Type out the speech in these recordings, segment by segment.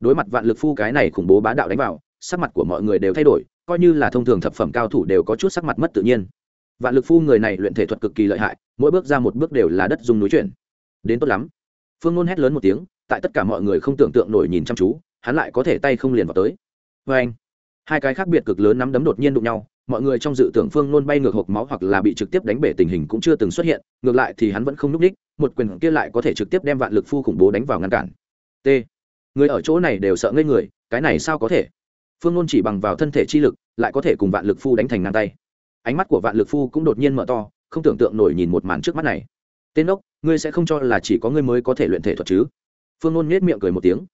đối mặt vạn lực phu cái này khủng bố bá đạo đánh vào, sắc mặt của mọi người đều thay đổi, coi như là thông thường thập phẩm cao thủ đều có chút sắc mặt mất tự nhiên. Vạn lực phu người này luyện thể thuật cực kỳ lợi hại, mỗi bước ra một bước đều là đất dùng núi chuyển. Đến tốt lắm. Phương ngôn hét lớn một tiếng, tại tất cả mọi người không tưởng tượng nổi nhìn chăm chú, hắn lại có thể tay không liền vào tới. Vê anh, hai cái khác biệt cực lớn nắm đấm đột nhiên đụng nhau, mọi người trong dự tưởng phương nôn bay ngược hộp máu hoặc là bị trực tiếp đánh bể tình hình cũng chưa từng xuất hiện, ngược lại thì hắn vẫn không núp h một quyền kia lại có thể trực tiếp đem vạn lực phu khủng bố đánh vào ngăn cản. T người ở chỗ này đều sợ ngây người, cái này sao có thể? Phương nôn chỉ bằng vào thân thể chi lực, lại có thể cùng vạn lực phu đánh thành ngang tay. Ánh mắt của vạn lực phu cũng đột nhiên mở to, không tưởng tượng nổi nhìn một màn trước mắt này. Tên ốc ngươi sẽ không cho là chỉ có ngươi mới có thể luyện thể thuật chứ? Phương nôn nhếch miệng cười một tiếng.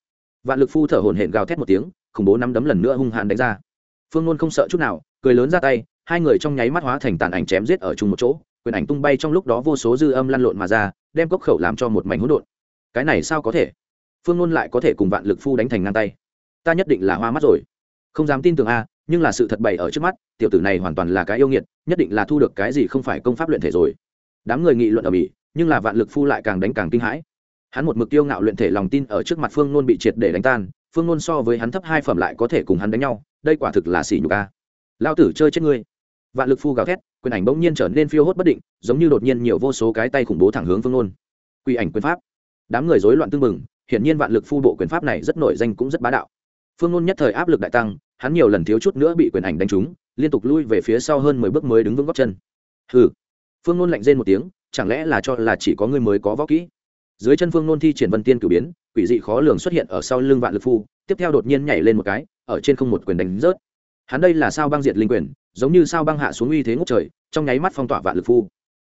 Vạn lực phu thở hổn hển gào thét một tiếng, khủng bố năm đấm lần nữa hung hãn đánh ra. Phương nôn không sợ chút nào, cười lớn ra tay, hai người trong nháy mắt hóa thành tàn ảnh chém giết ở chung một chỗ, quyền ảnh tung bay trong lúc đó vô số dư âm lăn lộn mà ra, đem cốc khẩu làm cho một mảnh hỗn độn. Cái này sao có thể? Phương nôn lại có thể cùng vạn lực phu đánh thành ngang tay. Ta nhất định là hoa mắt rồi. Không dám tin tưởng a, nhưng là sự thật bày ở trước mắt, tiểu tử này hoàn toàn là cái yêu nghiệt, nhất định là thu được cái gì không phải công pháp luyện thể rồi. Đám người nghị luận ở bỉ, nhưng là vạn lực phu lại càng đánh càng kinh hãi. Hắn một mực tiêu ngạo luyện thể lòng tin ở trước mặt phương nôn bị triệt để đánh tan, phương nôn so với hắn thấp hai phẩm lại có thể cùng hắn đánh nhau, đây quả thực là xỉ nhục a. Lao tử chơi chết ngươi. Vạn lực phu gào thét, quyền ảnh bỗng nhiên trở nên phiêu hốt bất định, giống như đột nhiên nhiều vô số cái tay khủng bố thẳng hướng phương nôn. Quy ảnh quyền pháp. Đám người rối loạn tương mừng hiển nhiên vạn lực phu bộ quyền pháp này rất nổi danh cũng rất bá đạo. Phương nôn nhất thời áp lực đại tăng, hắn nhiều lần thiếu chút nữa bị quyền ảnh đánh trúng, liên tục lui về phía sau hơn mười bước mới đứng vững góc chân. Hừ. Phương nôn lạnh rên một tiếng, chẳng lẽ là cho là chỉ có người mới có võ kỹ? Dưới chân phương nôn thi triển vân tiên cử biến, quỷ dị khó lường xuất hiện ở sau lưng vạn lực phu, tiếp theo đột nhiên nhảy lên một cái, ở trên không một quyền đánh rớt. Hắn đây là sao băng diệt linh quyền, giống như sao băng hạ xuống uy thế ngốc trời, trong nháy mắt phong tỏa vạn lực phu.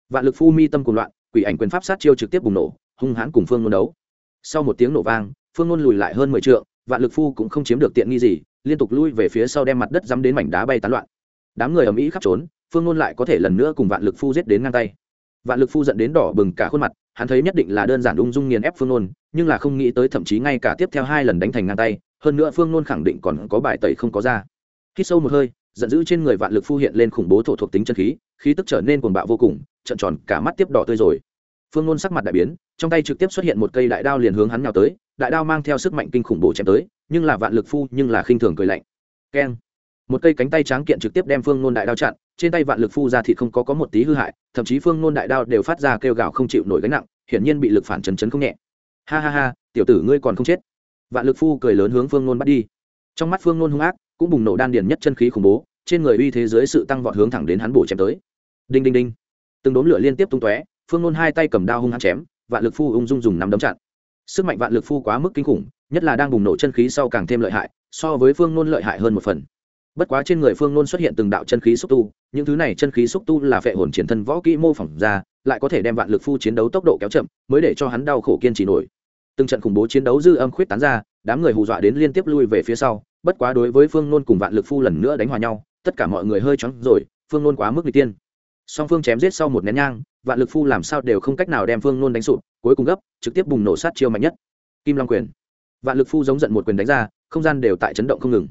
Vạn lực phu mi tâm cùng loạn, quỷ ảnh quyền pháp sát chiêu trực tiếp bùng nổ, hung hãn cùng phương nôn đấu sau một tiếng nổ vang, phương ngôn lùi lại hơn mười t vạn lực phu cũng không chiếm được tiện nghi gì, liên tục lui về phía sau đem mặt đất dắm đến mảnh đá bay tán loạn. Đám người ở mỹ khắp trốn, phương ngôn lại có thể lần nữa cùng vạn lực phu giết đến ngang tay. Vạn lực phu dẫn đến đỏ bừng cả khuôn mặt, hắn thấy nhất định là đơn giản ung dung nghiền ép phương ngôn nhưng là không nghĩ tới thậm chí ngay cả tiếp theo hai lần đánh thành ngang tay, hơn nữa phương ngôn khẳng định còn có bài tẩy không có ra. Khi sâu một hơi, giận dữ trên người vạn lực phu hiện lên khủng bố thổ thuộc tính chân khí khí tức trở nên cuồng bạo vô cùng, trận tròn cả mắt tiếp đỏ tươi rồi phương nôn sắc mặt đại biến, trong tay trực tiếp xuất hiện một cây đại đao liền hướng hắn nhào tới, đại đao mang theo sức mạnh kinh khủng bổ chém tới, nhưng là vạn lực phu, nhưng là khinh thường cười lạnh. Keng. Một cây cánh tay tráng kiện trực tiếp đem phương nôn đại đao chặn, trên tay vạn lực phu ra thì không có có một tí hư hại, thậm chí phương nôn đại đao đều phát ra kêu gào không chịu nổi gánh nặng, hiển nhiên bị lực phản chấn chấn không nhẹ. Ha ha ha, tiểu tử ngươi còn không chết. Vạn lực phu cười lớn hướng phương nôn bắt đi. Trong mắt phương nôn hung ác, cũng bùng nổ đan điền nhất chân khí khủng bố, trên người uy thế giới sự tăng vọt hướng thẳng đến hắn bổ chém tới. Đinh đinh đinh. Từng đốm lửa liên tiếp tung tóe phương nôn hai tay cầm đao hung hăng chém, vạn lực phu ung dung dùng nắm đấm chặn. Sức mạnh vạn lực phu quá mức kinh khủng, nhất là đang bùng nổ chân khí sau càng thêm lợi hại, so với phương nôn lợi hại hơn một phần. Bất quá trên người phương nôn xuất hiện từng đạo chân khí xúc tu, những thứ này chân khí xúc tu là phệ hồn triển thân võ kỹ mô phỏng ra, lại có thể đem vạn lực phu chiến đấu tốc độ kéo chậm, mới để cho hắn đau khổ kiên trì nổi. Từng trận khủng bố chiến đấu dư âm khuyết tán ra, đám người hù dọa đến liên tiếp lui về phía sau, bất quá đối với phương nôn cùng vạn lực phu lần nữa đánh hòa nhau, tất cả mọi người hơi chóng rồi, phương nôn quá mức người tiên song phương chém giết sau một nén nhang, vạn lực phu làm sao đều không cách nào đem phương nôn đánh sụp, cuối cùng gấp, trực tiếp bùng nổ sát chiêu mạnh nhất. Kim long quyền. Vạn lực phu giống giận một quyền đánh ra, không gian đều tại chấn động không ngừng.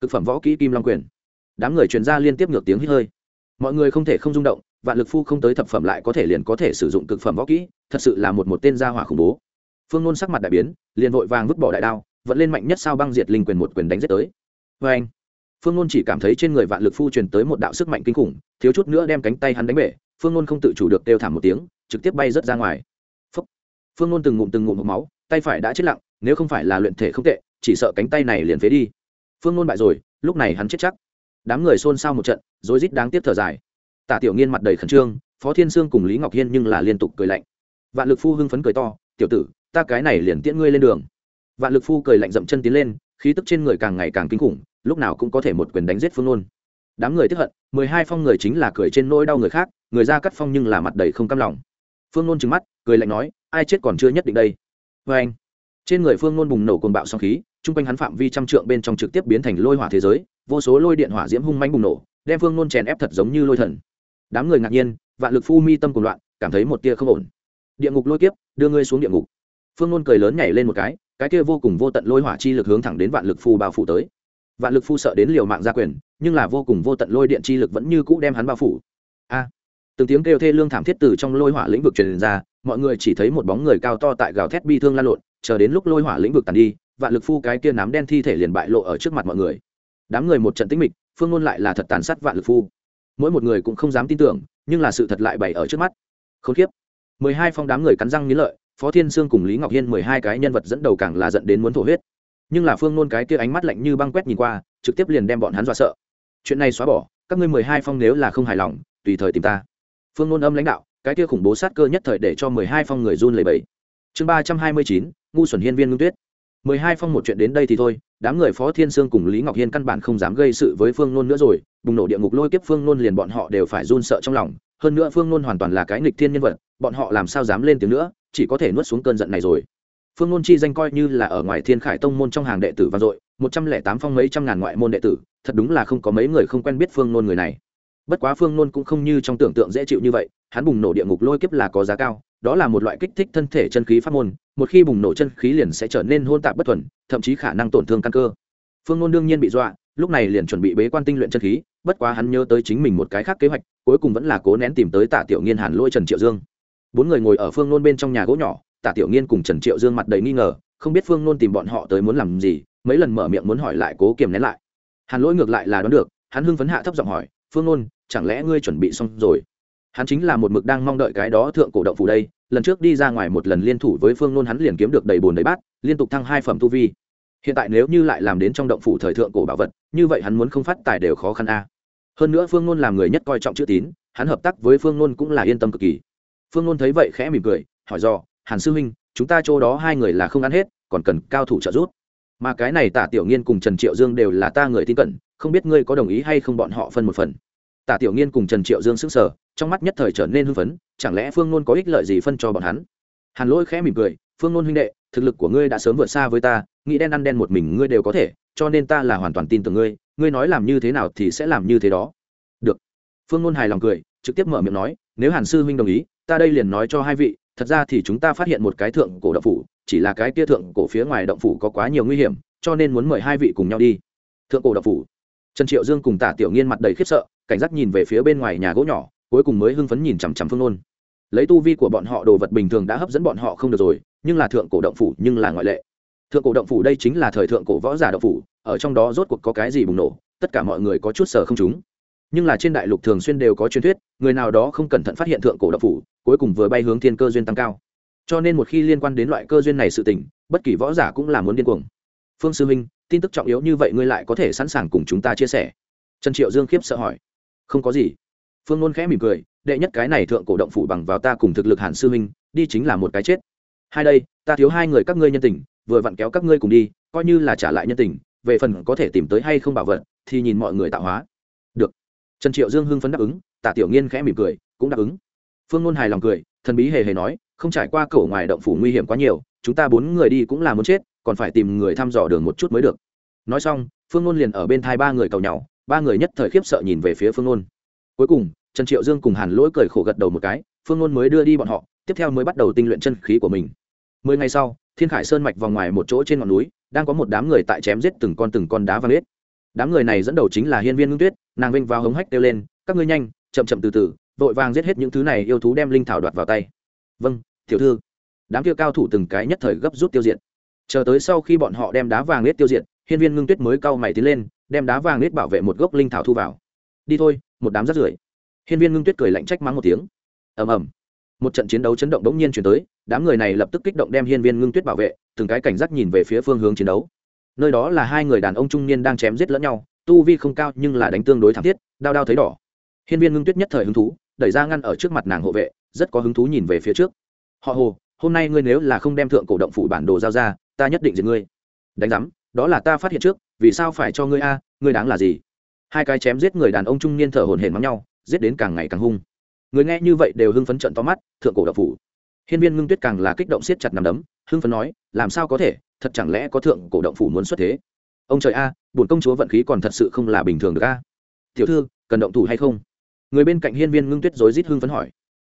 Thực phẩm võ kỹ kim long quyền. Đám người truyền ra liên tiếp ngược tiếng hít hơi. Mọi người không thể không rung động, vạn lực phu không tới thập phẩm lại có thể liền có thể sử dụng cực phẩm võ kỹ, thật sự là một một tên gia hỏa khủng bố. Phương nôn sắc mặt đại biến, liền vội vàng vứt bỏ đại đao, vẫn lên mạnh nhất sao băng diệt linh quyền một quyền đánh giết tới. Vê anh phương nôn chỉ cảm thấy trên người vạn lực phu truyền tới một đạo sức mạnh kinh khủng, thiếu chút nữa đem cánh tay hắn đánh bể. Phương nôn không tự chủ được kêu thảm một tiếng, trực tiếp bay rớt ra ngoài. Phương nôn từng ngụm từng ngụm máu, tay phải đã chết lặng, nếu không phải là luyện thể không tệ, chỉ sợ cánh tay này liền phế đi. Phương nôn bại rồi, lúc này hắn chết chắc. Đám người xôn xao một trận, rối rít đáng tiếc thở dài. Tả tiểu nghiên mặt đầy khẩn trương, phó thiên sương cùng lý ngọc hiên nhưng là liên tục cười lạnh. Vạn lực phu hưng phấn cười to, tiểu tử, ta cái này liền tiễn ngươi lên đường. Vạn lực phu cười lạnh dậm chân tiến lên, khí tức trên người càng ngày càng kinh khủng lúc nào cũng có thể một quyền đánh giết phương nôn. Đám người tiếp hận, mười hai phong người chính là cười trên nỗi đau người khác, người ra cắt phong nhưng là mặt đầy không cam lòng. Phương nôn trừng mắt, cười lạnh nói, ai chết còn chưa nhất định đây. Vê anh, trên người phương nôn bùng nổ cồn bạo song khí, chung quanh hắn phạm vi trăm trượng bên trong trực tiếp biến thành lôi hỏa thế giới, vô số lôi điện hỏa diễm hung manh bùng nổ, đem phương nôn chèn ép thật giống như lôi thần. Đám người ngạc nhiên, vạn lực phu mi tâm cùng loạn, cảm thấy một tia không ổn. Địa ngục lôi kiếp, đưa ngươi xuống địa ngục. Phương nôn cười lớn nhảy lên một cái cái kia vô cùng vô tận lôi hỏa chi lực hướng thẳng đến vạn lực phu bao phủ tới vạn lực phu sợ đến liều mạng gia quyền, nhưng là vô cùng vô tận lôi điện chi lực vẫn như cũ đem hắn bao phủ. A! Từng tiếng kêu thê lương thảm thiết từ trong lôi hỏa lĩnh vực truyền ra, mọi người chỉ thấy một bóng người cao to tại gào thét bi thương lan lộn, chờ đến lúc lôi hỏa lĩnh vực tàn đi, vạn lực phu cái kia nám đen thi thể liền bại lộ ở trước mặt mọi người. Đám người một trận tĩnh mịch, phương ngôn lại là thật tàn sát vạn lực phu. Mỗi một người cũng không dám tin tưởng, nhưng là sự thật lại bày ở trước mắt. K h ố n kiếp! Mười hai phong đám người cắn răng nghĩ lợi, phó thiên sương cùng lý ngọc hiên mười hai cái nhân vật dẫn đầu càng là dẫn đến muốn thổ huyết nhưng là phương nôn cái kia ánh mắt lạnh như băng quét nhìn qua, trực tiếp liền đem bọn hắn dọa sợ. Chuyện này xóa bỏ, các ngươi mười hai phong nếu là không hài lòng, tùy thời tìm ta. Phương nôn âm lãnh đạo, cái kia khủng bố sát cơ nhất thời để cho mười hai phong người run lầy bẫy chương ba trăm hai mươi chín, ngu xuẩn hiên viên ngưng tuyết. mười hai phong một chuyện đến đây thì thôi, đám người phó thiên sương cùng lý ngọc hiên căn bản không dám gây sự với phương nôn nữa rồi, bùng nổ địa ngục lôi kiếp phương nôn liền bọn họ đều phải run sợ trong lòng. Hơn nữa phương nôn hoàn toàn là cái nghịch thiên nhân vật, bọn họ làm sao dám lên tiếng nữa, chỉ có thể nuốt xuống cơn giận này rồi phương ngôn chi danh coi như là ở ngoài thiên khải tông môn trong hàng đệ tử vang dội, một trăm lẻ tám phong mấy trăm ngàn ngoại môn đệ tử, thật đúng là không có mấy người không quen biết phương ngôn người này. Bất quá phương ngôn cũng không như trong tưởng tượng dễ chịu như vậy, hắn bùng nổ địa ngục lôi kiếp là có giá cao, đó là một loại kích thích thân thể chân khí pháp môn, một khi bùng nổ chân khí liền sẽ trở nên hôn tạp bất thuần, thậm chí khả năng tổn thương căn cơ. Phương ngôn đương nhiên bị dọa, lúc này liền chuẩn bị bế quan tinh luyện chân khí, bất quá hắn nhớ tới chính mình một cái khác kế hoạch, cuối cùng vẫn là cố nén tìm tới tạ tiểu nghiên hàn lôi trần triệu dương. Bốn người ngồi ở phương nôn bên trong nhà gỗ nhỏ tạ tiểu nghiên cùng trần triệu dương mặt đầy nghi ngờ, không biết phương nôn tìm bọn họ tới muốn làm gì, mấy lần mở miệng muốn hỏi lại cố kiềm nén lại. Hàn lỗi ngược lại là đoán được, hắn hưng phấn hạ thấp giọng hỏi, phương nôn, chẳng lẽ ngươi chuẩn bị xong rồi? Hắn chính là một mực đang mong đợi cái đó thượng cổ động phủ đây, lần trước đi ra ngoài một lần liên thủ với phương nôn hắn liền kiếm được đầy bồn đầy bát, liên tục thăng hai phẩm tu vi. Hiện tại nếu như lại làm đến trong động phủ thời thượng cổ bảo vật, như vậy hắn muốn không phát tài đều khó khăn a. Hơn nữa phương nôn làm người nhất coi trọng chữ tín, hắn hợp tác với phương nôn cũng là yên tâm cực kỳ. Phương nôn thấy vậy khẽ mỉm cười, hỏi do hàn sư huynh, chúng ta chỗ đó hai người là không ăn hết, còn cần cao thủ trợ giúp. Mà cái này tả tiểu nghiên cùng trần triệu dương đều là ta người tin cẩn, không biết ngươi có đồng ý hay không bọn họ phân một phần. Tả tiểu nghiên cùng trần triệu dương sững sờ, trong mắt nhất thời trở nên hưng phấn, chẳng lẽ phương nôn có ích lợi gì phân cho bọn hắn? Hàn lỗi khẽ mỉm cười, phương nôn huynh đệ, thực lực của ngươi đã sớm vượt xa với ta, nghĩ đen ăn đen một mình ngươi đều có thể, cho nên ta là hoàn toàn tin tưởng ngươi ngươi nói làm như thế nào thì sẽ làm như thế đó. Được. Phương nôn hài lòng cười, trực tiếp mở miệng nói, nếu hàn sư huynh đồng ý, ta đây liền nói cho hai vị thật ra thì chúng ta phát hiện một cái thượng cổ động phủ, chỉ là cái kia thượng cổ phía ngoài động phủ có quá nhiều nguy hiểm, cho nên muốn mời hai vị cùng nhau đi. Thượng cổ động phủ. Trần triệu dương cùng tả tiểu nghiên mặt đầy khiếp sợ, cảnh giác nhìn về phía bên ngoài nhà gỗ nhỏ, cuối cùng mới hưng phấn nhìn chằm chằm phương nôn lấy tu vi của bọn họ, đồ vật bình thường đã hấp dẫn bọn họ không được rồi, nhưng là thượng cổ động phủ nhưng là ngoại lệ. Thượng cổ động phủ đây chính là thời thượng cổ võ giả động phủ, ở trong đó rốt cuộc có cái gì bùng nổ, tất cả mọi người có chút sở không chúng nhưng là trên đại lục thường xuyên đều có truyền thuyết, người nào đó không cẩn thận phát hiện thượng cổ động phủ, cuối cùng vừa bay hướng thiên cơ duyên tăng cao. Cho nên một khi liên quan đến loại cơ duyên này sự tình, bất kỳ võ giả cũng là muốn điên cuồng. Phương sư minh tin tức trọng yếu như vậy ngươi lại có thể sẵn sàng cùng chúng ta chia sẻ? Trần triệu dương khiếp sợ hỏi. Không có gì. Phương ngôn khẽ mỉm cười, đệ nhất cái này thượng cổ động phủ bằng vào ta cùng thực lực hàn sư minh đi chính là một cái chết. Hai đây, ta thiếu hai người các ngươi nhân tình, vừa vặn kéo các ngươi cùng đi, coi như là trả lại nhân tình, về phần có thể tìm tới hay không bảo vật, thì nhìn mọi người tạo hóa trần triệu dương hưng phấn đáp ứng, tả tiểu nghiên khẽ mỉm cười, cũng đáp ứng. Phương ngôn hài lòng cười, thần bí hề hề nói, không trải qua cổ ngoài động phủ nguy hiểm quá nhiều, chúng ta bốn người đi cũng là muốn chết, còn phải tìm người thăm dò đường một chút mới được. Nói xong, phương ngôn liền ở bên thai ba người cầu nhau, ba người nhất thời khiếp sợ nhìn về phía phương ngôn cuối cùng, trần triệu dương cùng hàn lỗi cười khổ gật đầu một cái, phương ngôn mới đưa đi bọn họ, tiếp theo mới bắt đầu tinh luyện chân khí của mình. Mười ngày sau, thiên khải sơn mạch vòng ngoài một chỗ trên ngọn núi, đang có một đám người tại chém giết từng con từng con đá vàng ếch đám người này dẫn đầu chính là hiên viên ngưng tuyết, nàng vinh vào hống hách kêu lên, các ngươi nhanh, chậm chậm từ từ, vội vàng giết hết những thứ này yêu thú đem linh thảo đoạt vào tay. Vâng tiểu thư. Đám kia cao thủ từng cái nhất thời gấp rút tiêu diệt. Chờ tới sau khi bọn họ đem đá vàng nết tiêu diệt, hiên viên ngưng tuyết mới cau mày tiến lên, đem đá vàng nết bảo vệ một gốc linh thảo thu vào. Đi thôi, một đám rắt rưởi. Hiên viên ngưng tuyết cười lạnh trách mắng một tiếng. Ầm ầm. Một trận chiến đấu chấn động đống nhiên chuyển tới, đám người này lập tức kích động đem hiên viên ngưng tuyết bảo vệ, từng cái cảnh giác nhìn về phía phương hướng chiến đấu nơi đó là hai người đàn ông trung niên đang chém giết lẫn nhau, tu vi không cao nhưng là đánh tương đối thảm thiết, đao đao thấy đỏ. Hiên viên ngưng tuyết nhất thời hứng thú, đẩy ra ngăn ở trước mặt nàng hộ vệ, rất có hứng thú nhìn về phía trước. Họ hồ, hôm nay ngươi nếu là không đem thượng cổ động phủ bản đồ giao ra, ta nhất định diệt ngươi. Đánh giám, đó là ta phát hiện trước, vì sao phải cho ngươi a, ngươi đáng là gì? Hai cái chém giết người đàn ông trung niên thở hổn hển mắng nhau, giết đến càng ngày càng hung. Người nghe như vậy đều hưng phấn trận to mắt, thượng cổ động phủ. Hiên viên ngưng tuyết càng là kích động siết chặt nằm đấm, hưng phấn nói, làm sao có thể? Thật chẳng lẽ có thượng cổ động phủ muốn xuất thế? Ông trời a à, bổn công chúa vận khí còn thật sự không là bình thường được a. Tiểu thư cần động thủ hay không? Người bên cạnh hiên viên ngưng tuyết rối rít hưng phấn hỏi.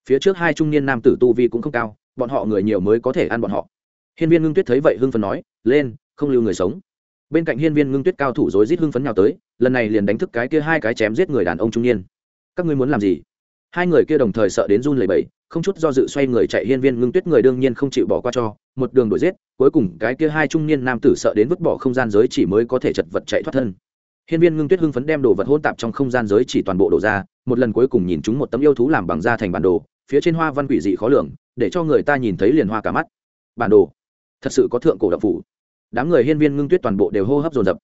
Phía trước hai trung niên nam tử tu vi cũng không cao bọn họ người nhiều mới có thể ăn bọn họ. Hiên viên ngưng tuyết thấy vậy hưng phấn nói lên không lưu người sống. Bên cạnh hiên viên ngưng tuyết cao thủ rối rít hưng phấn nhào tới lần này liền đánh thức cái kia hai cái chém giết người đàn ông trung niên. Các ngươi muốn làm gì? Hai người kia đồng thời sợ đến run lẩy bẩy, không chút do dự xoay người chạy hiên viên ngưng tuyết người đương nhiên không chịu bỏ qua cho, một đường đuổi giết, cuối cùng cái kia hai trung niên nam tử sợ đến vứt bỏ không gian giới chỉ mới có thể chật vật chạy thoát thân. Hiên viên ngưng tuyết hưng phấn đem đồ vật hôn tạp trong không gian giới chỉ toàn bộ đổ ra, một lần cuối cùng nhìn chúng một tấm yêu thú làm bằng da thành bản đồ, phía trên hoa văn quỷ dị khó lường, để cho người ta nhìn thấy liền hoa cả mắt. Bản đồ, thật sự có thượng cổ đậu phủ. Đám người hiên viên ngưng tuyết toàn bộ đều hô hấp dồn dập.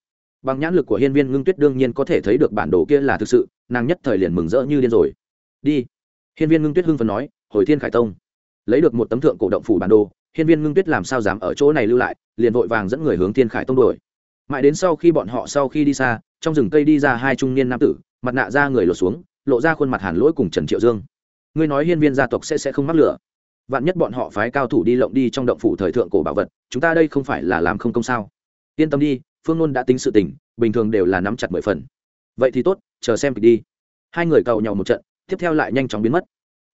Bằng nhãn lực của hiên viên ngưng tuyết đương nhiên có thể thấy được bản đồ kia là thực sự, nàng nhất thời liền mừng rỡ như điên rồi đi. Hiên viên ngưng tuyết hưng phấn nói, hồi thiên khải tông. Lấy được một tấm thượng cổ động phủ bản đồ, hiên viên ngưng tuyết làm sao dám ở chỗ này lưu lại, liền vội vàng dẫn người hướng thiên khải tông đuổi. Mãi đến sau khi bọn họ sau khi đi xa, trong rừng cây đi ra hai trung niên nam tử, mặt nạ ra người lột xuống, lộ ra khuôn mặt hàn lỗi cùng trần triệu dương. Ngươi nói hiên viên gia tộc sẽ sẽ không mắc lửa. Vạn nhất bọn họ phái cao thủ đi lộng đi trong động phủ thời thượng cổ bảo vật, chúng ta đây không phải là làm không công sao? Yên tâm đi, phương Nôn đã tính sự tình, bình thường đều là nắm chặt mười phần. Vậy thì tốt, chờ xem kịch đi. Hai người cầu nhau một trận tiếp theo lại nhanh chóng biến mất.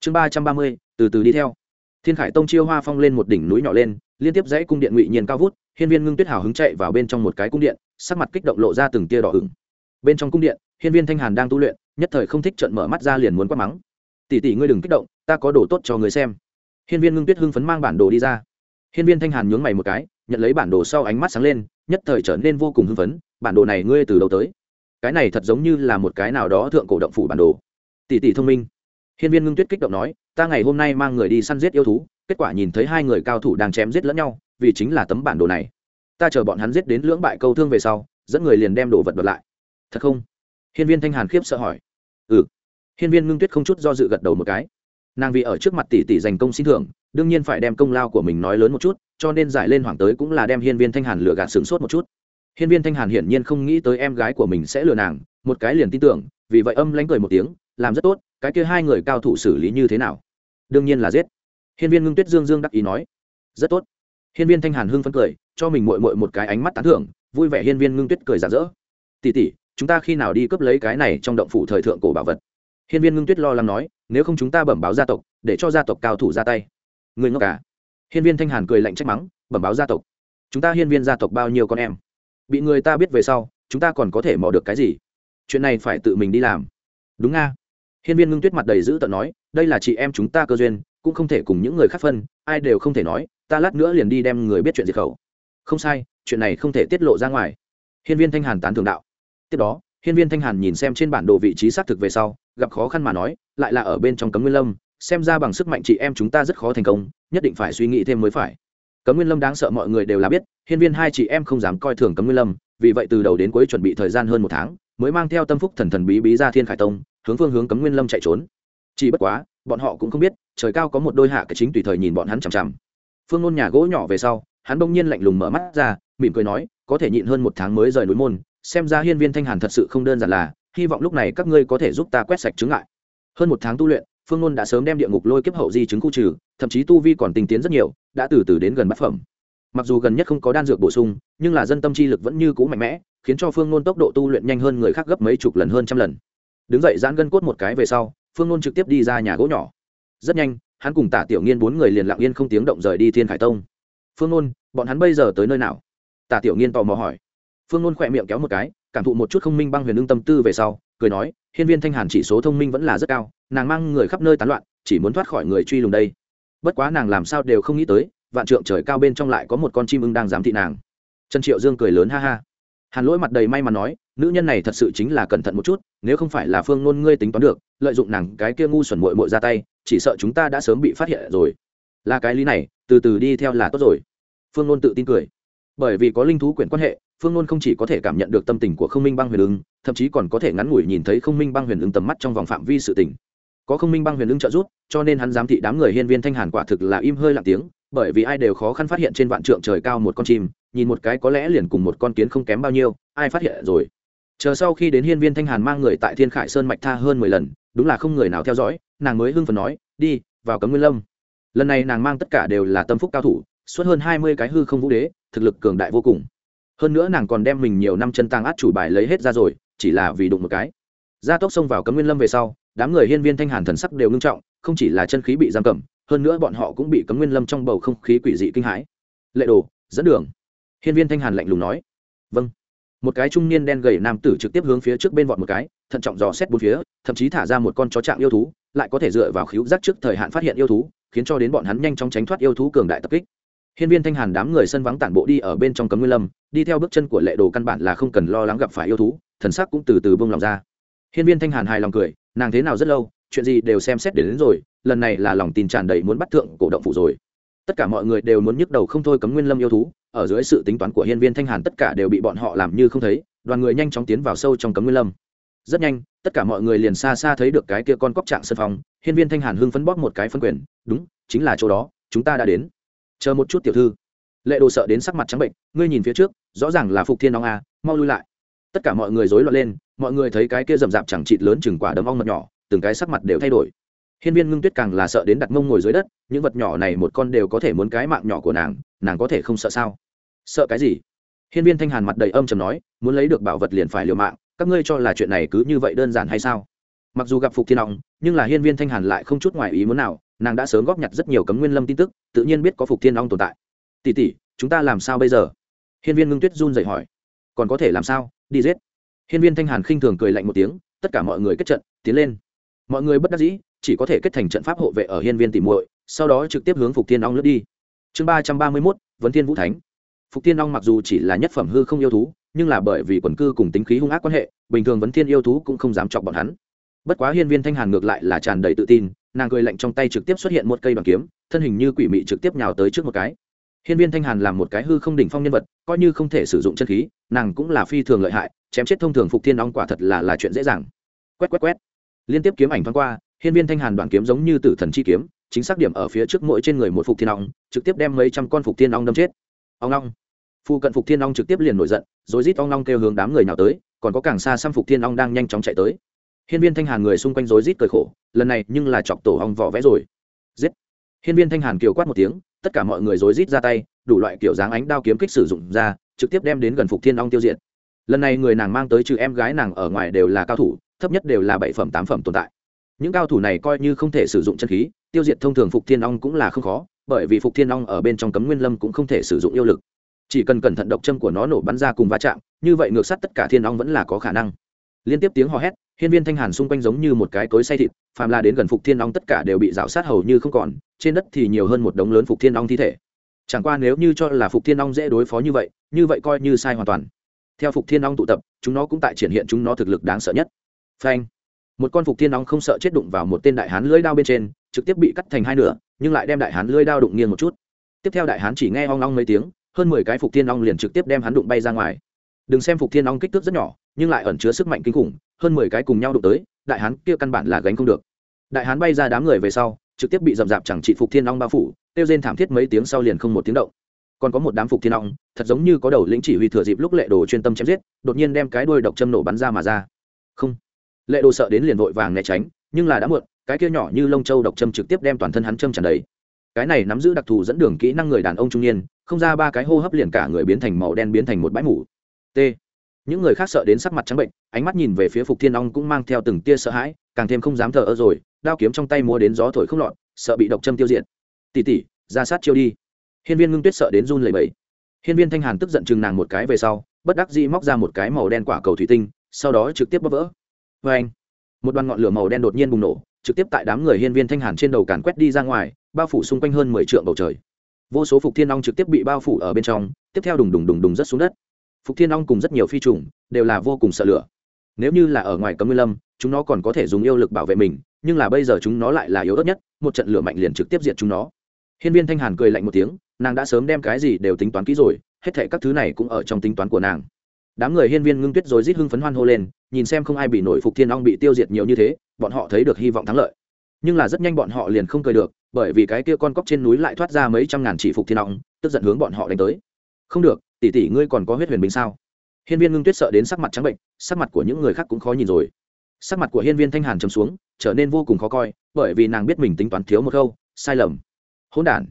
Chương ba trăm ba mươi, từ từ đi theo. Thiên khải tông chiêu hoa phong lên một đỉnh núi nhỏ lên, liên tiếp dãy cung điện ngụy nhiên cao vút, hiên viên ngưng tuyết hào hứng chạy vào bên trong một cái cung điện, sắc mặt kích động lộ ra từng tia đỏ ửng. Bên trong cung điện, hiên viên thanh hàn đang tu luyện, nhất thời không thích trận mở mắt ra liền muốn quát mắng. Tỷ tỷ ngươi đừng kích động, ta có đồ tốt cho người xem. Hiên viên ngưng tuyết hưng phấn mang bản đồ đi ra. Hiên viên thanh hàn nhướng mày một cái, nhận lấy bản đồ sau ánh mắt sáng lên, nhất thời trở nên vô cùng hưng phấn, bản đồ này ngươi từ đầu tới? Cái này thật giống như là một cái nào đó thượng cổ động phủ bản đồ tỷ tỷ thông minh. Hiên viên ngưng tuyết kích động nói, ta ngày hôm nay mang người đi săn giết yêu thú. Kết quả nhìn thấy hai người cao thủ đang chém giết lẫn nhau, vì chính là tấm bản đồ này. Ta chờ bọn hắn giết đến lưỡng bại câu thương về sau, dẫn người liền đem đồ vật vật lại. Thật không? Hiên viên thanh hàn khiếp sợ hỏi. Ừ. Hiên viên ngưng tuyết không chút do dự gật đầu một cái. Nàng vì ở trước mặt tỷ tỷ giành công xin thưởng, đương nhiên phải đem công lao của mình nói lớn một chút, cho nên giải lên hoàng tới cũng là đem hiên viên thanh hàn lừa gạt sửng sốt một chút. Hiên viên thanh hàn hiển nhiên không nghĩ tới em gái của mình sẽ lừa nàng, một cái liền tin tưởng, vì vậy âm lánh cười một tiếng làm rất tốt, cái kia hai người cao thủ xử lý như thế nào? Đương nhiên là giết. Hiên viên ngưng tuyết dương dương đắc ý nói. Rất tốt. Hiên viên thanh hàn hưng phấn cười, cho mình mội mội một cái ánh mắt tán thưởng, vui vẻ hiên viên ngưng tuyết cười rạng rỡ. Tỉ tỉ chúng ta khi nào đi cướp lấy cái này trong động phủ thời thượng cổ bảo vật? Hiên viên ngưng tuyết lo lắng nói, nếu không chúng ta bẩm báo gia tộc, để cho gia tộc cao thủ ra tay. Người ngốc cả hiên viên thanh hàn cười lạnh trách mắng, bẩm báo gia tộc? Chúng ta hiên viên gia tộc bao nhiêu con em? Bị người ta biết về sau, chúng ta còn có thể mò được cái gì? Chuyện này phải tự mình đi làm. Đúng nga hiên viên ngưng tuyết mặt đầy dữ tợn nói, đây là chị em chúng ta cơ duyên, cũng không thể cùng những người khác phân, ai đều không thể nói, ta lát nữa liền đi đem người biết chuyện diệt khẩu. Không sai, chuyện này không thể tiết lộ ra ngoài. Hiên viên thanh hàn tán thường đạo. Tiếp đó, hiên viên thanh hàn nhìn xem trên bản đồ vị trí xác thực về sau, gặp khó khăn mà nói, lại là ở bên trong cấm nguyên lâm, xem ra bằng sức mạnh chị em chúng ta rất khó thành công, nhất định phải suy nghĩ thêm mới phải. Cấm nguyên lâm đáng sợ mọi người đều là biết, hiên viên hai chị em không dám coi thường cấm nguyên lâm, vì vậy từ đầu đến cuối chuẩn bị thời gian hơn một tháng, mới mang theo tâm phúc thần thần bí bí ra thiên khải tông hướng phương hướng cấm nguyên lâm chạy trốn. Chỉ bất quá, bọn họ cũng không biết, trời cao có một đôi hạ cái chính tùy thời nhìn bọn hắn chằm chằm. Phương Nôn nhà gỗ nhỏ về sau, hắn bỗng nhiên lạnh lùng mở mắt ra, mỉm cười nói, có thể nhịn hơn một tháng mới rời núi môn, xem ra hiên viên thanh hàn thật sự không đơn giản là, hy vọng lúc này các ngươi có thể giúp ta quét sạch chứng ngại. hơn một tháng tu luyện, phương Nôn đã sớm đem địa ngục lôi kiếp hậu di chứng khu trừ, thậm chí tu vi còn tinh tiến rất nhiều, đã từ từ đến gần bát phẩm. Mặc dù gần nhất không có đan dược bổ sung, nhưng là dân tâm chi lực vẫn như cũ mạnh mẽ, khiến cho phương Nôn tốc độ tu luyện nhanh hơn người khác gấp mấy chục lần hơn trăm lần đứng dậy giãn gân cốt một cái về sau, phương nôn trực tiếp đi ra nhà gỗ nhỏ. Rất nhanh, hắn cùng tả tiểu nghiên bốn người liền lặng yên không tiếng động rời đi thiên khải tông. Phương nôn, bọn hắn bây giờ tới nơi nào? Tả tiểu nghiên tò mò hỏi. Phương nôn khỏe miệng kéo một cái, cảm thụ một chút không minh băng huyền ưng tâm tư về sau, cười nói, hiên viên thanh hàn chỉ số thông minh vẫn là rất cao, nàng mang người khắp nơi tán loạn, chỉ muốn thoát khỏi người truy lùng đây. Bất quá nàng làm sao đều không nghĩ tới, vạn trượng trời cao bên trong lại có một con chim ưng đang giám thị nàng. Trần triệu dương cười lớn ha ha. Hàn lỗi mặt đầy may mà nói nữ nhân này thật sự chính là cẩn thận một chút, nếu không phải là phương nôn ngươi tính toán được, lợi dụng nàng cái kia ngu xuẩn mội mội ra tay, chỉ sợ chúng ta đã sớm bị phát hiện rồi. Là cái lý này, từ từ đi theo là tốt rồi. Phương nôn tự tin cười. Bởi vì có linh thú quyển quan hệ, phương nôn không chỉ có thể cảm nhận được tâm tình của không minh băng huyền ứng thậm chí còn có thể ngắn ngủi nhìn thấy không minh băng huyền ứng tầm mắt trong vòng phạm vi sự tình. Có không minh băng huyền ứng trợ giúp, cho nên hắn giám thị đám người hiên viên thanh hàn quả thực là im hơi lặng tiếng, bởi vì ai đều khó khăn phát hiện trên vạn trượng trời cao một con chim, nhìn một cái có lẽ liền cùng một con kiến không kém bao nhiêu, ai phát hiện rồi? Chờ sau khi đến hiên viên thanh hàn mang người tại thiên khải sơn mạch tha hơn mười lần, đúng là không người nào theo dõi, nàng mới hưng phần nói, đi, vào cấm nguyên lâm. Lần này nàng mang tất cả đều là tâm phúc cao thủ suốt hơn hai mươi cái hư không vũ đế, thực lực cường đại vô cùng. Hơn nữa nàng còn đem mình nhiều năm chân tăng át chủ bài lấy hết ra rồi, chỉ là vì đụng một cái. Gia tốc xông vào cấm nguyên lâm về sau, đám người hiên viên thanh hàn thần sắc đều ngưng trọng, không chỉ là chân khí bị giam cầm, hơn nữa bọn họ cũng bị cấm nguyên lâm trong bầu không khí quỷ dị kinh hãi. Lệ đồ, dẫn đường. Hiên viên thanh hàn lạnh lùng nói. Vâng một cái trung niên đen gầy nam tử trực tiếp hướng phía trước bên vọt một cái thận trọng dò xét bốn phía thậm chí thả ra một con chó trạng yêu thú lại có thể dựa vào khíu giác trước thời hạn phát hiện yêu thú khiến cho đến bọn hắn nhanh chóng tránh thoát yêu thú cường đại tập kích. Hiên viên thanh hàn đám người sân vắng tản bộ đi ở bên trong cấm nguyên lâm đi theo bước chân của lệ đồ căn bản là không cần lo lắng gặp phải yêu thú thần sắc cũng từ từ bông lòng ra. Hiên viên thanh hàn hài lòng cười nàng thế nào rất lâu chuyện gì đều xem xét đến, đến rồi lần này là lòng tin tràn đầy muốn bắt thượng cổ động phủ rồi tất cả mọi người đều muốn nhức đầu không thôi cấm nguyên lâm yêu thú, ở dưới sự tính toán của hiên viên thanh hàn tất cả đều bị bọn họ làm như không thấy, đoàn người nhanh chóng tiến vào sâu trong cấm nguyên lâm. Rất nhanh, tất cả mọi người liền xa xa thấy được cái kia con cóc trạng sân phong hiên viên thanh hàn hưng phấn bóp một cái phân quyền, đúng, chính là chỗ đó, chúng ta đã đến. Chờ một chút tiểu thư. Lệ đồ sợ đến sắc mặt trắng bệnh, ngươi nhìn phía trước, rõ ràng là phục thiên nóng a à, mau lui lại. Tất cả mọi người rối loạn lên, mọi người thấy cái kia rậm rạp chẳng chịt lớn chừng quả đấm ong mật nhỏ, từng cái sắc mặt đều thay đổi hiên viên ngưng tuyết càng là sợ đến đặt mông ngồi dưới đất những vật nhỏ này một con đều có thể muốn cái mạng nhỏ của nàng nàng có thể không sợ sao? Sợ cái gì? Hiên viên thanh hàn mặt đầy âm trầm nói muốn lấy được bảo vật liền phải liều mạng các ngươi cho là chuyện này cứ như vậy đơn giản hay sao? Mặc dù gặp phục thiên Long, nhưng là hiên viên thanh hàn lại không chút ngoài ý muốn nào nàng đã sớm góp nhặt rất nhiều cấm nguyên lâm tin tức tự nhiên biết có phục thiên Long tồn tại. Tỷ tỷ chúng ta làm sao bây giờ? Hiên viên ngưng tuyết run dậy hỏi. Còn có thể làm sao? Đi giết. Hiên viên thanh hàn khinh thường cười lạnh một tiếng tất cả mọi người kết trận tiến lên. Mọi người bất đắc dĩ chỉ có thể kết thành trận pháp hộ vệ ở hiên viên tìm muội, sau đó trực tiếp hướng phục thiên ong lướt đi. Chương ba trăm ba mươi mốt, vấn thiên vũ thánh. Phục thiên ong mặc dù chỉ là nhất phẩm hư không yêu thú, nhưng là bởi vì quần cư cùng tính khí hung ác quan hệ, bình thường vấn thiên yêu thú cũng không dám chọc bọn hắn. Bất quá hiên viên thanh hàn ngược lại là tràn đầy tự tin, nàng cười lạnh trong tay trực tiếp xuất hiện một cây bằng kiếm, thân hình như quỷ mị trực tiếp nhào tới trước một cái. Hiên viên thanh hàn là một cái hư không đỉnh phong nhân vật, coi như không thể sử dụng chân khí, nàng cũng là phi thường lợi hại, chém chết thông thường phục thiên ong quả thật là là chuyện dễ dàng. Quét quét quét. Liên tiếp kiếm ảnh thoáng qua hiên viên thanh hàn đoạn kiếm giống như tử thần chi kiếm, chính xác điểm ở phía trước mỗi trên người một phục thiên ong, trực tiếp đem mấy trăm con phục thiên ong đâm chết. Ong long phu cận phục thiên ong trực tiếp liền nổi giận, rồi rít ong long kêu hướng đám người nào tới, còn có càng xa xăm phục thiên ong đang nhanh chóng chạy tới. Hiên viên thanh hàn người xung quanh rối rít cười khổ, lần này nhưng là chọc tổ ong vỏ vẽ rồi. Giết. Hiên viên thanh hàn kiều quát một tiếng, tất cả mọi người rối rít ra tay, đủ loại kiểu dáng ánh đao kiếm kích sử dụng ra, trực tiếp đem đến gần phục thiên ong tiêu diệt. Lần này người nàng mang tới trừ em gái nàng ở ngoài đều là cao thủ, thấp nhất đều là bảy phẩm tám phẩm tồn tại những cao thủ này coi như không thể sử dụng chân khí, tiêu diệt thông thường phục thiên ong cũng là không khó, bởi vì phục thiên ong ở bên trong cấm nguyên lâm cũng không thể sử dụng yêu lực. Chỉ cần cẩn thận độc châm của nó nổ bắn ra cùng va chạm, như vậy ngược sát tất cả thiên ong vẫn là có khả năng. Liên tiếp tiếng hò hét, hiên viên thanh hàn xung quanh giống như một cái cối say thịt, phàm la đến gần phục thiên ong tất cả đều bị rào sát hầu như không còn, trên đất thì nhiều hơn một đống lớn phục thiên ong thi thể. Chẳng qua nếu như cho là phục thiên ong dễ đối phó như vậy như vậy coi như sai hoàn toàn. Theo phục thiên ong tụ tập, chúng nó cũng tại triển hiện chúng nó thực lực đáng sợ nhất. Phanh một con phục thiên nóng không sợ chết đụng vào một tên đại hán lưỡi đao bên trên, trực tiếp bị cắt thành hai nửa, nhưng lại đem đại hán lưỡi đao đụng nghiêng một chút. Tiếp theo đại hán chỉ nghe ong ong mấy tiếng, hơn mười cái phục thiên ong liền trực tiếp đem hắn đụng bay ra ngoài. Đừng xem phục thiên ong kích thước rất nhỏ, nhưng lại ẩn chứa sức mạnh kinh khủng, hơn mười cái cùng nhau đụng tới, đại hán kia căn bản là gánh không được. Đại hán bay ra đám người về sau, trực tiếp bị dậm dạp chẳng trị phục thiên ong bao phủ tiêu rên thảm thiết mấy tiếng sau liền không một tiếng động. Còn có một đám phục thiên ong thật giống như có đầu lĩnh chỉ huy thừa dịp lúc lệ đồ chuyên tâm chém giết, đột nhiên đem cái đuôi độc châm nổ bắn ra mà ra. Không lệ đồ sợ đến liền vội vàng né tránh, nhưng là đã muộn, cái kia nhỏ như lông châu độc châm trực tiếp đem toàn thân hắn châm tràn đầy. Cái này nắm giữ đặc thù dẫn đường kỹ năng người đàn ông trung niên, không ra ba cái hô hấp liền cả người biến thành màu đen biến thành một bãi mủ t. Những người khác sợ đến sắc mặt trắng bệnh, ánh mắt nhìn về phía phục thiên ong cũng mang theo từng tia sợ hãi, càng thêm không dám thờ ơ rồi, đao kiếm trong tay mua đến gió thổi không lọt, sợ bị độc châm tiêu diệt. Tỉ tỉ ra sát chiêu đi. Hiên viên ngưng tuyết sợ đến run lẩy bẩy. Hiên viên thanh hàn tức giận chừng nàng một cái về sau, bất đắc dĩ móc ra một cái màu đen quả cầu thủy tinh, sau đó trực tiếp bóp vỡ vê anh. Một đoàn ngọn lửa màu đen đột nhiên bùng nổ, trực tiếp tại đám người hiên viên thanh hàn trên đầu càn quét đi ra ngoài, bao phủ xung quanh hơn mười trượng bầu trời. Vô số phục thiên long trực tiếp bị bao phủ ở bên trong, tiếp theo đùng đùng đùng đùng rất xuống đất. Phục thiên long cùng rất nhiều phi trùng đều là vô cùng sợ lửa. Nếu như là ở ngoài cấm nguyên lâm, chúng nó còn có thể dùng yêu lực bảo vệ mình, nhưng là bây giờ chúng nó lại là yếu ớt nhất, một trận lửa mạnh liền trực tiếp diệt chúng nó. Hiên viên thanh hàn cười lạnh một tiếng, nàng đã sớm đem cái gì đều tính toán kỹ rồi, hết thệ các thứ này cũng ở trong tính toán của nàng. Đám người hiên viên ngưng tuyết rồi rít hưng phấn hoan hô lên nhìn xem không ai bị nổi phục thiên long bị tiêu diệt nhiều như thế, bọn họ thấy được hy vọng thắng lợi. Nhưng là rất nhanh bọn họ liền không cười được, bởi vì cái kia con cóc trên núi lại thoát ra mấy trăm ngàn chỉ phục thiên long, tức giận hướng bọn họ đánh tới. Không được, tỷ tỷ ngươi còn có huyết huyền bình sao? Hiên viên ngưng tuyết sợ đến sắc mặt trắng bệnh, sắc mặt của những người khác cũng khó nhìn rồi. Sắc mặt của hiên viên thanh hàn trầm xuống, trở nên vô cùng khó coi, bởi vì nàng biết mình tính toán thiếu một câu, sai lầm. Hỗn đản.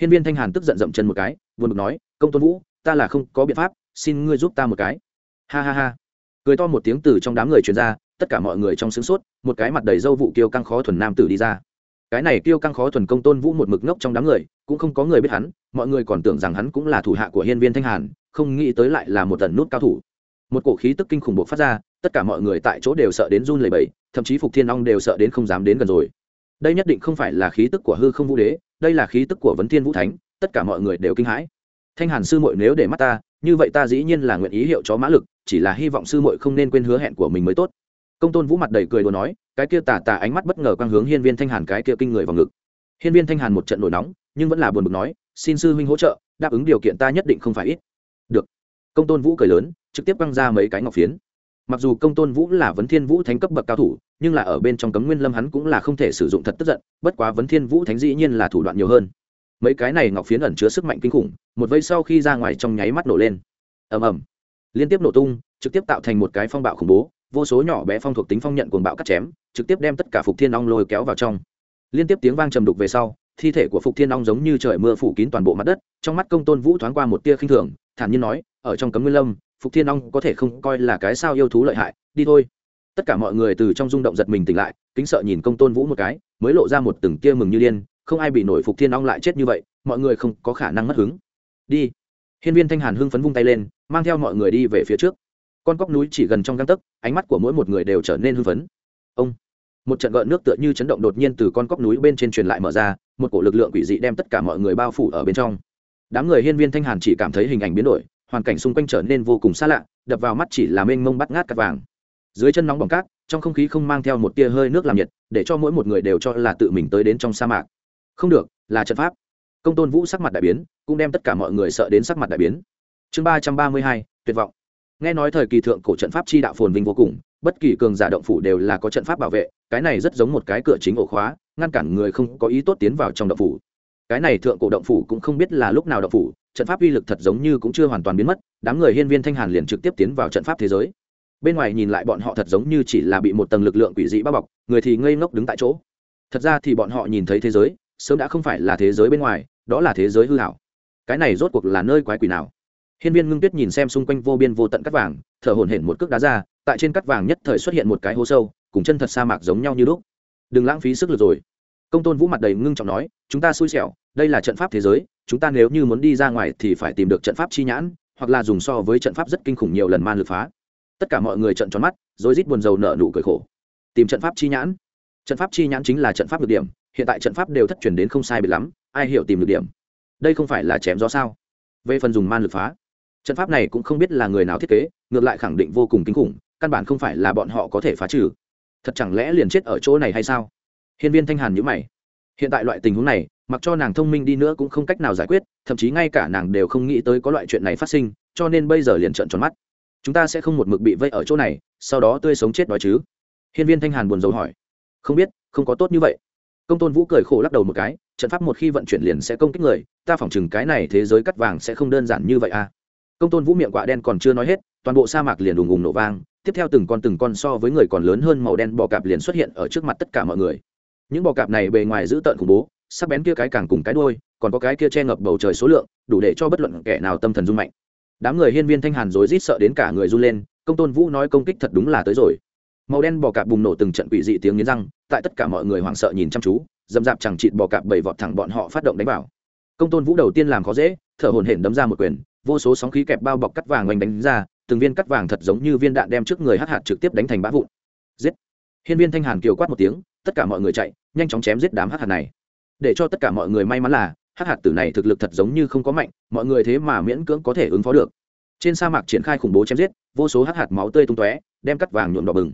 Hiên viên thanh hàn tức giận dậm chân một cái, buồn bực nói, công tôn vũ, ta là không có biện pháp, xin ngươi giúp ta một cái. Ha ha ha cười to một tiếng từ trong đám người truyền ra, tất cả mọi người trong sướng sốt, một cái mặt đầy dâu vụ kiêu căng khó thuần nam tử đi ra. Cái này kiêu căng khó thuần công tôn vũ một mực ngốc trong đám người, cũng không có người biết hắn, mọi người còn tưởng rằng hắn cũng là thủ hạ của hiên viên thanh hàn, không nghĩ tới lại là một tần nút cao thủ. Một cổ khí tức kinh khủng bộc phát ra, tất cả mọi người tại chỗ đều sợ đến run lẩy bẩy, thậm chí phục thiên long đều sợ đến không dám đến gần rồi. Đây nhất định không phải là khí tức của hư không vũ đế, đây là khí tức của vấn thiên vũ thánh, tất cả mọi người đều kinh hãi thanh hàn sư muội nếu để mắt ta, như vậy ta dĩ nhiên là nguyện ý hiệu chó mã lực, chỉ là hy vọng sư muội không nên quên hứa hẹn của mình mới tốt. Công tôn vũ mặt đầy cười đồ nói, cái kia tà tà ánh mắt bất ngờ quang hướng hiên viên thanh hàn cái kia kinh người vào ngực. Hiên viên thanh hàn một trận nổi nóng, nhưng vẫn là buồn bực nói, xin sư huynh hỗ trợ, đáp ứng điều kiện ta nhất định không phải ít. Được. Công tôn vũ cười lớn, trực tiếp quăng ra mấy cái ngọc phiến. Mặc dù công tôn vũ là vấn thiên vũ thánh cấp bậc cao thủ, nhưng là ở bên trong cấm nguyên lâm hắn cũng là không thể sử dụng thật tức giận, bất quá vấn thiên vũ thánh dĩ nhiên là thủ đoạn nhiều hơn mấy cái này ngọc phiến ẩn chứa sức mạnh kinh khủng, một vây sau khi ra ngoài trong nháy mắt nổ lên. Ầm ầm. Liên tiếp nổ tung, trực tiếp tạo thành một cái phong bạo khủng bố, vô số nhỏ bé phong thuộc tính phong nhận cuồng bạo cắt chém, trực tiếp đem tất cả phục thiên ong lôi kéo vào trong. Liên tiếp tiếng vang trầm đục về sau, thi thể của phục thiên ong giống như trời mưa phủ kín toàn bộ mặt đất, trong mắt công tôn vũ thoáng qua một tia khinh thường, thản nhiên nói, ở trong cấm nguyên lâm, phục thiên ong có thể không coi là cái sao yêu thú lợi hại, đi thôi. Tất cả mọi người từ trong rung động giật mình tỉnh lại, kính sợ nhìn công tôn vũ một cái, mới lộ ra một từng tia mừng như điên không ai bị nổi phục thiên ong lại chết như vậy, mọi người không có khả năng mất hứng. Đi. Hiên viên thanh hàn hưng phấn vung tay lên, mang theo mọi người đi về phía trước. Con cóc núi chỉ gần trong găng tấc, ánh mắt của mỗi một người đều trở nên hưng phấn. Ông. Một trận gợn nước tựa như chấn động đột nhiên từ con cóc núi bên trên truyền lại mở ra, một cổ lực lượng quỷ dị đem tất cả mọi người bao phủ ở bên trong. Đám người hiên viên thanh hàn chỉ cảm thấy hình ảnh biến đổi, hoàn cảnh xung quanh trở nên vô cùng xa lạ, đập vào mắt chỉ là mênh mông bắt ngát cắt vàng. Dưới chân nóng bỏng cát, trong không khí không mang theo một tia hơi nước làm nhiệt, để cho mỗi một người đều cho là tự mình tới đến trong sa mạc không được, là trận pháp. Công tôn vũ sắc mặt đại biến, cũng đem tất cả mọi người sợ đến sắc mặt đại biến. Chương ba trăm ba mươi hai, tuyệt vọng. Nghe nói thời kỳ thượng cổ trận pháp chi đạo phồn vinh vô cùng, bất kỳ cường giả động phủ đều là có trận pháp bảo vệ, cái này rất giống một cái cửa chính ổ khóa, ngăn cản người không có ý tốt tiến vào trong động phủ. Cái này thượng cổ động phủ cũng không biết là lúc nào động phủ, trận pháp uy lực thật giống như cũng chưa hoàn toàn biến mất, đám người hiên viên thanh hàn liền trực tiếp tiến vào trận pháp thế giới. Bên ngoài nhìn lại bọn họ thật giống như chỉ là bị một tầng lực lượng quỷ dị bao bọc, người thì ngây ngốc đứng tại chỗ. Thật ra thì bọn họ nhìn thấy thế giới sớm đã không phải là thế giới bên ngoài, đó là thế giới hư hảo. Cái này rốt cuộc là nơi quái quỷ nào? Hiên viên ngưng tuyết nhìn xem xung quanh vô biên vô tận cắt vàng, thở hổn hển một cước đá ra, tại trên cắt vàng nhất thời xuất hiện một cái hố sâu, cùng chân thật sa mạc giống nhau như lúc. Đừng lãng phí sức lực rồi. Công tôn vũ mặt đầy ngưng trọng nói, chúng ta xui xẻo, đây là trận pháp thế giới, chúng ta nếu như muốn đi ra ngoài thì phải tìm được trận pháp chi nhãn, hoặc là dùng so với trận pháp rất kinh khủng nhiều lần man lực phá. Tất cả mọi người trận tròn mắt rồi rít buồn rầu nợ nụ cười khổ. Tìm trận pháp chi nhãn? Trận pháp chi nhãn chính là trận pháp được điểm, hiện tại trận pháp đều thất truyền đến không sai biệt lắm, ai hiểu tìm được điểm? Đây không phải là chém gió sao? Về phần dùng man lực phá, trận pháp này cũng không biết là người nào thiết kế, ngược lại khẳng định vô cùng kinh khủng, căn bản không phải là bọn họ có thể phá trừ. Thật chẳng lẽ liền chết ở chỗ này hay sao? Hiên viên thanh hàn nhữ mày. Hiện tại loại tình huống này, mặc cho nàng thông minh đi nữa cũng không cách nào giải quyết, thậm chí ngay cả nàng đều không nghĩ tới có loại chuyện này phát sinh, cho nên bây giờ liền trợn tròn mắt. Chúng ta sẽ không một mực bị vây ở chỗ này, sau đó tươi sống chết đói chứ? Hiên viên thanh hàn buồn rầu hỏi không biết, không có tốt như vậy. Công tôn vũ cười khổ lắc đầu một cái, trận pháp một khi vận chuyển liền sẽ công kích người, ta phỏng chừng cái này thế giới cắt vàng sẽ không đơn giản như vậy à. Công tôn vũ miệng quạ đen còn chưa nói hết, toàn bộ sa mạc liền đùng ùng nổ vang, tiếp theo từng con từng con so với người còn lớn hơn màu đen bò cạp liền xuất hiện ở trước mặt tất cả mọi người. Những bò cạp này bề ngoài giữ tợn khủng bố, sắc bén kia cái càng cùng cái đuôi, còn có cái kia che ngập bầu trời số lượng, đủ để cho bất luận kẻ nào tâm thần rung mạnh. Đám người hiên viên thanh hàn rối rít sợ đến cả người run lên, công tôn vũ nói công kích thật đúng là tới rồi màu đen bò cạp bùng nổ từng trận quỷ dị tiếng nghiến răng, tại tất cả mọi người hoảng sợ nhìn chăm chú dầm dạp chẳng chịt bò cạp bảy vọt thẳng bọn họ phát động đánh vào. Công tôn vũ đầu tiên làm khó dễ, thở hổn hển đấm ra một quyền, vô số sóng khí kẹp bao bọc cắt vàng oanh đánh ra, từng viên cắt vàng thật giống như viên đạn đem trước người hắc hạt trực tiếp đánh thành bã vụn. Giết! Hiên viên thanh hàn kiều quát một tiếng, tất cả mọi người chạy, nhanh chóng chém giết đám hắc hạt này. Để cho tất cả mọi người may mắn là, hắc hạt tử này thực lực thật giống như không có mạnh, mọi người thế mà miễn cưỡng có thể ứng phó được. Trên sa mạc triển khai khủng bố chém giết, vô số hắc hạt máu tươi tung tóe, đem cắt vàng nhuộm đỏ bừng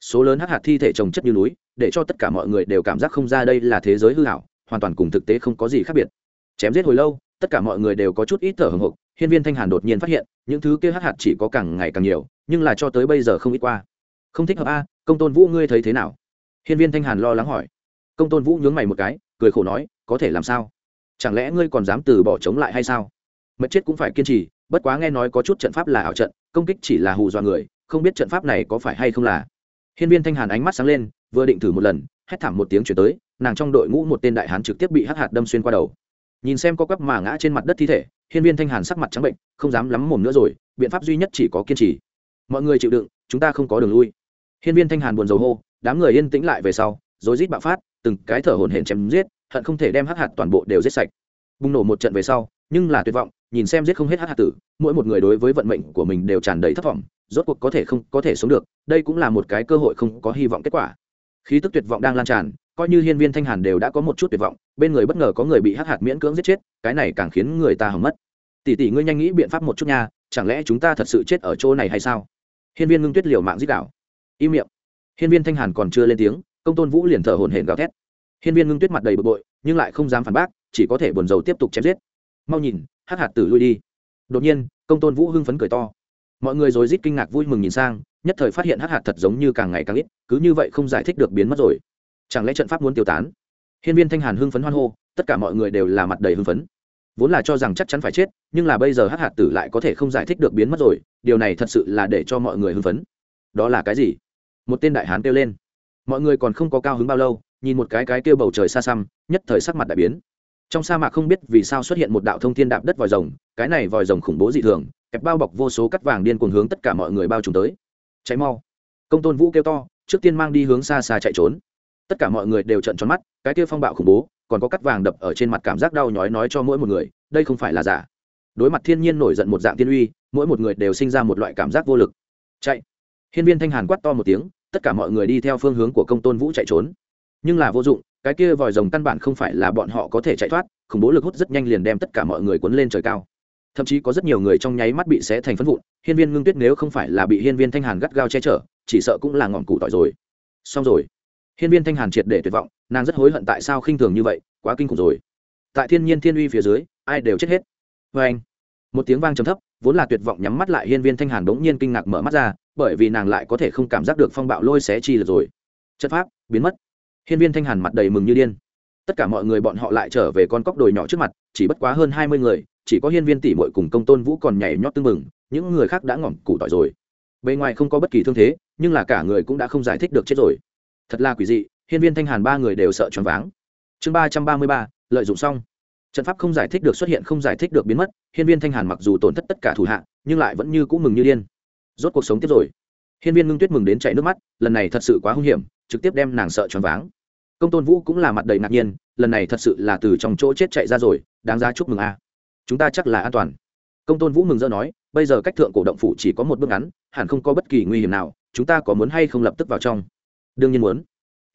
số lớn hắc hạt thi thể trồng chất như núi, để cho tất cả mọi người đều cảm giác không ra đây là thế giới hư hảo, hoàn toàn cùng thực tế không có gì khác biệt. Chém giết hồi lâu, tất cả mọi người đều có chút ít thở hồng hộc, hiên viên thanh hàn đột nhiên phát hiện, những thứ kia hắc hạt chỉ có càng ngày càng nhiều, nhưng là cho tới bây giờ không ít qua. Không thích hợp a, công tôn vũ ngươi thấy thế nào? Hiên viên thanh hàn lo lắng hỏi. Công tôn vũ nhướng mày một cái, cười khổ nói, có thể làm sao? Chẳng lẽ ngươi còn dám từ bỏ chống lại hay sao? Mất chết cũng phải kiên trì, bất quá nghe nói có chút trận pháp là ảo trận, công kích chỉ là hù dọa người, không biết trận pháp này có phải hay không là hiên viên thanh hàn ánh mắt sáng lên, vừa định thử một lần, hét thảm một tiếng chuyển tới, nàng trong đội ngũ một tên đại hán trực tiếp bị hắc hạt đâm xuyên qua đầu. Nhìn xem có quắp mà ngã trên mặt đất thi thể, hiên viên thanh hàn sắc mặt trắng bệnh, không dám lắm mồm nữa rồi, biện pháp duy nhất chỉ có kiên trì. Mọi người chịu đựng, chúng ta không có đường lui. Hiên viên thanh hàn buồn rầu hô, đám người yên tĩnh lại về sau rồi rít bạo phát, từng cái thở hổn hển chém giết, hận không thể đem hắc hạt toàn bộ đều giết sạch. Bùng nổ một trận về sau, nhưng là tuyệt vọng, nhìn xem giết không hết hắc hạt tử, mỗi một người đối với vận mệnh của mình đều tràn đầy thất vọng rốt cuộc có thể không có thể sống được, đây cũng là một cái cơ hội không có hy vọng kết quả. Khí tức tuyệt vọng đang lan tràn, coi như hiên viên thanh hàn đều đã có một chút tuyệt vọng, bên người bất ngờ có người bị hắc hạt miễn cưỡng giết chết, cái này càng khiến người ta hỏng mất. Tỷ tỷ ngươi nhanh nghĩ biện pháp một chút nha, chẳng lẽ chúng ta thật sự chết ở chỗ này hay sao? Hiên viên ngưng tuyết liều mạng giết đảo. im miệng. Hiên viên thanh hàn còn chưa lên tiếng, công tôn vũ liền thở hổn hển gào thét. Hiên viên ngưng tuyết mặt đầy bực bội, nhưng lại không dám phản bác, chỉ có thể buồn rầu tiếp tục chém giết. Mau nhìn, hắc hạt tử lui đi. Đột nhiên, công tôn vũ hưng phấn cười to mọi người rồi rít kinh ngạc vui mừng nhìn sang, nhất thời phát hiện hắc hạt thật giống như càng ngày càng ít, cứ như vậy không giải thích được biến mất rồi. Chẳng lẽ trận pháp muốn tiêu tán? Hiên viên thanh hàn hưng phấn hoan hô, tất cả mọi người đều là mặt đầy hưng phấn. Vốn là cho rằng chắc chắn phải chết, nhưng là bây giờ hắc hạt tử lại có thể không giải thích được biến mất rồi, điều này thật sự là để cho mọi người hưng phấn. Đó là cái gì? Một tên đại hán kêu lên. Mọi người còn không có cao hứng bao lâu, nhìn một cái cái kêu bầu trời xa xăm, nhất thời sắc mặt đại biến. Trong sa mạc không biết vì sao xuất hiện một đạo thông thiên đạp đất vòi rồng, cái này vòi rồng khủng bố dị thường kẹp bao bọc vô số cắt vàng điên cuồng hướng tất cả mọi người bao trùm tới. Cháy mau. Công tôn vũ kêu to, trước tiên mang đi hướng xa xa chạy trốn. Tất cả mọi người đều trận tròn mắt, cái kia phong bạo khủng bố, còn có cắt vàng đập ở trên mặt cảm giác đau nhói nói cho mỗi một người, đây không phải là giả. Đối mặt thiên nhiên nổi giận một dạng tiên uy, mỗi một người đều sinh ra một loại cảm giác vô lực. Chạy. Hiên viên thanh hàn quát to một tiếng, tất cả mọi người đi theo phương hướng của công tôn vũ chạy trốn. Nhưng là vô dụng, cái kia vòi rồng căn bản không phải là bọn họ có thể chạy thoát, khủng bố lực hút rất nhanh liền đem tất cả mọi người cuốn lên trời cao thậm chí có rất nhiều người trong nháy mắt bị xé thành phân vụn, hiên viên ngưng tuyết nếu không phải là bị hiên viên thanh hàn gắt gao che chở, chỉ sợ cũng là ngọn củ tỏi rồi. Xong rồi. Hiên viên thanh hàn triệt để tuyệt vọng, nàng rất hối hận tại sao khinh thường như vậy, quá kinh khủng rồi. Tại thiên nhiên thiên uy phía dưới, ai đều chết hết. Vê anh, một tiếng vang trầm thấp, vốn là tuyệt vọng nhắm mắt lại hiên viên thanh hàn bỗng nhiên kinh ngạc mở mắt ra, bởi vì nàng lại có thể không cảm giác được phong bạo lôi xé chi lượt rồi. Chất pháp, biến mất. Hiên viên thanh hàn mặt đầy mừng như điên. Tất cả mọi người bọn họ lại trở về con cóc đồi nhỏ trước mặt, chỉ bất quá hơn hai mươi người chỉ có hiên viên tỷ muội cùng công tôn vũ còn nhảy nhót tưng mừng những người khác đã ngỏm củ tỏi rồi. Bề ngoài không có bất kỳ thương thế, nhưng là cả người cũng đã không giải thích được chết rồi. Thật là quỷ dị, hiên viên thanh hàn ba người đều sợ choáng váng. Chương ba trăm ba mươi ba, lợi dụng xong. Trận pháp không giải thích được xuất hiện không giải thích được biến mất, hiên viên thanh hàn mặc dù tổn thất tất cả thủ hạ, nhưng lại vẫn như cũ mừng như điên. Rốt cuộc sống tiếp rồi. Hiên viên ngưng tuyết mừng đến chảy nước mắt, lần này thật sự quá hung hiểm, trực tiếp đem nàng sợ choáng váng. Công tôn vũ cũng là mặt đầy ngạc nhiên, lần này thật sự là từ trong chỗ chết chạy ra rồi, đáng ra chúc mừng a chúng ta chắc là an toàn. Công tôn vũ mừng rỡ nói, bây giờ cách thượng cổ động phủ chỉ có một bước ngắn, hẳn không có bất kỳ nguy hiểm nào, chúng ta có muốn hay không lập tức vào trong? Đương nhiên muốn.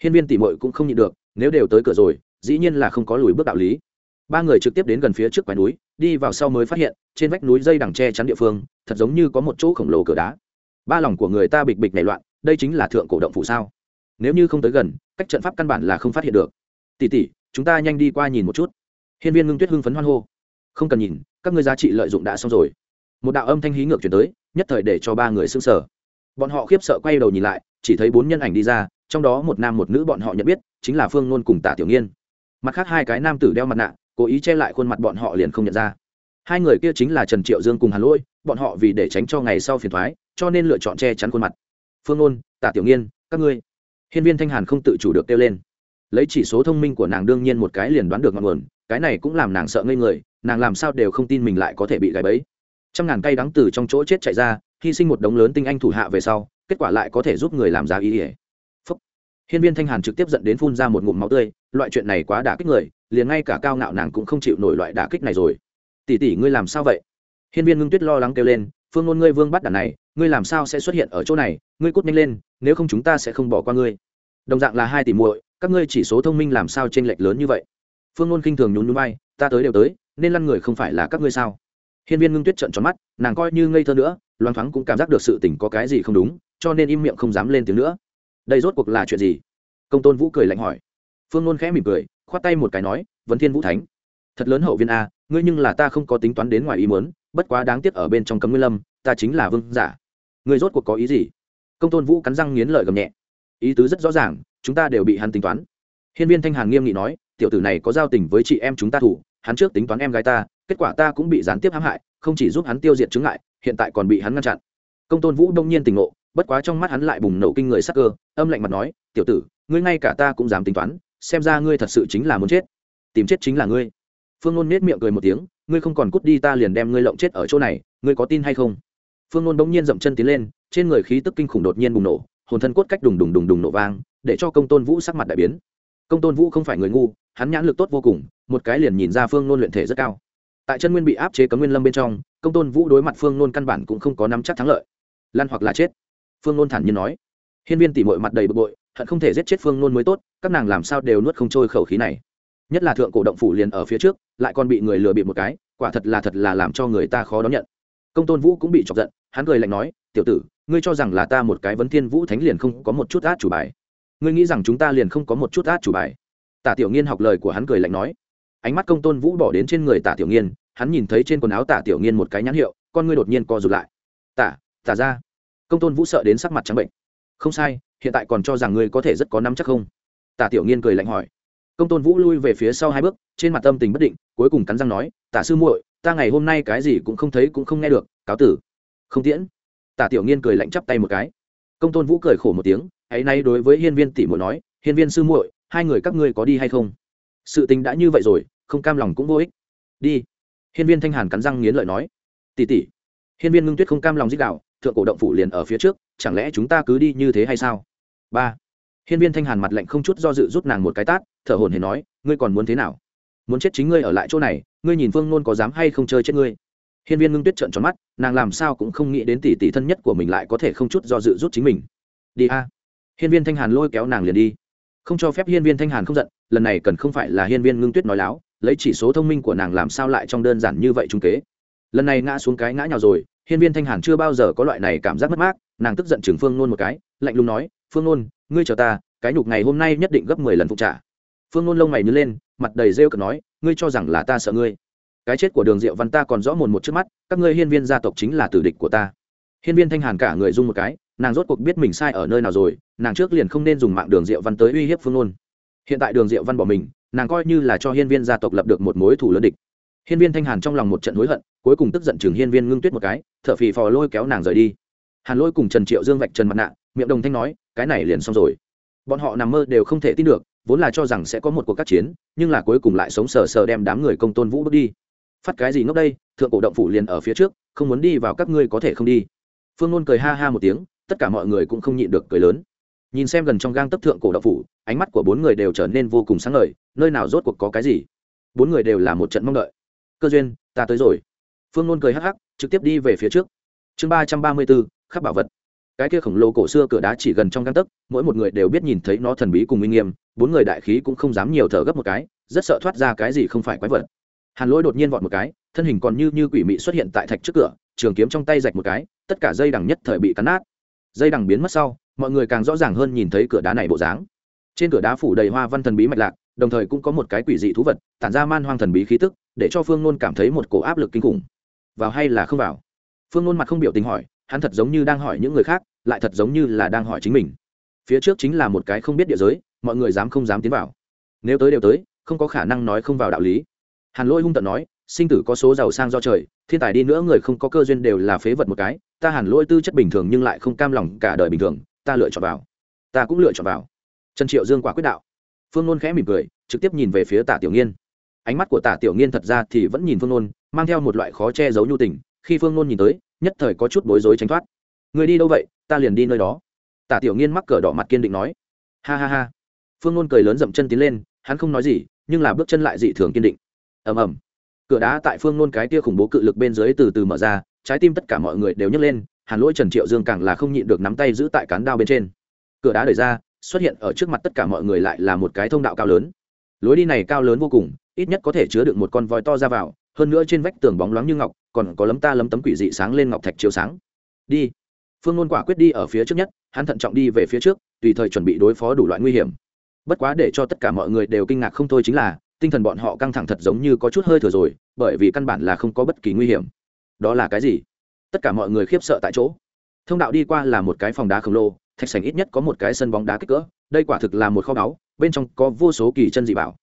Hiên viên tỷ mội cũng không nhịn được, nếu đều tới cửa rồi, dĩ nhiên là không có lùi bước đạo lý. Ba người trực tiếp đến gần phía trước quái núi, đi vào sau mới phát hiện, trên vách núi dây đằng tre chắn địa phương, thật giống như có một chỗ khổng lồ cửa đá. Ba lòng của người ta bịch bịch nảy loạn, đây chính là thượng cổ động phủ sao? Nếu như không tới gần, cách trận pháp căn bản là không phát hiện được. Tỉ tỉ chúng ta nhanh đi qua nhìn một chút. Hiên viên ngưng tuyết hưng phấn hoan hô không cần nhìn, các ngươi giá trị lợi dụng đã xong rồi. Một đạo âm thanh hí ngược chuyển tới, nhất thời để cho ba người s ư n g sở bọn họ khiếp sợ quay đầu nhìn lại, chỉ thấy bốn nhân ảnh đi ra, trong đó một nam một nữ bọn họ nhận biết, chính là phương nôn cùng tả tiểu nghiên. Mặt khác hai cái nam tử đeo mặt nạ, cố ý che lại khuôn mặt bọn họ liền không nhận ra. Hai người kia chính là trần triệu dương cùng hà lỗi bọn họ vì để tránh cho ngày sau phiền thoái cho nên lựa chọn che chắn khuôn mặt. Phương nôn, tả tiểu nghiên, các ngươi. Hiên viên thanh hàn không tự chủ được kêu lên. Lấy chỉ số thông minh của nàng đương nhiên một cái liền đoán được ngọn nguồn, cái này cũng làm nàng sợ ngây người nàng làm sao đều không tin mình lại có thể bị gãy bẫy. Trăm ngàn cây đắng từ trong chỗ chết chạy ra, hy sinh một đống lớn tinh anh thủ hạ về sau, kết quả lại có thể giúp người làm giá ý ỉa phúc. Hiên viên thanh hàn trực tiếp dẫn đến phun ra một ngụm máu tươi, loại chuyện này quá đả kích người, liền ngay cả cao ngạo nàng cũng không chịu nổi loại đả kích này rồi. Tỷ tỷ, ngươi làm sao vậy? Hiên viên ngưng tuyết lo lắng kêu lên, phương ngôn ngươi vương bắt đàn này, ngươi làm sao sẽ xuất hiện ở chỗ này? Ngươi cút nhanh lên, nếu không chúng ta sẽ không bỏ qua ngươi. Đồng dạng là hai tỷ muội, các ngươi chỉ số thông minh làm sao t r ê n lệch lớn như vậy? Phương ngôn khinh thường nhún núi bay ta tới đều tới nên lăn người không phải là các ngươi sao? Hiên viên ngưng tuyết trận tròn mắt, nàng coi như ngây thơ nữa loan thoáng cũng cảm giác được sự tình có cái gì không đúng, cho nên im miệng không dám lên tiếng nữa. Đây rốt cuộc là chuyện gì? Công tôn vũ cười lạnh hỏi. Phương nôn khẽ mỉm cười, khoát tay một cái nói, vấn thiên vũ thánh, thật lớn hậu viên a, ngươi nhưng là ta không có tính toán đến ngoài ý muốn, bất quá đáng tiếc ở bên trong cấm nguyên lâm, ta chính là vương giả. Ngươi rốt cuộc có ý gì? Công tôn vũ cắn răng nghiến lợi gầm nhẹ. Ý tứ rất rõ ràng, chúng ta đều bị hắn tính toán. Hiên viên thanh hàn nghiêm nghị nói, tiểu tử này có giao tình với chị em chúng ta thủ hắn trước tính toán em gái ta, kết quả ta cũng bị gián tiếp hãm hại, không chỉ giúp hắn tiêu diệt chứng ngại, hiện tại còn bị hắn ngăn chặn. Công tôn vũ đông nhiên tình ngộ, bất quá trong mắt hắn lại bùng nổ kinh người sắc cơ, âm lạnh mặt nói, tiểu tử, ngươi ngay cả ta cũng dám tính toán, xem ra ngươi thật sự chính là muốn chết. Tìm chết chính là ngươi. Phương ngôn nết miệng cười một tiếng, ngươi không còn cút đi ta liền đem ngươi lộng chết ở chỗ này, ngươi có tin hay không? Phương ngôn bỗng nhiên dậm chân tiến lên, trên người khí tức kinh khủng đột nhiên bùng nổ, hồn thân cốt cách đùng đùng đùng đùng nổ vang, để cho công tôn vũ sắc mặt đại biến. Công tôn vũ không phải người ngu, hắn nhãn lực tốt vô cùng một cái liền nhìn ra phương nôn luyện thể rất cao. Tại chân nguyên bị áp chế cấm nguyên lâm bên trong, công tôn vũ đối mặt phương nôn căn bản cũng không có nắm chắc thắng lợi. Lan hoặc là chết. Phương nôn thản nhiên nói. Hiên viên tỉ mội mặt đầy bực bội, hận không thể giết chết phương nôn mới tốt, các nàng làm sao đều nuốt không trôi khẩu khí này. Nhất là thượng cổ động phủ liền ở phía trước, lại còn bị người lừa bịp một cái, quả thật là thật là làm cho người ta khó đón nhận. Công tôn vũ cũng bị chọc giận, hắn cười lạnh nói, tiểu tử, ngươi cho rằng là ta một cái vấn thiên vũ thánh liền không có một chút át chủ bài. Ngươi nghĩ rằng chúng ta liền không có một chút át chủ bài. Tả tiểu nghiên học lời của hắn cười lạnh nói ánh mắt công tôn vũ bỏ đến trên người tả tiểu nghiên, hắn nhìn thấy trên quần áo tả tiểu nghiên một cái nhãn hiệu, con ngươi đột nhiên co rụt lại. Tả tả ra. Công tôn vũ sợ đến sắc mặt trắng bệnh. Không sai, hiện tại còn cho rằng ngươi có thể rất có nắm chắc không? Tả tiểu nghiên cười lạnh hỏi. Công tôn vũ lui về phía sau hai bước, trên mặt tâm tình bất định, cuối cùng cắn răng nói, tả sư muội, ta ngày hôm nay cái gì cũng không thấy cũng không nghe được, cáo tử. Không tiễn. Tả tiểu nghiên cười lạnh chắp tay một cái. Công tôn vũ cười khổ một tiếng hãy nay đối với hiên viên tỷ muội nói, hiên viên sư muội, hai người các ngươi có đi hay không? Sự tình đã như vậy rồi không cam lòng cũng vô ích. Đi. Hiên viên thanh hàn cắn răng nghiến lợi nói. Tỷ tỷ. Hiên viên ngưng tuyết không cam lòng dích đạo thượng cổ động phủ liền ở phía trước, chẳng lẽ chúng ta cứ đi như thế hay sao? Ba. Hiên viên thanh hàn mặt lạnh không chút do dự rút nàng một cái tát, thở hồn hển nói, ngươi còn muốn thế nào? Muốn chết chính ngươi ở lại chỗ này, ngươi nhìn phương nôn có dám hay không chơi chết ngươi? Hiên viên ngưng tuyết trợn tròn mắt, nàng làm sao cũng không nghĩ đến tỷ tỷ thân nhất của mình lại có thể không chút do dự rút chính mình. Đi a. Hiên viên thanh hàn lôi kéo nàng liền đi. Không cho phép hiên viên thanh hàn không giận, lần này cần không phải là hiên viên ngưng tuyết nói láo lấy chỉ số thông minh của nàng làm sao lại trong đơn giản như vậy trung kế. Lần này ngã xuống cái ngã nhào rồi, hiên viên thanh hàn chưa bao giờ có loại này cảm giác mất mát, nàng tức giận chừng phương nôn một cái, lạnh lùng nói, phương nôn, ngươi chờ ta, cái nhục ngày hôm nay nhất định gấp mười lần phục trả. Phương nôn lông mày nhớ lên, mặt đầy rêu cợt nói, ngươi cho rằng là ta sợ ngươi? Cái chết của đường diệu văn ta còn rõ mồn một trước mắt, các ngươi hiên viên gia tộc chính là tử địch của ta. Hiên viên thanh hàn cả người dung một cái, nàng rốt cuộc biết mình sai ở nơi nào rồi, nàng trước liền không nên dùng mạng đường diệu văn tới uy hiếp phương nôn. Hiện tại đường diệu văn bỏ mình nàng coi như là cho hiên viên gia tộc lập được một mối thủ lớn địch. Hiên viên thanh hàn trong lòng một trận hối hận, cuối cùng tức giận chừng hiên viên ngưng tuyết một cái t h ở phì phò lôi kéo nàng rời đi. Hàn lôi cùng trần triệu dương vạch trần mặt nạ, miệng đồng thanh nói, cái này liền xong rồi. Bọn họ nằm mơ đều không thể tin được, vốn là cho rằng sẽ có một cuộc các chiến, nhưng là cuối cùng lại sống sờ sờ đem đám người công tôn vũ bước đi. Phát cái gì ngốc đây, thượng cổ động phủ liền ở phía trước, không muốn đi vào các ngươi có thể không đi. Phương nôn cười ha ha một tiếng, tất cả mọi người cũng không nhịn được cười lớn nhìn xem gần trong gang tấp thượng cổ đạo phủ, ánh mắt của bốn người đều trở nên vô cùng sáng ngời, nơi nào rốt cuộc có cái gì? Bốn người đều là một trận mong đợi. Cơ duyên, ta tới rồi. Phương luôn cười hắc hắc, trực tiếp đi về phía trước. Chương ba trăm ba mươi bốn, khắc bảo vật. Cái kia khổng lồ cổ xưa cửa đá chỉ gần trong găng tấc, mỗi một người đều biết nhìn thấy nó thần bí cùng minh nghiêm, bốn người đại khí cũng không dám nhiều thở gấp một cái, rất sợ thoát ra cái gì không phải quái vật. Hàn lỗi đột nhiên vọt một cái, thân hình còn như như quỷ mị xuất hiện tại thạch trước cửa, trường kiếm trong tay rạch một cái, tất cả dây đằng nhất thời bị cắn nát. Dây đằng biến mất sau mọi người càng rõ ràng hơn nhìn thấy cửa đá này bộ dáng. Trên cửa đá phủ đầy hoa văn thần bí mạch lạc, đồng thời cũng có một cái quỷ dị thú vật, tản ra man hoang thần bí khí tức, để cho phương nôn cảm thấy một cổ áp lực kinh khủng. Vào hay là không vào? Phương nôn mặt không biểu tình hỏi, hắn thật giống như đang hỏi những người khác, lại thật giống như là đang hỏi chính mình. Phía trước chính là một cái không biết địa giới, mọi người dám không dám tiến vào. Nếu tới đều tới, không có khả năng nói không vào đạo lý. Hàn lôi hung tận nói, sinh tử có số giàu sang do trời, thiên tài đi nữa người không có cơ duyên đều là phế vật một cái, ta hàn lôi tư chất bình thường nhưng lại không cam lòng cả đời bình thường ta lựa chọn vào. Ta cũng lựa chọn vào. Trần triệu dương quả quyết đạo. Phương nôn khẽ mỉm cười, trực tiếp nhìn về phía tả tiểu nghiên. Ánh mắt của tả tiểu nghiên thật ra thì vẫn nhìn phương nôn, mang theo một loại khó che giấu nhu tình, khi phương nôn nhìn tới, nhất thời có chút bối rối tránh thoát. Người đi đâu vậy? Ta liền đi nơi đó. Tả tiểu nghiên mắc cờ đỏ mặt kiên định nói. Ha ha ha. Phương nôn cười lớn dậm chân tiến lên, hắn không nói gì, nhưng là bước chân lại dị thường kiên định. Ầm ầm. Cửa đá tại phương nôn cái tia khủng bố cự lực bên dưới từ từ mở ra, trái tim tất cả mọi người đều nhấc lên hàn lỗi trần triệu dương càng là không nhịn được nắm tay giữ tại cán đao bên trên. Cửa đá đẩy ra, xuất hiện ở trước mặt tất cả mọi người lại là một cái thông đạo cao lớn. Lối đi này cao lớn vô cùng, ít nhất có thể chứa được một con voi to ra vào, hơn nữa trên vách tường bóng loáng như ngọc, còn có lấm ta lấm tấm quỷ dị sáng lên ngọc thạch chiếu sáng. Đi. Phương ngôn quả quyết đi ở phía trước nhất, hắn thận trọng đi về phía trước, tùy thời chuẩn bị đối phó đủ loại nguy hiểm. Bất quá để cho tất cả mọi người đều kinh ngạc không thôi chính là, tinh thần bọn họ căng thẳng thật giống như có chút hơi thừa rồi, bởi vì căn bản là không có bất kỳ nguy hiểm. Đó là cái gì? Tất cả mọi người khiếp sợ tại chỗ. Thông đạo đi qua là một cái phòng đá khổng lồ, thạch sành ít nhất có một cái sân bóng đá kích cỡ. Đây quả thực là một kho báu, bên trong có vô số kỳ chân dị bảo.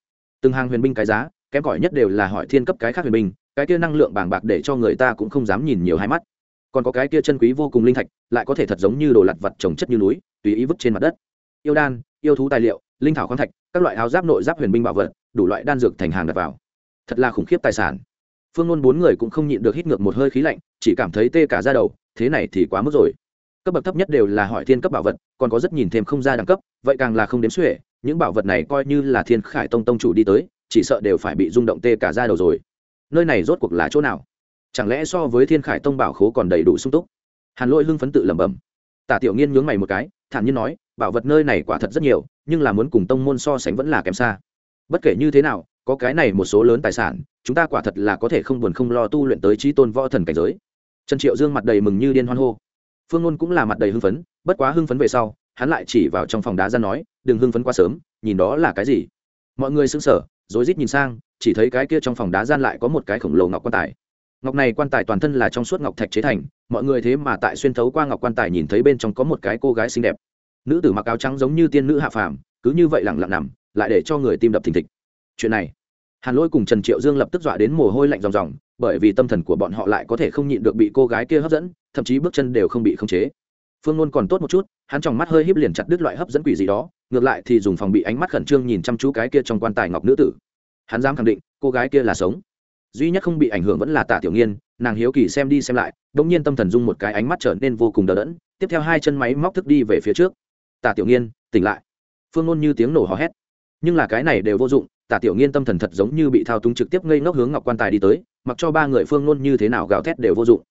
Từng hàng huyền binh cái giá, kém cỏi nhất đều là hỏi thiên cấp cái khác huyền binh, cái kia năng lượng bàng bạc để cho người ta cũng không dám nhìn nhiều hai mắt. Còn có cái kia chân quý vô cùng linh thạch, lại có thể thật giống như đồ lặt vặt trồng chất như núi, tùy ý vứt trên mặt đất. Yêu đan, yêu thú tài liệu, linh thảo khoáng thạch, các loại áo giáp nội giáp huyền binh bảo vật, đủ loại đan dược thành hàng đặt vào. Thật là khủng khiếp tài sản phương nôn bốn người cũng không nhịn được hít ngược một hơi khí lạnh, chỉ cảm thấy tê cả ra đầu, thế này thì quá mức rồi. Cấp bậc thấp nhất đều là hỏi thiên cấp bảo vật, còn có rất nhìn thêm không ra đẳng cấp, vậy càng là không đếm xuể, những bảo vật này coi như là thiên khải tông tông chủ đi tới, chỉ sợ đều phải bị rung động tê cả ra đầu rồi. Nơi này rốt cuộc là chỗ nào? Chẳng lẽ so với thiên khải tông bảo khố còn đầy đủ sung túc? Hàn lỗi hưng phấn tự lẩm bẩm. Tả tiểu nghiên nhướng mày một cái, thản nhiên nói, bảo vật nơi này quả thật rất nhiều, nhưng là muốn cùng tông môn so sánh vẫn là kém xa. Bất kể như thế nào có cái này một số lớn tài sản, chúng ta quả thật là có thể không buồn không lo tu luyện tới trí tôn võ thần cảnh giới. Trần triệu dương mặt đầy mừng như điên hoan hô. Phương ngôn cũng là mặt đầy hưng phấn, bất quá hưng phấn về sau, hắn lại chỉ vào trong phòng đá ra nói, đừng hưng phấn quá sớm, nhìn đó là cái gì? Mọi người xứng sở rối rít nhìn sang, chỉ thấy cái kia trong phòng đá gian lại có một cái khổng lồ ngọc quan tài. Ngọc này quan tài toàn thân là trong suốt ngọc thạch chế thành, mọi người thế mà tại xuyên thấu qua ngọc quan tài nhìn thấy bên trong có một cái cô gái xinh đẹp. Nữ tử mặc áo trắng giống như tiên nữ hạ phàm, cứ như vậy lẳng lặng nằm, lại để cho người tim đập thình thịch chuyện này. Hàn lỗi cùng trần triệu dương lập tức dọa đến mồ hôi lạnh ròng ròng, bởi vì tâm thần của bọn họ lại có thể không nhịn được bị cô gái kia hấp dẫn, thậm chí bước chân đều không bị khống chế. Phương ngôn còn tốt một chút, hắn trong mắt hơi híp liền chặt đứt loại hấp dẫn quỷ gì đó, ngược lại thì dùng phòng bị ánh mắt khẩn trương nhìn chăm chú cái kia trong quan tài ngọc nữ tử. Hắn dám khẳng định, cô gái kia là sống. Duy nhất không bị ảnh hưởng vẫn là tạ tiểu nghiên, nàng hiếu kỳ xem đi xem lại đ ỗ n g nhiên tâm thần dung một cái ánh mắt trở nên vô cùng đờ đẫn, tiếp theo hai chân máy móc thức đi về phía trước. Tạ tiểu nghiên, tỉnh lại. Phương ngôn như tiếng nổ hò hét. Nhưng là cái này đều vô dụng Tả tiểu nghiên tâm thần thật giống như bị thao túng trực tiếp ngây ngốc hướng ngọc quan tài đi tới, mặc cho ba người phương ngôn như thế nào gào thét đều vô dụng.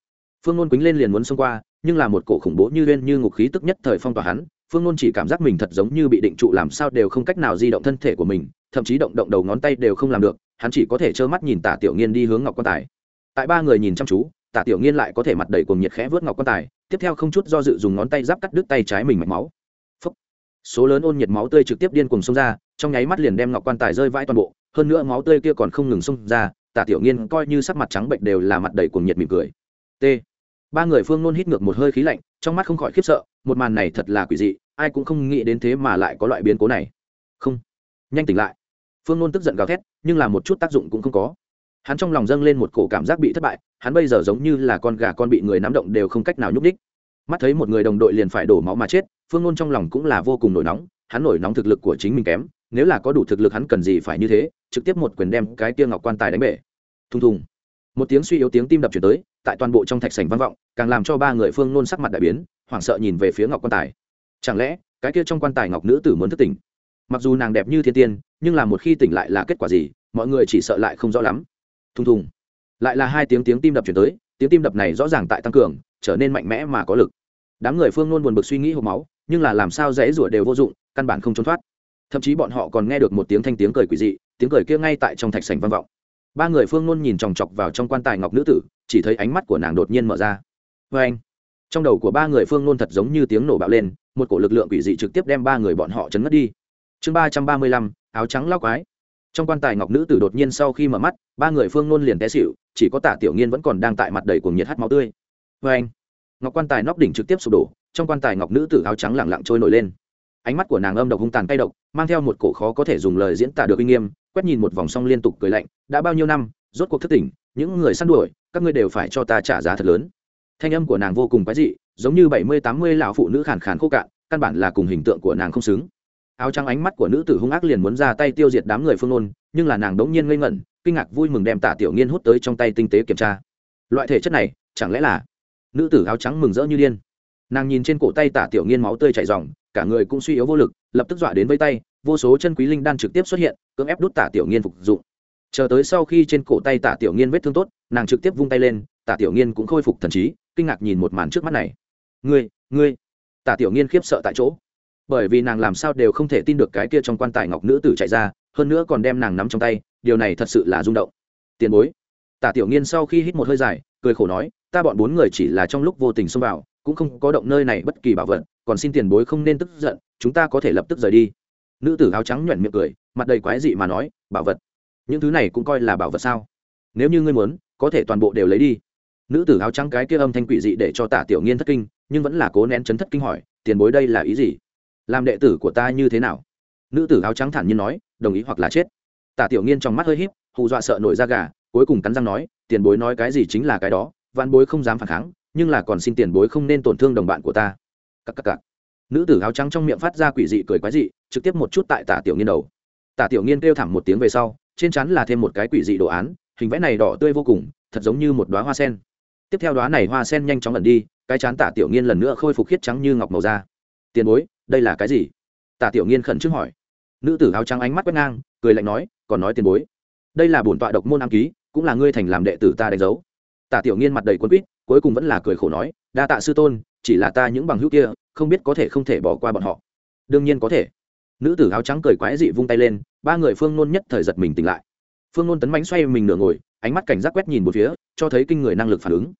Phương ngôn quýnh lên liền muốn xông qua, nhưng là một cổ khủng bố như lên như ngục khí tức nhất thời phong tỏa hắn, phương ngôn chỉ cảm giác mình thật giống như bị định trụ làm sao đều không cách nào di động thân thể của mình, thậm chí động động đầu ngón tay đều không làm được, hắn chỉ có thể trơ mắt nhìn tả tiểu nghiên đi hướng ngọc quan tài. Tại ba người nhìn chăm chú, tả tiểu nghiên lại có thể mặt đầy cuồng nhiệt khẽ vớt ngọc quan tài, tiếp theo không chút do dự dùng ngón tay giáp cắt đứt tay trái mình mạch máu số lớn ôn nhiệt máu tươi trực tiếp điên cùng xông ra, trong nháy mắt liền đem ngọc quan tài rơi vãi toàn bộ, hơn nữa máu tươi kia còn không ngừng xông ra, tả tiểu nghiên coi như sắc mặt trắng bệnh đều là mặt đầy cùng nhiệt mỉm cười. T. Ba người phương nôn hít ngược một hơi khí lạnh, trong mắt không khỏi khiếp sợ, một màn này thật là quỷ dị, ai cũng không nghĩ đến thế mà lại có loại biến cố này. Không. Nhanh tỉnh lại. Phương nôn tức giận gào thét, nhưng là một chút tác dụng cũng không có. Hắn trong lòng dâng lên một cổ cảm giác bị thất bại, hắn bây giờ giống như là con gà con bị người nắm động đều không cách nào nhúc đích mắt thấy một người đồng đội liền phải đổ máu mà chết, phương nôn trong lòng cũng là vô cùng nổi nóng, hắn nổi nóng thực lực của chính mình kém, nếu là có đủ thực lực hắn cần gì phải như thế, trực tiếp một quyền đem cái tia ngọc quan tài đánh bể. Thùng thùng. Một tiếng suy yếu tiếng tim đập chuyển tới, tại toàn bộ trong thạch sảnh vang vọng, càng làm cho ba người phương nôn sắc mặt đại biến, hoảng sợ nhìn về phía ngọc quan tài. Chẳng lẽ, cái kia trong quan tài ngọc nữ tử muốn thức tỉnh? Mặc dù nàng đẹp như thiên tiên, nhưng là một khi tỉnh lại là kết quả gì, mọi người chỉ sợ lại không rõ lắm. Thùng thùng. Lại là hai tiếng tiếng tim đập chuyển tới, tiếng tim đập này rõ ràng tại tăng cường, trở nên mạnh mẽ mà có lực đám người phương nôn buồn bực suy nghĩ hộp máu, nhưng là làm sao dễ rủa đều vô dụng, căn bản không trốn thoát. Thậm chí bọn họ còn nghe được một tiếng thanh tiếng cười quỷ dị, tiếng cười kia ngay tại trong thạch sảnh vang vọng. Ba người phương nôn nhìn chòng chọc vào trong quan tài ngọc nữ tử, chỉ thấy ánh mắt của nàng đột nhiên mở ra. Vê anh. Trong đầu của ba người phương nôn thật giống như tiếng nổ bạo lên, một cổ lực lượng quỷ dị trực tiếp đem ba người bọn họ chấn ngất đi. Chương ba trăm ba mươi lăm, áo trắng lao quái. Trong quan tài ngọc nữ tử đột nhiên sau khi mở mắt, ba người phương nôn liền té xịu chỉ có tả tiểu nghiên vẫn còn đang tại mặt đầy cuồng nhiệt hắt máu tươi. Vê anh ngọc quan tài nóc đỉnh trực tiếp sụp đổ, trong quan tài ngọc nữ tử áo trắng lẳng lặng trôi nổi lên. Ánh mắt của nàng âm độc hung tàn cay độc, mang theo một cổ khó có thể dùng lời diễn tả được uy nghiêm, quét nhìn một vòng xong liên tục cười lạnh, đã bao nhiêu năm, rốt cuộc thất tỉnh, những người săn đuổi, các ngươi đều phải cho ta trả giá thật lớn. Thanh âm của nàng vô cùng quái dị, giống như bảy mươi tám mươi lão phụ nữ khàn khàn khô cạn, căn bản là cùng hình tượng của nàng không xứng. Áo trắng ánh mắt của nữ tử hung ác liền muốn ra tay tiêu diệt đám người phương nôn, nhưng là nàng đống nhiên ngây ngẩn, kinh ngạc vui mừng đem tả tiểu nghiên hút tới trong tay tinh tế kiểm tra. Loại thể chất này, chẳng lẽ là nữ tử áo trắng mừng rỡ như điên. Nàng nhìn trên cổ tay tả tiểu nghiên máu tươi chảy r cả người cũng suy yếu vô lực, lập tức dọa đến vây tay, vô số chân quý linh đan trực tiếp xuất hiện, cưỡng ép đút tả tiểu nghiên phục dụng. Chờ tới sau khi trên cổ tay tả tiểu nghiên vết thương tốt, nàng trực tiếp vung tay lên, tả tiểu nghiên cũng khôi phục thần trí, kinh ngạc nhìn một màn trước mắt này. Ngươi ngươi! Tả tiểu nghiên khiếp sợ tại chỗ. Bởi vì nàng làm sao đều không thể tin được cái kia trong quan tài ngọc nữ tử chạy ra, hơn nữa còn đem nàng nắm trong tay, điều này thật sự là rung động. Tiền bối. Tả tiểu nghiên sau khi hít một hơi dài, cười khổ nói ta bọn bốn người chỉ là trong lúc vô tình xông vào, cũng không có động nơi này bất kỳ bảo vật, còn xin tiền bối không nên tức giận, chúng ta có thể lập tức rời đi. Nữ tử áo trắng nhuận miệng cười, mặt đầy quái dị mà nói, bảo vật? Những thứ này cũng coi là bảo vật sao? Nếu như ngươi muốn, có thể toàn bộ đều lấy đi. Nữ tử áo trắng cái kia âm thanh quỷ dị để cho tả tiểu nghiên thất kinh, nhưng vẫn là cố nén chấn thất kinh hỏi, tiền bối đây là ý gì? Làm đệ tử của ta như thế nào? Nữ tử áo trắng thản nhiên nói, đồng ý hoặc là chết. Tả tiểu nghiên trong mắt hơi híp, hù dọa sợ nổi da gà, cuối cùng cắn răng nói, tiền bối nói cái gì chính là cái đó văn bối không dám phản kháng, nhưng là còn xin tiền bối không nên tổn thương đồng bạn của ta. Cắc cắc cắc. nữ tử áo trắng trong miệng phát ra quỷ dị cười quái dị, trực tiếp một chút tại tả tiểu nghiên đầu. Tả tiểu nghiên kêu thảm một tiếng về sau, trên chắn là thêm một cái quỷ dị đồ án, hình vẽ này đỏ tươi vô cùng, thật giống như một đoá hoa sen. Tiếp theo đoá này hoa sen nhanh chóng lần đi, cái chán tả tiểu nghiên lần nữa khôi phục khiết trắng như ngọc màu da. Tiền bối, đây là cái gì? Tả tiểu nghiên khẩn trương hỏi. Nữ tử áo trắng ánh mắt quét ngang, cười lạnh nói, còn nói tiền bối, đây là bổn tọa độc môn ám ký, cũng là ngươi thành làm đệ tử ta đánh dấu tả tiểu nghiên mặt đầy quân quýt, cuối cùng vẫn là cười khổ nói, đa tạ sư tôn, chỉ là ta những bằng hữu kia, không biết có thể không thể bỏ qua bọn họ. Đương nhiên có thể. Nữ tử áo trắng cười quái dị vung tay lên, ba người phương nôn nhất thời giật mình tỉnh lại. Phương nôn tấn mánh xoay mình nửa ngồi, ánh mắt cảnh giác quét nhìn một phía, cho thấy kinh người năng lực phản ứng.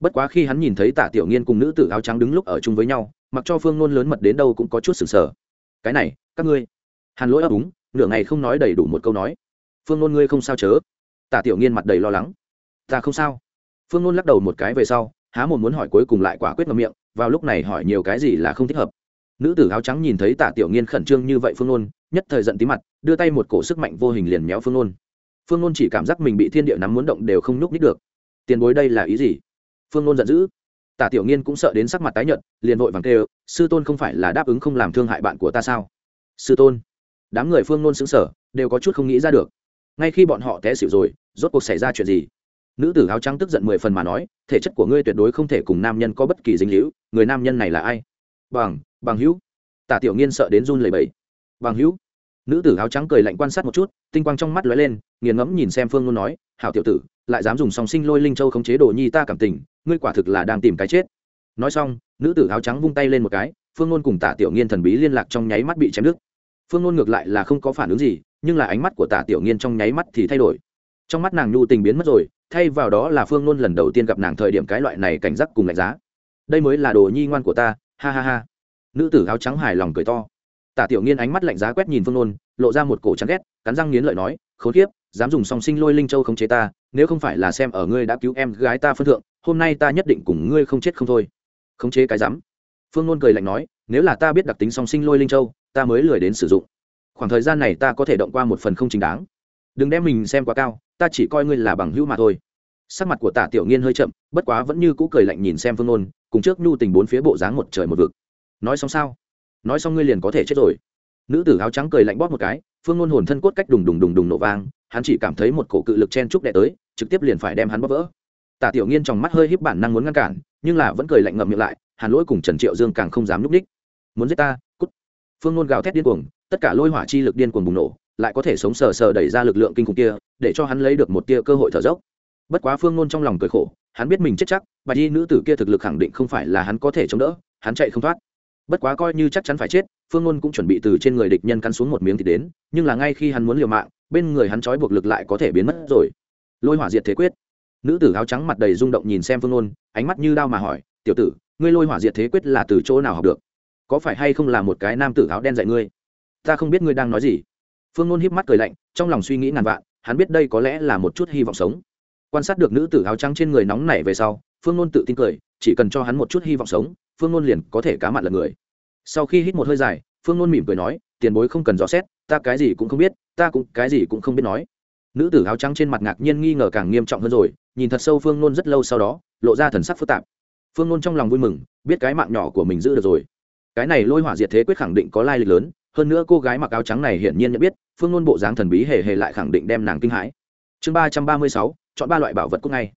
Bất quá khi hắn nhìn thấy tả tiểu nghiên cùng nữ tử áo trắng đứng lúc ở chung với nhau, mặc cho phương nôn lớn mật đến đâu cũng có chút sừng sờ. Cái này, các ngươi. Hàn lỗi ấp úng, nửa ngày không nói đầy đủ một câu nói. Phương nôn ngươi không sao chớ? Tả tiểu nghiên mặt đầy lo lắng. Ta không sao phương nôn lắc đầu một cái về sau, há một muốn hỏi cuối cùng lại quả quyết ngậm miệng, vào lúc này hỏi nhiều cái gì là không thích hợp. Nữ tử áo trắng nhìn thấy tả tiểu nghiên khẩn trương như vậy phương nôn, nhất thời giận tí mặt, đưa tay một cổ sức mạnh vô hình liền méo phương nôn. Phương nôn chỉ cảm giác mình bị thiên địa nắm muốn động đều không nhúc nít được. Tiền bối đây là ý gì? Phương nôn giận dữ. Tả tiểu nghiên cũng sợ đến sắc mặt tái nhợt, liền vội vàng kêu, sư tôn không phải là đáp ứng không làm thương hại bạn của ta sao? Sư tôn. Đám người phương nôn xứng sở đều có chút không nghĩ ra được. Ngay khi bọn họ té xỉu rồi, rốt cuộc xảy ra chuyện gì? Nữ tử áo trắng tức giận mười phần mà nói, thể chất của ngươi tuyệt đối không thể cùng nam nhân có bất kỳ dính líu, người nam nhân này là ai? Bằng bằng hữu. Tả tiểu nghiên sợ đến run lầy bẫy bằng hữu? Nữ tử áo trắng cười lạnh quan sát một chút, tinh quang trong mắt lóe lên, nghiền ngẫm nhìn xem phương ngôn nói, hảo tiểu tử, lại dám dùng song sinh lôi linh châu khống chế đồ nhi ta cảm tình, ngươi quả thực là đang tìm cái chết. Nói xong, nữ tử áo trắng vung tay lên một cái, phương ngôn cùng tả tiểu nghiên thần bí liên lạc trong nháy mắt bị chém đứt. Phương ngôn ngược lại là không có phản ứng gì, nhưng là ánh mắt của tả tiểu nghiên trong nháy mắt thì thay đổi. Trong mắt nàng nhu tình biến mất rồi thay vào đó là phương nôn lần đầu tiên gặp nàng thời điểm cái loại này cảnh giác cùng lạnh giá. Đây mới là đồ nhi ngoan của ta, ha ha ha. Nữ tử áo trắng hài lòng cười to. Tả tiểu nghiên ánh mắt lạnh giá quét nhìn phương nôn, lộ ra một cổ trắng ghét, cắn răng nghiến lợi nói, khốn kiếp, dám dùng song sinh lôi linh châu khống chế ta, nếu không phải là xem ở ngươi đã cứu em gái ta phân thượng, hôm nay ta nhất định cùng ngươi không chết không thôi. Khống chế cái dám phương nôn cười lạnh nói, nếu là ta biết đặc tính song sinh lôi linh châu, ta mới lười đến sử dụng. Khoảng thời gian này ta có thể động qua một phần không chính đáng. Đừng đem mình xem quá cao ta chỉ coi ngươi là bằng hữu mà thôi. Sắc mặt của tả tiểu nghiên hơi chậm, bất quá vẫn như cũ cười lạnh nhìn xem phương nôn, cùng trước nhu tình bốn phía bộ dáng một trời một vực. Nói xong sao? Nói xong ngươi liền có thể chết rồi. Nữ tử áo trắng cười lạnh bóp một cái phương nôn hồn thân cốt cách đùng đùng đùng đùng nổ vang, hắn chỉ cảm thấy một cổ cự lực chen trúc đẻ tới, trực tiếp liền phải đem hắn bóp vỡ. Tả tiểu nghiên trong mắt hơi híp bản năng muốn ngăn cản, nhưng là vẫn cười lạnh ngậm miệng lại, hàn lỗi cùng trần triệu dương càng không dám núp ních muốn giết ta, cút. Phương nôn gào thét điên cuồng, tất cả lôi hỏa chi lực điên cuồng bùng nổ, lại có thể sống sờ sờ đẩy ra lực lượng kinh khủng kia để cho hắn lấy được một tia cơ hội thở dốc. Bất quá phương nôn trong lòng cười khổ hắn biết mình chết chắc bạch y nữ tử kia thực lực khẳng định không phải là hắn có thể chống đỡ hắn chạy không thoát. Bất quá coi như chắc chắn phải chết phương ngôn cũng chuẩn bị từ trên người địch nhân cắn xuống một miếng thì đến nhưng là ngay khi hắn muốn liều mạng bên người hắn trói buộc lực lại có thể biến mất rồi. Lôi hỏa diệt thế quyết. Nữ tử áo trắng mặt đầy rung động nhìn xem phương ngôn, ánh mắt như đau mà hỏi tiểu tử ngươi lôi hỏa diệt thế quyết là từ chỗ nào học được? Có phải hay không là một cái nam tử áo đen dạy ngươi? Ta không biết ngươi đang nói gì. Phương ngôn híp mắt cười lạnh trong lòng suy nghĩ ngàn vạn hắn biết đây có lẽ là một chút hy vọng sống. Quan sát được nữ tử áo trắng trên người nóng nảy về sau, phương nôn tự tin cười, chỉ cần cho hắn một chút hy vọng sống, phương nôn liền có thể cá mặt lần người. Sau khi hít một hơi dài, phương nôn mỉm cười nói, tiền bối không cần dò xét, ta cái gì cũng không biết, ta cũng cái gì cũng không biết nói. Nữ tử áo trắng trên mặt ngạc nhiên nghi ngờ càng nghiêm trọng hơn rồi, nhìn thật sâu phương nôn rất lâu sau đó, lộ ra thần sắc phức tạp. Phương nôn trong lòng vui mừng, biết cái mạng nhỏ của mình giữ được rồi. Cái này lôi hỏa diệt thế quyết khẳng định có lai lịch lớn hơn nữa cô gái mặc áo trắng này hiển nhiên nhận biết, phương ngôn bộ dáng thần bí hề hề lại khẳng định đem nàng kinh hãi. Chương ba trăm ba mươi sáu, chọn ba loại bảo vật cúc ngay.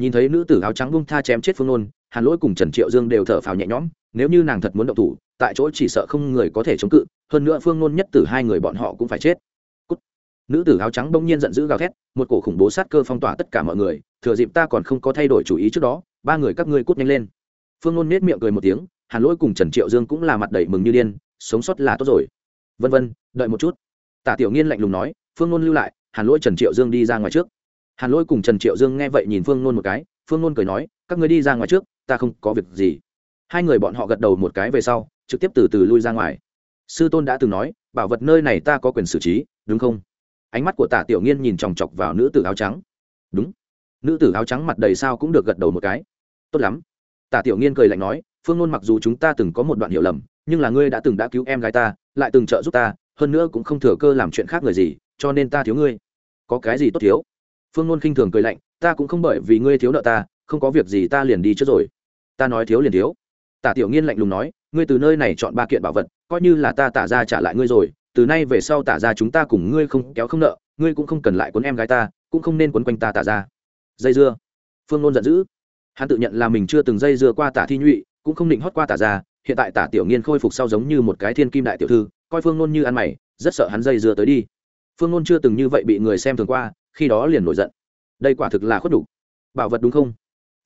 Nhìn thấy nữ tử áo trắng bung tha chém chết phương ngôn hàn lỗi cùng trần triệu dương đều thở phào nhẹ nhõm, nếu như nàng thật muốn động thủ, tại chỗ chỉ sợ không người có thể chống cự, hơn nữa phương ngôn nhất từ hai người bọn họ cũng phải chết. Nữ tử áo trắng bỗng nhiên giận dữ gào thét, một cổ khủng bố sát cơ phong tỏa tất cả mọi người, thừa dịp ta còn không có thay đổi chủ ý trước đó, ba người các ngươi cút nhanh lên. Phương nôn nết miệng cười một tiếng, hàn lỗi cùng trần triệu dương cũng là mặt đầy mừng như điên, sống sót là tốt rồi vân vân, đợi một chút. Tả tiểu nghiên lạnh lùng nói, phương nôn lưu lại, hàn lỗi trần triệu dương đi ra ngoài trước. Hàn lỗi cùng trần triệu dương nghe vậy nhìn phương nôn một cái, phương nôn cười nói, các người đi ra ngoài trước, ta không có việc gì. Hai người bọn họ gật đầu một cái về sau, trực tiếp từ từ lui ra ngoài. Sư tôn đã từng nói, bảo vật nơi này ta có quyền xử trí, đúng không? Ánh mắt của tả tiểu nghiên nhìn chòng chọc vào nữ tử áo trắng. Đúng. Nữ tử áo trắng mặt đầy sao cũng được gật đầu một cái. Tốt lắm. Tả tiểu nghiên cười lạnh nói, phương nôn mặc dù chúng ta từng có một đoạn hiểu lầm, nhưng là ngươi đã từng đã cứu em gái ta lại từng trợ giúp ta, hơn nữa cũng không thừa cơ làm chuyện khác người gì, cho nên ta thiếu ngươi. Có cái gì tốt thiếu? Phương nôn khinh thường cười lạnh, ta cũng không bởi vì ngươi thiếu nợ ta, không có việc gì ta liền đi trước rồi. Ta nói thiếu liền thiếu. Tả tiểu nghiên lạnh lùng nói, ngươi từ nơi này chọn ba kiện bảo vật, coi như là ta tả ra trả lại ngươi rồi, từ nay về sau tả ra chúng ta cùng ngươi không kéo không nợ, ngươi cũng không cần lại cuốn em gái ta, cũng không nên quấn quanh ta tả ra. Dây dưa. Phương nôn giận dữ. Hắn tự nhận là mình chưa từng dây dưa qua tả thi nhụy, cũng không định hót qua tả ra hiện tại tả tiểu nghiên khôi phục sau giống như một cái thiên kim đại tiểu thư, coi phương nôn như ăn mày, rất sợ hắn dây dưa tới đi. Phương nôn chưa từng như vậy bị người xem thường qua, khi đó liền nổi giận. Đây quả thực là khuất đủ bảo vật đúng không?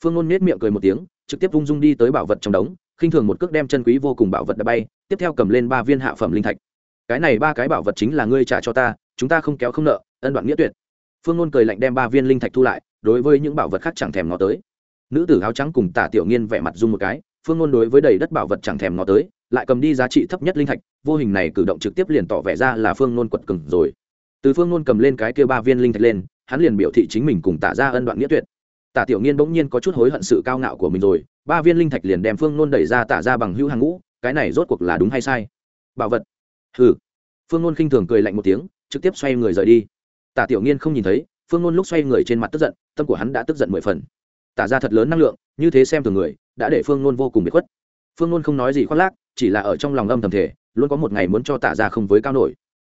Phương nôn nết miệng cười một tiếng, trực tiếp ung dung đi tới bảo vật trong đống, khinh thường một cước đem chân quý vô cùng bảo vật đã bay, tiếp theo cầm lên ba viên hạ phẩm linh thạch. Cái này ba cái bảo vật chính là ngươi trả cho ta, chúng ta không kéo không nợ, ân đoạn nghĩa tuyệt. Phương nôn cười lạnh đem ba viên linh thạch thu lại, đối với những bảo vật khác chẳng thèm ngó tới. Nữ tử áo trắng cùng tả tiểu nghiên vẻ mặt dung một cái phương ngôn đối với đầy đất bảo vật chẳng thèm ngó tới, lại cầm đi giá trị thấp nhất linh thạch, vô hình này cử động trực tiếp liền tỏ vẻ ra là phương ngôn quật cừng rồi. Từ phương ngôn cầm lên cái kia ba viên linh thạch lên, hắn liền biểu thị chính mình cùng tả ra ân đoạn nghĩa tuyệt. Tả tiểu nghiên bỗng nhiên có chút hối hận sự cao ngạo của mình rồi, ba viên linh thạch liền đem phương ngôn đẩy ra tả ra bằng hữu hàng ngũ, cái này rốt cuộc là đúng hay sai? Bảo vật. Hừ. phương ngôn khinh thường cười lạnh một tiếng, trực tiếp xoay người rời đi. Tả tiểu nghiên không nhìn thấy, phương ngôn lúc xoay người trên mặt tức giận, tâm của hắn đã tức giận mười phần. Tả ra thật lớn năng lượng như thế xem thường người, đã để phương nôn vô cùng bị khuất. Phương nôn không nói gì khoác lác, chỉ là ở trong lòng âm thầm thể luôn có một ngày muốn cho tả ra không với cao nổi.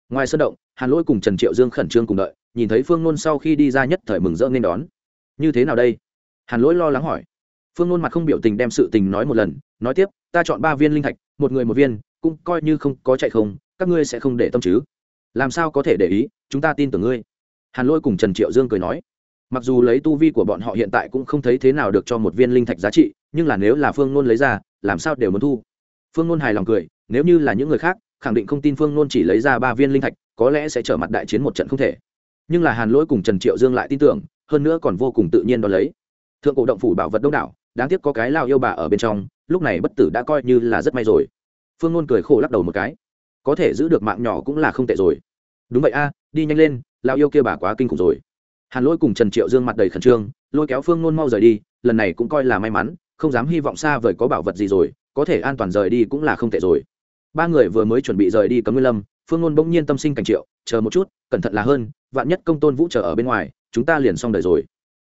Ngoài sân động, hàn lỗi cùng trần triệu dương khẩn trương cùng đợi, nhìn thấy phương nôn sau khi đi ra nhất thời mừng rỡ nên đón. Như thế nào đây? Hàn lỗi lo lắng hỏi. Phương nôn mặt không biểu tình đem sự tình nói một lần, nói tiếp, ta chọn ba viên linh thạch, một người một viên, cũng coi như không có chạy không, các ngươi sẽ không để tâm chứ? Làm sao có thể để ý, chúng ta tin tưởng ngươi. Hàn lỗi cùng trần triệu dương cười nói mặc dù lấy tu vi của bọn họ hiện tại cũng không thấy thế nào được cho một viên linh thạch giá trị, nhưng là nếu là phương nôn lấy ra, làm sao đều muốn thu? Phương nôn hài lòng cười, nếu như là những người khác, khẳng định không tin phương nôn chỉ lấy ra ba viên linh thạch, có lẽ sẽ trở mặt đại chiến một trận không thể. Nhưng là hàn lỗi cùng trần triệu dương lại tin tưởng, hơn nữa còn vô cùng tự nhiên đo lấy. Thượng cổ động phủ bảo vật đông đảo, đáng tiếc có cái lao yêu bà ở bên trong, lúc này bất tử đã coi như là rất may rồi. Phương nôn cười khổ lắc đầu một cái. Có thể giữ được mạng nhỏ cũng là không tệ rồi. Đúng vậy a, đi nhanh lên, lao yêu kia bà quá kinh khủng rồi hàn lỗi cùng trần triệu dương mặt đầy khẩn trương, lôi kéo phương nôn mau rời đi, lần này cũng coi là may mắn, không dám hy vọng xa vời có bảo vật gì rồi, có thể an toàn rời đi cũng là không tệ rồi. Ba người vừa mới chuẩn bị rời đi cấm nguyên lâm, phương nôn bỗng nhiên tâm sinh cảnh triệu, chờ một chút, cẩn thận là hơn, vạn nhất công tôn vũ chờ ở bên ngoài, chúng ta liền xong đời rồi.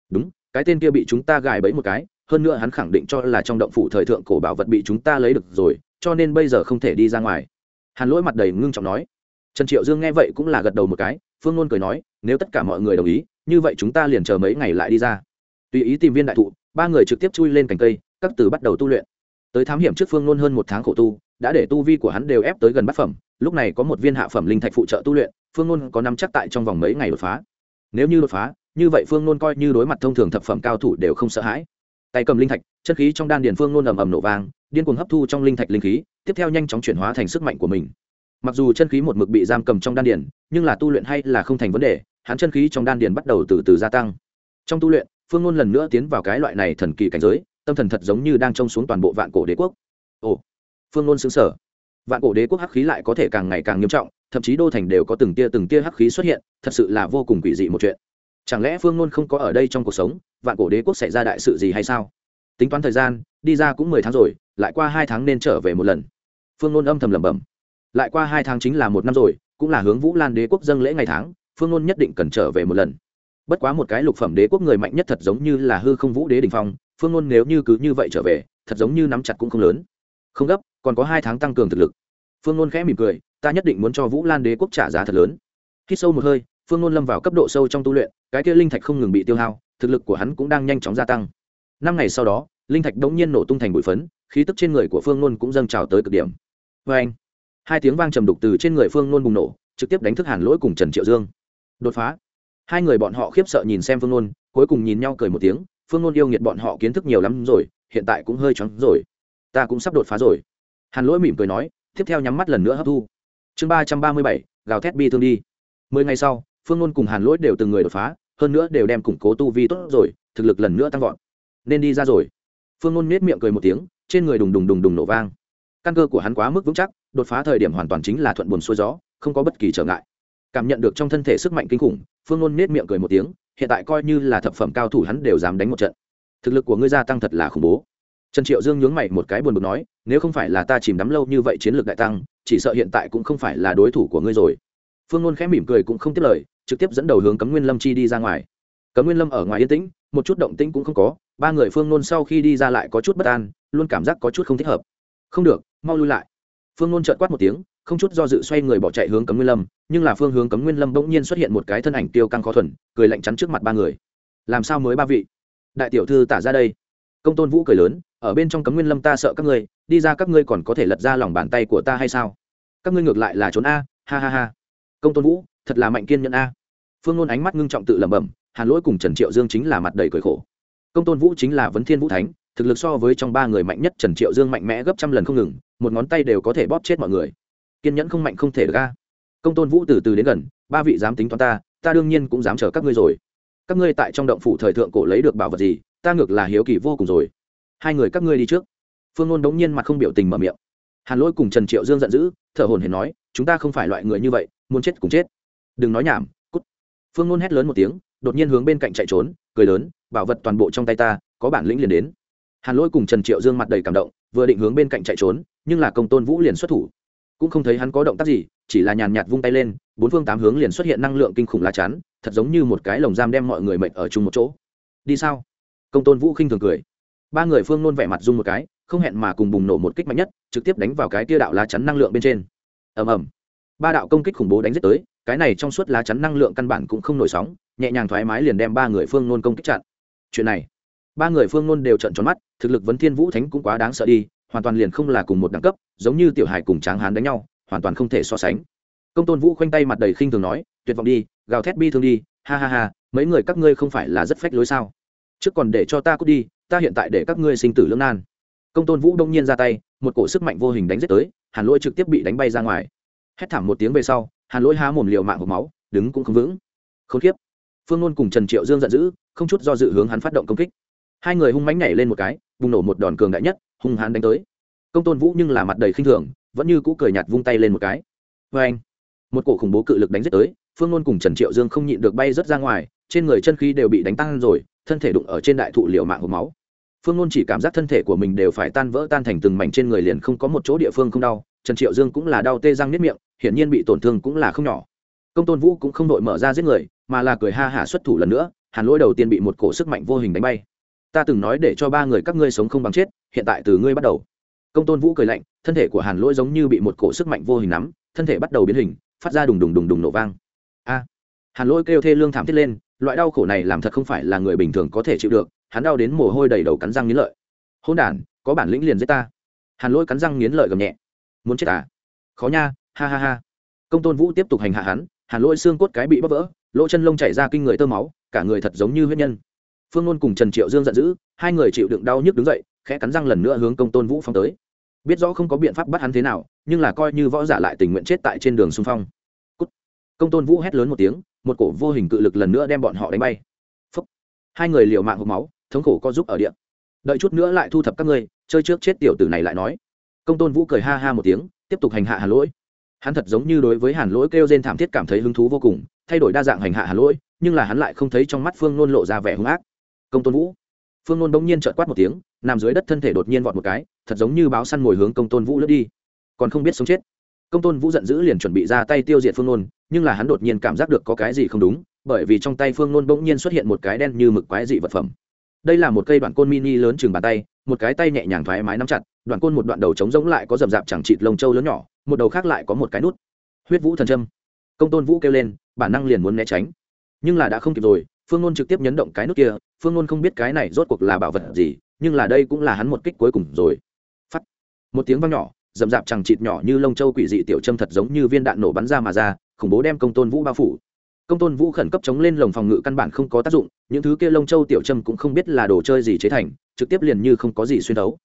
Đúng, cái tên kia bị chúng ta gài bẫy một cái, hơn nữa hắn khẳng định cho là trong động phủ thời thượng cổ bảo vật bị chúng ta lấy được rồi, cho nên bây giờ không thể đi ra ngoài. Hàn lỗi mặt đầy ngưng trọng nói. Trần triệu dương nghe vậy cũng là gật đầu một cái, phương Nôn cười nói, nếu tất cả mọi người đồng ý như vậy chúng ta liền chờ mấy ngày lại đi ra. Tùy ý tìm viên đại thụ, ba người trực tiếp chui lên cành cây, các từ bắt đầu tu luyện. Tới thám hiểm trước phương ngôn hơn một tháng khổ tu, đã để tu vi của hắn đều ép tới gần bát phẩm, lúc này có một viên hạ phẩm linh thạch phụ trợ tu luyện, phương ngôn có nắm chắc tại trong vòng mấy ngày đột phá. Nếu như đột phá, như vậy phương ngôn coi như đối mặt thông thường thập phẩm cao thủ đều không sợ hãi. Tay cầm linh thạch, chân khí trong đan điền phương ngôn ầm ầm nổ vang, điên cuồng hấp thu trong linh thạch linh khí, tiếp theo nhanh chóng chuyển hóa thành sức mạnh của mình. Mặc dù chân khí một mực bị giam cầm trong đan điền, nhưng là tu luyện hay là không thành vấn đề hắn chân khí trong đan điền bắt đầu từ từ gia tăng. Trong tu luyện, phương ngôn lần nữa tiến vào cái loại này thần kỳ cảnh giới, tâm thần thật giống như đang trông xuống toàn bộ vạn cổ đế quốc. Ồ, phương ngôn xứng sở vạn cổ đế quốc hắc khí lại có thể càng ngày càng nghiêm trọng, thậm chí đô thành đều có từng tia từng tia hắc khí xuất hiện, thật sự là vô cùng quỷ dị một chuyện. Chẳng lẽ phương ngôn không có ở đây trong cuộc sống, vạn cổ đế quốc xảy ra đại sự gì hay sao? Tính toán thời gian, đi ra cũng mười tháng rồi, lại qua hai tháng nên trở về một lần. Phương ngôn âm thầm lẩm bẩm. Lại qua hai tháng chính là một năm rồi, cũng là hướng vũ lan đế quốc dâng lễ ngày tháng phương ngôn nhất định cần trở về một lần. Bất quá một cái lục phẩm đế quốc người mạnh nhất thật giống như là hư không vũ đế đình phong, phương ngôn nếu như cứ như vậy trở về, thật giống như nắm chặt cũng không lớn. Không gấp, còn có hai tháng tăng cường thực lực. Phương ngôn khẽ mỉm cười, ta nhất định muốn cho vũ lan đế quốc trả giá thật lớn. Khi sâu một hơi, phương ngôn lâm vào cấp độ sâu trong tu luyện, cái kia linh thạch không ngừng bị tiêu hao, thực lực của hắn cũng đang nhanh chóng gia tăng. Năm ngày sau đó, linh thạch đống nhiên nổ tung thành bụi phấn, khí tức trên người của phương ngôn cũng dâng trào tới cực điểm. Vê anh hai tiếng vang trầm đục từ trên người phương ngôn bùng nổ, trực tiếp đánh thức hàn lỗi cùng trần triệu dương đột phá. Hai người bọn họ khiếp sợ nhìn xem phương nôn, cuối cùng nhìn nhau cười một tiếng, phương nôn yêu nghiệt bọn họ kiến thức nhiều lắm rồi, hiện tại cũng hơi choáng rồi. Ta cũng sắp đột phá rồi. Hàn lỗi mỉm cười nói, tiếp theo nhắm mắt lần nữa hấp thu. Chương ba trăm ba mươi bảy, gào thét bi thương đi. Mười ngày sau, phương nôn cùng hàn lỗi đều từng người đột phá, hơn nữa đều đem củng cố tu vi tốt rồi, thực lực lần nữa tăng vọt. Nên đi ra rồi. Phương nôn nết miệng cười một tiếng, trên người đùng đùng đùng đùng nổ vang. Căn cơ của hắn quá mức vững chắc, đột phá thời điểm hoàn toàn chính là thuận buồn xuôi gió, không có bất kỳ trở ngại cảm nhận được trong thân thể sức mạnh kinh khủng, phương ngôn nết miệng cười một tiếng, hiện tại coi như là thập phẩm cao thủ hắn đều dám đánh một trận. Thực lực của ngươi gia tăng thật là khủng bố. Trần triệu dương nhướng mày một cái buồn bực nói, nếu không phải là ta chìm đắm lâu như vậy chiến lược đại tăng, chỉ sợ hiện tại cũng không phải là đối thủ của ngươi rồi. Phương ngôn khẽ mỉm cười cũng không tiếp lời, trực tiếp dẫn đầu hướng cấm nguyên lâm chi đi ra ngoài. Cấm nguyên lâm ở ngoài yên tĩnh, một chút động tĩnh cũng không có, ba người phương ngôn sau khi đi ra lại có chút bất an, luôn cảm giác có chút không thích hợp. Không được, mau lui lại. Phương ngôn trợn quát một tiếng không chút do dự xoay người bỏ chạy hướng cấm nguyên lâm, nhưng là phương hướng cấm nguyên lâm bỗng nhiên xuất hiện một cái thân ảnh tiêu căng khó thuần, cười lạnh chắn trước mặt ba người. Làm sao mới ba vị? Đại tiểu thư tả ra đây. Công tôn vũ cười lớn, ở bên trong cấm nguyên lâm ta sợ các ngươi, đi ra các ngươi còn có thể lật ra lòng bàn tay của ta hay sao? Các ngươi ngược lại là trốn a, ha ha ha. Công tôn vũ, thật là mạnh kiên nhẫn a. Phương ngôn ánh mắt ngưng trọng tự lẩm bẩm, hàn lỗi cùng trần triệu dương chính là mặt đầy cười khổ. Công tôn vũ chính là vấn thiên vũ thánh, thực lực so với trong ba người mạnh nhất trần triệu dương mạnh mẽ gấp trăm lần không ngừng, một ngón tay đều có thể bóp chết mọi người kiên nhẫn không mạnh không thể được ga công tôn vũ từ từ đến gần, ba vị dám tính toán ta ta đương nhiên cũng dám chờ các ngươi rồi. Các ngươi tại trong động phủ thời thượng cổ lấy được bảo vật gì, ta ngược là hiếu kỳ vô cùng rồi. Hai người các ngươi đi trước. Phương ngôn đống nhiên mặt không biểu tình mở miệng. Hàn lỗi cùng trần triệu dương giận dữ, thở hồn hển nói, chúng ta không phải loại người như vậy, muốn chết cùng chết. Đừng nói nhảm, cút. Phương ngôn hét lớn một tiếng, đột nhiên hướng bên cạnh chạy trốn, cười lớn, bảo vật toàn bộ trong tay ta, có bản lĩnh liền đến. Hàn lỗi cùng trần triệu dương mặt đầy cảm động, vừa định hướng bên cạnh chạy trốn, nhưng là công tôn vũ liền xuất thủ cũng không thấy hắn có động tác gì, chỉ là nhàn nhạt vung tay lên, bốn phương tám hướng liền xuất hiện năng lượng kinh khủng lá chắn, thật giống như một cái lồng giam đem mọi người mệnh ở chung một chỗ. Đi sao? Công tôn vũ khinh thường cười. Ba người phương nôn vẻ mặt dung một cái, không hẹn mà cùng bùng nổ một kích mạnh nhất, trực tiếp đánh vào cái tia đạo lá chắn năng lượng bên trên. Ầm ầm. Ba đạo công kích khủng bố đánh giết tới, cái này trong suốt lá chắn năng lượng căn bản cũng không nổi sóng, nhẹ nhàng thoải mái liền đem ba người phương nôn công kích chặn. Chuyện này, ba người phương nôn đều trận tròn mắt, thực lực vấn thiên vũ thánh cũng quá đáng sợ đi hoàn toàn liền không là cùng một đẳng cấp, giống như tiểu hải cùng tráng hán đánh nhau, hoàn toàn không thể so sánh. Công tôn vũ khoanh tay mặt đầy khinh thường nói, tuyệt vọng đi, gào thét bi thương đi, ha ha ha, mấy người các ngươi không phải là rất phách lối sao? Trước còn để cho ta cút đi, ta hiện tại để các ngươi sinh tử lưỡng nan. Công tôn vũ đông nhiên ra tay, một cổ sức mạnh vô hình đánh giết tới, hàn lỗi trực tiếp bị đánh bay ra ngoài. Hét thảm một tiếng về sau, hàn lỗi há mồm liều mạng hộp máu, đứng cũng không vững. Không khiếp phương ngôn cùng trần triệu dương giận dữ, không chút do dự hướng hắn phát động công kích hai người hung mánh nhảy lên một cái, bùng nổ một đòn cường đại nhất, hung hãn đánh tới. Công tôn vũ nhưng là mặt đầy khinh thường, vẫn như cũ cười nhạt vung tay lên một cái. Vê anh, một cổ khủng bố cự lực đánh giết tới, phương ngôn cùng trần triệu dương không nhịn được bay rớt ra ngoài, trên người chân khí đều bị đánh tan rồi, thân thể đụng ở trên đại thụ liệu mạng hộp máu. Phương ngôn chỉ cảm giác thân thể của mình đều phải tan vỡ tan thành từng mảnh trên người liền không có một chỗ địa phương không đau, trần triệu dương cũng là đau tê răng nếp miệng, hiển nhiên bị tổn thương cũng là không nhỏ. Công tôn vũ cũng không đội mở ra giết người, mà là cười ha hả xuất thủ lần nữa, hàn lỗi đầu tiên bị một cổ sức mạnh vô hình đánh bay ta từng nói để cho ba người các ngươi sống không bằng chết, hiện tại từ ngươi bắt đầu. Công tôn vũ cười lạnh, thân thể của hàn lỗi giống như bị một cổ sức mạnh vô hình nắm, thân thể bắt đầu biến hình, phát ra đùng đùng đùng đùng nổ vang. A! Hàn lỗi kêu thê lương thảm thiết lên, loại đau khổ này làm thật không phải là người bình thường có thể chịu được, hắn đau đến mồ hôi đầy đầu cắn răng nghiến lợi. Hôn đản, có bản lĩnh liền giết ta. Hàn lỗi cắn răng nghiến lợi gầm nhẹ. Muốn chết à? Khó nha, ha ha ha. Công tôn vũ tiếp tục hành hạ hắn, hàn lỗi xương cốt cái bị bóp vỡ, lỗ chân lông chảy ra kinh người tơ máu, cả người thật giống như huyết nhân phương nôn cùng trần triệu dương giận dữ, hai người chịu đựng đau nhức đứng dậy, khẽ cắn răng lần nữa hướng công tôn vũ phong tới. Biết rõ không có biện pháp bắt hắn thế nào, nhưng là coi như võ giả lại tình nguyện chết tại trên đường xung phong、Cút. Công tôn vũ hét lớn một tiếng, một cổ vô hình cự lực lần nữa đem bọn họ đánh bay. Phúc. hai người liều mạng hộp máu, thống khổ co giúp ở điện đợi chút nữa lại thu thập các ngươi, chơi trước chết tiểu tử này lại nói. Công tôn vũ cười ha ha một tiếng, tiếp tục hành hạ hàn lỗi. Hắn thật giống như đối với hàn lỗi kêu trên thảm thiết cảm thấy hứng thú vô cùng, thay đổi đa dạng hành hạ hàn lỗi, nhưng là hắn lại không thấy trong mắt phương nôn lộ ra vẻ hung ác công tôn vũ phương nôn bỗng nhiên trợt quát một tiếng nằm dưới đất thân thể đột nhiên vọt một cái thật giống như báo săn mồi hướng công tôn vũ lướt đi còn không biết sống chết công tôn vũ giận dữ liền chuẩn bị ra tay tiêu diệt phương nôn nhưng là hắn đột nhiên cảm giác được có cái gì không đúng bởi vì trong tay phương nôn bỗng nhiên xuất hiện một cái đen như mực quái dị vật phẩm đây là một cây đoạn côn mini lớn chừng bàn tay một cái tay nhẹ nhàng thoải mái nắm chặt đoạn côn một đoạn đầu trống rỗng lại có rậm rạp chẳng chịt lông trâu lớn nhỏ một đầu khác lại có một cái nút huyết vũ thần trâm công tôn vũ kêu lên bản năng liền muốn né tránh nhưng là đã không kịp rồi phương ngôn trực tiếp nhấn động cái nút kia, phương ngôn không biết cái này rốt cuộc là bảo vật gì, nhưng là đây cũng là hắn một kích cuối cùng rồi. Phắt. Một tiếng vang nhỏ, rậm rạp chẳng chịt nhỏ như lông châu quỷ dị tiểu châm thật giống như viên đạn nổ bắn ra mà ra, khủng bố đem công tôn vũ bao phủ. Công tôn vũ khẩn cấp chống lên lồng phòng ngự căn bản không có tác dụng, những thứ kia lông châu tiểu châm cũng không biết là đồ chơi gì chế thành, trực tiếp liền như không có gì xuyên đấu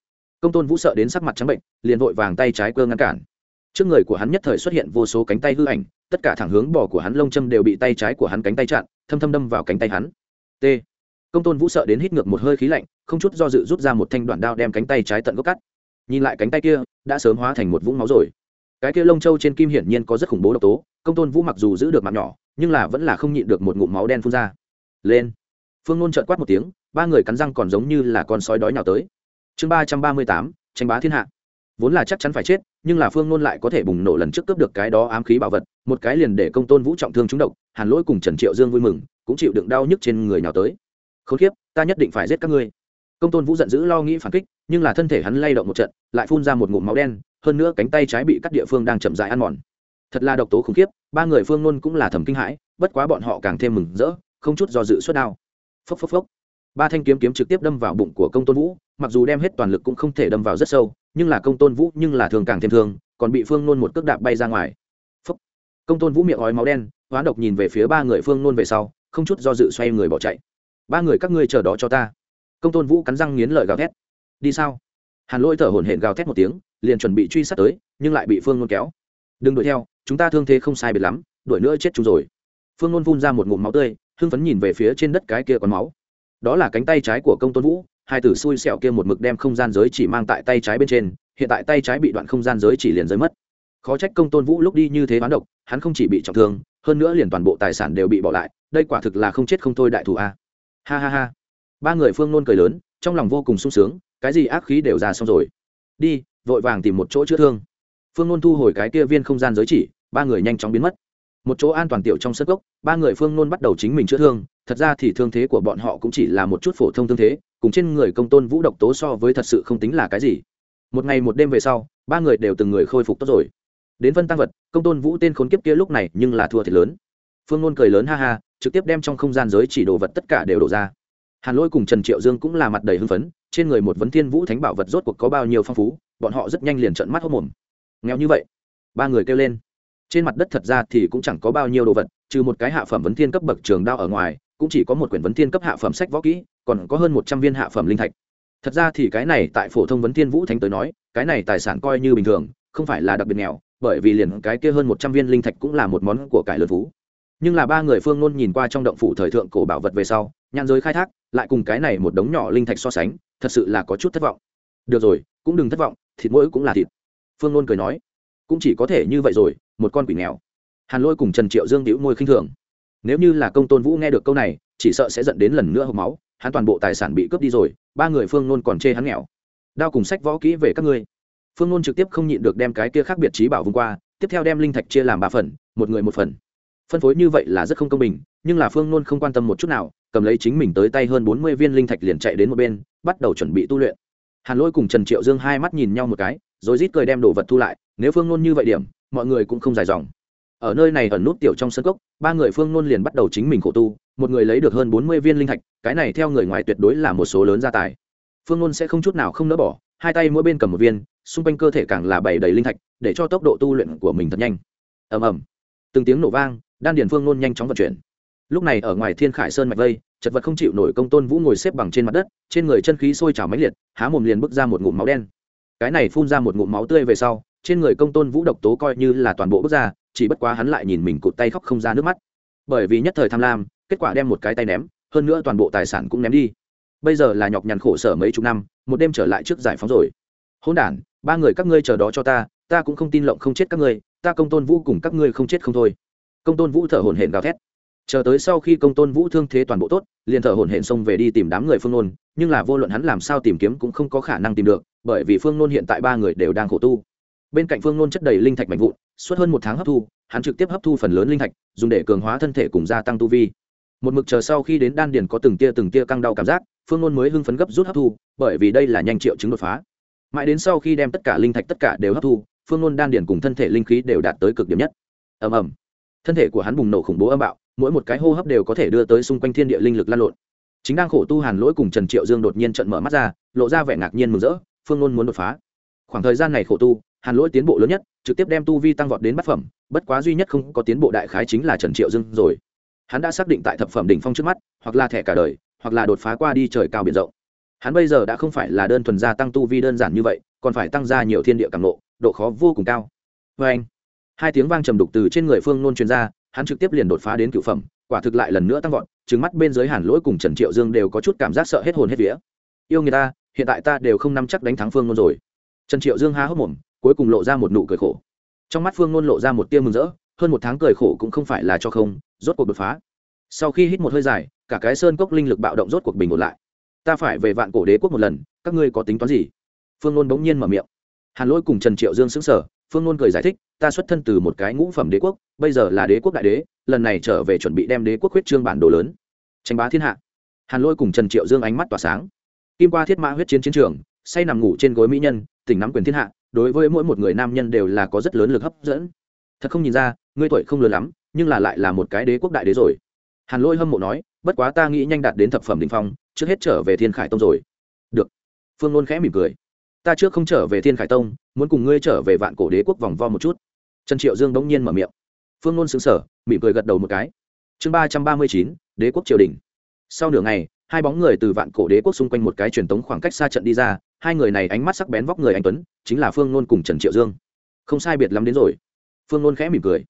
công tôn vũ sợ đến sắc mặt trắng bệnh, liền vội vàng tay trái cơ ngăn cản trước người của hắn nhất thời xuất hiện vô số cánh tay hư ảnh, tất cả thẳng hướng bỏ của hắn lông châm đều bị tay trái của hắn cánh tay chặn, thâm thâm đâm vào cánh tay hắn. T. Công tôn vũ sợ đến hít ngược một hơi khí lạnh, không chút do dự rút ra một thanh đoạn đao đem cánh tay trái tận gốc cắt. Nhìn lại cánh tay kia, đã sớm hóa thành một vũng máu rồi. Cái kia lông trâu trên kim hiển nhiên có rất khủng bố độc tố, công tôn vũ mặc dù giữ được mặt nhỏ, nhưng là vẫn là không nhịn được một ngụm máu đen phun ra. Lên. Phương nôn trợn quát một tiếng, ba người cắn răng còn giống như là con sói đói nào tới. Chương ba trăm ba mươi tám, tranh bá thiên hạ vốn là chắc chắn phải chết, nhưng là phương nôn lại có thể bùng nổ lần trước cướp được cái đó ám khí bảo vật, một cái liền để công tôn vũ trọng thương trúng độc, hàn lỗi cùng trần triệu dương vui mừng, cũng chịu đựng đau nhức trên người nào tới. Không khiếp ta nhất định phải giết các ngươi. Công tôn vũ giận dữ lo nghĩ phản kích, nhưng là thân thể hắn lay động một trận, lại phun ra một ngụm máu đen, hơn nữa cánh tay trái bị các địa phương đang chậm dại ăn mòn. Thật là độc tố khủng khiếp, ba người phương nôn cũng là thầm kinh hãi, bất quá bọn họ càng thêm mừng rỡ, không chút do dự suất đao. Phốc phốc phốc. Ba thanh kiếm kiếm trực tiếp đâm vào bụng của công tôn vũ, mặc dù đem hết toàn lực cũng không thể đâm vào rất sâu nhưng là công tôn vũ nhưng là thường càng thêm thương, còn bị phương nôn một cước đạp bay ra ngoài. Công tôn vũ miệng ói máu đen, hoán độc nhìn về phía ba người phương nôn về sau, không chút do dự xoay người bỏ chạy. Ba người các ngươi chờ đó cho ta. Công tôn vũ cắn răng nghiến lợi gào thét. Đi sao? Hàn lỗi thở hổn hển gào thét một tiếng, liền chuẩn bị truy sát tới, nhưng lại bị phương nôn kéo. Đừng đuổi theo, chúng ta thương thế không sai biệt lắm, đuổi nữa chết chúng rồi. Phương nôn phun ra một ngụm máu tươi, hưng phấn nhìn về phía trên đất cái kia còn máu. Đó là cánh tay trái của công tôn vũ hai tử xui xẹo kia một mực đem không gian giới chỉ mang tại tay trái bên trên, hiện tại tay trái bị đoạn không gian giới chỉ liền rơi mất. Khó trách công tôn vũ lúc đi như thế bán độc, hắn không chỉ bị trọng thương, hơn nữa liền toàn bộ tài sản đều bị bỏ lại, đây quả thực là không chết không thôi đại thủ a. Ha ha ha. Ba người phương nôn cười lớn, trong lòng vô cùng sung sướng, cái gì ác khí đều ra xong rồi. Đi, vội vàng tìm một chỗ chữa thương. Phương nôn thu hồi cái kia viên không gian giới chỉ, ba người nhanh chóng biến mất. Một chỗ an toàn tiểu trong sân gốc ba người phương nôn bắt đầu chính mình chữa thương, thật ra thì thương thế của bọn họ cũng chỉ là một chút phổ thông thương thế cùng trên người công tôn vũ độc tố so với thật sự không tính là cái gì. Một ngày một đêm về sau, ba người đều từng người khôi phục tốt rồi. Đến vân tăng vật, công tôn vũ tên khốn kiếp kia lúc này nhưng là thua thiệt lớn. Phương nôn cười lớn ha ha, trực tiếp đem trong không gian giới chỉ đồ vật tất cả đều đổ ra. Hàn lỗi cùng trần triệu dương cũng là mặt đầy hưng phấn, trên người một vấn thiên vũ thánh bảo vật rốt cuộc có bao nhiêu phong phú, bọn họ rất nhanh liền trận mắt hốc mồm. Nghèo như vậy, ba người kêu lên. Trên mặt đất thật ra thì cũng chẳng có bao nhiêu đồ vật, trừ một cái hạ phẩm vấn thiên cấp bậc trường đao ở ngoài, cũng chỉ có một quyển vấn thiên cấp hạ phẩm sách võ kỹ còn có hơn một trăm viên hạ phẩm linh thạch. Thật ra thì cái này tại phổ thông vấn thiên vũ thánh tới nói, cái này tài sản coi như bình thường, không phải là đặc biệt nghèo, bởi vì liền cái kia hơn một trăm viên linh thạch cũng là một món của cải lớn phú. Nhưng là ba người phương nôn nhìn qua trong động phủ thời thượng cổ bảo vật về sau, nhãn giới khai thác, lại cùng cái này một đống nhỏ linh thạch so sánh, thật sự là có chút thất vọng. Được rồi, cũng đừng thất vọng, thịt mỗi cũng là thịt. Phương nôn cười nói, cũng chỉ có thể như vậy rồi, một con quỷ nghèo. Hàn lôi cùng trần triệu dương đĩu môi khinh thường. Nếu như là công tôn vũ nghe được câu này, chỉ sợ sẽ dẫn đến lần nữa hộp máu hắn toàn bộ tài sản bị cướp đi rồi, ba người phương nôn còn chê hắn nghèo. Đao cùng sách võ kỹ về các ngươi. Phương nôn trực tiếp không nhịn được đem cái kia khác biệt trí bảo vung qua, tiếp theo đem linh thạch chia làm ba phần, một người một phần. Phân phối như vậy là rất không công bình, nhưng là phương nôn không quan tâm một chút nào, cầm lấy chính mình tới tay hơn bốn mươi viên linh thạch liền chạy đến một bên, bắt đầu chuẩn bị tu luyện. Hàn lôi cùng trần triệu dương hai mắt nhìn nhau một cái, rồi rít cười đem đồ vật thu lại, nếu phương nôn như vậy điểm, mọi người cũng không dài dòng. Ở nơi này ẩn nút tiểu trong sân cốc, ba người phương nôn liền bắt đầu chính mình khổ tu một người lấy được hơn bốn mươi viên linh thạch, cái này theo người ngoài tuyệt đối là một số lớn gia tài. Phương Luân sẽ không chút nào không nỡ bỏ, hai tay mỗi bên cầm một viên, xung quanh cơ thể càng là bày đầy linh thạch, để cho tốc độ tu luyện của mình thật nhanh. Ầm ầm. Từng tiếng nổ vang, đan điền phương Luân nhanh chóng vận chuyển. Lúc này ở ngoài thiên khải sơn mạch vây, chật vật không chịu nổi công tôn vũ ngồi xếp bằng trên mặt đất, trên người chân khí sôi trào mãnh liệt, há mồm liền bước ra một ngụm máu đen. Cái này phun ra một ngụm máu tươi về sau, trên người công tôn vũ độc tố coi như là toàn bộ bước ra, chỉ bất quá hắn lại nhìn mình cụt tay khóc không ra nước mắt. Bởi vì nhất thời tham lam kết quả đem một cái tay ném, hơn nữa toàn bộ tài sản cũng ném đi. Bây giờ là nhọc nhằn khổ sở mấy chục năm, một đêm trở lại trước giải phóng rồi. Hôn đản, ba người các ngươi chờ đó cho ta ta cũng không tin lộng không chết các ngươi, ta công tôn vũ cùng các ngươi không chết không thôi. Công tôn vũ thở hổn hển gào thét. Chờ tới sau khi công tôn vũ thương thế toàn bộ tốt, liền thở hổn hển xông về đi tìm đám người phương nôn, nhưng là vô luận hắn làm sao tìm kiếm cũng không có khả năng tìm được, bởi vì phương nôn hiện tại ba người đều đang khổ tu. Bên cạnh phương nôn chất đầy linh thạch mạnh vụn, suốt hơn một tháng hấp thu, hắn trực tiếp hấp thu phần lớn linh thạch, dùng để cường hóa thân thể cùng gia tăng tu vi một mực chờ sau khi đến đan điền có từng tia từng tia căng đau cảm giác, phương nôn mới hưng phấn gấp rút hấp thu, bởi vì đây là nhanh triệu chứng đột phá. Mãi đến sau khi đem tất cả linh thạch tất cả đều hấp thu, phương nôn đan điền cùng thân thể linh khí đều đạt tới cực điểm nhất. Ầm ầm. Thân thể của hắn bùng nổ khủng bố âm bạo, mỗi một cái hô hấp đều có thể đưa tới xung quanh thiên địa linh lực lan lộn. Chính đang khổ tu hàn lỗi cùng trần triệu dương đột nhiên trận mở mắt ra, lộ ra vẻ ngạc nhiên mừng rỡ, phương nôn muốn đột phá. Khoảng thời gian này khổ tu, hàn lỗi tiến bộ lớn nhất, trực tiếp đem tu vi tăng vọt đến bát phẩm, bất quá duy nhất không có tiến bộ đại khái chính là trần triệu dương rồi hắn đã xác định tại thập phẩm đỉnh phong trước mắt, hoặc là thẻ cả đời, hoặc là đột phá qua đi trời cao biển rộng. Hắn bây giờ đã không phải là đơn thuần gia tăng tu vi đơn giản như vậy, còn phải tăng ra nhiều thiên địa cảm nộ độ khó vô cùng cao. Vê anh, hai tiếng vang trầm đục từ trên người phương nôn truyền ra, hắn trực tiếp liền đột phá đến cựu phẩm, quả thực lại lần nữa tăng vọt trứng mắt bên dưới hàn lỗi cùng trần triệu dương đều có chút cảm giác sợ hết hồn hết vía. Yêu người ta, hiện tại ta đều không nắm chắc đánh thắng phương nôn rồi. Trần triệu dương há hốc mồm, cuối cùng lộ ra một nụ cười khổ. Trong mắt phương nôn lộ ra một tia mừng rỡ, hơn một tháng cười khổ cũng không phải là cho không rốt cuộc đột phá. Sau khi hít một hơi dài, cả cái sơn cốc linh lực bạo động rốt cuộc bình ổn lại. Ta phải về vạn cổ đế quốc một lần, các ngươi có tính toán gì? Phương nôn bỗng nhiên mở miệng. Hàn lỗi cùng trần triệu dương xứng sở phương nôn cười giải thích, ta xuất thân từ một cái ngũ phẩm đế quốc, bây giờ là đế quốc đại đế, lần này trở về chuẩn bị đem đế quốc huyết trương bản đồ lớn. Tranh bá thiên hạ. Hàn lỗi cùng trần triệu dương ánh mắt tỏa sáng. Kim qua thiết mã huyết chiến chiến trường, say nằm ngủ trên gối mỹ nhân, tỉnh nắm quyền thiên hạ, đối với mỗi một người nam nhân đều là có rất lớn lực hấp dẫn. Thật không nhìn ra, ngươi tuổi không lớn lắm nhưng là lại là một cái đế quốc đại đế rồi. Hàn Lôi hâm mộ nói, bất quá ta nghĩ nhanh đạt đến thập phẩm đ ỉ n h phong, trước hết trở về thiên khải tông rồi. Được. Phương nôn khẽ mỉm cười. Ta trước không trở về thiên khải tông, muốn cùng ngươi trở về vạn cổ đế quốc vòng vo một chút. Trần triệu dương bỗng nhiên mở miệng. Phương nôn xứng sở mỉm cười gật đầu một cái. Chương ba trăm ba mươi chín, đế quốc triều đình. Sau nửa ngày, hai bóng người từ vạn cổ đế quốc xung quanh một cái truyền tống khoảng cách xa trận đi ra, hai người này ánh mắt sắc bén vóc người anh tuấn, chính là phương nôn cùng trần triệu dương. Không sai biệt lắm đến rồi. Phương nôn khẽ mỉm cười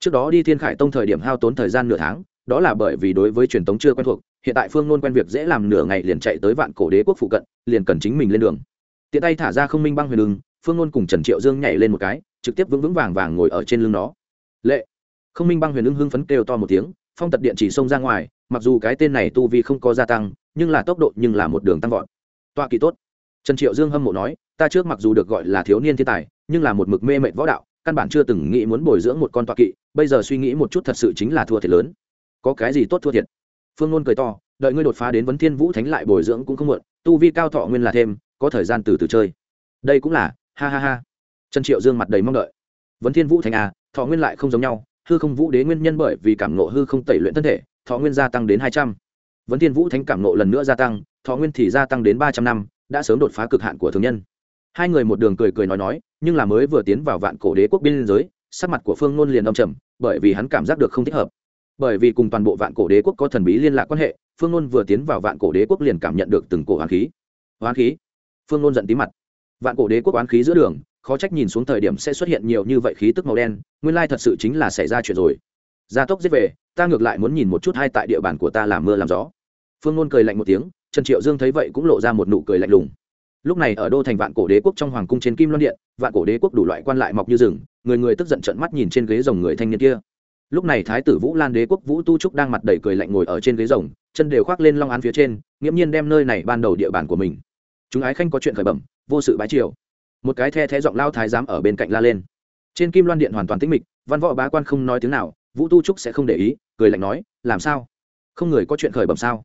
trước đó đi thiên khải tông thời điểm hao tốn thời gian nửa tháng, đó là bởi vì đối với truyền thống chưa quen thuộc, hiện tại phương nôn quen việc dễ làm nửa ngày liền chạy tới vạn cổ đế quốc phụ cận, liền cần chính mình lên đường. Tiện tay thả ra không minh băng huyền lưng phương nôn cùng trần triệu dương nhảy lên một cái, trực tiếp vững vững vàng vàng ngồi ở trên lưng nó. Lệ. Không minh băng huyền lưng hưng phấn kêu to một tiếng, phong tật điện chỉ xông ra ngoài, mặc dù cái tên này tu vi không có gia tăng, nhưng là tốc độ nhưng là một đường tăng vọt. Toa kỳ tốt. Trần triệu dương hâm mộ nói, ta trước mặc dù được gọi là thiếu niên thiên tài, nhưng là một mực mê mệt võ đạo căn bản chưa từng nghĩ muốn bồi dưỡng một con toa kỵ, bây giờ suy nghĩ một chút thật sự chính là thua thiệt lớn. Có cái gì tốt thua thiệt? Phương ngôn cười to, đợi ngươi đột phá đến vấn thiên vũ thánh lại bồi dưỡng cũng không muộn, tu vi cao thọ nguyên là thêm, có thời gian từ từ chơi. Đây cũng là, ha ha ha. Trần triệu dương mặt đầy mong đợi. Vấn thiên vũ thánh à thọ nguyên lại không giống nhau, hư không vũ đế nguyên nhân bởi vì cảm nộ hư không tẩy luyện thân thể, thọ nguyên gia tăng đến hai trăm. Vấn thiên vũ thánh cảm nộ lần nữa gia tăng, thọ nguyên thì gia tăng đến ba trăm năm, đã sớm đột phá cực hạn của thường nhân hai người một đường cười cười nói nói, nhưng là mới vừa tiến vào vạn cổ đế quốc biên giới, sắc mặt của phương nôn liền đông trầm, bởi vì hắn cảm giác được không thích hợp. Bởi vì cùng toàn bộ vạn cổ đế quốc có thần bí liên lạc quan hệ, phương nôn vừa tiến vào vạn cổ đế quốc liền cảm nhận được từng cổ hoán khí. Hoán khí? Phương nôn giận tí mặt. Vạn cổ đế quốc hoán khí giữa đường, khó trách nhìn xuống thời điểm sẽ xuất hiện nhiều như vậy khí tức màu đen, nguyên lai thật sự chính là xảy ra chuyện rồi. Gia tốc giết về, ta ngược lại muốn nhìn một chút hai tại địa bàn của ta làm mưa làm gió. Phương nôn cười lạnh một tiếng, trần triệu dương thấy vậy cũng lộ ra một nụ cười lạnh lùng lúc này ở đô thành vạn cổ đế quốc trong hoàng cung trên kim loan điện, vạn cổ đế quốc đủ loại quan lại mọc như rừng, người người tức giận trận mắt nhìn trên ghế rồng người thanh niên kia. Lúc này thái tử vũ lan đế quốc vũ tu trúc đang mặt đầy cười lạnh ngồi ở trên ghế rồng, chân đều khoác lên long án phía trên, nghiễm nhiên đem nơi này ban đầu địa bàn của mình. Chúng ái khanh có chuyện khởi bẩm, vô sự bái triều. Một cái the thé giọng lao thái giám ở bên cạnh la lên. Trên kim loan điện hoàn toàn tĩnh mịch, văn võ bá quan không nói tiếng nào, vũ tu trúc sẽ không để ý, cười lạnh nói, làm sao? Không người có chuyện khởi bẩm sao?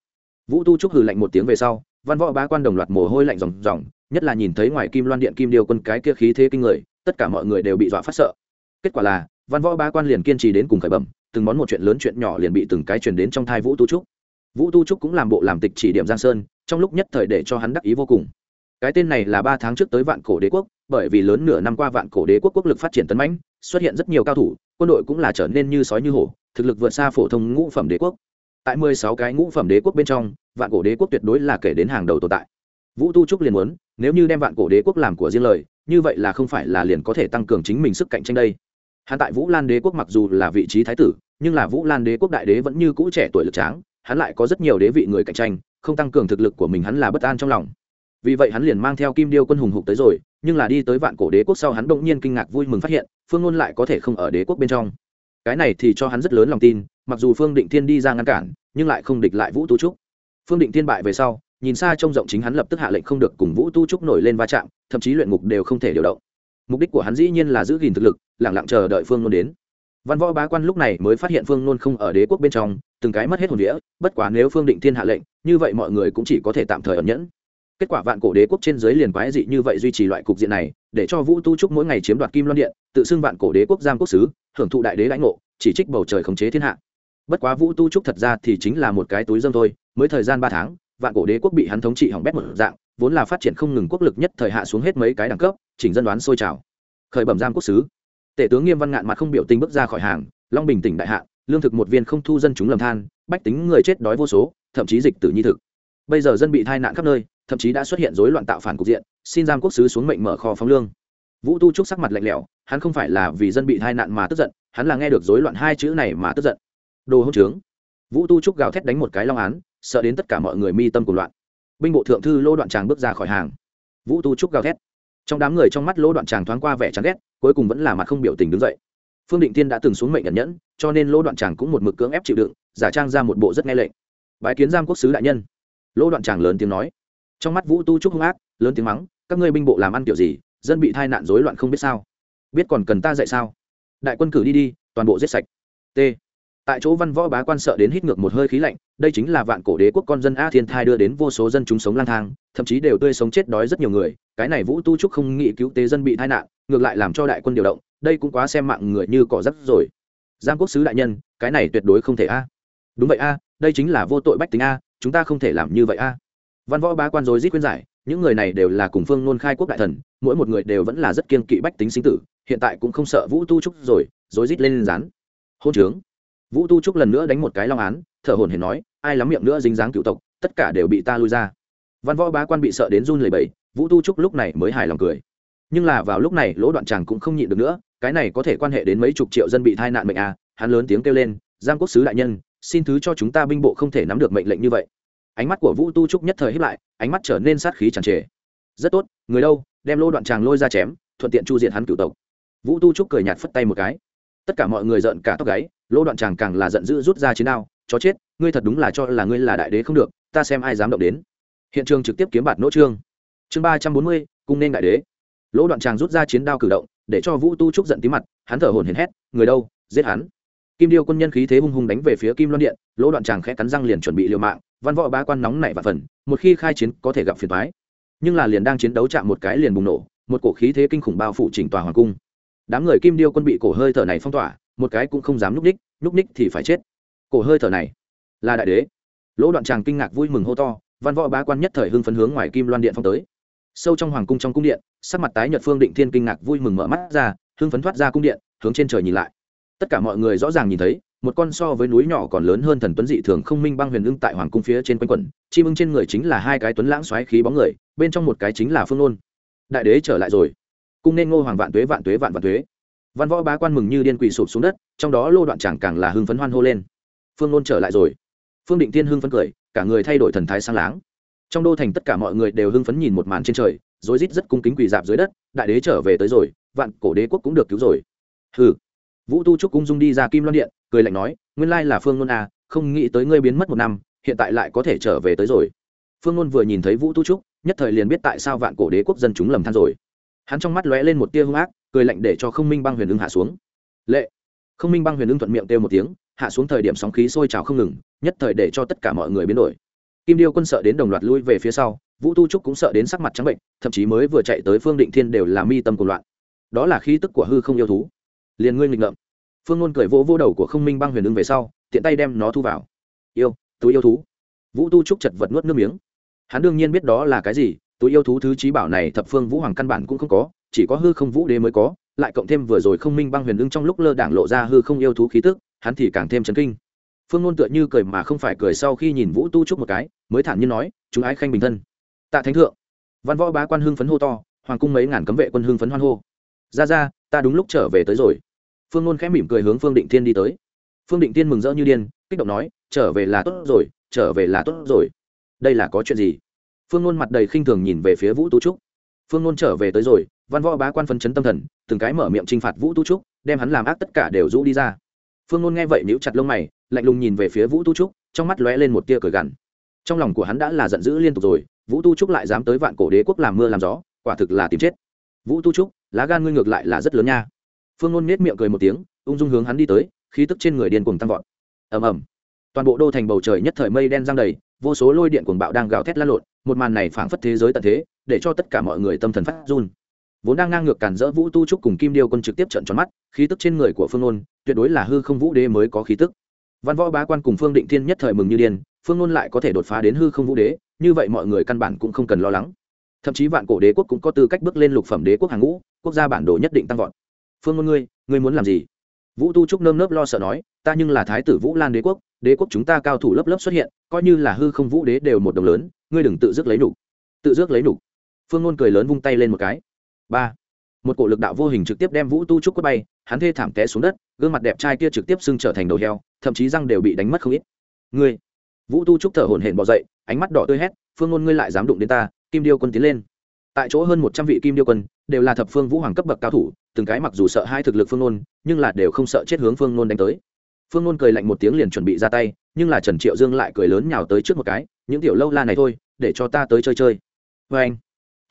Vũ tu trúc hừ lạnh một tiếng về sau văn võ bá quan đồng loạt mồ hôi lạnh ròng ròng, nhất là nhìn thấy ngoài kim loan điện kim điêu quân cái kia khí thế kinh người, tất cả mọi người đều bị dọa phát sợ. Kết quả là, văn võ bá quan liền kiên trì đến cùng khởi bẩm, từng món một chuyện lớn chuyện nhỏ liền bị từng cái truyền đến trong thai vũ tu trúc. Vũ tu trúc cũng làm bộ làm tịch chỉ điểm giang sơn, trong lúc nhất thời để cho hắn đắc ý vô cùng. Cái tên này là ba tháng trước tới vạn cổ đế quốc, bởi vì lớn nửa năm qua vạn cổ đế quốc quốc lực phát triển tấn mãnh, xuất hiện rất nhiều cao thủ, quân đội cũng là trở nên như sói như hổ, thực lực vượt xa phổ thông ngũ phẩm đế quốc. Tại mười sáu cái ngũ phẩm đế quốc bên trong vạn cổ đế quốc tuyệt đối là kể đến hàng đầu tồn tại. Vũ tu trúc liền muốn, nếu như đem vạn cổ đế quốc làm của riêng lời, như vậy là không phải là liền có thể tăng cường chính mình sức cạnh tranh đây. Hắn tại vũ lan đế quốc mặc dù là vị trí thái tử, nhưng là vũ lan đế quốc đại đế vẫn như cũ trẻ tuổi lực tráng, hắn lại có rất nhiều đế vị người cạnh tranh, không tăng cường thực lực của mình hắn là bất an trong lòng. Vì vậy hắn liền mang theo kim điêu quân hùng hục tới rồi, nhưng là đi tới vạn cổ đế quốc sau hắn bỗng nhiên kinh ngạc vui mừng phát hiện, phương ngôn lại có thể không ở đế quốc bên trong. Cái này thì cho hắn rất lớn lòng tin, mặc dù phương định thiên đi ra ngăn cản, nhưng lại không địch lại vũ tu trúc phương định thiên bại về sau, nhìn xa trông rộng chính hắn lập tức hạ lệnh không được cùng vũ tu trúc nổi lên va chạm, thậm chí luyện ngục đều không thể điều động. Mục đích của hắn dĩ nhiên là giữ gìn thực lực lẳng lặng chờ đợi phương nôn đến. Văn võ bá quan lúc này mới phát hiện phương nôn không ở đế quốc bên trong, từng cái mất hết hồn vĩa bất quá nếu phương định thiên hạ lệnh, như vậy mọi người cũng chỉ có thể tạm thời ẩn nhẫn. Kết quả vạn cổ đế quốc trên dưới liền quái dị như vậy duy trì loại cục diện này, để cho vũ tu trúc mỗi ngày chiếm đoạt kim loan điện, tự xưng vạn cổ đế quốc giam quốc sứ, hưởng thụ đại đế lãnh ngộ, chỉ trích bầu trời khống chế thiên hạ. Bất quá vũ tu trúc thật ra thì chính là một cái túi dâm thôi mới thời gian ba tháng, vạn cổ đế quốc bị hắn thống trị hỏng bét một dạng, vốn là phát triển không ngừng quốc lực nhất thời hạ xuống hết mấy cái đẳng cấp, chỉnh dân đoán sôi trào. Khởi bẩm giam quốc sứ. Tể tướng nghiêm văn ngạn mặt không biểu tình bước ra khỏi hàng, long bình tỉnh đại hạ, lương thực một viên không thu dân chúng lầm than, bách tính người chết đói vô số, thậm chí dịch tử nhi thực. Bây giờ dân bị tai nạn khắp nơi, thậm chí đã xuất hiện rối loạn tạo phản cục diện, xin giam quốc sứ xuống mệnh mở kho phóng lương. Vũ tu trúc sắc mặt lạnh lẽo, hắn không phải là vì dân bị tai nạn mà tức giận, hắn là nghe được rối loạn hai chữ này mà tức giận. Đồ hỗn trướng. Vũ tu trúc gào thét đánh một cái long án sợ đến tất cả mọi người mi tâm của loạn. Binh bộ thượng thư lô đoạn tràng bước ra khỏi hàng. Vũ tu trúc gào thét. Trong đám người trong mắt lô đoạn tràng thoáng qua vẻ chán ghét, cuối cùng vẫn là mặt không biểu tình đứng dậy. Phương định tiên đã từng xuống mệnh nhận nhẫn, cho nên lô đoạn tràng cũng một mực cưỡng ép chịu đựng, giả trang ra một bộ rất nghe lệnh. Bái kiến giam quốc sứ đại nhân. Lô đoạn tràng lớn tiếng nói. Trong mắt vũ tu trúc hung ác, lớn tiếng mắng, các ngươi binh bộ làm ăn kiểu gì, dân bị tai nạn rối loạn không biết sao. Biết còn cần ta dạy sao? Đại quân cử đi đi, toàn bộ giết sạch. T tại chỗ văn võ bá quan sợ đến hít ngược một hơi khí lạnh, đây chính là vạn cổ đế quốc con dân a thiên thai đưa đến vô số dân chúng sống lang thang, thậm chí đều tươi sống chết đói rất nhiều người, cái này vũ tu trúc không nghĩ cứu tế dân bị tai nạn, ngược lại làm cho đại quân điều động, đây cũng quá xem mạng người như cỏ rắc rồi. Giang quốc sứ đại nhân, cái này tuyệt đối không thể a. Đúng vậy a, đây chính là vô tội bách tính a, chúng ta không thể làm như vậy a. Văn võ bá quan rồi rít khuyên giải, những người này đều là cùng phương nôn khai quốc đại thần, mỗi một người đều vẫn là rất kiên kỵ bách tính sinh tử, hiện tại cũng không sợ vũ tu trúc rồi rồi rít lên rán. Hôn trướng vũ tu trúc lần nữa đánh một cái long án, thở hồn hển nói, ai lắm miệng nữa dính dáng cựu tộc, tất cả đều bị ta lui ra. Văn võ bá quan bị sợ đến run lời bầy vũ tu trúc lúc này mới hài lòng cười. Nhưng là vào lúc này, lỗ đoạn tràng cũng không nhịn được nữa, cái này có thể quan hệ đến mấy chục triệu dân bị tai nạn mệnh à hắn lớn tiếng kêu lên, giang quốc sứ đại nhân, xin thứ cho chúng ta binh bộ không thể nắm được mệnh lệnh như vậy. Ánh mắt của vũ tu trúc nhất thời hiếp lại, ánh mắt trở nên sát khí tràn trề. Rất tốt, người đâu, đem lỗ đoạn tràng lôi ra chém, thuận tiện chu diện hắn cựu tộc. Vũ tu trúc cười nhạt phất tay một cái. Tất cả mọi người giận cả tóc gáy Lỗ đoạn tràng càng là giận dữ rút ra chiến đao, chó chết, ngươi thật đúng là cho là ngươi là đại đế không được, ta xem ai dám động đến. Hiện trường trực tiếp kiếm bạt nỗ trương. Chương ba trăm bốn mươi, cung nên đại đế. Lỗ đoạn tràng rút ra chiến đao cử động, để cho vũ tu trúc giận tí mặt, hắn thở hồn hển hét, người đâu, giết hắn. Kim điêu quân nhân khí thế hung hùng đánh về phía kim loan điện, lỗ đoạn tràng khẽ cắn răng liền chuẩn bị liều mạng, văn võ ba quan nóng nảy và phần, một khi khai chiến có thể gặp phiền thoái nhưng là liền đang chiến đấu chạm một cái liền bùng nổ, một cổ khí thế kinh khủng bao phủ chỉnh tòa hoàng cung. Đám người kim điêu quân bị cổ hơi thở này phong tỏa một cái cũng không dám núp ních núp ních thì phải chết. Cổ hơi thở này, là đại đế. Lỗ đoạn tràng kinh ngạc vui mừng hô to, văn võ bá quan nhất thời hưng phấn hướng ngoài kim loan điện phong tới. Sâu trong hoàng cung trong cung điện, sắc mặt tái nhợt phương định thiên kinh ngạc vui mừng mở mắt ra, hưng phấn thoát ra cung điện, hướng trên trời nhìn lại. Tất cả mọi người rõ ràng nhìn thấy, một con so với núi nhỏ còn lớn hơn thần tuấn dị thường không minh băng huyền ưng tại hoàng cung phía trên quanh quẩn chim ưng trên người chính là hai cái tuấn lãng xoáy khí bóng người, bên trong một cái chính là phương nôn. Đại đế trở lại rồi. Cung nên ngô hoàng vạn tuế vạn tuế vạn vạn tuế văn võ bá quan mừng như điên quỳ sụp xuống đất, trong đó lô đoạn chẳng càng là hưng phấn hoan hô lên. Phương nôn trở lại rồi. Phương định tiên hưng phấn cười, cả người thay đổi thần thái sang láng. Trong đô thành tất cả mọi người đều hưng phấn nhìn một màn trên trời, rối rít rất cung kính quỳ dạp dưới đất, đại đế trở về tới rồi, vạn cổ đế quốc cũng được cứu rồi. Hừ. Vũ tu trúc cung dung đi ra kim loan điện, cười lạnh nói, nguyên lai là phương nôn à không nghĩ tới ngươi biến mất một năm, hiện tại lại có thể trở về tới rồi. Phương nôn vừa nhìn thấy vũ tu trúc, nhất thời liền biết tại sao vạn cổ đế quốc dân chúng lầm than rồi. Hắn trong mắt lóe lên một tia hung ác cười lạnh để cho không minh băng huyền ưng hạ xuống. Lệ. Không minh băng huyền ưng thuận miệng kêu một tiếng, hạ xuống thời điểm sóng khí sôi trào không ngừng, nhất thời để cho tất cả mọi người biến đổi. Kim điêu quân sợ đến đồng loạt lui về phía sau, vũ tu trúc cũng sợ đến sắc mặt trắng bệnh, thậm chí mới vừa chạy tới phương định thiên đều là mi tâm cùng loạn. Đó là khí tức của hư không yêu thú. Liền ngươi nghịch ngợm. Phương ngôn cười vỗ vỗ đầu của không minh băng huyền ưng về sau, tiện tay đem nó thu vào. Yêu, túi yêu thú. Vũ tu trúc chật vật nuốt nước miếng. Hắn đương nhiên biết đó là cái gì, túi yêu thú thứ trí bảo này thập phương vũ hoàng căn bản cũng không có chỉ có hư không vũ đế mới có, lại cộng thêm vừa rồi không minh băng huyền ưng trong lúc lơ đảng lộ ra hư không yêu thú khí tức, hắn thì càng thêm chấn kinh. Phương ngôn tựa như cười mà không phải cười sau khi nhìn vũ tu trúc một cái, mới thản nhiên nói, chúng ái khanh bình thân. Tạ thánh thượng. Văn võ bá quan hưng phấn hô to, hoàng cung mấy ngàn cấm vệ quân hưng phấn hoan hô. Ra ra, ta đúng lúc trở về tới rồi. Phương ngôn khẽ mỉm cười hướng phương định thiên đi tới. Phương định thiên mừng rỡ như điên, kích động nói, trở về là tốt rồi, trở về là tốt rồi. Đây là có chuyện gì? Phương ngôn mặt đầy khinh thường nhìn về phía vũ tu trúc. Phương ngôn trở về tới rồi văn võ bá quan phân chấn tâm thần, từng cái mở miệng t r i n h phạt vũ tu trúc, đem hắn làm ác tất cả đều rũ đi ra. Phương ngôn nghe vậy níu chặt lông mày, lạnh lùng nhìn về phía vũ tu trúc, trong mắt lóe lên một tia cười gằn. Trong lòng của hắn đã là giận dữ liên tục rồi, vũ tu trúc lại dám tới vạn cổ đế quốc làm mưa làm gió, quả thực là tìm chết. Vũ tu trúc, lá gan ngươi ngược lại là rất lớn nha. Phương ngôn nết miệng cười một tiếng, ung dung hướng hắn đi tới, khí tức trên người điên cuồng tăng vọt. Ầm ầm. Toàn bộ đô thành bầu trời nhất thời mây đen giăng đầy, vô số lôi điện cuồng bạo đang gào thét lan lộn, một màn này phảng phất thế giới tận thế, để cho tất cả mọi người tâm thần phát run vốn đang ngang ngược cản rỡ vũ tu trúc cùng kim điêu quân trực tiếp trận tròn mắt, khí tức trên người của phương nôn, tuyệt đối là hư không vũ đế mới có khí tức. Văn võ bá quan cùng phương định thiên nhất thời mừng như điên, phương nôn lại có thể đột phá đến hư không vũ đế, như vậy mọi người căn bản cũng không cần lo lắng. Thậm chí vạn cổ đế quốc cũng có tư cách bước lên lục phẩm đế quốc hàng ngũ, quốc gia bản đồ nhất định tăng vọt. Phương ngôn ngươi ngươi muốn làm gì? Vũ tu trúc nơm nớp lo sợ nói, ta nhưng là thái tử vũ lan đế quốc đế quốc chúng ta cao thủ lớp lớp xuất hiện, coi như là hư không vũ đế đều một đồng lớn, ngươi đừng tự dứt lấy đủ. Tự dứt lấy đủ. Phương ngôn cười lớn vung tay lên một cái ba. Một cổ lực đạo vô hình trực tiếp đem vũ tu trúc quất bay, hắn thê thảm té xuống đất, gương mặt đẹp trai kia trực tiếp sưng trở thành đầu heo, thậm chí răng đều bị đánh mất không ít. Ngươi. Vũ tu trúc thở hổn hển bỏ dậy, ánh mắt đỏ tươi hét, phương ngôn ngươi lại dám đụng đến ta, kim điêu quân tiến lên. Tại chỗ hơn một trăm vị kim điêu quân đều là thập phương vũ hoàng cấp bậc cao thủ, từng cái mặc dù sợ hai thực lực phương nôn nhưng là đều không sợ chết hướng phương nôn đánh tới. Phương nôn cười lạnh một tiếng liền chuẩn bị ra tay, nhưng là trần triệu dương lại cười lớn nhào tới trước một cái, những tiểu lâu la này thôi, để cho ta tới chơi chơi. Vê anh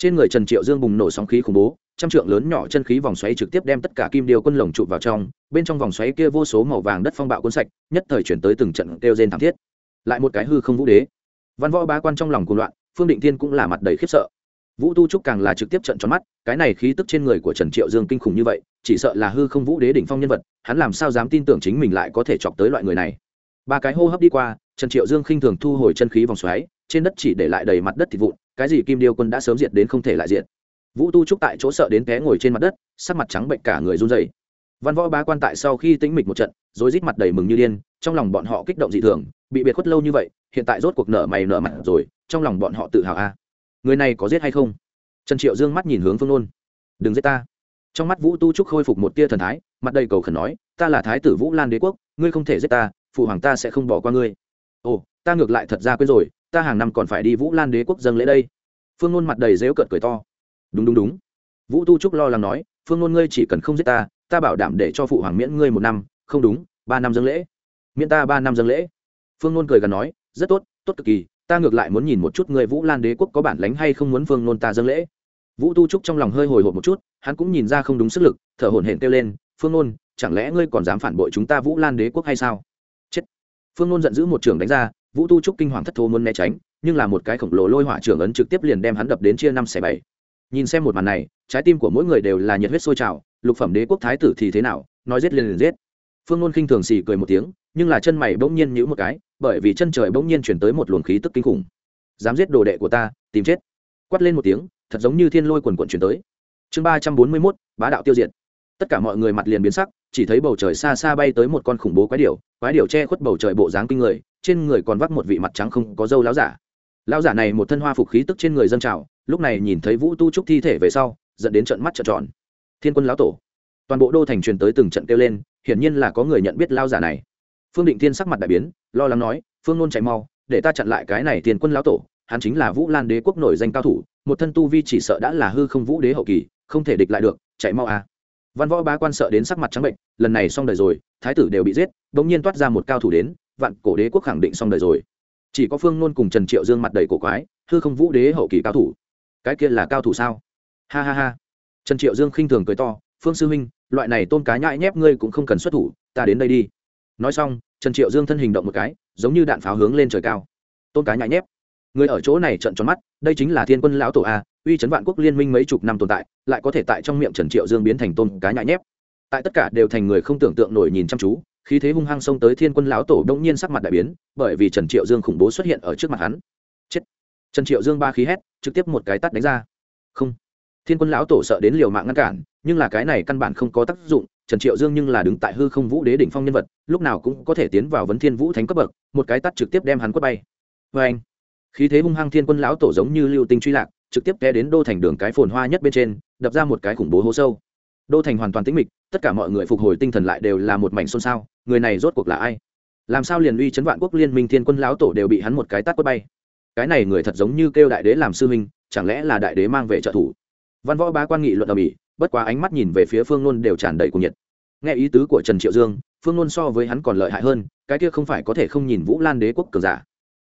trên người trần triệu dương bùng nổ sóng khí khủng bố, trăm trượng lớn nhỏ chân khí vòng xoáy trực tiếp đem tất cả kim điêu quân lồng trụ vào trong, bên trong vòng xoáy kia vô số màu vàng đất phong bạo cuốn sạch, nhất thời chuyển tới từng trận kêu rên thảm thiết. Lại một cái hư không vũ đế. Văn võ bá quan trong lòng cuồng loạn, phương định thiên cũng là mặt đầy khiếp sợ. Vũ tu trúc càng là trực tiếp trận tròn mắt, cái này khí tức trên người của trần triệu dương kinh khủng như vậy, chỉ sợ là hư không vũ đế đỉnh phong nhân vật, hắn làm sao dám tin tưởng chính mình lại có thể chọc tới loại người này. Ba cái hô hấp đi qua, trần triệu dương khinh thường thu hồi chân khí vòng xoáy, trên đất chỉ để lại đầy mặt đất thịt vụn cái gì kim điêu quân đã sớm diệt đến không thể lại diệt. Vũ tu trúc tại chỗ sợ đến té ngồi trên mặt đất, sắc mặt trắng bệnh cả người run dày văn võ bá quan tại sau khi tĩnh mịch một trận rồi rít mặt đầy mừng như điên, trong lòng bọn họ kích động dị thường, bị biệt khuất lâu như vậy, hiện tại rốt cuộc nợ mày nợ mặt rồi, trong lòng bọn họ tự hào a. Người này có giết hay không? Trần triệu dương mắt nhìn hướng phương nôn. Đừng giết ta. Trong mắt vũ tu trúc khôi phục một tia thần thái, mặt đầy cầu khẩn nói, ta là thái tử vũ lan đế quốc, ngươi không thể giết ta, phụ hoàng ta sẽ không bỏ qua ngươi. Ồ, ta ngược lại thật ra quên rồi ta hàng năm còn phải đi vũ lan đế quốc dâng lễ đây. Phương nôn mặt đầy dếu cợt cười to. Đúng đúng đúng. Vũ tu trúc lo lắng nói, phương nôn ngươi chỉ cần không giết ta ta bảo đảm để cho phụ hoàng miễn ngươi một năm. Không đúng, ba năm dâng lễ. Miễn ta ba năm dâng lễ. Phương nôn cười gần nói, rất tốt tốt cực kỳ. Ta ngược lại muốn nhìn một chút người vũ lan đế quốc có bản lánh hay không muốn phương nôn ta dâng lễ. Vũ tu trúc trong lòng hơi hồi hộp một chút, hắn cũng nhìn ra không đúng sức lực, thở hổn hển kêu lên, phương nôn, chẳng lẽ ngươi còn dám phản bội chúng ta vũ lan đế quốc hay sao? Chết. Phương nôn giận dữ một trường đánh ra vũ tu trúc kinh hoàng thất thố muốn né tránh, nhưng là một cái khổng lồ lôi hỏa trưởng ấn trực tiếp liền đem hắn đập đến chia năm xẻ bảy. Nhìn xem một màn này, trái tim của mỗi người đều là nhiệt huyết sôi trào, lục phẩm đế quốc thái tử thì thế nào, nói giết liền liền giết. Phương nôn khinh thường xì cười một tiếng, nhưng là chân mày bỗng nhiên nhữ một cái, bởi vì chân trời bỗng nhiên chuyển tới một luồng khí tức kinh khủng. Dám giết đồ đệ của ta, tìm chết. Quát lên một tiếng, thật giống như thiên lôi quần quận chuyển tới. Chương ba trăm bốn mươi mốt, bá đạo tiêu diệt tất cả mọi người mặt liền biến sắc, chỉ thấy bầu trời xa xa bay tới một con khủng bố quái điểu quái điểu che khuất bầu trời bộ dáng kinh người, trên người còn vắt một vị mặt trắng không có dâu láo giả. Lão giả này một thân hoa phục khí tức trên người dân trào, lúc này nhìn thấy vũ tu trúc thi thể về sau dẫn đến trận mắt trợn tròn. Thiên quân lão tổ. Toàn bộ đô thành truyền tới từng trận kêu lên, hiển nhiên là có người nhận biết lao giả này. Phương định thiên sắc mặt đại biến, lo lắng nói, phương nôn chạy mau, để ta chặn lại cái này thiên quân lão tổ, hắn chính là vũ lan đế quốc nổi danh cao thủ, một thân tu vi chỉ sợ đã là hư không vũ đế hậu kỳ, không thể địch lại được, chạy mau à văn võ bá quan sợ đến sắc mặt trắng bệnh, lần này xong đời rồi, thái tử đều bị giết, bỗng nhiên toát ra một cao thủ đến, vạn cổ đế quốc khẳng định xong đời rồi. Chỉ có phương nôn cùng trần triệu dương mặt đầy cổ quái, hư không vũ đế hậu kỳ cao thủ. Cái kia là cao thủ sao? Ha ha ha. Trần triệu dương khinh thường cười to, phương sư huynh, loại này tôn cá nhãi nhép ngươi cũng không cần xuất thủ, ta đến đây đi. Nói xong, trần triệu dương thân hình động một cái, giống như đạn pháo hướng lên trời cao. Tôn cá nhãi nhép người ở chỗ này trận tròn mắt, đây chính là thiên quân lão tổ a, uy chấn vạn quốc liên minh mấy chục năm tồn tại, lại có thể tại trong miệng trần triệu dương biến thành tôn cá nhãi nhép. Tại tất cả đều thành người không tưởng tượng nổi nhìn chăm chú, khí thế hung hăng xông tới thiên quân lão tổ đông nhiên sắc mặt đại biến, bởi vì trần triệu dương khủng bố xuất hiện ở trước mặt hắn. Chết. Trần triệu dương ba khí hét, trực tiếp một cái tắt đánh ra. Không. Thiên quân lão tổ sợ đến liều mạng ngăn cản, nhưng là cái này căn bản không có tác dụng, trần triệu dương nhưng là đứng tại hư không vũ đế đỉnh phong nhân vật, lúc nào cũng có thể tiến vào vấn thiên vũ thánh cấp bậc, một cái tắt trực tiếp đem hắn quất bay. Vê anh khí thế hung hăng thiên quân lão tổ giống như lưu tinh truy lạc, trực tiếp té đến đô thành đường cái phồn hoa nhất bên trên, đập ra một cái khủng bố hố sâu. Đô thành hoàn toàn tĩnh mịch, tất cả mọi người phục hồi tinh thần lại đều là một mảnh xôn xao, người này rốt cuộc là ai? Làm sao liền uy chấn vạn quốc liên minh thiên quân lão tổ đều bị hắn một cái tát quất bay? Cái này người thật giống như kêu đại đế làm sư huynh, chẳng lẽ là đại đế mang về trợ thủ? Văn võ bá quan nghị luận ở mỹ bất quá ánh mắt nhìn về phía phương nôn đều tràn đầy cuồng nhiệt. Nghe ý tứ của trần triệu dương, phương nôn so với hắn còn lợi hại hơn, cái kia không phải có thể không nhìn vũ lan đế quốc cường giả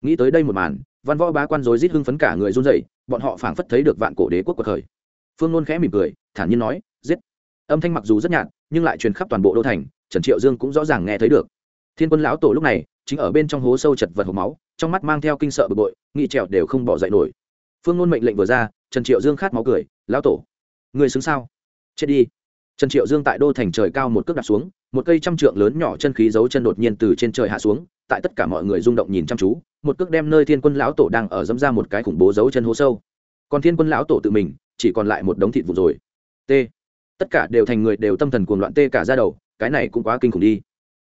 nghĩ tới đây một màn, văn võ bá quan rối rít hưng phấn cả người run rẩy, bọn họ phảng phất thấy được vạn cổ đế quốc cuộc khởi phương nôn khẽ mỉm cười, thản nhiên nói, giết. Âm thanh mặc dù rất nhạt, nhưng lại truyền khắp toàn bộ đô thành, trần triệu dương cũng rõ ràng nghe thấy được. Thiên quân lão tổ lúc này, chính ở bên trong hố sâu chật vật hộp máu, trong mắt mang theo kinh sợ bực bội, nghị trèo đều không bỏ dậy nổi. Phương nôn mệnh lệnh vừa ra, trần triệu dương khát máu cười, lão tổ, người xứng sao? Chết đi trần triệu dương tại đô thành trời cao một cước đặt xuống một cây trăm trượng lớn nhỏ chân khí giấu chân đột nhiên từ trên trời hạ xuống tại tất cả mọi người rung động nhìn chăm chú một cước đem nơi thiên quân lão tổ đang ở dẫm ra một cái khủng bố giấu chân hố sâu. Còn thiên quân lão tổ tự mình chỉ còn lại một đống thịt vụn rồi. T. Tất cả đều thành người đều tâm thần cuồng loạn tê cả ra đầu cái này cũng quá kinh khủng đi.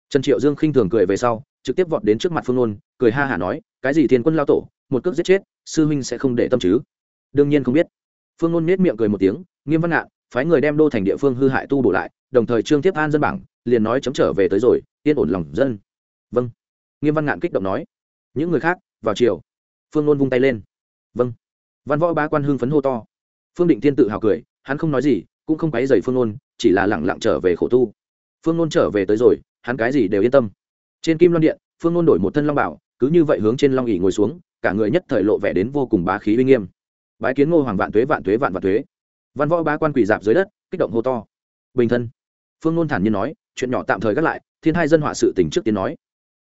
Trần triệu dương khinh thường cười về sau trực tiếp vọt đến trước mặt phương Luân, cười ha hả nói cái gì thiên quân lão tổ một cước giết chết sư huynh sẽ không để tâm chứ? Đương nhiên không biết. Phương Luân nết miệng cười một tiếng nghiêm văn ngạn phái người đem đô thành địa phương hư hại tu bổ lại, đồng thời trương tiếp an dân bảng, liền nói chấm trở về tới rồi, yên ổn lòng dân. Vâng. Nghiêm văn ngạn kích động nói. Những người khác, vào chiều. Phương nôn vung tay lên. Vâng. Văn võ ba quan hưng phấn hô to. Phương định tiên tự hào cười, hắn không nói gì, cũng không quấy dày phương nôn, chỉ là lẳng lặng trở về khổ tu. Phương nôn trở về tới rồi, hắn cái gì đều yên tâm. Trên kim loan điện, phương nôn đổi một thân long bảo, cứ như vậy hướng trên long ỉ ngồi xuống, cả người nhất thời lộ vẻ đến vô cùng bá khí uy nghiêm. Bái kiến ngô hoàng vạn tuế vạn tuế, vạn vạn tuế văn võ bá quan quỷ dạp dưới đất, kích động hô to. Bình thân. Phương nôn thản nhiên nói, chuyện nhỏ tạm thời gác lại, thiên hai dân họa sự tình trước tiên nói.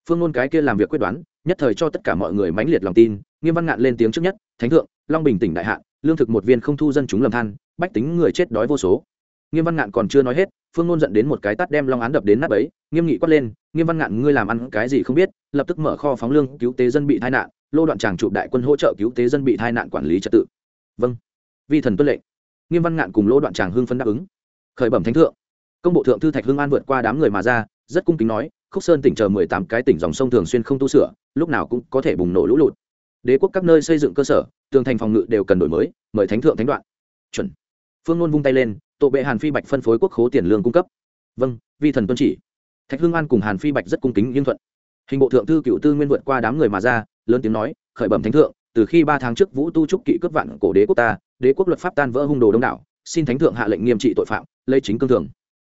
Phương nôn cái kia làm việc quyết đoán, nhất thời cho tất cả mọi người mãnh liệt lòng tin, nghiêm văn ngạn lên tiếng trước nhất, thánh thượng, long bình tỉnh đại hạn, lương thực một viên không thu dân chúng lầm than, bách tính người chết đói vô số. Nghiêm văn ngạn còn chưa nói hết, phương nôn dẫn đến một cái tắt đem long án đập đến nắp ấy nghiêm nghị quát lên, nghiêm văn ngạn, ngươi làm ăn cái gì không biết, lập tức mở kho phóng lương, cứu tế dân bị tai nạn, lô đoạn tràng trụ đại quân hỗ trợ cứu tế dân bị tai nạn quản lý trật tự. Vâng. Vi thần tuân lệnh nghiêm văn ngạn cùng lỗ đoạn tràng hưng phấn đáp ứng. Khởi bẩm thánh thượng. Công bộ thượng thư thạch hưng an vượt qua đám người mà ra, rất cung kính nói, khúc sơn tỉnh chờ mười tám cái tỉnh dòng sông thường xuyên không tu sửa, lúc nào cũng có thể bùng nổ lũ lụt. Đế quốc các nơi xây dựng cơ sở, tường thành phòng ngự đều cần đổi mới, mời thánh thượng thánh đoạn. Chuẩn. Phương luôn vung tay lên, tổ bệ hàn phi bạch phân phối quốc khố tiền lương cung cấp. Vâng vi thần tuân chỉ. Thạch Hưng an cùng hàn phi bạch rất cung kính nghiêm thuận. Hình bộ thượng thư cựu tư nguyên vượt qua đám người mà ra, lớn tiếng nói, khởi bẩm thánh thượng, từ khi ba tháng trước vũ tu trúc kỵ cướp vạn cổ đế quốc ta đế quốc luật pháp tan vỡ hung đồ đông đảo, xin thánh thượng hạ lệnh nghiêm trị tội phạm, lấy chính cương thường.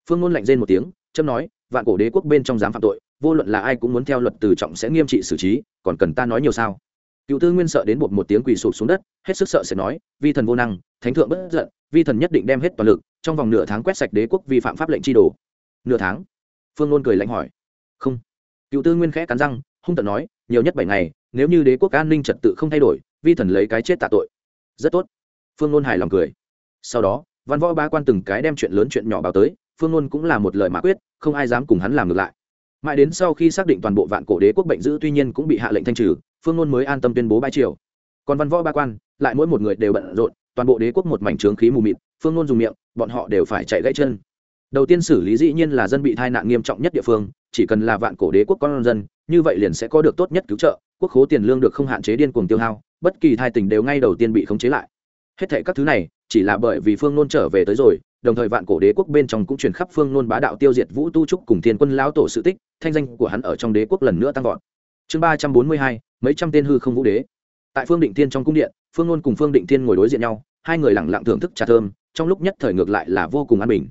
Phương ngôn lạnh rên một tiếng, châm nói, vạn cổ đế quốc bên trong dám phạm tội, vô luận là ai cũng muốn theo luật từ trọng sẽ nghiêm trị xử trí, còn cần ta nói nhiều sao? Cựu tư nguyên sợ đến bột một tiếng quỳ sụp xuống đất, hết sức sợ sẽ nói, vi thần vô năng, thánh thượng bất giận, vi thần nhất định đem hết toàn lực, trong vòng nửa tháng quét sạch đế quốc vi phạm pháp lệnh tri đồ. Nửa tháng? Phương ngôn cười lạnh hỏi. Không. Cựu tư nguyên khẽ cắn răng, hung tận nói, nhiều nhất bảy ngày, nếu như đế quốc an ninh trật tự không thay đổi, vi thần lấy cái chết tạ tội. Rất tốt phương nôn hài lòng cười. Sau đó, văn võ ba quan từng cái đem chuyện lớn chuyện nhỏ báo tới, phương nôn cũng là một lời mã quyết, không ai dám cùng hắn làm ngược lại. Mãi đến sau khi xác định toàn bộ vạn cổ đế quốc bệnh dữ tuy nhiên cũng bị hạ lệnh thanh trừ, phương nôn mới an tâm tuyên bố bãi triều. Còn văn võ ba quan, lại mỗi một người đều bận rộn, toàn bộ đế quốc một mảnh trướng khí mù mịt, phương nôn dùng miệng, bọn họ đều phải chạy gãy chân. Đầu tiên xử lý dĩ nhiên là dân bị tai nạn nghiêm trọng nhất địa phương, chỉ cần là vạn cổ đế quốc con dân, như vậy liền sẽ có được tốt nhất cứu trợ, quốc khố tiền lương được không hạn chế điên cuồng tiêu hao, bất kỳ thai tình đều ngay đầu tiên bị khống chế lại hết thệ các thứ này, chỉ là bởi vì phương nôn trở về tới rồi, đồng thời vạn cổ đế quốc bên trong cũng truyền khắp phương nôn bá đạo tiêu diệt vũ tu trúc cùng thiên quân lão tổ sự tích, thanh danh của hắn ở trong đế quốc lần nữa tăng vọt. Chương ba trăm bốn mươi hai, mấy trăm tên hư không vũ đế. Tại phương định thiên trong cung điện, phương nôn cùng phương định thiên ngồi đối diện nhau, hai người lẳng lặng thưởng thức trà thơm, trong lúc nhất thời ngược lại là vô cùng an bình.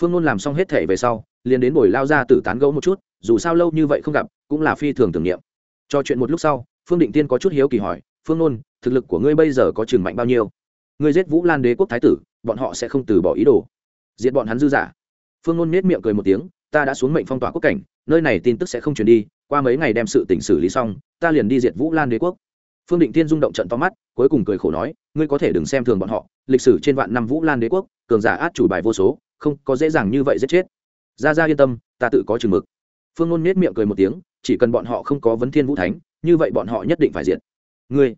Phương nôn làm xong hết thể về sau, liền đến buổi lao ra tử tán gẫu một chút, dù sao lâu như vậy không gặp, cũng là phi thường tưởng niệm. Cho chuyện một lúc sau, phương định tiên có chút hiếu kỳ hỏi, phương nôn, thực lực của ngươi bây giờ có chừng mạnh bao nhiêu? Ngươi giết vũ lan đế quốc thái tử, bọn họ sẽ không từ bỏ ý đồ. Diệt bọn hắn dư giả. Phương nôn nết miệng cười một tiếng, ta đã xuống mệnh phong tỏa quốc cảnh, nơi này tin tức sẽ không chuyển đi, qua mấy ngày đem sự tỉnh xử lý xong, ta liền đi diệt vũ lan đế quốc. Phương định Thiên rung động trận to mắt, cuối cùng cười khổ nói, ngươi có thể đừng xem thường bọn họ, lịch sử trên vạn năm vũ lan đế quốc, cường giả át chủ bài vô số, không có dễ dàng như vậy giết chết. Ra ra yên tâm, ta tự có chừng mực. Phương ngôn nết miệng cười một tiếng, chỉ cần bọn họ không có vấn thiên vũ thánh, như vậy bọn họ nhất định phải diệt. Ngươi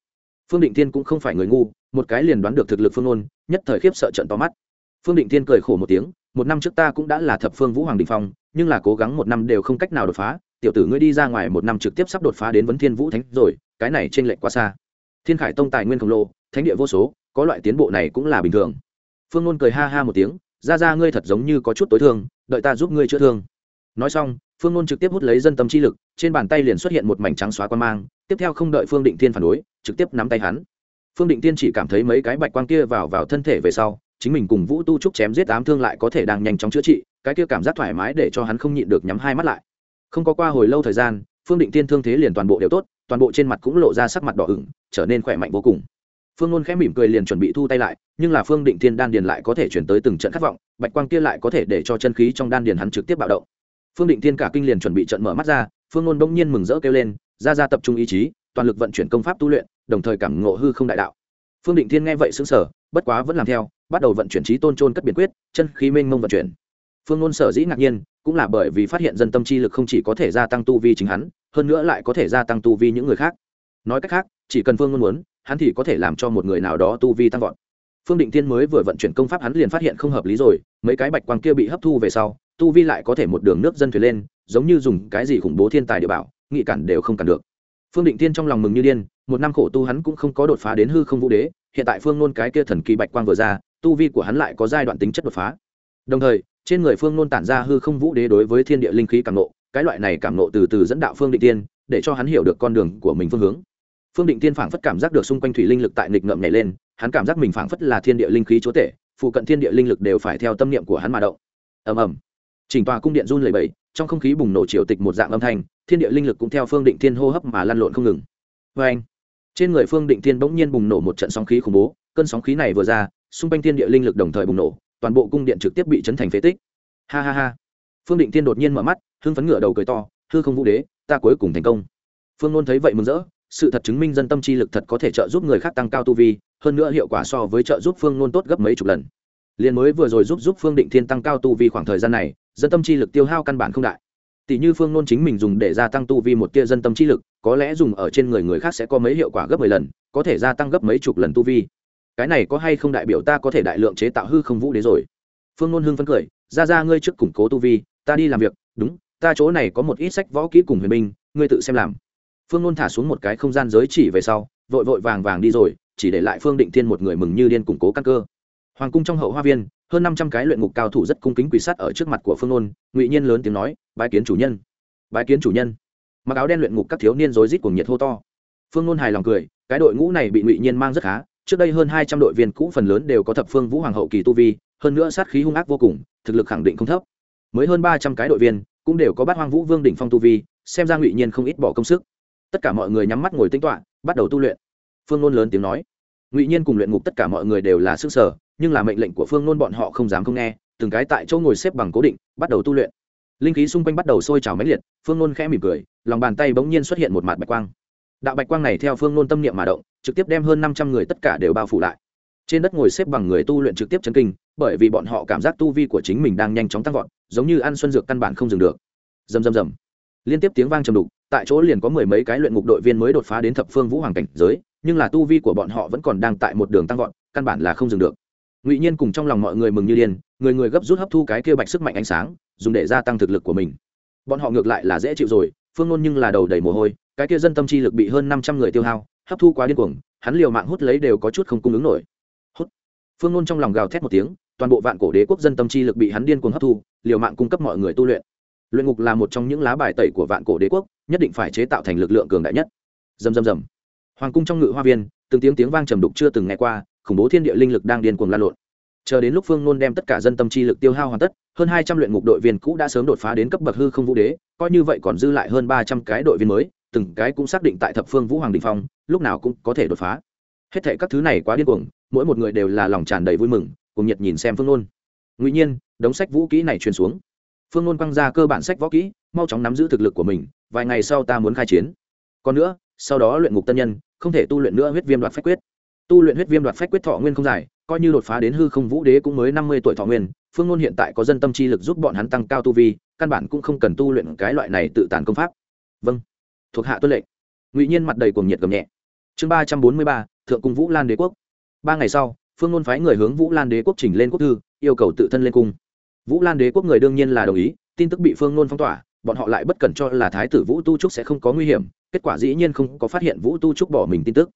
phương định thiên cũng không phải người ngu, một cái liền đoán được thực lực phương ôn nhất thời khiếp sợ trận to mắt. Phương định thiên cười khổ một tiếng, một năm trước ta cũng đã là thập phương vũ hoàng đình phong, nhưng là cố gắng một năm đều không cách nào đột phá. Tiểu tử ngươi đi ra ngoài một năm trực tiếp sắp đột phá đến vấn thiên vũ thánh rồi, cái này t r ê n lệch quá xa. Thiên khải tông tài nguyên khổng lồ, thánh địa vô số, có loại tiến bộ này cũng là bình thường. Phương ngôn cười ha ha một tiếng, ra ra, ngươi thật giống như có chút tối thương, đợi ta giúp ngươi chữa thương. Nói xong phương nôn trực tiếp hút lấy dân tâm chi lực, trên bàn tay liền xuất hiện một mảnh trắng xóa quan mang, tiếp theo không đợi phương định thiên phản đối, trực tiếp nắm tay hắn. Phương định tiên chỉ cảm thấy mấy cái bạch quang kia vào vào thân thể về sau, chính mình cùng vũ tu trúc chém giết ám thương lại có thể đang nhanh chóng chữa trị, cái kia cảm giác thoải mái để cho hắn không nhịn được nhắm hai mắt lại. Không có qua hồi lâu thời gian, phương định tiên thương thế liền toàn bộ đều tốt, toàn bộ trên mặt cũng lộ ra sắc mặt đỏ ửng, trở nên khỏe mạnh vô cùng. Phương ngôn khẽ mỉm cười liền chuẩn bị thu tay lại, nhưng là phương định thiên đan điền lại có thể chuyển tới từng trận khát vọng, bạch quang kia lại có thể để cho chân khí trong đan điền hắn trực tiếp bạo động phương định thiên cả kinh liền chuẩn bị trận mở mắt ra, phương ngôn bỗng nhiên mừng rỡ kêu lên, ra ra tập trung ý chí, toàn lực vận chuyển công pháp tu luyện, đồng thời cảm ngộ hư không đại đạo. Phương định thiên nghe vậy xứng sở bất quá vẫn làm theo, bắt đầu vận chuyển trí tôn trôn cất biển quyết, chân khí mênh mông vận chuyển. Phương ngôn sở dĩ ngạc nhiên, cũng là bởi vì phát hiện dân tâm chi lực không chỉ có thể gia tăng tu vi chính hắn, hơn nữa lại có thể gia tăng tu vi những người khác. Nói cách khác, chỉ cần phương ngôn muốn, hắn thì có thể làm cho một người nào đó tu vi tăng vọt. Phương định thiên mới vừa vận chuyển công pháp hắn liền phát hiện không hợp lý rồi, mấy cái bạch quang kia bị hấp thu về sau tu vi lại có thể một đường nước dân thuyền lên, giống như dùng cái gì khủng bố thiên tài địa bảo, nghị cản đều không cản được. Phương định thiên trong lòng mừng như điên, một năm khổ tu hắn cũng không có đột phá đến hư không vũ đế, hiện tại phương nôn cái kia thần kỳ bạch quang vừa ra, tu vi của hắn lại có giai đoạn tính chất đột phá. Đồng thời, trên người phương nôn tản ra hư không vũ đế đối với thiên địa linh khí cảm nộ, cái loại này cảm nộ từ từ dẫn đạo phương định tiên để cho hắn hiểu được con đường của mình phương hướng. Phương định tiên phảng phất cảm giác được xung quanh thủy linh lực tại nghịch ngợm nhảy lên, hắn cảm giác mình phảng phất là thiên địa linh khí chúa tể, phụ cận thiên địa linh lực đều phải theo tâm niệm của hắn mà động. Ầm ầm chỉnh tòa cung điện run lẩy bẩy, trong không khí bùng nổ triều tịch một dạng âm thanh, thiên địa linh lực cũng theo phương định thiên hô hấp mà lăn lộn không ngừng. Vê anh, trên người phương định thiên bỗng nhiên bùng nổ một trận sóng khí khủng bố, cơn sóng khí này vừa ra, xung quanh thiên địa linh lực đồng thời bùng nổ, toàn bộ cung điện trực tiếp bị chấn thành phế tích. Ha ha ha. Phương định thiên đột nhiên mở mắt, hưng phấn ngửa đầu cười to, hư không vũ đế, ta cuối cùng thành công. Phương nôn thấy vậy mừng rỡ, sự thật chứng minh dân tâm chi lực thật có thể trợ giúp người khác tăng cao tu vi, hơn nữa hiệu quả so với trợ giúp phương nôn tốt gấp mấy chục lần. Liền mới vừa rồi giúp giúp phương định thiên tăng cao tu vi khoảng thời gian này dân tâm chi lực tiêu hao căn bản không đại. Tỷ như phương nôn chính mình dùng để gia tăng tu vi một tia dân tâm chi lực, có lẽ dùng ở trên người người khác sẽ có mấy hiệu quả gấp mười lần, có thể gia tăng gấp mấy chục lần tu vi. Cái này có hay không đại biểu ta có thể đại lượng chế tạo hư không vũ đế rồi? Phương nôn hưng phấn cười, ra ra, ngươi trước củng cố tu vi, ta đi làm việc, đúng, ta chỗ này có một ít sách võ kỹ cùng huyền binh, ngươi tự xem làm. Phương nôn thả xuống một cái không gian giới chỉ về sau, vội vội vàng vàng đi rồi, chỉ để lại phương định thiên một người mừng như điên củng cố căn cơ. Hoàng cung trong hậu hoa viên hơn năm trăm cái luyện ngục cao thủ rất cung kính quỳ sát ở trước mặt của phương nôn, ngụy nhiên lớn tiếng nói, bái kiến chủ nhân. Bái kiến chủ nhân. Mặc áo đen luyện ngục các thiếu niên rối rít cuồng nhiệt hô to. Phương nôn hài lòng cười, cái đội ngũ này bị ngụy nhiên mang rất khá, trước đây hơn hai trăm đội viên cũ phần lớn đều có thập phương vũ hoàng hậu kỳ tu vi, hơn nữa sát khí hung ác vô cùng, thực lực khẳng định không thấp. Mới hơn ba trăm cái đội viên cũng đều có bát hoang vũ vương đỉnh phong tu vi, xem ra ngụy nhiên không ít bỏ công sức. Tất cả mọi người nhắm mắt ngồi tính toạ bắt đầu tu luyện. Phương nôn lớn tiếng nói. Ngụy nhiên cùng luyện ngục tất cả mọi người đều là sức sở nhưng là mệnh lệnh của phương nôn bọn họ không dám không nghe, từng cái tại chỗ ngồi xếp bằng cố định, bắt đầu tu luyện. Linh khí xung quanh bắt đầu sôi trào máy liệt, phương nôn khẽ mỉm cười, lòng bàn tay bỗng nhiên xuất hiện một mặt bạch quang. Đạo bạch quang này theo phương nôn tâm niệm mà động, trực tiếp đem hơn năm trăm người tất cả đều bao phủ lại. Trên đất ngồi xếp bằng người tu luyện trực tiếp chấn kinh, bởi vì bọn họ cảm giác tu vi của chính mình đang nhanh chóng tăng vọt, giống như ăn xuân dược căn bản không dừng được. Dầm dầm dầm liên tiếp tiếng vang trầm đục, tại chỗ liền có mười mấy cái luyện ngục đội viên mới đột phá đến thập phương vũ hoàng cảnh giới, nhưng là tu vi của bọn họ vẫn còn đang tại một đường tăng vọt, căn bản là không dừng được ngụy nhiên cùng trong lòng mọi người mừng như điên, người người gấp rút hấp thu cái kia bạch sức mạnh ánh sáng, dùng để gia tăng thực lực của mình. Bọn họ ngược lại là dễ chịu rồi, phương nôn nhưng là đầu đầy mồ hôi, cái kia dân tâm chi lực bị hơn năm trăm người tiêu hao, hấp thu quá điên cuồng, hắn liều mạng hút lấy đều có chút không cung ứng nổi. Hút. Phương nôn trong lòng gào thét một tiếng, toàn bộ vạn cổ đế quốc dân tâm chi lực bị hắn điên cuồng hấp thu, liều mạng cung cấp mọi người tu luyện. Luyện ngục là một trong những lá bài tẩy của vạn cổ đế quốc, nhất định phải chế tạo thành lực lượng cường đại nhất. Dầm dầm dầm hoàng cung trong ngự hoa viên, từng tiếng tiếng vang trầm đục chưa từng nghe qua khủng bố thiên địa linh lực đang điên cuồng lan lộn. Chờ đến lúc phương nôn đem tất cả dân tâm chi lực tiêu hao hoàn tất, hơn hai trăm luyện ngục đội viên cũ đã sớm đột phá đến cấp bậc hư không vũ đế, coi như vậy còn dư lại hơn ba trăm cái đội viên mới, từng cái cũng xác định tại thập phương vũ hoàng đình phong, lúc nào cũng có thể đột phá. Hết thệ các thứ này quá điên cuồng, mỗi một người đều là lòng tràn đầy vui mừng, cùng nhiệt nhìn xem phương nôn. Ngụy nhiên, đống sách vũ kỹ này truyền xuống. Phương nôn quăng ra cơ bản sách võ kỹ, mau chóng nắm giữ thực lực của mình, vài ngày sau ta muốn khai chiến. Còn nữa, sau đó luyện ngục tân nhân, không thể tu luyện nữa huyết viêm đoạt phách quyết tu luyện huyết viêm đoạt phách quyết thọ nguyên không dài, coi như đột phá đến hư không vũ đế cũng mới năm mươi tuổi thọ nguyên, phương ngôn hiện tại có dân tâm chi lực giúp bọn hắn tăng cao tu vi, căn bản cũng không cần tu luyện cái loại này tự tàn công pháp. Vâng thuộc hạ tuân lệnh. Ngụy nhiên mặt đầy cuồng nhiệt gầm nhẹ. Chương ba trăm bốn mươi ba, thượng cung vũ lan đế quốc. Ba ngày sau, phương ngôn phái người hướng vũ lan đế quốc trình lên quốc thư, yêu cầu tự thân lên cung. Vũ lan đế quốc người đương nhiên là đồng ý, tin tức bị phương ngôn phong tỏa, bọn họ lại bất cần cho là thái tử vũ tu trúc sẽ không có nguy hiểm, kết quả dĩ nhiên không có phát hiện vũ tu trúc bỏ mình tin tức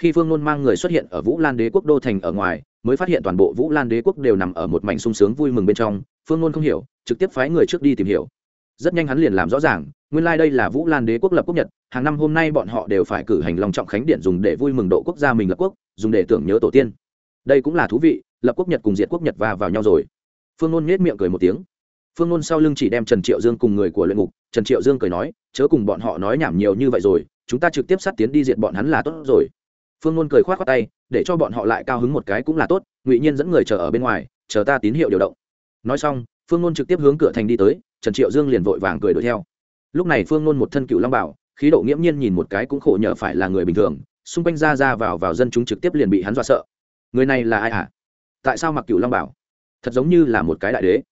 khi phương nôn mang người xuất hiện ở vũ lan đế quốc đô thành ở ngoài, mới phát hiện toàn bộ vũ lan đế quốc đều nằm ở một mảnh sung sướng vui mừng bên trong, phương nôn không hiểu, trực tiếp phái người trước đi tìm hiểu. Rất nhanh hắn liền làm rõ ràng, nguyên lai、like、đây là vũ lan đế quốc lập quốc nhật, hàng năm hôm nay bọn họ đều phải cử hành lòng trọng khánh điện dùng để vui mừng độ quốc gia mình lập quốc, dùng để tưởng nhớ tổ tiên. Đây cũng là thú vị, lập quốc nhật cùng diệt quốc nhật và vào nhau rồi. Phương nôn nhét miệng cười một tiếng. Phương nôn sau lưng chỉ đem trần triệu dương cùng người của luyện ngục, trần triệu dương cười nói, chớ cùng bọn họ nói nhảm nhiều như vậy rồi, chúng ta trực tiếp sát tiến đi diệt bọn hắn là tốt rồi phương ngôn cười khoát khoát tay, để cho bọn họ lại cao hứng một cái cũng là tốt, ngụy nhiên dẫn người chờ ở bên ngoài, chờ ta tín hiệu điều động. Nói xong, phương ngôn trực tiếp hướng cửa thành đi tới, trần triệu dương liền vội vàng cười đuổi theo. Lúc này phương ngôn một thân cựu long bảo, khí độ nghiễm nhiên nhìn một cái cũng khổ nhờ phải là người bình thường, xung quanh ra ra vào vào dân chúng trực tiếp liền bị hắn dọa sợ. Người này là ai hả? Tại sao mặc cựu long bảo? Thật giống như là một cái đại đế.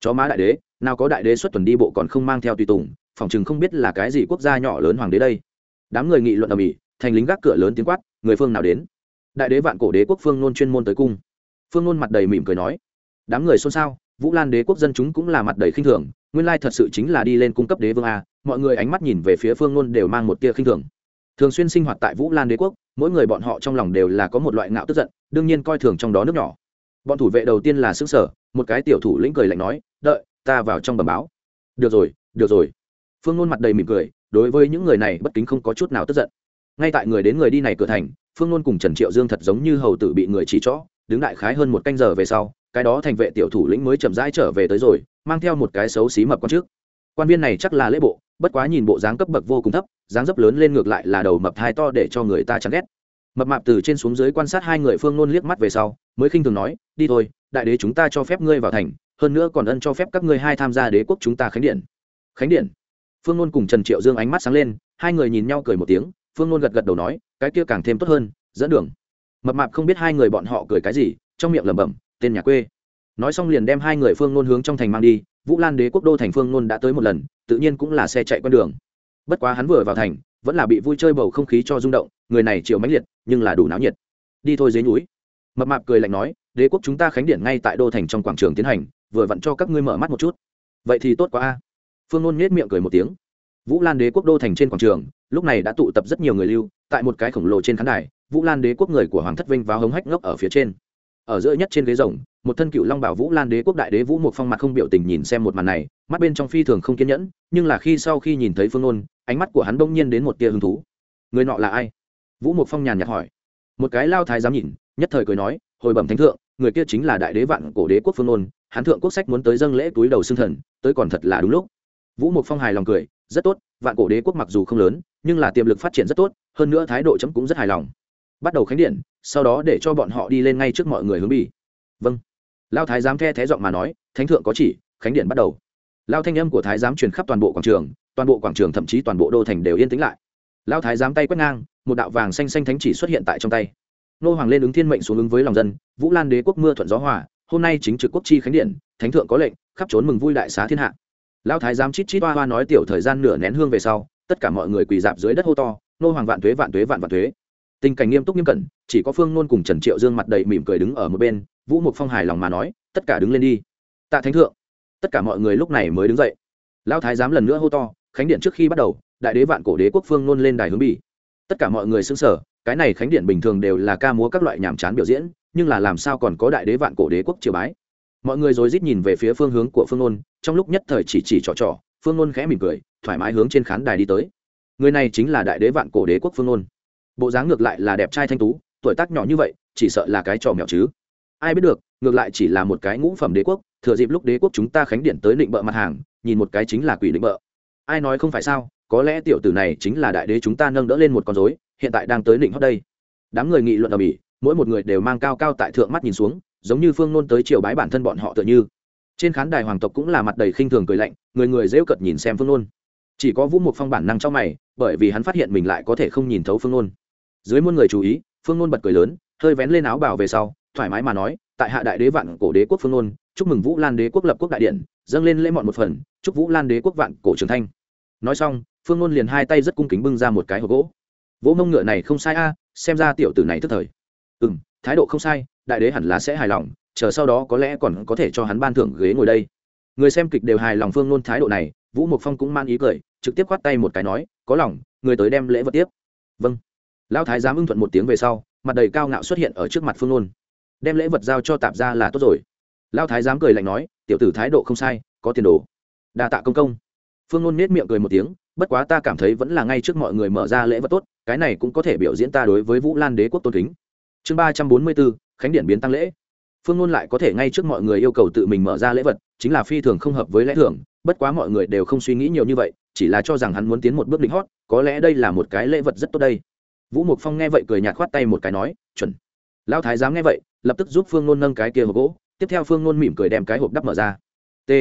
Chó má đại đế, nào có đại đế xuất tuần đi bộ còn không mang theo tùy tùng, phòng chừng không biết là cái gì quốc gia nhỏ lớn hoàng đế đây. Đám người nghị luận ở mỹ thành lính gác cửa lớn tiếng quát, người phương nào đến? Đại đế vạn cổ đế quốc phương nôn chuyên môn tới cung. Phương nôn mặt đầy mỉm cười nói, đám người xôn xao, vũ lan đế quốc dân chúng cũng là mặt đầy khinh thường, nguyên lai thật sự chính là đi lên cung cấp đế vương a, mọi người ánh mắt nhìn về phía phương nôn đều mang một tia khinh thường. Thường xuyên sinh hoạt tại vũ lan đế quốc, mỗi người bọn họ trong lòng đều là có một loại ngạo tức giận, đương nhiên coi thường trong đó nước nhỏ. Bọn thủ vệ đầu tiên là xứng sở một cái tiểu thủ lĩnh cười lạnh nói, đợi, ta vào trong bầm báo. Được rồi được rồi. Phương nôn mặt đầy mỉm cười, đối với những người này bất kính không có chút nào tức giận ngay tại người đến người đi này cửa thành, phương nôn cùng trần triệu dương thật giống như hầu tử bị người chỉ chó, đứng đại khái hơn một canh giờ về sau, cái đó thành vệ tiểu thủ lĩnh mới chậm rãi trở về tới rồi, mang theo một cái xấu xí mập con trước. Quan viên này chắc là lễ bộ, bất quá nhìn bộ dáng cấp bậc vô cùng thấp, dáng dấp lớn lên ngược lại là đầu mập hai to để cho người ta chán ghét. Mập mạp từ trên xuống dưới quan sát hai người phương nôn liếc mắt về sau, mới khinh thường nói, đi thôi, đại đế chúng ta cho phép ngươi vào thành, hơn nữa còn ân cho phép các ngươi hai tham gia đế quốc chúng ta khánh điện. Khánh điện? Phương nôn cùng trần triệu dương ánh mắt sáng lên, hai người nhìn nhau cười một tiếng phương nôn gật gật đầu nói, cái kia càng thêm tốt hơn, dẫn đường. Mập mạp không biết hai người bọn họ cười cái gì, trong miệng lẩm bẩm, tên nhà quê. Nói xong liền đem hai người phương nôn hướng trong thành mang đi, vũ lan đế quốc đô thành phương nôn đã tới một lần, tự nhiên cũng là xe chạy q đường. Bất quá hắn vừa vào thành, vẫn là bị vui chơi bầu không khí cho rung động, người này chiều mãnh liệt, nhưng là đủ náo nhiệt. Đi thôi dưới núi. Mập mạp cười lạnh nói, đế quốc chúng ta khánh điển ngay tại đô thành trong quảng trường tiến hành, vừa vặn cho các ngươi mở mắt một chút. Vậy thì tốt quá a. Phương nôn nhét miệng cười một tiếng. Vũ lan đế quốc đô thành trên quảng trường lúc này đã tụ tập rất nhiều người lưu, tại một cái khổng lồ trên khán đài, vũ lan đế quốc người của hoàng thất vinh vào hống hách ngốc ở phía trên. Ở giữa nhất trên ghế rồng, một thân cựu long bảo vũ lan đế quốc đại đế vũ một phong mặt không biểu tình nhìn xem một màn này, mắt bên trong phi thường không kiên nhẫn, nhưng là khi sau khi nhìn thấy phương nôn, ánh mắt của hắn bỗng nhiên đến một tia hứng thú. Người nọ là ai? Vũ một phong nhàn nhạt hỏi. Một cái lao thái dám nhìn, nhất thời cười nói, hồi bẩm thánh thượng, người kia chính là đại đế vạn cổ đế quốc phương nôn, hắn thượng quốc sách muốn tới dâng lễ túi đầu xương thần, tới còn thật là đúng lúc. Vũ một phong hài lòng cười, rất tốt, vạn cổ đế quốc mặc dù không lớn nhưng là tiềm lực phát triển rất tốt, hơn nữa thái độ chấm cũng rất hài lòng. Bắt đầu khánh điện, sau đó để cho bọn họ đi lên ngay trước mọi người hướng bỉ vâng. Lao thái giám the thé giọng mà nói, thánh thượng có chỉ, khánh điện bắt đầu. Lao thanh âm của thái giám truyền khắp toàn bộ quảng trường, toàn bộ quảng trường thậm chí toàn bộ đô thành đều yên tĩnh lại. Lao thái giám tay quét ngang, một đạo vàng xanh xanh thánh chỉ xuất hiện tại trong tay. Nô hoàng lên ứng thiên mệnh xuống ứng với lòng dân, vũ lan đế quốc mưa thuận gió hòa, hôm nay chính trực quốc chi khánh điện, thánh thượng có lệnh, khắp trốn mừng vui đại xá thiên hạ. Lão thái giám chít chít hoa hoa nói tiểu thời gian nửa nén hương về sau tất cả mọi người quỳ dạp dưới đất hô to, nô hoàng vạn thuế vạn thuế, vạn vạn thuế. Tình cảnh nghiêm túc nghiêm cẩn, chỉ có phương nôn cùng trần triệu dương mặt đầy mỉm cười đứng ở một bên, vũ mục phong hài lòng mà nói, tất cả đứng lên đi. Tạ thánh thượng. Tất cả mọi người lúc này mới đứng dậy. Lão thái giám lần nữa hô to, khánh điện trước khi bắt đầu, đại đế vạn cổ đế quốc phương nôn lên đài hướng bỉ tất cả mọi người xứng sở cái này khánh điện bình thường đều là ca múa các loại nhàm chán biểu diễn, nhưng là làm sao còn có đại đế vạn cổ đế quốc triều bái? Mọi người rồi rít nhìn về phía phương hướng của phương nôn, trong lúc nhất thời chỉ chỉ trò trò, phương nôn khẽ mỉm cười thoải mái hướng trên khán đài đi tới. Người này chính là đại đế vạn cổ đế quốc phương nôn. Bộ dáng ngược lại là đẹp trai thanh tú tuổi tác nhỏ như vậy chỉ sợ là cái trò mèo chứ. Ai biết được ngược lại chỉ là một cái ngũ phẩm đế quốc thừa dịp lúc đế quốc chúng ta khánh điện tới định bợ mặt hàng nhìn một cái chính là quỷ định bợ. Ai nói không phải sao có lẽ tiểu tử này chính là đại đế chúng ta nâng đỡ lên một con rối, hiện tại đang tới định hót đây. Đám người nghị luận ở bỉ mỗi một người đều mang cao cao tại thượng mắt nhìn xuống giống như phương nôn tới triều bái bản thân bọn họ tựa như. Trên khán đài hoàng tộc cũng là mặt đầy khinh thường cười lạnh người người dễu cợt nhìn xem phương nôn chỉ có vũ một phong bản năng trong mày, bởi vì hắn phát hiện mình lại có thể không nhìn thấu phương nôn. Dưới muôn người chú ý, phương nôn bật cười lớn, hơi vén lên áo bào về sau, thoải mái mà nói, tại hạ đại đế vạn cổ đế quốc phương nôn, chúc mừng vũ lan đế quốc lập quốc đại điện, dâng lên lễ mọn một phần, chúc vũ lan đế quốc vạn cổ trường thanh nói xong, phương nôn liền hai tay rất cung kính bưng ra một cái hộp gỗ. Vỗ mông ngựa này không sai a, xem ra tiểu tử này thức thời. Ừ m thái độ không sai, đại đế hẳn là sẽ hài lòng, chờ sau đó có lẽ còn có thể cho hắn ban thưởng ghế ngồi đây. Người xem kịch đều hài lòng phương nôn thái độ này vũ mộc phong cũng man ý cười, trực tiếp khoát tay một cái nói, có lòng, người tới đem lễ vật tiếp. Vâng. Lão thái giám ưng thuận một tiếng về sau, mặt đầy cao ngạo xuất hiện ở trước mặt phương nôn. Đem lễ vật giao cho tạp ra là tốt rồi. Lão thái giám cười lạnh nói, tiểu tử thái độ không sai, có tiền đồ. Đa tạ công công. Phương nôn nết miệng cười một tiếng, bất quá ta cảm thấy vẫn là ngay trước mọi người mở ra lễ vật tốt, cái này cũng có thể biểu diễn ta đối với vũ lan đế quốc tôn kính. Chương ba trăm bốn mươi bốn, khánh điện biến tăng lễ. Phương nôn lại có thể ngay trước mọi người yêu cầu tự mình mở ra lễ vật, chính là phi thường không hợp với lẽ thường bất quá mọi người đều không suy nghĩ nhiều như vậy, chỉ là cho rằng hắn muốn tiến một bước định hót, có lẽ đây là một cái lễ vật rất tốt đây. Vũ mục phong nghe vậy cười nhạt khoát tay một cái nói, chuẩn. Lão thái giám nghe vậy, lập tức giúp phương nôn nâng cái kia hộp gỗ, tiếp theo phương nôn mỉm cười đem cái hộp đắp mở ra. T.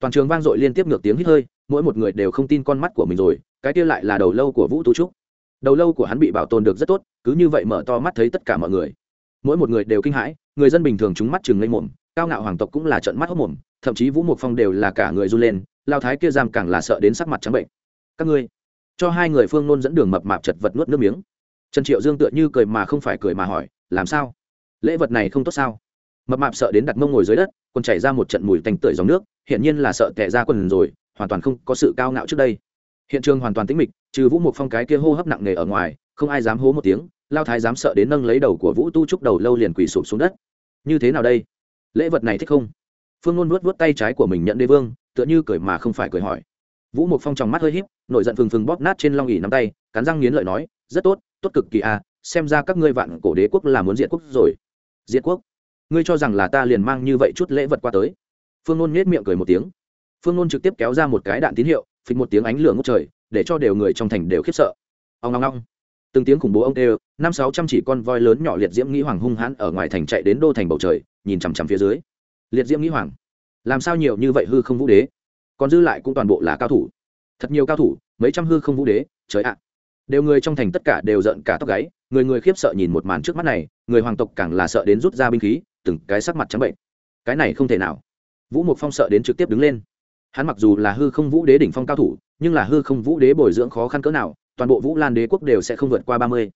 Toàn trường vang dội liên tiếp ngược tiếng hít hơi, mỗi một người đều không tin con mắt của mình rồi, cái kia lại là đầu lâu của vũ tú trúc. Đầu lâu của hắn bị bảo tồn được rất tốt, cứ như vậy mở to mắt thấy tất cả mọi người. Mỗi một người đều kinh hãi, người dân bình thường chúng mắt chừng lên mồm cao ngạo hoàng tộc cũng là trận mắt hốc mồm, thậm chí vũ mục phong đều là cả người run lên, lao thái kia giam càng là sợ đến sắc mặt trắng bệnh. Các ngươi, cho hai người phương nôn dẫn đường mập mạp chật vật nuốt nước miếng. Trần triệu dương tựa như cười mà không phải cười mà hỏi, làm sao? Lễ vật này không tốt sao? Mập mạp sợ đến đặt mông ngồi dưới đất còn chảy ra một trận mùi tanh tưởi dòng nước hiện nhiên là sợ tệ ra quần rồi, hoàn toàn không có sự cao ngạo trước đây. Hiện trường hoàn toàn tĩnh mịch, trừ vũ mục phong cái kia hô hấp nặng nề ở ngoài, không ai dám hố một tiếng, lao thái dám sợ đến nâng lấy đầu của vũ tu trúc đầu lâu liền quỳ sụp xuống đất. Như thế nào đây? Lễ vật này thích không? Phương luôn nuốt vớt tay trái của mình nhận đế vương, tựa như cười mà không phải cười hỏi. Vũ mục phong trong mắt hơi híp, nổi giận phừng phừng bóp nát trên long ỉ nắm tay, cắn răng nghiến lợi nói, rất tốt tốt cực kỳ à xem ra các ngươi vạn cổ đế quốc là muốn diện quốc rồi. Diện quốc? Ngươi cho rằng là ta liền mang như vậy chút lễ vật qua tới? Phương ngôn nhếch miệng cười một tiếng. Phương ngôn trực tiếp kéo ra một cái đạn tín hiệu, phịch một tiếng ánh lửa ngốc trời, để cho đều người trong thành đều khiếp sợ. Ông ngong ngong từng tiếng khủng bố ông tê năm sáu trăm chỉ con voi lớn nhỏ liệt diễm nghĩ hoàng hung hãn ở ngoài thành chạy đến đô thành bầu trời nhìn chằm chằm phía dưới. Liệt diễm nghĩ hoàng, làm sao nhiều như vậy hư không vũ đế? Còn dư lại cũng toàn bộ là cao thủ. Thật nhiều cao thủ, mấy trăm hư không vũ đế, trời ạ. Đều người trong thành tất cả đều giận cả tóc gáy, người người khiếp sợ nhìn một màn trước mắt này, người hoàng tộc càng là sợ đến rút ra binh khí, từng cái sắc mặt trắng bệnh. Cái này không thể nào. Vũ mục phong sợ đến trực tiếp đứng lên. Hắn mặc dù là hư không vũ đế đỉnh phong cao thủ, nhưng là hư không vũ đế bồi dưỡng khó khăn cỡ nào, toàn bộ vũ lan đế quốc đều sẽ không vượt qua ba mươi.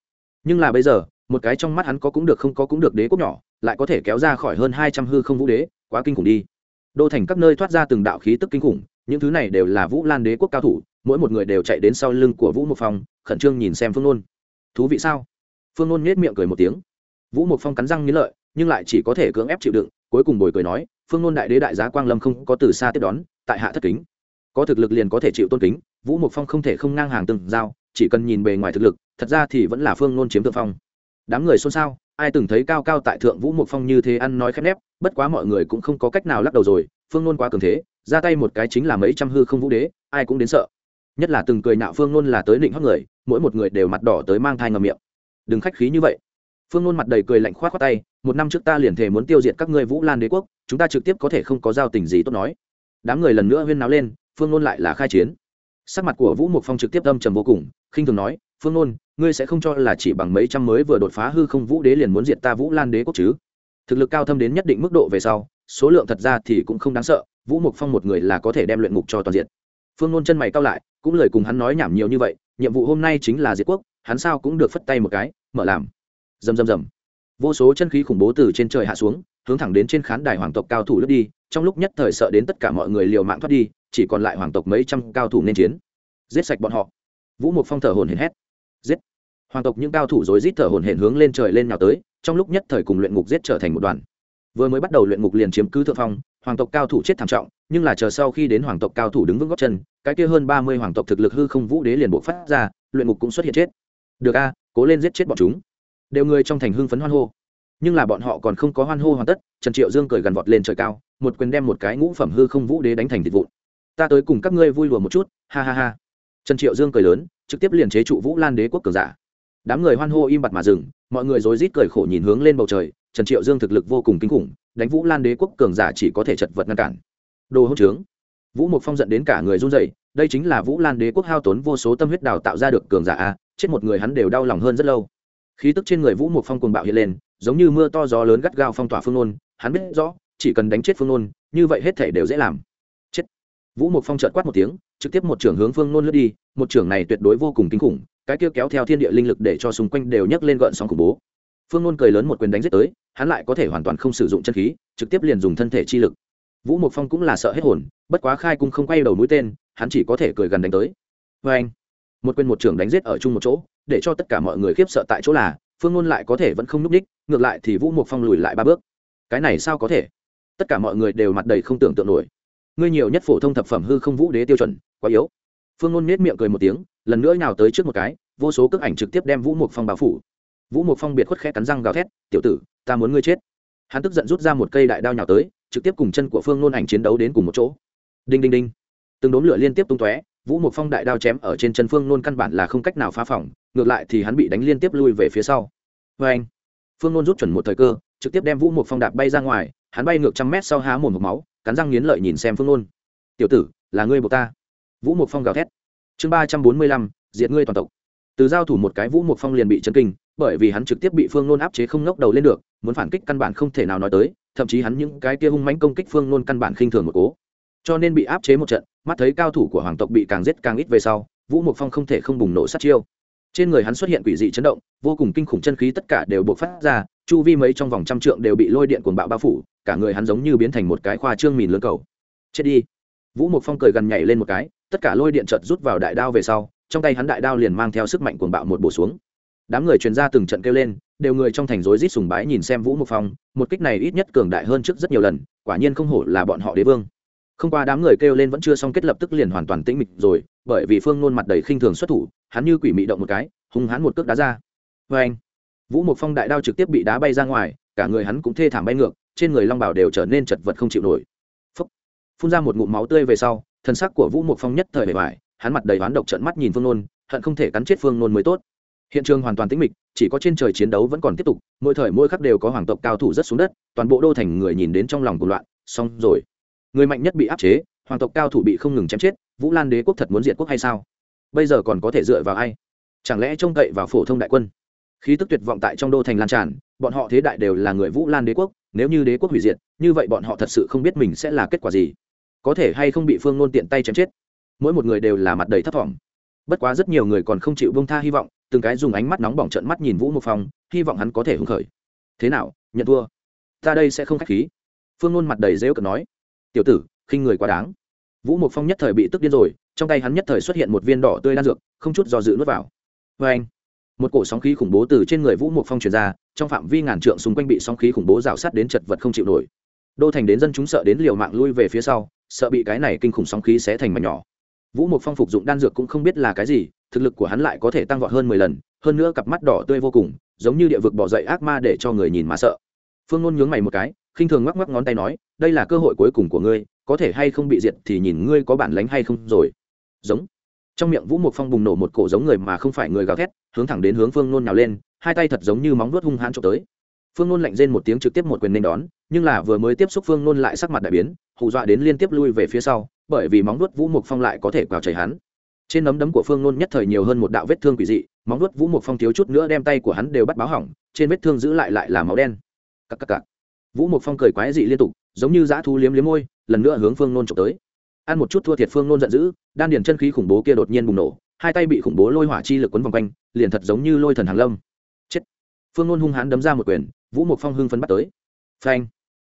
Nhưng là bây giờ, một cái trong mắt hắn có cũng được không có cũng được đế quốc nhỏ lại có thể kéo ra khỏi hơn hai trăm hư không vũ đế, quá kinh khủng đi. Đô thành các nơi thoát ra từng đạo khí tức kinh khủng, những thứ này đều là vũ lan đế quốc cao thủ, mỗi một người đều chạy đến sau lưng của vũ một phong, khẩn trương nhìn xem phương nôn. Thú vị sao? Phương nôn nhét miệng cười một tiếng. Vũ mộc phong cắn răng nghĩ lợi, nhưng lại chỉ có thể cưỡng ép chịu đựng, cuối cùng bồi cười nói, phương luân đại đế đại giá quang lâm không có từ xa tiếp đón, tại hạ thất kính. Có thực lực liền có thể chịu tôn kính. Vũ mộc phong không thể không ngang hàng từng giao, chỉ cần nhìn bề ngoài thực lực, thật ra thì vẫn là phương luân chiếm thượng phong đám người xôn xao, ai từng thấy cao cao tại thượng vũ mộc phong như thế ăn nói khép nép, bất quá mọi người cũng không có cách nào lắc đầu rồi, phương nôn quá cường thế, ra tay một cái chính là mấy trăm hư không vũ đế, ai cũng đến sợ. Nhất là từng cười nạo phương nôn là tới định hót người, mỗi một người đều mặt đỏ tới mang thai ngầm miệng. Đừng khách khí như vậy. Phương nôn mặt đầy cười lạnh khoát khoát tay, một năm trước ta liền thể muốn tiêu diệt các ngươi vũ lan đế quốc, chúng ta trực tiếp có thể không có giao tình gì tốt nói. Đám người lần nữa huyên náo lên, phương nôn lại là khai chiến. Sắc mặt của vũ mộc phong trực tiếp âm trầm vô cùng, khinh thường nói phương nôn, ngươi sẽ không cho là chỉ bằng mấy trăm mới vừa đột phá hư không vũ đế liền muốn diệt ta vũ lan đế quốc chứ? Thực lực cao thâm đến nhất định mức độ về sau, số lượng thật ra thì cũng không đáng sợ, vũ mục phong một người là có thể đem luyện ngục cho toàn diện. Phương nôn chân mày cao lại, cũng lời cùng hắn nói nhảm nhiều như vậy, nhiệm vụ hôm nay chính là diệt quốc, hắn sao cũng được phất tay một cái, mở làm. Rầm rầm rầm. Vô số chân khí khủng bố từ trên trời hạ xuống, hướng thẳng đến trên khán đài hoàng tộc cao thủ lướt đi, trong lúc nhất thời sợ đến tất cả mọi người liều mạng thoát đi, chỉ còn lại hoàng tộc mấy trăm cao thủ nên chiến. Giết sạch bọn họ. Vũ mục phong thở hồn hển hét giết. Hoàng tộc những cao thủ rối rít thở hổn hển hướng lên trời lên nhào tới, trong lúc nhất thời cùng luyện ngục giết trở thành một đoàn. Vừa mới bắt đầu luyện ngục liền chiếm cứ thượng phong, hoàng tộc cao thủ chết thảm trọng, nhưng là chờ sau khi đến hoàng tộc cao thủ đứng vững góc chân, cái kia hơn ba mươi hoàng tộc thực lực hư không vũ đế liền buộc phát ra, luyện ngục cũng xuất hiện chết. Được a, cố lên giết chết bọn chúng. Đều người trong thành hưng phấn hoan hô. Nhưng là bọn họ còn không có hoan hô hoàn tất, trần triệu dương cười gần vọt lên trời cao, một quyền đem một cái ngũ phẩm hư không vũ đế đánh thành thịt vụn. Ta tới cùng các ngươi vui lùa một chút, ha ha ha trần triệu dương cười lớn, trực tiếp liền chế trụ vũ lan đế quốc cường giả. Đám người hoan hô im bặt mà dừng, mọi người rối rít cười khổ nhìn hướng lên bầu trời, trần triệu dương thực lực vô cùng kinh khủng, đánh vũ lan đế quốc cường giả chỉ có thể chật vật ngăn cản. Đồ hỗn trướng. Vũ mục phong giận đến cả người run rẩy, đây chính là vũ lan đế quốc hao tốn vô số tâm huyết đào tạo ra được cường giả a, chết một người hắn đều đau lòng hơn rất lâu. Khí tức trên người vũ mục phong cuồng bạo hiện lên, giống như mưa to gió lớn gắt gao phong tỏa phương nôn hắn biết rõ, chỉ cần đánh chết phương nôn như vậy hết thể đều dễ làm vũ mục phong trợt quát một tiếng, trực tiếp một trưởng hướng phương nôn lướt đi, một trưởng này tuyệt đối vô cùng kinh khủng, cái kia kéo theo thiên địa linh lực để cho xung quanh đều nhấc lên gợn sóng khủng bố. Phương nôn cười lớn một quyền đánh giết tới, hắn lại có thể hoàn toàn không sử dụng chân khí, trực tiếp liền dùng thân thể chi lực. Vũ mục phong cũng là sợ hết hồn, bất quá khai cung không quay đầu mũi tên, hắn chỉ có thể cười gần đánh tới. Vê anh một quyền một trưởng đánh giết ở chung một chỗ, để cho tất cả mọi người khiếp sợ tại chỗ là, phương ngôn lại có thể vẫn không núp ních ngược lại thì vũ mục phong lùi lại ba bước. Cái này sao có thể? Tất cả mọi người đều mặt đầy không tưởng tượng nổi ngươi nhiều nhất phổ thông thập phẩm hư không vũ đế tiêu chuẩn, quá yếu. Phương ngôn nết miệng cười một tiếng, lần nữa nào tới trước một cái, vô số cước ảnh trực tiếp đem vũ mục phong bao phủ. Vũ mục phong biệt khuất khẽ cắn răng gào thét, tiểu tử, ta muốn ngươi chết. Hắn tức giận rút ra một cây đại đao nhào tới, trực tiếp cùng chân của phương ngôn ảnh chiến đấu đến cùng một chỗ. Đinh đinh đinh. Từng đốm lửa liên tiếp tung tóe, vũ mục phong đại đao chém ở trên chân phương nôn căn bản là không cách nào phá phỏng ngược lại thì hắn bị đánh liên tiếp lui về phía sau. Vê anh phương nôn rút chuẩn một thời cơ trực tiếp đem vũ mục phong đạp bay ra ngoài, hắn bay ngược trăm mét sau há mồm một máu, cắn răng nghiến lợi nhìn xem phương nôn tiểu tử, là ngươi buộc ta. Vũ mục phong gào thét. Chương ba trăm bốn mươi lăm, diệt ngươi toàn tộc. Từ giao thủ một cái vũ mục phong liền bị chấn kinh, bởi vì hắn trực tiếp bị phương nôn áp chế không ngóc đầu lên được, muốn phản kích căn bản không thể nào nói tới, thậm chí hắn những cái kia hung mãnh công kích phương nôn căn bản khinh thường một cố. Cho nên bị áp chế một trận, mắt thấy cao thủ của hoàng tộc bị càng giết càng ít về sau, vũ mục phong không thể không bùng nổ sát chiêu trên người hắn xuất hiện quỷ dị chấn động, vô cùng kinh khủng chân khí tất cả đều buộc phát ra, chu vi mấy trong vòng trăm trượng đều bị lôi điện cuồng bạo bao phủ, cả người hắn giống như biến thành một cái khoa trương mìn lớn cầu. Chết đi. Vũ mục phong cười gần nhảy lên một cái, tất cả lôi điện chợt rút vào đại đao về sau, trong tay hắn đại đao liền mang theo sức mạnh cuồng bạo một bổ xuống. Đám người truyền ra từng trận kêu lên, đều người trong thành rối rít sùng bái nhìn xem vũ mục phong, một kích này ít nhất cường đại hơn trước rất nhiều lần, quả nhiên không hổ là bọn họ đế vương không qua đám người kêu lên vẫn chưa xong kết lập tức liền hoàn toàn tĩnh mịch rồi, bởi vì phương nôn mặt đầy khinh thường xuất thủ, hắn như quỷ mị động một cái, hung hắn một cước đá ra. Vê anh, vũ mục phong đại đao trực tiếp bị đá bay ra ngoài, cả người hắn cũng thê thảm bay ngược, trên người long bảo đều trở nên chật vật không chịu nổi. Phúc. phun ra một ngụm máu tươi về sau, thân sắc của vũ mục phong nhất thời bề bài hắn mặt đầy oán độc trận mắt nhìn phương nôn, hận không thể cắn chết phương nôn mới tốt. Hiện trường hoàn toàn tĩnh mịch, chỉ có trên trời chiến đấu vẫn còn tiếp tục, mỗi thời mỗi khắc đều có hoàng tộc cao thủ rất xuống đất, toàn bộ đô thành người nhìn đến trong lòng cuộc loạn, xong rồi người mạnh nhất bị áp chế, hoàng tộc cao thủ bị không ngừng chém chết, vũ lan đế quốc thật muốn diệt quốc hay sao? Bây giờ còn có thể dựa vào ai? Chẳng lẽ trông cậy vào phổ thông đại quân? Khí tức tuyệt vọng tại trong đô thành lan tràn, bọn họ thế đại đều là người vũ lan đế quốc, nếu như đế quốc hủy diệt, như vậy bọn họ thật sự không biết mình sẽ là kết quả gì. Có thể hay không bị phương nôn tiện tay chém chết? Mỗi một người đều là mặt đầy thấp thỏm. Bất quá rất nhiều người còn không chịu bông tha hy vọng, từng cái dùng ánh mắt nóng bỏng trận mắt nhìn vũ một phong, hy vọng hắn có thể hứng khởi. Thế nào, nhận thua? Ta đây sẽ không k h á c h khí. Phương nôn mặt đầy rêu cực nói tiểu tử, khinh người quá đáng. Vũ mục phong nhất thời bị tức điên rồi, trong tay hắn nhất thời xuất hiện một viên đỏ tươi đan dược, không chút do dự nuốt vào. Vê anh một cổ sóng khí khủng bố từ trên người vũ mục phong truyền ra, trong phạm vi ngàn trượng xung quanh bị sóng khí khủng bố rào sát đến chật vật không chịu nổi. Đô thành đến dân chúng sợ đến liều mạng lui về phía sau, sợ bị cái này kinh khủng sóng khí sẽ thành mảnh nhỏ. Vũ mục phong phục dụng đan dược cũng không biết là cái gì, thực lực của hắn lại có thể tăng vọt hơn mười lần, hơn nữa cặp mắt đỏ tươi vô cùng, giống như địa vực bỏ dậy ác ma để cho người nhìn mà sợ phương ngôn nhướng mày một cái, khinh thường ngoắc ngoắc ngón tay nói, đây là cơ hội cuối cùng của ngươi, có thể hay không bị diệt thì nhìn ngươi có bản lánh hay không rồi. Giống. Trong miệng vũ mục phong bùng nổ một cổ giống người mà không phải người gào thét, hướng thẳng đến hướng phương nôn nào lên, hai tay thật giống như móng vuốt hung hãn trộm tới. Phương nôn lạnh rên một tiếng trực tiếp một quyền nên đón, nhưng là vừa mới tiếp xúc phương nôn lại sắc mặt đại biến, hù dọa đến liên tiếp lui về phía sau, bởi vì móng vuốt vũ mục phong lại có thể quào chảy hắn. Trên nấm đấm của phương nôn nhất thời nhiều hơn một đạo vết thương quỷ dị, móng vuốt vũ mục phong thiếu chút nữa đem tay của hắn đều bắt báo hỏng, trên vết thương giữ lại lại là máu đen cắc cắc cắc. vũ mục phong cười quái dị liên tục, giống như dã thú liếm liếm môi, lần nữa hướng phương nôn trộm tới. Ăn một chút thua thiệt phương nôn giận dữ, đan điền chân khí khủng bố kia đột nhiên bùng nổ, hai tay bị khủng bố lôi hỏa chi lực quấn vòng quanh, liền thật giống như lôi thần hàng lâm. Chết. Phương nôn hung hãn đấm ra một quyền, vũ mục phong hưng phấn bắt tới. Phanh.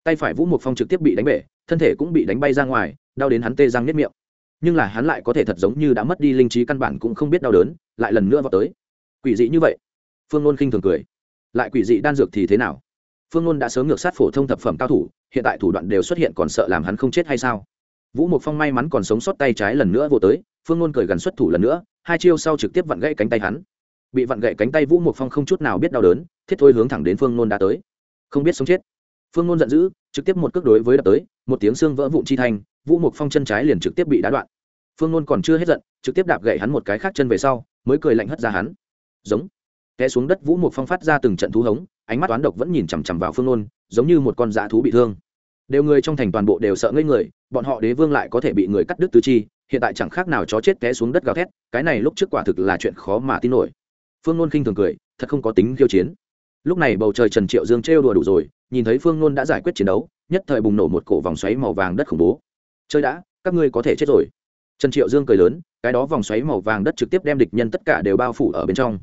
Tay phải vũ mục phong trực tiếp bị đánh bể, thân thể cũng bị đánh bay ra ngoài, đau đến hắn tê răng nếp miệng. Nhưng là hắn lại có thể thật giống như đã mất đi linh trí căn bản cũng không biết đau đớn, lại lần nữa vào tới. Quỷ dị như vậy. Phương nôn khinh thường cười. Lại quỷ dị đan dược thì thế nào? Phương ngôn đã sớm ngược sát phổ thông thập phẩm cao thủ, hiện tại thủ đoạn đều xuất hiện còn sợ làm hắn không chết hay sao? Vũ mục phong may mắn còn sống sót tay trái lần nữa vô tới, phương ngôn cười gần xuất thủ lần nữa, hai chiêu sau trực tiếp vặn gãy cánh tay hắn. Bị vặn gãy cánh tay vũ mục phong không chút nào biết đau đớn, thiết thôi hướng thẳng đến phương ngôn đã tới. Không biết sống chết. Phương ngôn giận dữ, trực tiếp một cước đối với đập tới, một tiếng xương vỡ vụn chi thành, vũ mục phong chân trái liền trực tiếp bị đá đoạn. Phương ngôn còn chưa hết giận, trực tiếp đạp gãy hắn một cái khác chân về sau, mới cười lạnh hất ra hắn. Giống té xuống đất vũ một phong phát ra từng trận thú hống, ánh mắt toán độc vẫn nhìn chằm chằm vào phương nôn, giống như một con dã thú bị thương. Đều người trong thành toàn bộ đều sợ ngây người, bọn họ đế vương lại có thể bị người cắt đứt tứ chi, hiện tại chẳng khác nào chó chết té xuống đất gào thét, cái này lúc trước quả thực là chuyện khó mà tin nổi. Phương nôn khinh thường cười, thật không có tính khiêu chiến. Lúc này bầu trời trần triệu dương trêu đùa đủ rồi, nhìn thấy phương nôn đã giải quyết chiến đấu, nhất thời bùng nổ một cổ vòng xoáy màu vàng đất khủng bố. Chơi đã, các ngươi có thể chết rồi. Trần triệu dương cười lớn, cái đó vòng xoáy màu vàng đất trực tiếp đem địch nhân tất cả đều bao phủ ở bên trong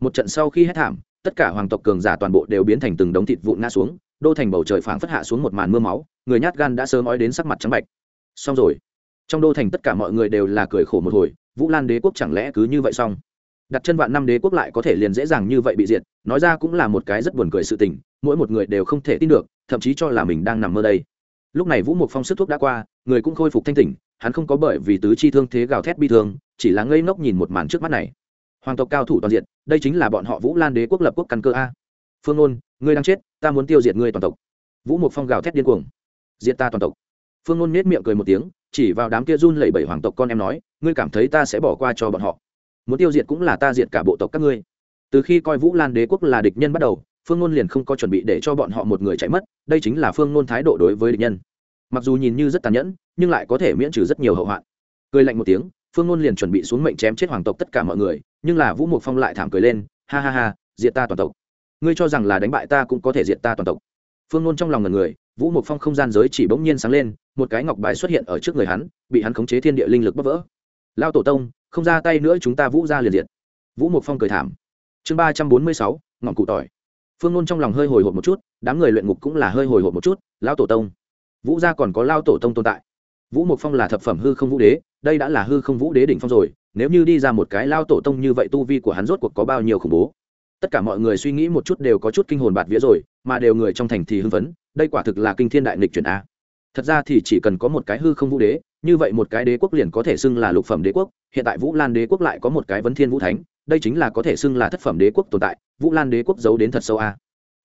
một trận sau khi hết thảm, tất cả hoàng tộc cường giả toàn bộ đều biến thành từng đống thịt vụn ngã xuống, đô thành bầu trời phảng phất hạ xuống một màn mưa máu, người nhát gan đã sớm ói đến sắc mặt trắng bạch. Xong rồi. Trong đô thành tất cả mọi người đều là cười khổ một hồi, vũ lan đế quốc chẳng lẽ cứ như vậy xong? Đặt chân vạn năm đế quốc lại có thể liền dễ dàng như vậy bị diệt, nói ra cũng là một cái rất buồn cười sự tình, mỗi một người đều không thể tin được, thậm chí cho là mình đang nằm mơ đây. Lúc này vũ mục phong sức thuốc đã qua, người cũng khôi phục thanh tỉnh, hắn không có bởi vì tứ chi thương thế gào thét bi thương, chỉ là ngây ngốc nhìn một màn trước mắt này. Hoàng tộc cao thủ toàn diện đây chính là bọn họ vũ lan đế quốc lập quốc căn cơ a phương ôn ngươi đang chết ta muốn tiêu diệt ngươi toàn tộc vũ mục phong gào thét điên cuồng diệt ta toàn tộc phương ngôn nết miệng cười một tiếng chỉ vào đám kia run lẩy bẩy hoàng tộc con em nói ngươi cảm thấy ta sẽ bỏ qua cho bọn họ muốn tiêu diệt cũng là ta diệt cả bộ tộc các ngươi từ khi coi vũ lan đế quốc là địch nhân bắt đầu phương ngôn liền không có chuẩn bị để cho bọn họ một người chạy mất đây chính là phương ngôn thái độ đối với địch nhân mặc dù nhìn như rất tàn nhẫn nhưng lại có thể miễn trừ rất nhiều hậu hoạn cười lạnh một tiếng phương ngôn liền chuẩn bị xuống mệnh chém chết hoàng tộc tất cả mọi người nhưng là vũ mục phong lại thảm cười lên, ha ha ha, diệt ta toàn tộc. Ngươi cho rằng là đánh bại ta cũng có thể diệt ta toàn tộc. Phương ngôn trong lòng ngần người, vũ mục phong không gian giới chỉ bỗng nhiên sáng lên, một cái ngọc bài xuất hiện ở trước người hắn, bị hắn khống chế thiên địa linh lực bấp vỡ. Lao tổ tông, không ra tay nữa chúng ta vũ ra liền diệt. Vũ mục phong cười thảm. Chương ba trăm bốn mươi sáu, ngọn cụ tỏi. Phương ngôn trong lòng hơi hồi hộp một chút, đám người luyện ngục cũng là hơi hồi hộp một chút, lao tổ tông, vũ gia còn có lao tổ tông tồn tại. Vũ mục phong là thập phẩm hư không vũ đế, đây đã là hư không vũ đế đỉnh phong rồi nếu như đi ra một cái lao tổ tông như vậy, tu vi của hắn rốt cuộc có bao nhiêu khủng bố? Tất cả mọi người suy nghĩ một chút đều có chút kinh hồn bạt vía rồi, mà đều người trong thành thì hưng phấn, đây quả thực là kinh thiên đại nghịch chuyển a. Thật ra thì chỉ cần có một cái hư không vũ đế, như vậy một cái đế quốc liền có thể xưng là lục phẩm đế quốc, hiện tại vũ lan đế quốc lại có một cái vấn thiên vũ thánh, đây chính là có thể xưng là thất phẩm đế quốc tồn tại, vũ lan đế quốc giấu đến thật sâu a.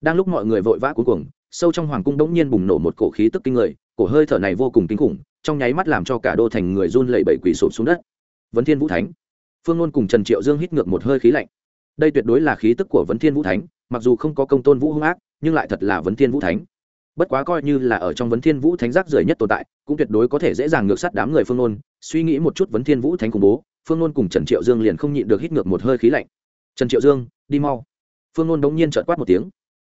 Đang lúc mọi người vội vã cuối cùng sâu trong hoàng cung đống nhiên bùng nổ một cổ khí tức kinh người, cổ hơi thở này vô cùng kinh khủng, trong nháy mắt làm cho cả đô thành người run lẩy bẩy quỳ sụp xuống đất vấn thiên vũ thánh. Phương ngôn cùng trần triệu dương hít ngược một hơi khí lạnh. Đây tuyệt đối là khí tức của vấn thiên vũ thánh, mặc dù không có công tôn vũ hung ác, nhưng lại thật là vấn thiên vũ thánh. Bất quá coi như là ở trong vấn thiên vũ thánh giác rời nhất tồn tại, cũng tuyệt đối có thể dễ dàng ngược sát đám người phương nôn. Suy nghĩ một chút vấn thiên vũ thánh khủng bố, phương nôn cùng trần triệu dương liền không nhịn được hít ngược một hơi khí lạnh. Trần triệu dương, đi mau. Phương nôn đống nhiên trợt quát một tiếng.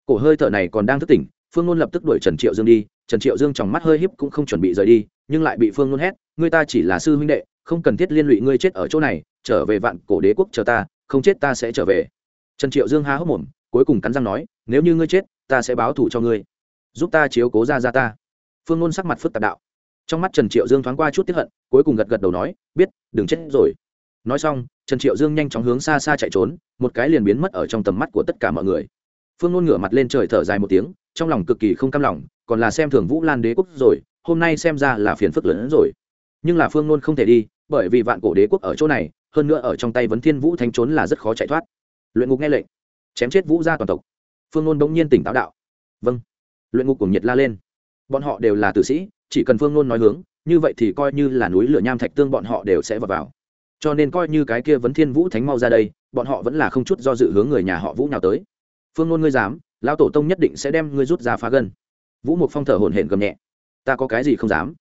Cổ hơi thở này còn đang thức tỉnh, phương nôn lập tức đuổi trần triệu dương đi. Trần triệu dương trong mắt hơi híp cũng không chuẩn bị rời đi, nhưng lại bị phương nôn hét Ngươi ta chỉ là sư huynh đệ, không cần thiết liên lụy ngươi chết ở chỗ này, trở về vạn cổ đế quốc chờ ta, không chết ta sẽ trở về. Trần triệu dương há hốc mồm, cuối cùng cắn răng nói, nếu như ngươi chết, ta sẽ báo thù cho ngươi. Giúp ta chiếu cố ra ra ta. Phương ngôn sắc mặt phức tạp đạo. Trong mắt trần triệu dương thoáng qua chút tiếp hận, cuối cùng gật gật đầu nói, biết, đừng chết rồi. Nói xong, trần triệu dương nhanh chóng hướng xa xa chạy trốn, một cái liền biến mất ở trong tầm mắt của tất cả mọi người. Phương ngôn ngửa mặt lên trời thở dài một tiếng, trong lòng cực kỳ không cam lòng, còn là xem thường vũ lan đế quốc rồi, hôm nay xem ra là phiền phức lớn hơn rồi nhưng là phương nôn không thể đi, bởi vì vạn cổ đế quốc ở chỗ này, hơn nữa ở trong tay vấn thiên vũ thanh trốn là rất khó chạy thoát. Luyện ngục nghe lệnh, chém chết vũ gia toàn tộc. Phương nôn bỗng nhiên tỉnh táo đạo vâng. Luyện ngục cùng nhiệt la lên. Bọn họ đều là tử sĩ, chỉ cần phương nôn nói hướng, như vậy thì coi như là núi lửa nham thạch tương bọn họ đều sẽ vào vào. Cho nên coi như cái kia vấn thiên vũ thánh mau ra đây, bọn họ vẫn là không chút do dự hướng người nhà họ vũ nào tới. Phương nôn ngươi dám, lão tổ tông nhất định sẽ đem ngươi rút ra phá gân. Vũ mục phong thở hổn hển gầm nhẹ, ta có cái gì không dám?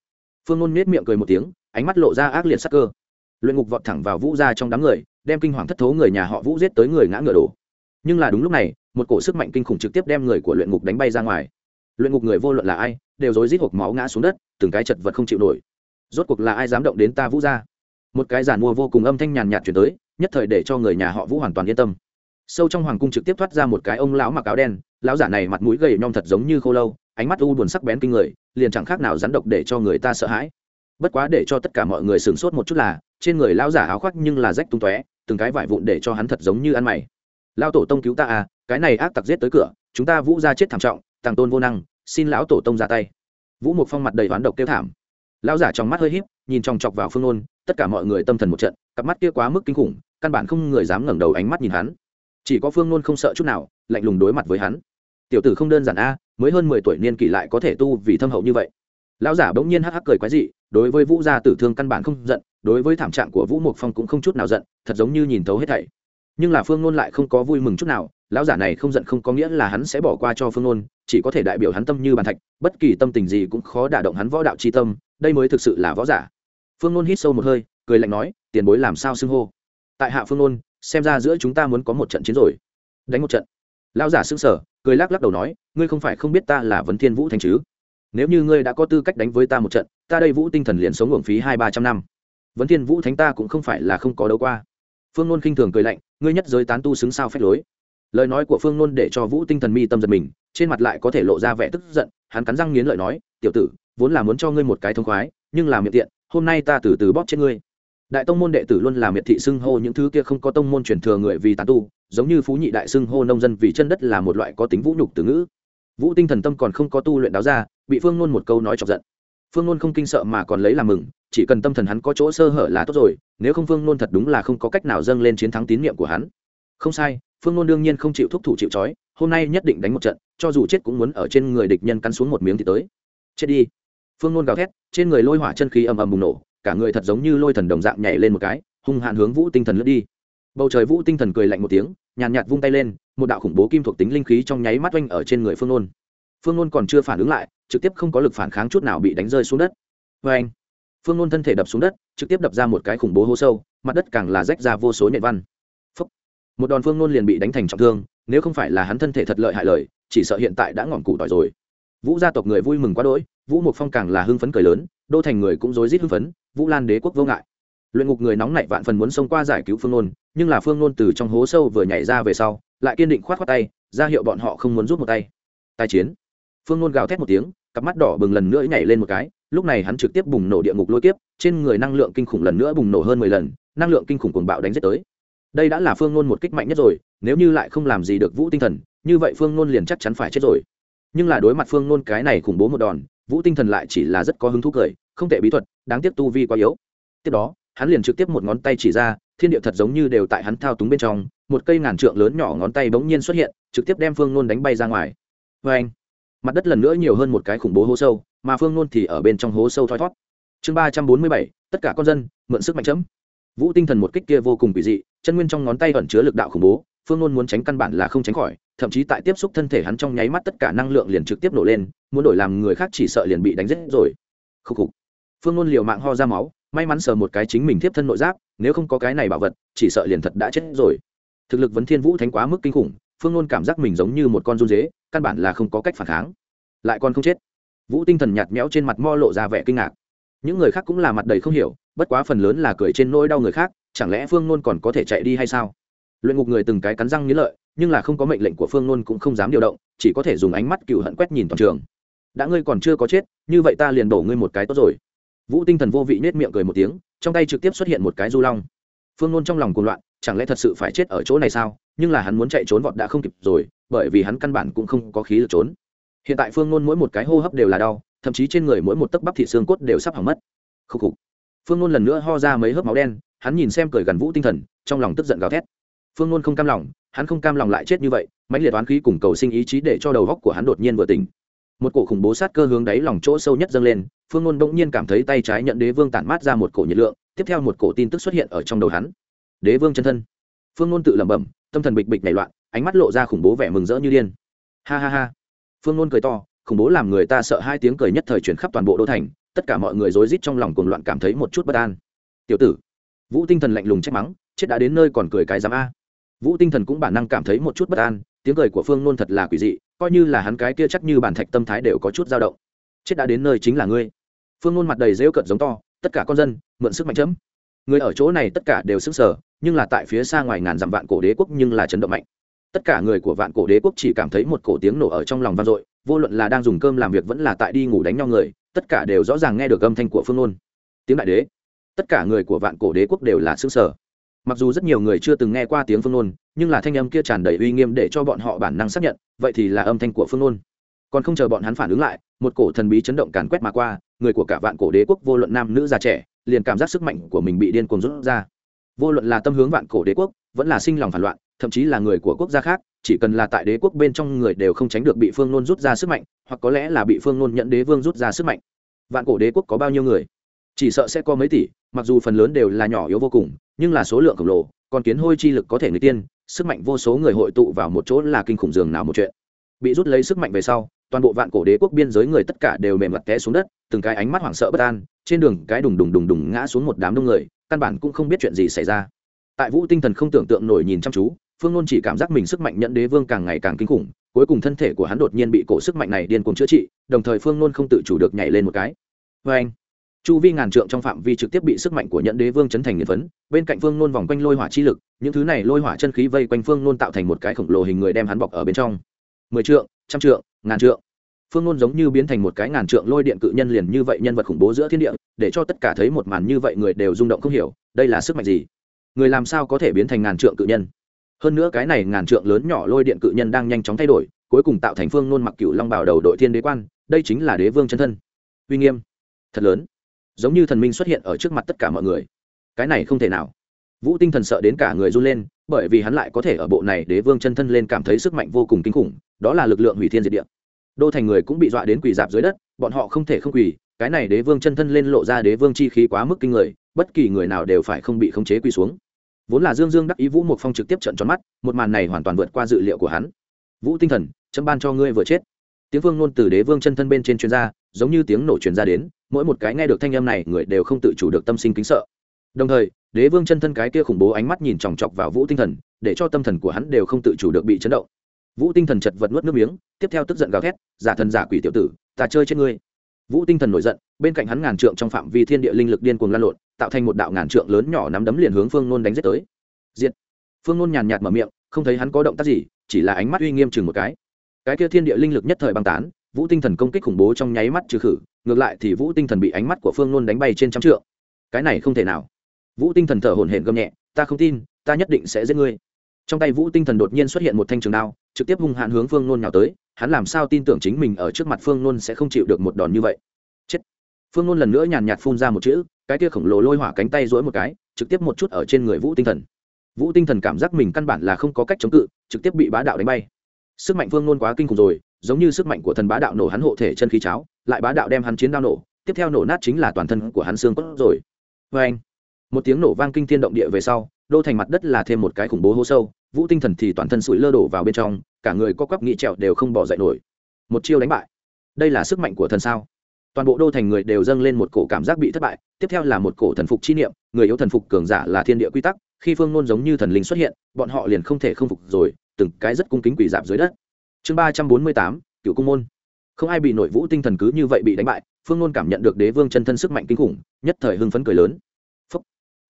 Phương nôn nết miệng cười một tiếng, ánh mắt lộ ra ác liệt sắc cơ. Luyện ngục vọt thẳng vào vũ ra trong đám người, đem kinh hoàng thất thố người nhà họ vũ giết tới người ngã ngựa đổ. Nhưng là đúng lúc này, một cổ sức mạnh kinh khủng trực tiếp đem người của luyện ngục đánh bay ra ngoài. Luyện ngục người vô luận là ai, đều rối rít hộp máu ngã xuống đất, từng cái chật vật không chịu nổi. Rốt cuộc là ai dám động đến ta vũ ra một cái giản mua vô cùng âm thanh nhàn nhạt chuyển tới, nhất thời để cho người nhà họ vũ hoàn toàn yên tâm. Sâu trong hoàng cung trực tiếp thoát ra một cái ông lão mặc áo đen, lão giả này mặt mũi gầy nhom thật giống như khô lâu ánh mắt u buồn sắc bén kinh người, liền chẳng khác nào rắn độc để cho người ta sợ hãi. Bất quá để cho tất cả mọi người sửng sốt một chút là, trên người lão giả áo khoác nhưng là rách tung tóe, từng cái vải vụn để cho hắn thật giống như ăn mày. Lão tổ tông cứu ta à cái này ác tặc giết tới cửa, chúng ta vũ ra chết thảm trọng, tàng tôn vô năng, xin lão tổ tông ra tay. Vũ một phong mặt đầy oán độc kêu thảm. Lão giả trong mắt hơi híp, nhìn chòng chọc vào phương nôn, tất cả mọi người tâm thần một trận, cặp mắt kia quá mức kinh khủng, căn bản không người dám ngẩng đầu ánh mắt nhìn hắn. Chỉ có phương nôn không sợ chút nào, lạnh lùng đối mặt với hắn. Tiểu tử không đơn giản a mới hơn mười tuổi niên kỷ lại có thể tu vì thâm hậu như vậy. Lão giả bỗng nhiên hắc hắc cười quái dị, đối với vũ gia tử thương căn bản không giận, đối với thảm trạng của vũ mộc phong cũng không chút nào giận, thật giống như nhìn thấu hết thảy. Nhưng là phương nôn lại không có vui mừng chút nào, lão giả này không giận không có nghĩa là hắn sẽ bỏ qua cho phương nôn, chỉ có thể đại biểu hắn tâm như bàn thạch, bất kỳ tâm tình gì cũng khó đả động hắn võ đạo c h i tâm, đây mới thực sự là võ giả. Phương nôn hít sâu một hơi, cười lạnh nói, tiền bối làm sao xưng hô? Tại hạ phương nôn, xem ra giữa chúng ta muốn có một trận chiến rồi. Đánh một trận? Lão giả xưng sở cười lắc lắc đầu nói, ngươi không phải không biết ta là vấn thiên vũ thanh chứ? Nếu như ngươi đã có tư cách đánh với ta một trận, ta đây vũ tinh thần liền sống uổng phí hai ba trăm năm. Vấn thiên vũ thánh ta cũng không phải là không có đấu qua. Phương nôn khinh thường cười lạnh, ngươi nhất giới tán tu xứng sao phép lối? Lời nói của phương nôn để cho vũ tinh thần mi tâm giật mình, trên mặt lại có thể lộ ra vẻ tức giận, hắn cắn răng nghiến lợi nói, tiểu tử, vốn là muốn cho ngươi một cái thông khoái, nhưng làm miệng tiện, hôm nay ta từ từ bóp chết ngươi đại tông môn đệ tử luôn là miệt thị xưng hô những thứ kia không có tông môn truyền thừa người vì tán tu, giống như phú nhị đại xưng hô nông dân vì chân đất là một loại có tính vũ nhục từ ngữ. Vũ tinh thần tâm còn không có tu luyện đáo ra, bị phương nôn một câu nói chọc giận. Phương nôn không kinh sợ mà còn lấy làm mừng, chỉ cần tâm thần hắn có chỗ sơ hở là tốt rồi, nếu không phương nôn thật đúng là không có cách nào dâng lên chiến thắng tín nhiệm của hắn. Không sai, phương nôn đương nhiên không chịu thúc thủ chịu trói, hôm nay nhất định đánh một trận, cho dù chết cũng muốn ở trên người địch nhân cắn xuống một miếng thì tới. Chết đi. Phương nôn gào thét, trên người lôi hỏa chân khí ầm ầm bùng nổ cả người thật giống như lôi thần đồng dạng nhảy lên một cái hung hạn hướng vũ tinh thần lướt đi. Bầu trời vũ tinh thần cười lạnh một tiếng nhàn nhạt, nhạt vung tay lên một đạo khủng bố kim thuộc tính linh khí trong nháy mắt oanh ở trên người phương nôn. Phương nôn còn chưa phản ứng lại trực tiếp không có lực phản kháng chút nào bị đánh rơi xuống đất. Vê anh phương nôn thân thể đập xuống đất trực tiếp đập ra một cái khủng bố hô sâu mặt đất càng là rách ra vô số nhện văn. Phúc. một đòn phương nôn liền bị đánh thành trọng thương nếu không phải là hắn thân thể thật lợi hại lời chỉ sợ hiện tại đã ngọn củ tỏi rồi. Vũ gia tộc người vui mừng quá đỗi vũ mục phong càng là hưng phấn cười lớn đô thành người cũng rối rít hưng phấn vũ lan đế quốc vô ngại. Luyện ngục người nóng nảy vạn phần muốn xông qua giải cứu phương nôn, nhưng là phương nôn từ trong hố sâu vừa nhảy ra về sau, lại kiên định khoát khoát tay, ra hiệu bọn họ không muốn rút một tay. Tài chiến. Phương nôn gào thét một tiếng, cặp mắt đỏ bừng lần nữa nhảy lên một cái, lúc này hắn trực tiếp bùng nổ địa ngục lôi kiếp, trên người năng lượng kinh khủng lần nữa bùng nổ hơn mười lần, năng lượng kinh khủng cuồng bạo đánh giết tới. Đây đã là phương nôn một kích mạnh nhất rồi, nếu như lại không làm gì được vũ tinh thần, như vậy phương nôn liền chắc chắn phải chết rồi. Nhưng là đối mặt phương nôn cái này khủng bố một đòn, vũ tinh thần lại chỉ là rất có hứng thú cười, không tệ bí thuật đáng tiếc tu vi quá yếu. Tiếp đó, hắn liền trực tiếp một ngón tay chỉ ra, thiên địa thật giống như đều tại hắn thao túng bên trong, một cây ngàn trượng lớn nhỏ ngón tay bỗng nhiên xuất hiện, trực tiếp đem phương nôn đánh bay ra ngoài. Vê anh mặt đất lần nữa nhiều hơn một cái khủng bố hố sâu, mà phương nôn thì ở bên trong hố sâu thoi thót. Chương ba trăm bốn mươi bảy, tất cả con dân, mượn sức mạnh chấm. Vũ tinh thần một kích kia vô cùng quỷ dị, chân nguyên trong ngón tay ẩn chứa lực đạo khủng bố, phương nôn muốn tránh căn bản là không tránh khỏi, thậm chí tại tiếp xúc thân thể hắn trong nháy mắt tất cả năng lượng liền trực tiếp nổ lên, muốn đổi làm người khác chỉ sợ liền bị đánh rết rồi. Khúc khục phương nôn liều mạng ho ra máu, may mắn sờ một cái chính mình tiếp thân nội giáp, nếu không có cái này bảo vật, chỉ sợ liền thật đã chết rồi. Thực lực vấn thiên vũ thánh quá mức kinh khủng, phương nôn cảm giác mình giống như một con run dế căn bản là không có cách phản kháng. Lại còn không chết. Vũ tinh thần nhạt méo trên mặt mo lộ ra vẻ kinh ngạc. Những người khác cũng là mặt đầy không hiểu, bất quá phần lớn là cười trên nỗi đau người khác, chẳng lẽ phương nôn còn có thể chạy đi hay sao? Luyện ngục người từng cái cắn răng nghĩ lợi, nhưng là không có mệnh lệnh của phương nôn cũng không dám điều động, chỉ có thể dùng ánh mắt cựu hận quét nhìn toàn trường. Đã ngươi còn chưa có chết, như vậy ta liền đổ ngươi một cái tốt rồi vũ tinh thần vô vị nết miệng cười một tiếng, trong tay trực tiếp xuất hiện một cái du long. Phương nôn trong lòng cuồng loạn, chẳng lẽ thật sự phải chết ở chỗ này sao? Nhưng là hắn muốn chạy trốn vọt đã không kịp rồi, bởi vì hắn căn bản cũng không có khí lực trốn. Hiện tại phương nôn mỗi một cái hô hấp đều là đau, thậm chí trên người mỗi một tấc bắp thị xương cốt đều sắp hỏng mất. Khúc khục. Phương nôn lần nữa ho ra mấy hớp máu đen, hắn nhìn xem cười gần vũ tinh thần, trong lòng tức giận gào thét. Phương nôn không cam lòng, hắn không cam lòng lại chết như vậy, mãnh liệt oán khí cùng cầu sinh ý chí để cho đầu góc của hắn đột nhiên vừa tỉnh một cổ khủng bố sát cơ hướng đáy lòng chỗ sâu nhất dâng lên, phương ngôn bỗng nhiên cảm thấy tay trái nhận đế vương tản mát ra một cổ nhiệt lượng, tiếp theo một cổ tin tức xuất hiện ở trong đầu hắn. Đế vương chân thân. Phương ngôn tự lẩm bẩm, tâm thần bịch bịch nảy loạn, ánh mắt lộ ra khủng bố vẻ mừng rỡ như điên. Ha ha ha. Phương ngôn cười to, khủng bố làm người ta sợ hai tiếng cười nhất thời chuyển khắp toàn bộ đô thành, tất cả mọi người rối rít trong lòng cuồng loạn cảm thấy một chút bất an. Tiểu tử, vũ tinh thần lạnh lùng trách mắng, chết đã đến nơi còn cười cái dám a. Vũ tinh thần cũng bản năng cảm thấy một chút bất an tiếng cười của phương nôn thật là quỷ dị, coi như là hắn cái kia chắc như bản thạch tâm thái đều có chút dao động. Chết đã đến nơi chính là ngươi. Phương nôn mặt đầy rêu cợt giống to, tất cả con dân, mượn sức mạnh chấm. Người ở chỗ này tất cả đều sức sở nhưng là tại phía xa ngoài ngàn dặm vạn cổ đế quốc nhưng là chấn động mạnh. Tất cả người của vạn cổ đế quốc chỉ cảm thấy một cổ tiếng nổ ở trong lòng vang dội, vô luận là đang dùng cơm làm việc vẫn là tại đi ngủ đánh nhau người, tất cả đều rõ ràng nghe được âm thanh của phương nôn. Tiếng đại đế. Tất cả người của vạn cổ đế quốc đều là xứ sở mặc dù rất nhiều người chưa từng nghe qua tiếng phương nôn, nhưng là thanh âm kia tràn đầy uy nghiêm để cho bọn họ bản năng xác nhận, vậy thì là âm thanh của phương nôn. Còn không chờ bọn hắn phản ứng lại, một cổ thần bí chấn động càn quét mà qua, người của cả vạn cổ đế quốc vô luận nam nữ già trẻ, liền cảm giác sức mạnh của mình bị điên cuồng rút ra. Vô luận là tâm hướng vạn cổ đế quốc, vẫn là sinh lòng phản loạn, thậm chí là người của quốc gia khác, chỉ cần là tại đế quốc bên trong người đều không tránh được bị phương nôn rút ra sức mạnh, hoặc có lẽ là bị phương nôn nhận đế vương rút ra sức mạnh. Vạn cổ đế quốc có bao nhiêu người? Chỉ sợ sẽ có mấy tỷ, mặc dù phần lớn đều là nhỏ yếu vô cùng, nhưng là số lượng khổng lồ, còn kiến hôi chi lực có thể người tiên, sức mạnh vô số người hội tụ vào một chỗ là kinh khủng dường nào một chuyện. Bị rút lấy sức mạnh về sau, toàn bộ vạn cổ đế quốc biên giới người tất cả đều mềm mặt té xuống đất, từng cái ánh mắt hoảng sợ bất an, trên đường cái đùng đùng đùng đùng ngã xuống một đám đông người, căn bản cũng không biết chuyện gì xảy ra. Tại vũ tinh thần không tưởng tượng nổi nhìn chăm chú, phương nôn chỉ cảm giác mình sức mạnh nhận đế vương càng ngày càng kinh khủng, cuối cùng thân thể của hắn đột nhiên bị cổ sức mạnh này điên cuồng chữa trị, đồng thời phương nôn không tự chủ được nhảy lên một cái. Vê anh chu vi ngàn trượng trong phạm vi trực tiếp bị sức mạnh của nhẫn đế vương chấn thành nghiệt phấn, bên cạnh phương nôn vòng quanh lôi hỏa chi lực, những thứ này lôi hỏa chân khí vây quanh phương nôn tạo thành một cái khổng lồ hình người đem hắn bọc ở bên trong. Mười trượng, trăm trượng, ngàn trượng. Phương nôn giống như biến thành một cái ngàn trượng lôi điện cự nhân liền như vậy nhân vật khủng bố giữa thiên địa, để cho tất cả thấy một màn như vậy người đều rung động không hiểu, đây là sức mạnh gì? Người làm sao có thể biến thành ngàn trượng cự nhân? Hơn nữa cái này ngàn trượng lớn nhỏ lôi điện cự nhân đang nhanh chóng thay đổi, cuối cùng tạo thành phương nôn mặc cựu long bảo đầu đội thiên đế quan, đây chính là đế vương chân thân. Uy nghiêm. Thật lớn giống như thần minh xuất hiện ở trước mặt tất cả mọi người. Cái này không thể nào. Vũ tinh thần sợ đến cả người run lên, bởi vì hắn lại có thể ở bộ này đế vương chân thân lên cảm thấy sức mạnh vô cùng kinh khủng, đó là lực lượng hủy thiên diệt địa. Đô thành người cũng bị dọa đến quỳ dạp dưới đất, bọn họ không thể không quỳ, cái này đế vương chân thân lên lộ ra đế vương chi khí quá mức kinh người, bất kỳ người nào đều phải không bị khống chế quỳ xuống. Vốn là dương dương đắc ý vũ một phong trực tiếp trận tròn mắt, một màn này hoàn toàn vượt qua dự liệu của hắn. Vũ tinh thần, chấm ban cho ngươi vừa chết. Tiếng vương nôn từ đế vương chân thân bên trên chuyên gia giống như tiếng nổ truyền ra đến mỗi một cái nghe được thanh âm này, người đều không tự chủ được tâm sinh kính sợ. Đồng thời, đế vương chân thân cái kia khủng bố ánh mắt nhìn chòng chọc vào vũ tinh thần, để cho tâm thần của hắn đều không tự chủ được bị chấn động. Vũ tinh thần chật vật nuốt nước miếng, tiếp theo tức giận gào thét, giả thần giả quỷ tiểu tử, ta chơi trên ngươi. Vũ tinh thần nổi giận, bên cạnh hắn ngàn trượng trong phạm vi thiên địa linh lực điên cuồng lan lộn, tạo thành một đạo ngàn trượng lớn nhỏ nắm đấm liền hướng phương nôn đánh giết tới. Diện phương nôn nhàn nhạt mở miệng, không thấy hắn có động tác gì, chỉ là ánh mắt uy nghiêm chừng một cái. Cái kia thiên địa linh lực nhất thời băng tán vũ tinh thần công kích khủng bố trong nháy mắt trừ khử, ngược lại thì vũ tinh thần bị ánh mắt của phương nôn đánh bay trên trăm trượng. Cái này không thể nào. Vũ tinh thần thở hổn hển gầm nhẹ, ta không tin, ta nhất định sẽ giết ngươi. Trong tay vũ tinh thần đột nhiên xuất hiện một thanh trường đao, trực tiếp hung hãn hướng phương nôn nhào tới, hắn làm sao tin tưởng chính mình ở trước mặt phương nôn sẽ không chịu được một đòn như vậy? Chết. Phương nôn lần nữa nhàn nhạt phun ra một chữ, cái kia khổng lồ lôi hỏa cánh tay dỗi một cái, trực tiếp một chút ở trên người vũ tinh thần. Vũ tinh thần cảm giác mình căn bản là không có cách chống cự, trực tiếp bị bá đạo đánh bay. Sức mạnh phương nôn quá kinh khủng rồi giống như sức mạnh của thần bá đạo nổ hắn hộ thể chân khí cháo, lại bá đạo đem hắn chiến đao nổ, tiếp theo nổ nát chính là toàn thân của hắn xương cốt rồi. Vê anh, một tiếng nổ vang kinh thiên động địa về sau, đô thành mặt đất là thêm một cái khủng bố hố sâu, vũ tinh thần thì toàn thân sủi lơ đổ vào bên trong, cả người có quắp nghĩ trẹo đều không bỏ dậy nổi. Một chiêu đánh bại. Đây là sức mạnh của thần sao? Toàn bộ đô thành người đều dâng lên một cổ cảm giác bị thất bại, tiếp theo là một cổ thần phục chi niệm, người yếu thần phục cường giả là thiên địa quy tắc, khi phương ngôn giống như thần linh xuất hiện, bọn họ liền không thể không phục rồi, từng cái rất cung kính quỷ dạp dưới đất chương ba trăm bốn mươi tám, cựu cung môn. Không ai bị nội vũ tinh thần cứ như vậy bị đánh bại, phương ngôn cảm nhận được đế vương chân thân sức mạnh kinh khủng, nhất thời hưng phấn cười lớn. Phúc.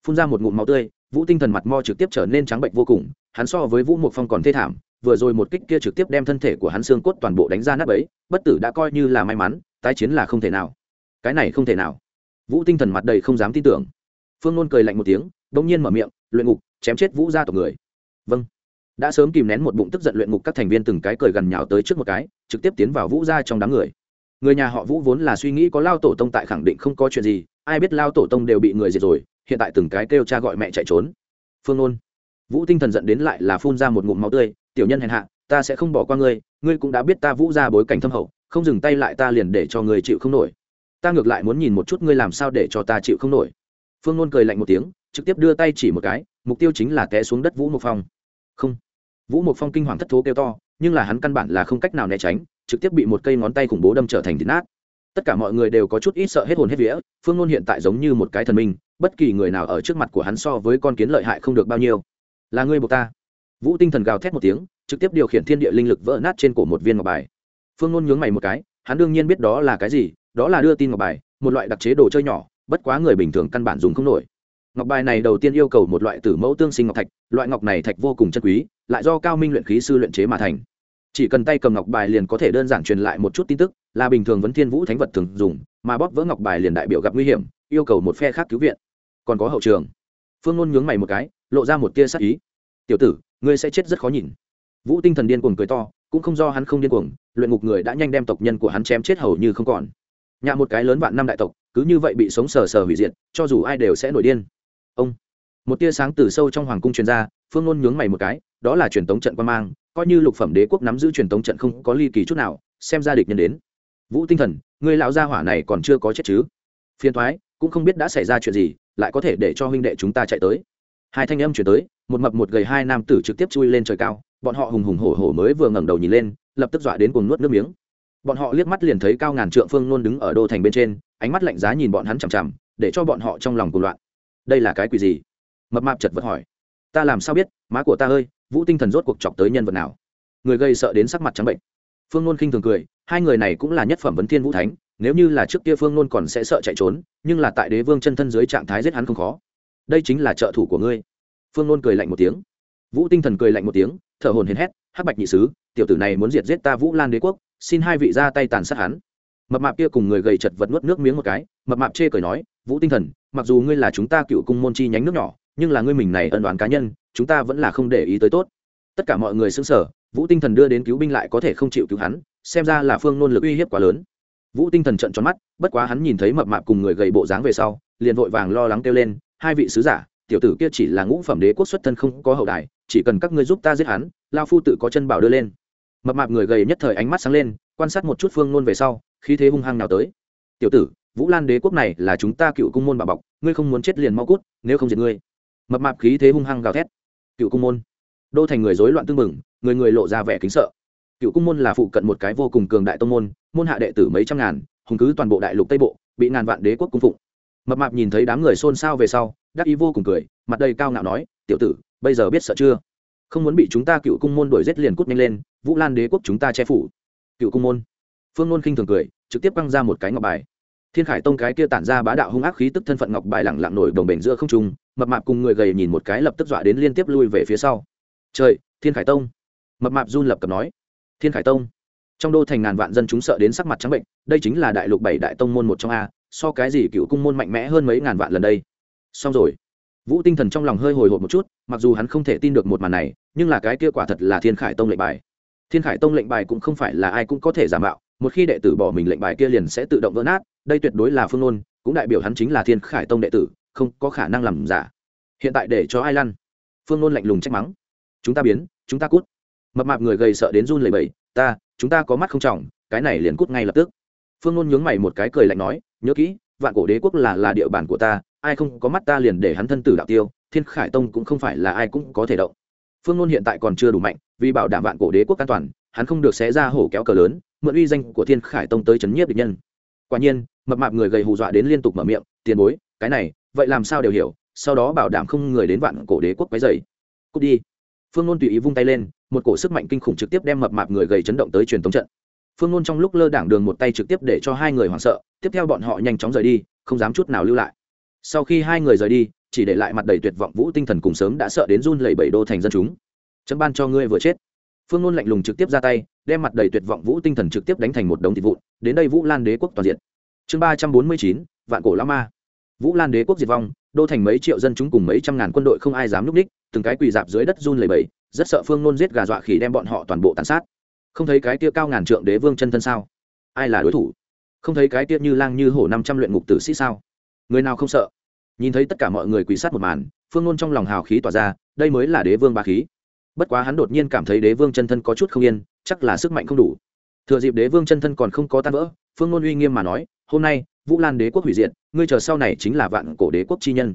phun ra một ngụm máu tươi, vũ tinh thần mặt mo trực tiếp trở nên trắng bệnh vô cùng, hắn so với vũ mộc phong còn thê thảm, vừa rồi một kích kia trực tiếp đem thân thể của hắn xương cốt toàn bộ đánh ra nắp ấy bất tử đã coi như là may mắn, tái chiến là không thể nào. Cái này không thể nào. Vũ tinh thần mặt đầy không dám tin tưởng. Phương nôn cười lạnh một tiếng đ ỗ n g nhiên mở miệng, luyện ngục, chém chết vũ gia tộc người. Vâng đã sớm kìm nén một bụng tức giận luyện ngục các thành viên từng cái cười gần nhào tới trước một cái, trực tiếp tiến vào vũ gia trong đám người. Người nhà họ vũ vốn là suy nghĩ có lao tổ tông tại khẳng định không có chuyện gì, ai biết lao tổ tông đều bị người diệt rồi, hiện tại từng cái kêu cha gọi mẹ chạy trốn. Phương ôn vũ tinh thần giận đến lại là phun ra một ngụm máu tươi, tiểu nhân hèn hạ, ta sẽ không bỏ qua ngươi ngươi cũng đã biết ta vũ ra bối cảnh thâm hậu, không dừng tay lại ta liền để cho người chịu không nổi. Ta ngược lại muốn nhìn một chút ngươi làm sao để cho ta chịu không nổi. Phương nôn cười lạnh một tiếng, trực tiếp đưa tay chỉ một cái, mục tiêu chính là té xuống đất vũ mộc phong không. Vũ mộc phong kinh hoàng thất thố kêu to, nhưng là hắn căn bản là không cách nào né tránh, trực tiếp bị một cây ngón tay khủng bố đâm trở thành thịt nát. Tất cả mọi người đều có chút ít sợ hết hồn hết vía, phương ngôn hiện tại giống như một cái thần minh, bất kỳ người nào ở trước mặt của hắn so với con kiến lợi hại không được bao nhiêu. Là ngươi buộc ta. Vũ tinh thần gào thét một tiếng, trực tiếp điều khiển thiên địa linh lực vỡ nát trên cổ một viên ngọc bài. Phương ngôn nhướng mày một cái, hắn đương nhiên biết đó là cái gì, đó là đưa tin ngọc bài, một loại đặc chế đồ chơi nhỏ, bất quá người bình thường căn bản dùng không nổi ngọc bài này đầu tiên yêu cầu một loại tử mẫu tương sinh ngọc thạch, loại ngọc này thạch vô cùng chân quý, lại do cao minh luyện khí sư luyện chế mà thành. Chỉ cần tay cầm ngọc bài liền có thể đơn giản truyền lại một chút tin tức, là bình thường vấn thiên vũ thánh vật thường dùng, mà bóp vỡ ngọc bài liền đại biểu gặp nguy hiểm, yêu cầu một phe khác cứu viện. Còn có hậu trường. Phương ngôn nhướng mày một cái, lộ ra một tia sắc ý. Tiểu tử, ngươi sẽ chết rất khó nhìn. Vũ tinh thần điên cuồng cười to, cũng không do hắn không điên cuồng, luyện ngục người đã nhanh đem tộc nhân của hắn chém chết hầu như không còn. Nhà một cái lớn vạn năm đại tộc, cứ như vậy bị sống sờ sờ hủy diệt, cho dù ai đều sẽ nổi điên ông. Một tia sáng từ sâu trong hoàng cung truyền ra, phương ngôn nhướng mày một cái, đó là truyền tống trận quan mang, coi như lục phẩm đế quốc nắm giữ truyền tống trận không có ly kỳ chút nào, xem ra địch nhân đến. Vũ tinh thần, người lão gia hỏa này còn chưa có chết chứ? Phiền thoái cũng không biết đã xảy ra chuyện gì, lại có thể để cho huynh đệ chúng ta chạy tới. Hai thanh âm chuyển tới, một mập một gầy hai nam tử trực tiếp chui lên trời cao, bọn họ hùng hùng hổ hổ mới vừa ngẩng đầu nhìn lên, lập tức dọa đến cùng nuốt nước miếng. Bọn họ liếc mắt liền thấy cao ngàn trượng phương nôn đứng ở đô thành bên trên, ánh mắt lạnh giá nhìn bọn hắn chằm chằm, để cho bọn họ trong lòng cuồng loạn đây là cái quỷ gì? Mập mạp chật vật hỏi. Ta làm sao biết, má của ta ơi, vũ tinh thần rốt cuộc chọc tới nhân vật nào? Người gây sợ đến sắc mặt trắng bệnh. Phương nôn khinh thường cười, hai người này cũng là nhất phẩm vấn thiên vũ thánh, nếu như là trước kia phương nôn còn sẽ sợ chạy trốn, nhưng là tại đế vương chân thân dưới trạng thái giết hắn không khó. Đây chính là trợ thủ của ngươi. Phương nôn cười lạnh một tiếng. Vũ tinh thần cười lạnh một tiếng, thở hồn hển hét, hắc bạch nhị sứ, tiểu tử này muốn diệt giết ta vũ lan đế quốc, xin hai vị ra tay tàn sát hắn mập mạp kia cùng người gầy chật vật nuốt nước miếng một cái, mập mạp chê cười nói, vũ tinh thần, mặc dù ngươi là chúng ta cựu cung môn chi nhánh nước nhỏ, nhưng là ngươi mình này ân đoán cá nhân, chúng ta vẫn là không để ý tới tốt. Tất cả mọi người xứng sở vũ tinh thần đưa đến cứu binh lại có thể không chịu cứu hắn, xem ra là phương nôn lực uy hiếp quá lớn. Vũ tinh thần trận tròn mắt, bất quá hắn nhìn thấy mập mạp cùng người gầy bộ dáng về sau, liền vội vàng lo lắng kêu lên, hai vị sứ giả, tiểu tử kia chỉ là ngũ phẩm đế quốc xuất thân không có hậu đài, chỉ cần các ngươi giúp ta giết hắn lao phu tự có chân bảo đưa lên mập mạp người gầy nhất thời ánh mắt sáng lên, quan sát một chút phương nôn về sau khi thế hung hăng nào tới. Tiểu tử, vũ lan đế quốc này là chúng ta cựu cung môn bà bọc, ngươi không muốn chết liền mau cút, nếu không diệt ngươi. Mập mạp khí thế hung hăng gào thét. Cựu cung môn? Đô thành người rối loạn tưng mừng người người lộ ra vẻ kính sợ. Cựu cung môn là phụ cận một cái vô cùng cường đại tông môn môn hạ đệ tử mấy trăm ngàn, hùng cứ toàn bộ đại lục tây bộ, bị ngàn vạn đế quốc cung phụng. Mập mạp nhìn thấy đám người xôn xao về sau, đắc ý vô cùng cười, mặt đầy cao ngạo nói, tiểu tử, bây giờ biết sợ chưa? Không muốn bị chúng ta cựu cung môn đuổi giết liền cút nhanh lên, vũ lan đế quốc chúng ta che phủ. Cựu cung môn. Phương nôn khinh thường cười, trực tiếp quăng ra một cái ngọc bài. Thiên khải tông cái kia tản ra bá đạo hung ác khí tức thân phận ngọc bài lẳng lặng nổi đồng bể giữa không trung, mập mạp cùng người gầy nhìn một cái lập tức dọa đến liên tiếp lui về phía sau. Trời, thiên khải tông. Mập mạp run lập cập nói. Thiên khải tông. Trong đô thành ngàn vạn dân chúng sợ đến sắc mặt trắng bệnh, đây chính là đại lục bảy đại tông môn một trong a, so cái gì cựu cung môn mạnh mẽ hơn mấy ngàn vạn lần đây? Xong rồi vũ tinh thần trong lòng hơi hồi hộp một chút, mặc dù hắn không thể tin được một màn này, nhưng là cái kia quả thật là thiên khải tông lệnh bài. Thiên khải tông lệnh bài cũng không phải là ai cũng có thể giả mạo, một khi đệ tử bỏ mình lệnh bài kia liền sẽ tự động vỡ nát, đây tuyệt đối là phương ngôn, cũng đại biểu hắn chính là thiên khải tông đệ tử, không có khả năng làm giả. Hiện tại để cho ai lăn? Phương ngôn lạnh lùng trách mắng. Chúng ta biến, chúng ta cút. Mập mạp người gầy sợ đến run lẩy bầy ta, chúng ta có mắt không trọng, cái này liền cút ngay lập tức. Phương ngôn nhướng mày một cái cười lạnh nói, nhớ kỹ, vạn cổ đế quốc là là địa bàn của ta ai không có mắt ta liền để hắn thân tử đạo tiêu, thiên khải tông cũng không phải là ai cũng có thể động. Phương ngôn hiện tại còn chưa đủ mạnh, vì bảo đảm vạn cổ đế quốc an toàn, hắn không được xé ra hổ kéo cờ lớn, mượn uy danh của thiên khải tông tới chấn nhiếp địch nhân. Quả nhiên, mập mạp người gầy hù dọa đến liên tục mở miệng, tiền bối, cái này, vậy làm sao đều hiểu, sau đó bảo đảm không người đến vạn cổ đế quốc quấy dày cút đi. Phương ngôn tùy ý vung tay lên, một cổ sức mạnh kinh khủng trực tiếp đem mập mạp người gầy chấn động tới truyền thống trận. Phương ngôn trong lúc lơ đảng đường một tay trực tiếp để cho hai người hoảng sợ, tiếp theo bọn họ nhanh chóng rời đi, không dám chút nào lưu lại sau khi hai người rời đi, chỉ để lại mặt đầy tuyệt vọng vũ tinh thần cùng sớm đã sợ đến run lẩy bẩy đô thành dân chúng. Chấm ban cho ngươi vừa chết. Phương ngôn lạnh lùng trực tiếp ra tay, đem mặt đầy tuyệt vọng vũ tinh thần trực tiếp đánh thành một đống thịt vụn, đến đây vũ lan đế quốc toàn diện. Chương ba trăm bốn mươi chín, vạn cổ la ma. Vũ lan đế quốc diệt vong, đô thành mấy triệu dân chúng cùng mấy trăm ngàn quân đội không ai dám núp ních, từng cái quỳ dạp dưới đất run lầy bẫy rất sợ phương nôn giết gà dọa khỉ đem bọn họ toàn bộ tàn sát. Không thấy cái tia cao ngàn trượng đế vương chân thân sao? Ai là đối thủ? Không thấy cái tia như lang như hổ năm trăm luyện ngục tử sĩ sao? Người nào không sợ? Nhìn thấy tất cả mọi người quỳ sát một màn, phương nôn trong lòng hào khí tỏa ra, đây mới là đế vương ba khí. Bất quá hắn đột nhiên cảm thấy đế vương chân thân có chút không yên, chắc là sức mạnh không đủ. Thừa dịp đế vương chân thân còn không có tan vỡ, phương nôn uy nghiêm mà nói, hôm nay, vũ lan đế quốc hủy diệt, ngươi chờ sau này chính là vạn cổ đế quốc chi nhân.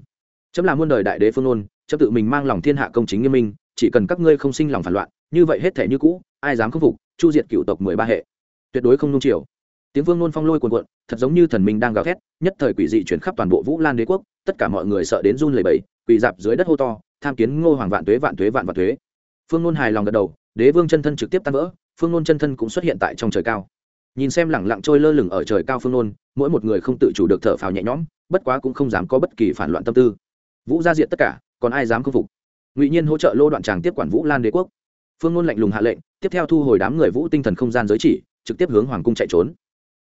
Chấm là muôn đời đại đế phương nôn chấm tự mình mang lòng thiên hạ công chính nghiêm minh, chỉ cần các ngươi không sinh lòng phản loạn, như vậy hết thể như cũ, ai dám khâm phục, chu diệt cựu tộc mười ba hệ. Tuyệt đối không nung chiều tiếng vương nôn phong lôi cuồn cuộn, thật giống như thần minh đang gào thét, nhất thời quỷ dị chuyển khắp toàn bộ vũ lan đế quốc, tất cả mọi người sợ đến run lẩy bẩy quỷ dạp dưới đất hô to, tham kiến ngô hoàng vạn tuế vạn tuế, vạn vạn tuế. Phương nôn hài lòng gật đầu, đế vương chân thân trực tiếp tan vỡ, phương nôn chân thân cũng xuất hiện tại trong trời cao. Nhìn xem lẳng lặng trôi lơ lửng ở trời cao phương nôn, mỗi một người không tự chủ được thở phào nhẹ nhõm, bất quá cũng không dám có bất kỳ phản loạn tâm tư. Vũ ra diện tất cả, còn ai dám khâm phục? Ngụy nhiên hỗ trợ lô đoạn tràng tiếp quản vũ lan đế quốc. Phương nôn lạnh lùng hạ lệnh, tiếp theo thu hồi đám người vũ tinh thần không gian giới chỉ, trực tiếp hướng hoàng cung chạy trốn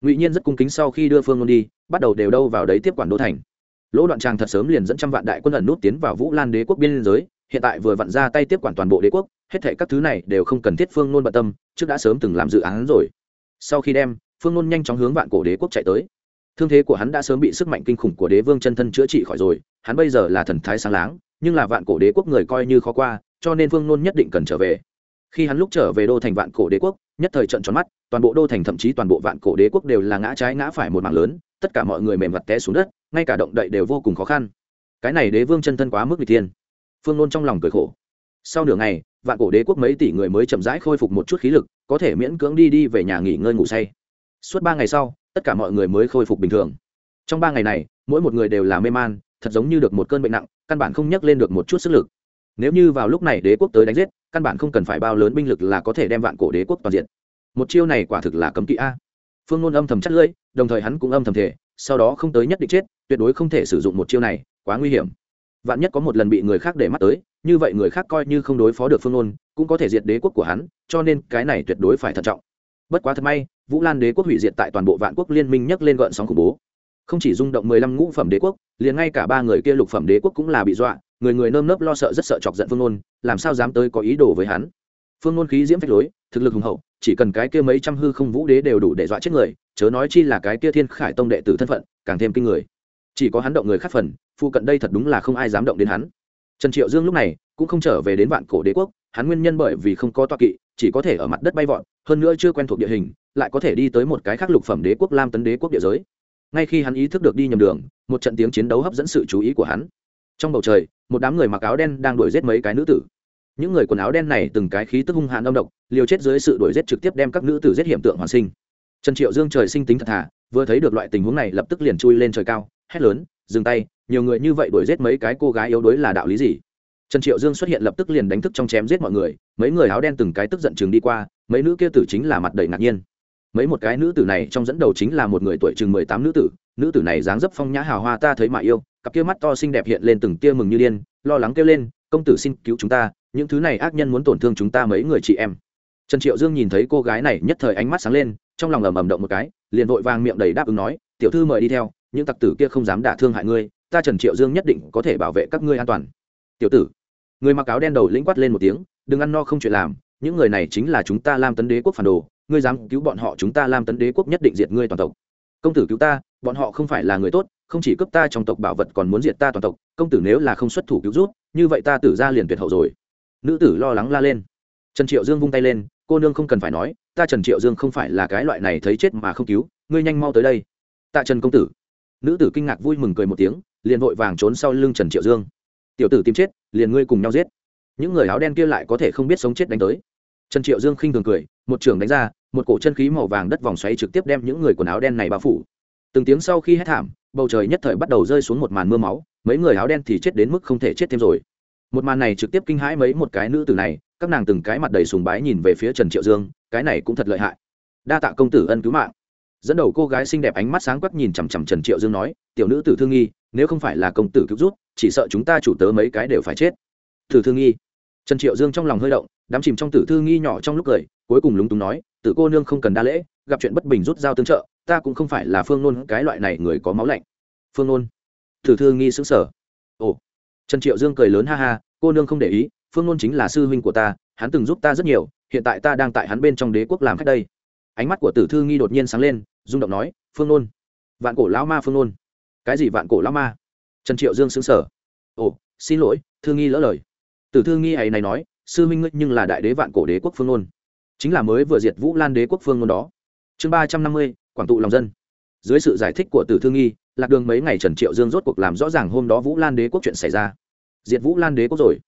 ngụy nhiên rất cung kính sau khi đưa phương ngôn đi bắt đầu đều đâu vào đấy tiếp quản đô thành lỗ đoạn tràng thật sớm liền dẫn trăm vạn đại quân ẩn nút tiến vào vũ lan đế quốc biên giới hiện tại vừa vặn ra tay tiếp quản toàn bộ đế quốc hết thệ các thứ này đều không cần thiết phương nôn bận tâm trước đã sớm từng làm dự án rồi sau khi đem phương nôn nhanh chóng hướng vạn cổ đế quốc chạy tới thương thế của hắn đã sớm bị sức mạnh kinh khủng của đế vương chân thân chữa trị khỏi rồi hắn bây giờ là thần thái sáng láng nhưng là vạn cổ đế quốc người coi như khó qua cho nên phương nôn nhất định cần trở về khi hắn lúc trở về đô thành vạn cổ đế quốc, nhất thời trận tròn mắt, toàn bộ đô thành thậm chí toàn bộ vạn cổ đế quốc đều là ngã trái ngã phải một mạng lớn, tất cả mọi người mềm vặt té xuống đất, ngay cả động đậy đều vô cùng khó khăn. Cái này đế vương chân thân quá mức n g thiên. Phương nôn trong lòng cười khổ. Sau nửa ngày, vạn cổ đế quốc mấy tỷ người mới chậm rãi khôi phục một chút khí lực, có thể miễn cưỡng đi đi về nhà nghỉ ngơi ngủ say. Suốt ba ngày sau, tất cả mọi người mới khôi phục bình thường. Trong ba ngày này, mỗi một người đều là mê man, thật giống như được một cơn bệnh nặng, căn bản không nhắc lên được một chút sức lực nếu như vào lúc này đế quốc tới đánh giết, căn bản không cần phải bao lớn binh lực là có thể đem vạn cổ đế quốc toàn diện một chiêu này quả thực là cấm kỵ a. Phương ngôn âm thầm chắc lưỡi, đồng thời hắn cũng âm thầm thể sau đó không tới nhất định chết, tuyệt đối không thể sử dụng một chiêu này, quá nguy hiểm. Vạn nhất có một lần bị người khác để mắt tới, như vậy người khác coi như không đối phó được phương ngôn, cũng có thể diệt đế quốc của hắn, cho nên cái này tuyệt đối phải thận trọng. Bất quá thật may, vũ lan đế quốc hủy diệt tại toàn bộ vạn quốc liên minh nhấc lên gợn sóng khủng bố. Không chỉ rung động mười lăm ngũ phẩm đế quốc, liền ngay cả ba người kia lục phẩm đế quốc cũng là bị dọa người người nơm nớp lo sợ rất sợ chọc giận phương nôn, làm sao dám tới có ý đồ với hắn? Phương nôn khí diễm phách lối, thực lực hùng hậu, chỉ cần cái kia mấy trăm hư không vũ đế đều đủ để dọa chết người, chớ nói chi là cái kia thiên khải tông đệ tử thân phận, càng thêm kinh người. Chỉ có hắn động người khác phần phụ cận đây thật đúng là không ai dám động đến hắn. Trần triệu dương lúc này cũng không trở về đến vạn cổ đế quốc, hắn nguyên nhân bởi vì không có toa kỵ, chỉ có thể ở mặt đất bay vọt, hơn nữa chưa quen thuộc địa hình, lại có thể đi tới một cái khác lục phẩm đế quốc lam tấn đế quốc địa giới. Ngay khi hắn ý thức được đi nhầm đường, một trận tiếng chiến đấu hấp dẫn sự chú ý của hắn. Trong bầu trời một đám người mặc áo đen đang đuổi giết mấy cái nữ tử. Những người quần áo đen này từng cái khí tức hung hãn âm độc, liều chết dưới sự đuổi giết trực tiếp đem các nữ tử giết hiểm tượng hoàn sinh. Trần triệu dương trời sinh tính thật thà, vừa thấy được loại tình huống này lập tức liền chui lên trời cao, hét lớn, dừng tay, nhiều người như vậy đuổi giết mấy cái cô gái yếu đuối là đạo lý gì? Trần triệu dương xuất hiện lập tức liền đánh thức trong chém giết mọi người, mấy người áo đen từng cái tức giận chừng đi qua, mấy nữ kia tử chính là mặt đầy ngạc nhiên mấy một cái nữ tử này trong dẫn đầu chính là một người tuổi chừng mười tám nữ tử. Nữ tử này dáng dấp phong nhã hào hoa ta thấy mà yêu, cặp kia mắt to xinh đẹp hiện lên từng tia mừng như điên, lo lắng kêu lên, công tử xin cứu chúng ta, những thứ này ác nhân muốn tổn thương chúng ta mấy người chị em. Trần triệu dương nhìn thấy cô gái này nhất thời ánh mắt sáng lên, trong lòng ầm ầm động một cái, liền vội vàng miệng đầy đáp ứng nói, tiểu thư mời đi theo, những tặc tử kia không dám đả thương hại ngươi, ta trần triệu dương nhất định có thể bảo vệ các ngươi an toàn. Tiểu tử. Người mặc áo đen đầu lĩnh quát lên một tiếng, đừng ăn no không chuyện làm, những người này chính là chúng ta lam tấn đế quốc phản đồ ngươi dám cứu bọn họ chúng ta lam tấn đế quốc nhất định diệt ngươi toàn tộc. Công tử cứu ta, bọn họ không phải là người tốt, không chỉ cướp ta trong tộc bảo vật còn muốn diệt ta toàn tộc, công tử nếu là không xuất thủ cứu rút như vậy ta tử ra liền tuyệt hậu rồi. Nữ tử lo lắng la lên. Trần triệu dương vung tay lên, cô nương không cần phải nói, ta trần triệu dương không phải là cái loại này thấy chết mà không cứu, ngươi nhanh mau tới đây. Tạ trần công tử. Nữ tử kinh ngạc vui mừng cười một tiếng, liền vội vàng trốn sau lưng trần triệu dương. Tiểu tử tìm chết, liền ngươi cùng nhau giết. Những người áo đen kia lại có thể không biết sống chết đánh tới. Trần triệu dương khinh thường cười, một trường đánh ra một cổ chân khí màu vàng đất vòng xoáy trực tiếp đem những người quần áo đen này bao phủ. Từng tiếng sau khi hét thảm, bầu trời nhất thời bắt đầu rơi xuống một màn mưa máu, mấy người áo đen thì chết đến mức không thể chết thêm rồi. Một màn này trực tiếp kinh hãi mấy một cái nữ tử này, các nàng từng cái mặt đầy sùng bái nhìn về phía trần triệu dương, cái này cũng thật lợi hại. Đa tạ công tử ân cứu mạng. Dẫn đầu cô gái xinh đẹp ánh mắt sáng quắc nhìn chằm chằm trần triệu dương nói, tiểu nữ tử thương nghi, nếu không phải là công tử cứu rút chỉ sợ chúng ta chủ tớ mấy cái đều phải chết. Thử thương nghi? Trần triệu dương trong lòng hơi động đám chìm trong tử thư nghi nhỏ trong lúc cười, cuối cùng lúng túng nói, tử cô nương không cần đa lễ, gặp chuyện bất bình rút dao tương trợ, ta cũng không phải là phương nôn, cái loại này người có máu lạnh. Phương nôn, tử thư nghi xứng sở ồ. Trần triệu dương cười lớn, ha ha, cô nương không để ý, phương nôn chính là sư huynh của ta, hắn từng giúp ta rất nhiều, hiện tại ta đang tại hắn bên trong đế quốc làm khách đây. Ánh mắt của tử thư nghi đột nhiên sáng lên, rung động nói, phương nôn, vạn cổ lão ma phương nôn. Cái gì vạn cổ lão ma? Trần triệu dương xứng sở ồ, xin lỗi, thư nghi lỡ lời. Tử thư nghi ấy này nói sư Minh ngươi nhưng là đại đế vạn cổ đế quốc phương ngôn, chính là mới vừa diệt vũ lan đế quốc phương ngôn đó. Chương ba trăm năm mươi quảng tụ lòng dân. Dưới sự giải thích của tử Thương nghi lạc đường mấy ngày trần triệu dương rốt cuộc làm rõ ràng hôm đó vũ lan đế quốc chuyện xảy ra. Diệt vũ lan đế quốc rồi.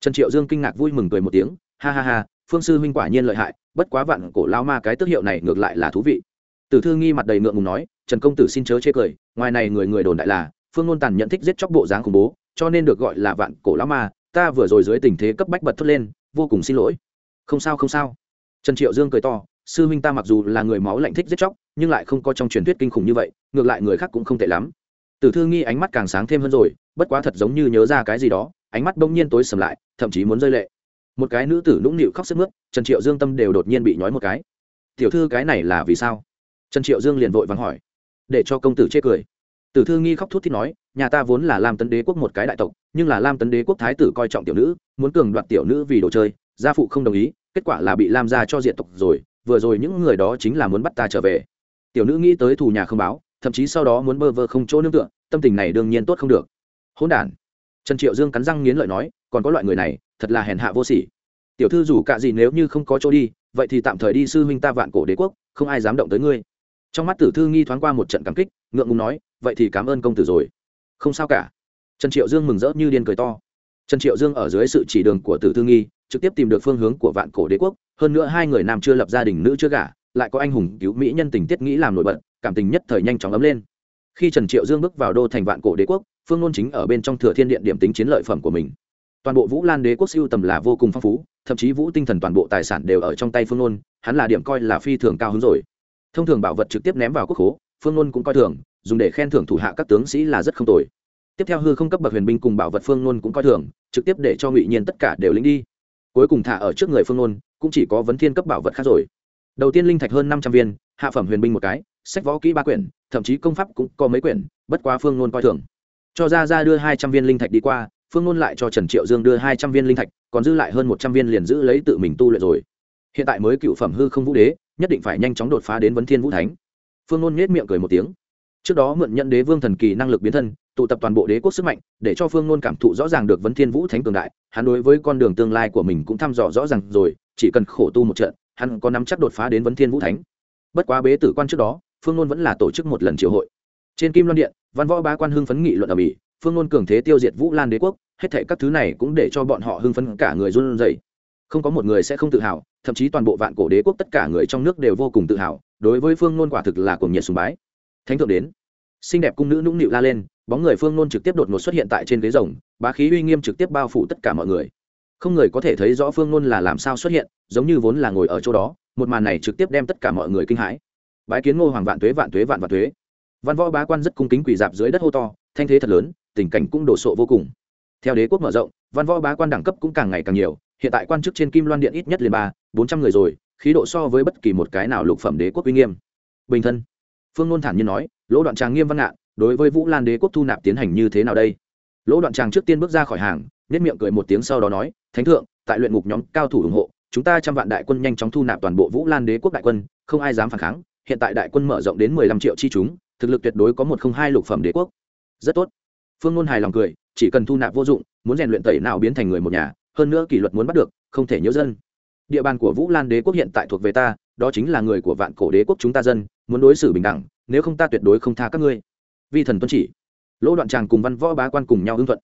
Trần triệu dương kinh ngạc vui mừng cười một tiếng ha ha ha phương sư minh quả nhiên lợi hại bất quá vạn cổ lao ma cái tước hiệu này ngược lại là thú vị. Tử Thương nghi mặt đầy ngượng ngùng nói trần công tử xin chớ chê cười ngoài này người người đồn đại là phương ngôn tàn nhận thích giết chóc bộ dáng khủng bố cho nên được gọi là vạn cổ lao ma ta vừa rồi dưới tình thế cấp bách bật thốt lên, vô cùng xin lỗi. Không sao không sao. Trần triệu dương cười to, sư huynh ta mặc dù là người máu lạnh thích giết chóc, nhưng lại không có trong truyền thuyết kinh khủng như vậy, ngược lại người khác cũng không tệ lắm. Tử thư nghi ánh mắt càng sáng thêm hơn rồi, bất quá thật giống như nhớ ra cái gì đó, ánh mắt bỗng nhiên tối sầm lại, thậm chí muốn rơi lệ. Một cái nữ tử nũng nịu khóc sức mướt, trần triệu dương tâm đều đột nhiên bị nhói một cái. Tiểu thư, cái này là vì sao? Trần triệu dương liền vội vắng hỏi. Để cho công tử chê cười. Tử thư nghi khóc thút thít nói nhà ta vốn là lam tấn đế quốc một cái đại tộc, nhưng là lam tấn đế quốc thái tử coi trọng tiểu nữ, muốn cường đoạt tiểu nữ vì đồ chơi, gia phụ không đồng ý, kết quả là bị lam gia cho diện tộc rồi, vừa rồi những người đó chính là muốn bắt ta trở về. Tiểu nữ nghĩ tới thù nhà không báo, thậm chí sau đó muốn bơ vơ không chỗ nương tựa, tâm tình này đương nhiên tốt không được. Hỗn đản. Trần triệu dương cắn răng nghiến lợi nói, còn có loại người này, thật là hèn hạ vô sỉ. Tiểu thư dù cả gì nếu như không có chỗ đi, vậy thì tạm thời đi sư huynh ta vạn cổ đế quốc, không ai dám động tới ngươi. Trong mắt tử thư nghi thoáng qua một trận cảm kích, ngượng ngùng nói, vậy thì cảm ơn công tử rồi không sao cả. Trần triệu dương mừng rỡ như điên cười to. Trần triệu dương ở dưới sự chỉ đường của tử thư nghi, trực tiếp tìm được phương hướng của vạn cổ đế quốc. Hơn nữa hai người nam chưa lập gia đình, nữ chưa gả, lại có anh hùng cứu mỹ nhân tình tiết nghĩ làm nổi bật, cảm tình nhất thời nhanh chóng ấm lên. Khi trần triệu dương bước vào đô thành vạn cổ đế quốc, phương nôn chính ở bên trong thừa thiên điện điểm tính chiến lợi phẩm của mình. Toàn bộ vũ lan đế quốc siêu tầm là vô cùng phong phú, thậm chí vũ tinh thần toàn bộ tài sản đều ở trong tay phương nôn hắn là điểm coi là phi thường cao hứng rồi. Thông thường bảo vật trực tiếp ném vào quốc hố phương nôn cũng coi thường dùng để khen thưởng thủ hạ các tướng sĩ là rất không tồi. Tiếp theo hư không cấp bậc huyền binh cùng bảo vật phương ngôn cũng coi thường, trực tiếp để cho ngụy nhiên tất cả đều lính đi. Cuối cùng thả ở trước người phương ngôn cũng chỉ có vấn thiên cấp bảo vật khác rồi. Đầu tiên linh thạch hơn năm trăm viên, hạ phẩm huyền binh một cái, sách võ kỹ ba quyển, thậm chí công pháp cũng có mấy quyển, bất quá phương ngôn coi thường. Cho ra ra đưa hai trăm viên linh thạch đi qua, phương ngôn lại cho trần triệu dương đưa hai trăm viên linh thạch, còn dư lại hơn một trăm viên liền giữ lấy tự mình tu luyện rồi. Hiện tại mới cựu phẩm hư không vũ đế, nhất định phải nhanh chóng đột phá đến vấn thiên vũ thánh. Phương luân nhếch miệng cười một tiếng trước đó mượn nhận đế vương thần kỳ năng lực biến thân, tụ tập toàn bộ đế quốc sức mạnh, để cho phương nôn cảm thụ rõ ràng được vấn thiên vũ thánh cường đại, hắn đối với con đường tương lai của mình cũng thăm dò rõ ràng rồi, chỉ cần khổ tu một trận, hắn có nắm chắc đột phá đến vấn thiên vũ thánh. Bất quá bế tử quan trước đó, phương nôn vẫn là tổ chức một lần triệu hội. Trên kim loan điện, văn võ ba quan hưng phấn nghị luận ở mỹ, phương nôn cường thế tiêu diệt vũ lan đế quốc, hết thệ các thứ này cũng để cho bọn họ hưng phấn cả người run rẩy. Không có một người sẽ không tự hào, thậm chí toàn bộ vạn cổ đế quốc tất cả người trong nước đều vô cùng tự hào, đối với phương nôn quả thực là cuồng nhiệt sùng bái thánh thượng đến. Xinh đẹp cung nữ nũng nịu la lên, bóng người phương nôn trực tiếp đột ngột xuất hiện tại trên ghế rồng, bá khí uy nghiêm trực tiếp bao phủ tất cả mọi người. Không người có thể thấy rõ phương nôn là làm sao xuất hiện, giống như vốn là ngồi ở chỗ đó, một màn này trực tiếp đem tất cả mọi người kinh hãi. Bái kiến ngô hoàng vạn tuế vạn tuế, vạn vạn tuế. Văn võ bá quan rất cung kính quỳ dạp dưới đất hô to, thanh thế thật lớn, tình cảnh cũng đổ sộ vô cùng. Theo đế quốc mở rộng, văn võ bá quan đẳng cấp cũng càng ngày càng nhiều, hiện tại quan chức trên kim loan điện ít nhất liền ba, bốn trăm người rồi, khí độ so với bất kỳ một cái nào lục phẩm đế quốc uy nghiêm. Bình thân phương nôn thản nhiên nói, lỗ đoạn tràng nghiêm văn ngạn đối với vũ lan đế quốc thu nạp tiến hành như thế nào đây? Lỗ đoạn tràng trước tiên bước ra khỏi hàng nhất miệng cười một tiếng sau đó nói, thánh thượng, tại luyện ngục nhóm cao thủ ủng hộ, chúng ta trăm vạn đại quân nhanh chóng thu nạp toàn bộ vũ lan đế quốc đại quân, không ai dám phản kháng, hiện tại đại quân mở rộng đến mười lăm triệu chi chúng, thực lực tuyệt đối có một không hai lục phẩm đế quốc. Rất tốt. Phương ngôn hài lòng cười, chỉ cần thu nạp vô dụng, muốn rèn luyện tẩy nào biến thành người một nhà, hơn nữa kỷ luật muốn bắt được, không thể nhớ dân. Địa bàn của vũ lan đế quốc hiện tại thuộc về ta đó chính là người của vạn cổ đế quốc chúng ta dân, muốn đối xử bình đẳng, nếu không ta tuyệt đối không tha các ngươi. Vi thần tuân chỉ. Lỗ đoạn tràng cùng văn võ bá quan cùng nhau hưng thuận.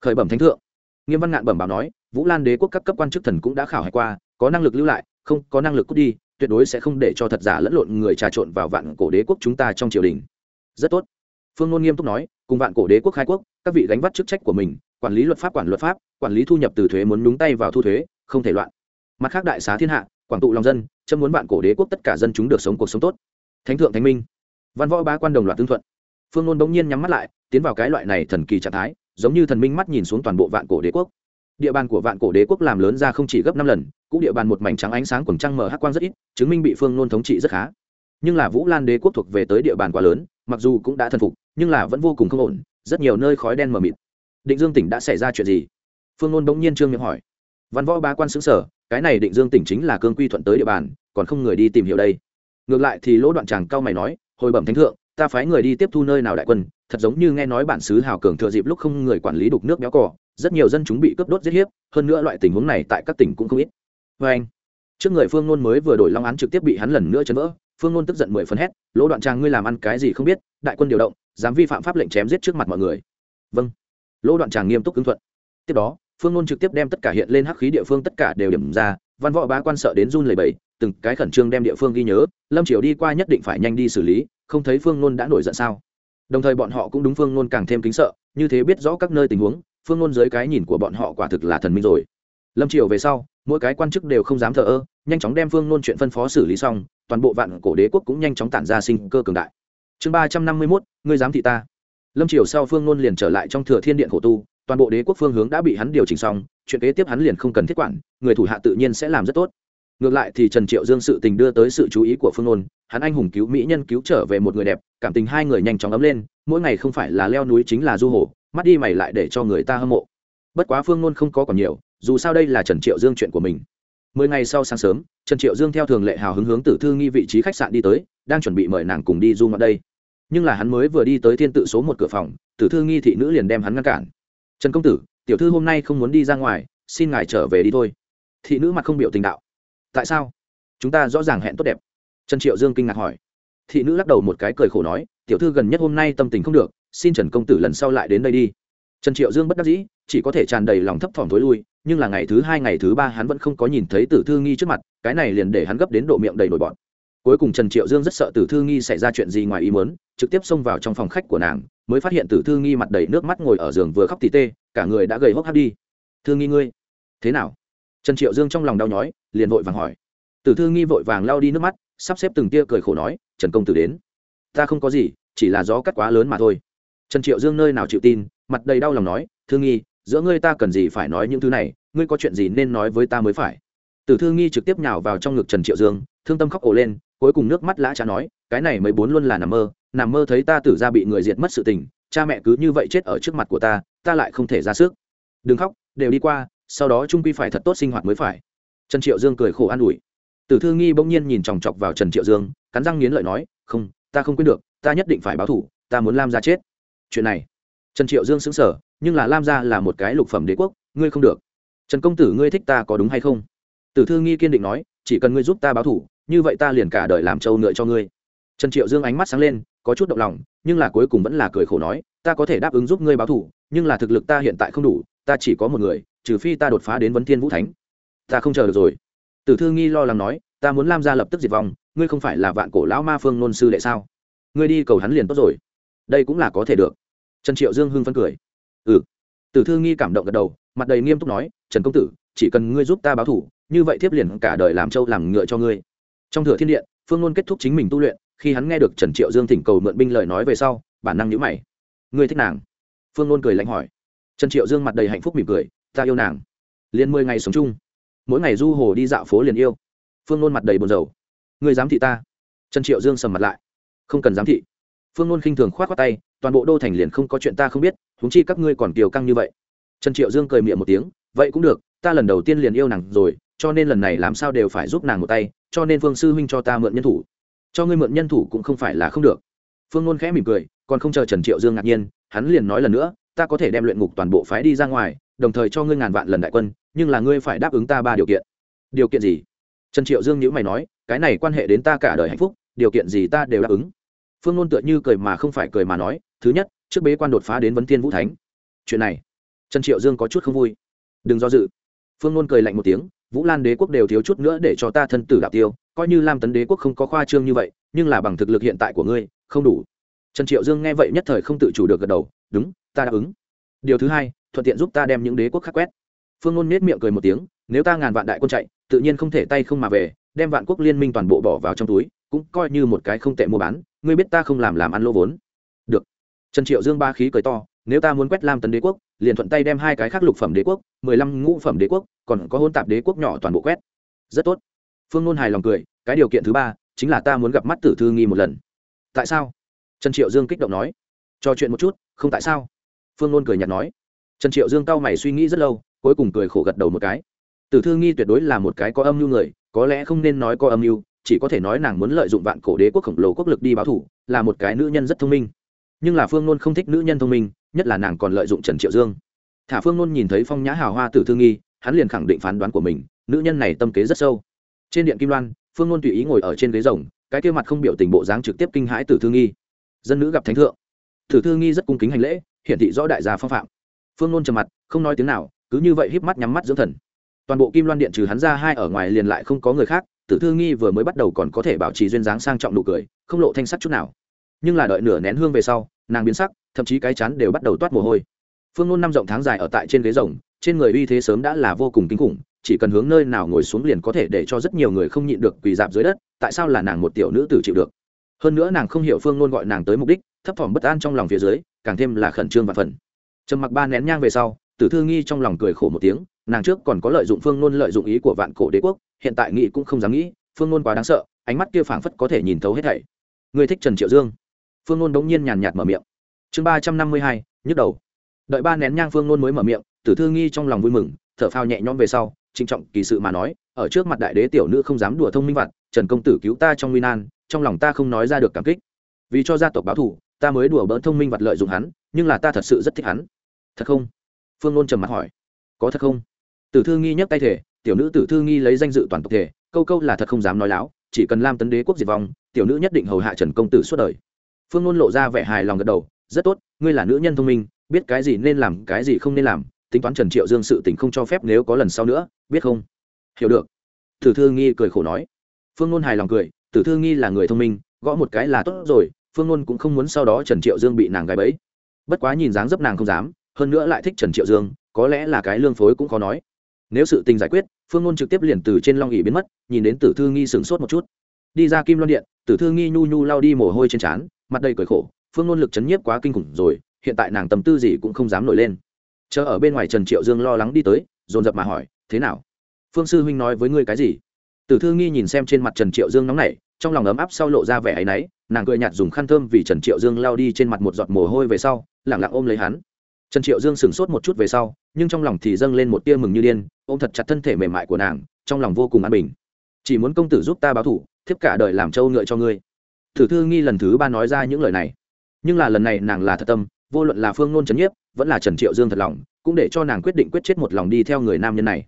Khởi bẩm thánh thượng. Nghiêm văn ngạn bẩm báo nói, vũ lan đế quốc các cấp quan chức thần cũng đã khảo hải qua, có năng lực lưu lại, không, có năng lực cút đi, tuyệt đối sẽ không để cho thật giả lẫn lộn người trà trộn vào vạn cổ đế quốc chúng ta trong triều đình. Rất tốt. Phương ngôn nghiêm túc nói, cùng vạn cổ đế quốc khai quốc, các vị gánh vắt chức trách của mình, quản lý luật pháp quản luật pháp, quản lý thu nhập từ thuế muốn nhúng tay vào thu thuế, không thể loạn. Mặt khác đại xá thiên hạ quảng tụ lòng dân chấm muốn vạn cổ đế quốc tất cả dân chúng được sống cuộc sống tốt. Thánh thượng thánh minh. Văn võ bá quan đồng loạt tương thuận. Phương nôn bỗng nhiên nhắm mắt lại, tiến vào cái loại này thần kỳ trạng thái, giống như thần minh mắt nhìn xuống toàn bộ vạn cổ đế quốc. Địa bàn của vạn cổ đế quốc làm lớn ra không chỉ gấp năm lần, cũng địa bàn một mảnh trắng ánh sáng quần trăng mở hắc quang rất ít, chứng minh bị phương nôn thống trị rất khá. Nhưng là vũ lan đế quốc thuộc về tới địa bàn quá lớn, mặc dù cũng đã thần phục, nhưng là vẫn vô cùng không ổn, rất nhiều nơi khói đen mờ mịt. Định dương tỉnh đã xảy ra chuyện gì? Phương nôn bỗng nhiên trương miệng hỏi. Văn võ bá quan xứng sở cái này định dương tỉnh chính là cương quy thuận tới địa bàn, còn không người đi tìm hiểu đây. Ngược lại thì lỗ đoạn tràng cao mày nói, hồi bẩm thánh thượng, ta phái người đi tiếp thu nơi nào đại quân, thật giống như nghe nói bản xứ hào cường thừa dịp lúc không người quản lý đục nước béo cỏ rất nhiều dân chúng bị cướp đốt giết hiếp, hơn nữa loại tình huống này tại các tỉnh cũng không ít. Vê anh, trước người phương nôn mới vừa đổi long án trực tiếp bị hắn lần nữa chấn vỡ, phương nôn tức giận mười phân hét, lỗ đoạn trang ngươi làm ăn cái gì không biết, đại quân điều động, dám vi phạm pháp lệnh chém giết trước mặt mọi người. Vâng. Lỗ đoạn tràng nghiêm túc ứng thuận. Tiếp đó phương nôn trực tiếp đem tất cả hiện lên hắc khí địa phương tất cả đều điểm ra, văn võ bá quan sợ đến run lầy bầy từng cái khẩn trương đem địa phương ghi nhớ, lâm triều đi qua nhất định phải nhanh đi xử lý, không thấy phương nôn đã nổi giận sao? Đồng thời bọn họ cũng đúng phương nôn càng thêm kính sợ, như thế biết rõ các nơi tình huống, phương nôn dưới cái nhìn của bọn họ quả thực là thần minh rồi. Lâm triều về sau, mỗi cái quan chức đều không dám thờ ơ, nhanh chóng đem phương nôn chuyện phân phó xử lý xong, toàn bộ vạn cổ đế quốc cũng nhanh chóng tản ra sinh cơ cường đại. Chương ba trăm năm mươi mốt, ngươi dám thị ta. Lâm triều sau phương nôn liền trở lại trong thừa thiên điện khổ tu toàn bộ đế quốc phương hướng đã bị hắn điều chỉnh xong, chuyện kế tiếp hắn liền không cần thiết quản, người thủ hạ tự nhiên sẽ làm rất tốt. Ngược lại thì trần triệu dương sự tình đưa tới sự chú ý của phương ôn hắn anh hùng cứu mỹ nhân cứu trở về một người đẹp, cảm tình hai người nhanh chóng ấm lên, mỗi ngày không phải là leo núi chính là du hồ, mắt đi mày lại để cho người ta hâm mộ. Bất quá phương ôn không có còn nhiều, dù sao đây là trần triệu dương chuyện của mình. Mười ngày sau sáng sớm, trần triệu dương theo thường lệ hào hứng hướng tử thư nghi vị trí khách sạn đi tới, đang chuẩn bị mời nàng cùng đi du ngoạn đây. Nhưng là hắn mới vừa đi tới thiên tự số một cửa phòng, tử thư nghi thị nữ liền đem hắn ngăn cản trần công tử, tiểu thư hôm nay không muốn đi ra ngoài, xin ngài trở về đi thôi. Thị nữ mặt không biểu tình đạo. Tại sao? Chúng ta rõ ràng hẹn tốt đẹp. Trần triệu dương kinh ngạc hỏi. Thị nữ lắc đầu một cái cười khổ nói, tiểu thư gần nhất hôm nay tâm tình không được, xin trần công tử lần sau lại đến đây đi. Trần triệu dương bất đắc dĩ, chỉ có thể tràn đầy lòng thấp thỏm thối lui, nhưng là ngày thứ hai, ngày thứ ba hắn vẫn không có nhìn thấy tử thư nghi trước mặt, cái này liền để hắn gấp đến độ miệng đầy nổi bọn cuối cùng trần triệu dương rất sợ tử thư nghi xảy ra chuyện gì ngoài ý muốn, trực tiếp xông vào trong phòng khách của nàng mới phát hiện tử thư nghi mặt đầy nước mắt ngồi ở giường vừa khóc tỉ tê, cả người đã gầy hốc hắt đi. Thư nghi ngươi, thế nào? Trần triệu dương trong lòng đau nhói, liền vội vàng hỏi. Tử thư nghi vội vàng lao đi nước mắt, sắp xếp từng tia cười khổ nói, trần công tử đến. Ta không có gì, chỉ là gió cắt quá lớn mà thôi. Trần triệu dương nơi nào chịu tin, mặt đầy đau lòng nói, thư nghi, giữa ngươi ta cần gì phải nói những thứ này, ngươi có chuyện gì nên nói với ta mới phải. Tử thư nghi trực tiếp nhào vào trong ngực trần triệu dương, thương tâm khóc ổ lên, cuối cùng nước mắt lã trá nói cái này mới bốn luôn là nằm mơ nằm mơ thấy ta tử ra bị người diệt mất sự tình, cha mẹ cứ như vậy chết ở trước mặt của ta ta lại không thể ra sức. Đừng khóc, đều đi qua, sau đó trung quy phải thật tốt sinh hoạt mới phải. Trần triệu dương cười khổ an ủi. Tử thư nghi bỗng nhiên nhìn chòng chọc vào trần triệu dương, cắn răng nghiến lợi nói, không, ta không quên được, ta nhất định phải báo thủ, ta muốn lam gia chết. Chuyện này, trần triệu dương xứng sở nhưng là lam gia là một cái lục phẩm đế quốc, ngươi không được. Trần công tử ngươi thích ta có đúng hay không? Tử thư nghi kiên định nói, chỉ cần ngươi giúp ta báo thủ, như vậy ta liền cả đời làm trâu ngựa cho ngươi trần triệu dương ánh mắt sáng lên, có chút động lòng, nhưng là cuối cùng vẫn là cười khổ nói, ta có thể đáp ứng giúp ngươi báo thủ nhưng là thực lực ta hiện tại không đủ, ta chỉ có một người, trừ phi ta đột phá đến vấn thiên vũ thánh. Ta không chờ được rồi. Tử thư nghi lo lắng nói, ta muốn lam gia lập tức diệt vong, ngươi không phải là vạn cổ lão ma phương nôn sư đệ sao? Ngươi đi cầu hắn liền tốt rồi. Đây cũng là có thể được. Trần triệu dương hưng phân cười. Ừ. Tử thư nghi cảm động gật đầu, mặt đầy nghiêm túc nói, trần công tử, chỉ cần ngươi giúp ta báo thủ như vậy thiếp liền cả đời làm trâu làm ngựa cho ngươi. Trong thừa thiên điện, phương Nôn kết thúc chính mình tu luyện khi hắn nghe được trần triệu dương thỉnh cầu mượn binh lời nói về sau, bản năng nhữ mày. Ngươi thích nàng? Phương ngôn cười lạnh hỏi. Trần triệu dương mặt đầy hạnh phúc mỉm cười. Ta yêu nàng. Liền mười ngày sống chung. Mỗi ngày du hồ đi dạo phố liền yêu. Phương ngôn mặt đầy buồn rầu. Ngươi dám thị ta? Trần triệu dương sầm mặt lại. Không cần giám thị. Phương ngôn khinh thường k h o á t khoác tay. Toàn bộ đô thành liền không có chuyện ta không biết húng chi các ngươi còn kiều căng như vậy. Trần triệu dương cười miệng một tiếng. Vậy cũng được, ta lần đầu tiên liền yêu nàng rồi, cho nên lần này làm sao đều phải giúp nàng một tay, cho nên phương sư huynh cho ta mượn nhân thủ cho ngươi mượn nhân thủ cũng không phải là không được. Phương ngôn khẽ mỉm cười, còn không chờ trần triệu dương ngạc nhiên, hắn liền nói lần nữa, ta có thể đem luyện ngục toàn bộ phái đi ra ngoài, đồng thời cho ngươi ngàn vạn lần đại quân, nhưng là ngươi phải đáp ứng ta ba điều kiện. Điều kiện gì? Trần triệu dương nhữ mày nói, cái này quan hệ đến ta cả đời hạnh phúc, điều kiện gì ta đều đáp ứng. Phương ngôn tựa như cười mà không phải cười mà nói, thứ nhất, trước bế quan đột phá đến vấn thiên vũ thánh. Chuyện này, trần triệu dương có chút không vui. Đừng do dự phương ngôn cười lạnh một tiếng, vũ lan đế quốc đều thiếu chút nữa để cho ta thân tử đạo tiêu, coi như lam tấn đế quốc không có khoa trương như vậy, nhưng là bằng thực lực hiện tại của ngươi, không đủ. Trần triệu dương nghe vậy nhất thời không tự chủ được gật đầu, đúng, ta đáp ứng. Điều thứ hai, thuận tiện giúp ta đem những đế quốc khác quét. Phương ngôn nết miệng cười một tiếng, nếu ta ngàn vạn đại quân chạy, tự nhiên không thể tay không mà về, đem vạn quốc liên minh toàn bộ bỏ vào trong túi, cũng coi như một cái không tệ mua bán, ngươi biết ta không làm làm ăn lỗ vốn. Được. Trần triệu dương ba khí cười to nếu ta muốn quét lam tấn đế quốc, liền thuận tay đem hai cái khác lục phẩm đế quốc, mười lăm ngũ phẩm đế quốc, còn có hôn tạp đế quốc nhỏ toàn bộ quét. Rất tốt. Phương ngôn hài lòng cười, cái điều kiện thứ ba chính là ta muốn gặp mắt tử thư nghi một lần. Tại sao? Trần triệu dương kích động nói. Trò chuyện một chút, không tại sao? Phương nôn cười nhạt nói. Trần triệu dương cao mày suy nghĩ rất lâu, cuối cùng cười khổ gật đầu một cái. Tử thư nghi tuyệt đối là một cái có âm mưu người, có lẽ không nên nói có âm mưu, chỉ có thể nói nàng muốn lợi dụng vạn cổ đế quốc khổng lồ quốc lực đi báo thủ, là một cái nữ nhân rất thông minh. Nhưng là phương nôn không thích nữ nhân thông minh nhất là nàng còn lợi dụng trần triệu dương. Thả phương nôn nhìn thấy phong nhã hào hoa tử thương nghi, hắn liền khẳng định phán đoán của mình, nữ nhân này tâm kế rất sâu. Trên điện kim loan, phương nôn tùy ý ngồi ở trên ghế rồng, cái kia mặt không biểu tình bộ dáng trực tiếp kinh hãi tử thương nghi. Dân nữ gặp thánh thượng. Tử thương nghi rất cung kính hành lễ, hiển thị rõ đại gia phong phạm. Phương nôn trầm mặt, không nói tiếng nào, cứ như vậy híp mắt nhắm mắt dưỡng thần. Toàn bộ kim loan điện trừ hắn ra hai ở ngoài liền lại không có người khác, tử thương nghi vừa mới bắt đầu còn có thể bảo trì duyên dáng sang trọng nụ cười, không lộ thanh sắc chút nào. Nhưng là đợi nửa nén hương về sau, nàng biến sắc thậm chí cái chán đều bắt đầu toát mồ hôi. Phương nôn năm rộng tháng dài ở tại trên ghế rồng, trên người uy thế sớm đã là vô cùng kinh khủng, chỉ cần hướng nơi nào ngồi xuống liền có thể để cho rất nhiều người không nhịn được quỳ dạp dưới đất, tại sao là nàng một tiểu nữ tử chịu được? Hơn nữa nàng không hiểu phương nôn gọi nàng tới mục đích, thấp thỏm bất an trong lòng phía dưới, càng thêm là khẩn trương và phần. Trầm mặc ba nén nhang về sau, tử thư nghi trong lòng cười khổ một tiếng, nàng trước còn có lợi dụng phương nôn lợi dụng ý của vạn cổ đế quốc, hiện tại nghĩ cũng không dám nghĩ, phương nôn quá đáng sợ, ánh mắt kia phảng phất có thể nhìn thấu hết thảy. Người thích trần triệu dương? Phương nôn đống nhiên nhàn nhạt mở miệng chương ba trăm năm mươi hai, nhức đầu. Đợi ba nén nhang phương nôn mới mở miệng, tử thư nghi trong lòng vui mừng, thở phao nhẹ nhõm về sau, trịnh trọng kỳ sự mà nói, ở trước mặt đại đế tiểu nữ không dám đùa thông minh vặt, trần công tử cứu ta trong nguy nan, trong lòng ta không nói ra được cảm kích. Vì cho gia tộc báo thù, ta mới đùa bỡn thông minh vặt lợi dụng hắn, nhưng là ta thật sự rất thích hắn. Thật không? Phương nôn trầm mặt hỏi. Có thật không? Tử thư nghi nhấc tay thể tiểu nữ tử thư nghi lấy danh dự toàn tộc thể câu câu là thật không dám nói láo, chỉ cần lam tấn đế quốc diệt vong, tiểu nữ nhất định hầu hạ trần công tử suốt đời. Phương nôn lộ ra vẻ hài lòng gật đầu rất tốt, ngươi là nữ nhân thông minh, biết cái gì nên làm, cái gì không nên làm, tính toán trần triệu dương sự tình không cho phép nếu có lần sau nữa, biết không? Hiểu được. Tử thư nghi cười khổ nói. Phương nôn hài lòng cười, tử thư nghi là người thông minh, gõ một cái là tốt rồi, phương nôn cũng không muốn sau đó trần triệu dương bị nàng gái bẫy. Bất quá nhìn dáng dấp nàng không dám, hơn nữa lại thích trần triệu dương, có lẽ là cái lương phối cũng khó nói. Nếu sự tình giải quyết, phương ngôn trực tiếp liền từ trên long ỉ biến mất, nhìn đến tử thư nghi sửng sốt một chút. Đi ra kim loan điện, tử thư nghi nhu nhu lao đi mồ hôi trên trán, mặt đầy cởi khổ phương nôn lực chấn nhiếp quá kinh khủng rồi, hiện tại nàng tâm tư gì cũng không dám nổi lên. Chờ ở bên ngoài trần triệu dương lo lắng đi tới, dồn dập mà hỏi, thế nào? Phương sư huynh nói với ngươi cái gì? Tử thư nghi nhìn xem trên mặt trần triệu dương nóng nảy, trong lòng ấm áp sau lộ ra vẻ áy náy, nàng cười nhạt dùng khăn thơm vì trần triệu dương lao đi trên mặt một giọt mồ hôi về sau lẳng lặng ôm lấy hắn. Trần triệu dương sửng sốt một chút về sau, nhưng trong lòng thì dâng lên một tia mừng như điên, ôm thật chặt thân thể mềm mại của nàng, trong lòng vô cùng an bình. Chỉ muốn công tử giúp ta báo thủ, thiếp cả đời làm trâu ngựa cho ngươi. Thử thư nghi lần thứ ba nói ra những lời này nhưng là lần này nàng là thật tâm, vô luận là phương nôn trấn nhiếp, vẫn là trần triệu dương thật lòng, cũng để cho nàng quyết định quyết chết một lòng đi theo người nam nhân này.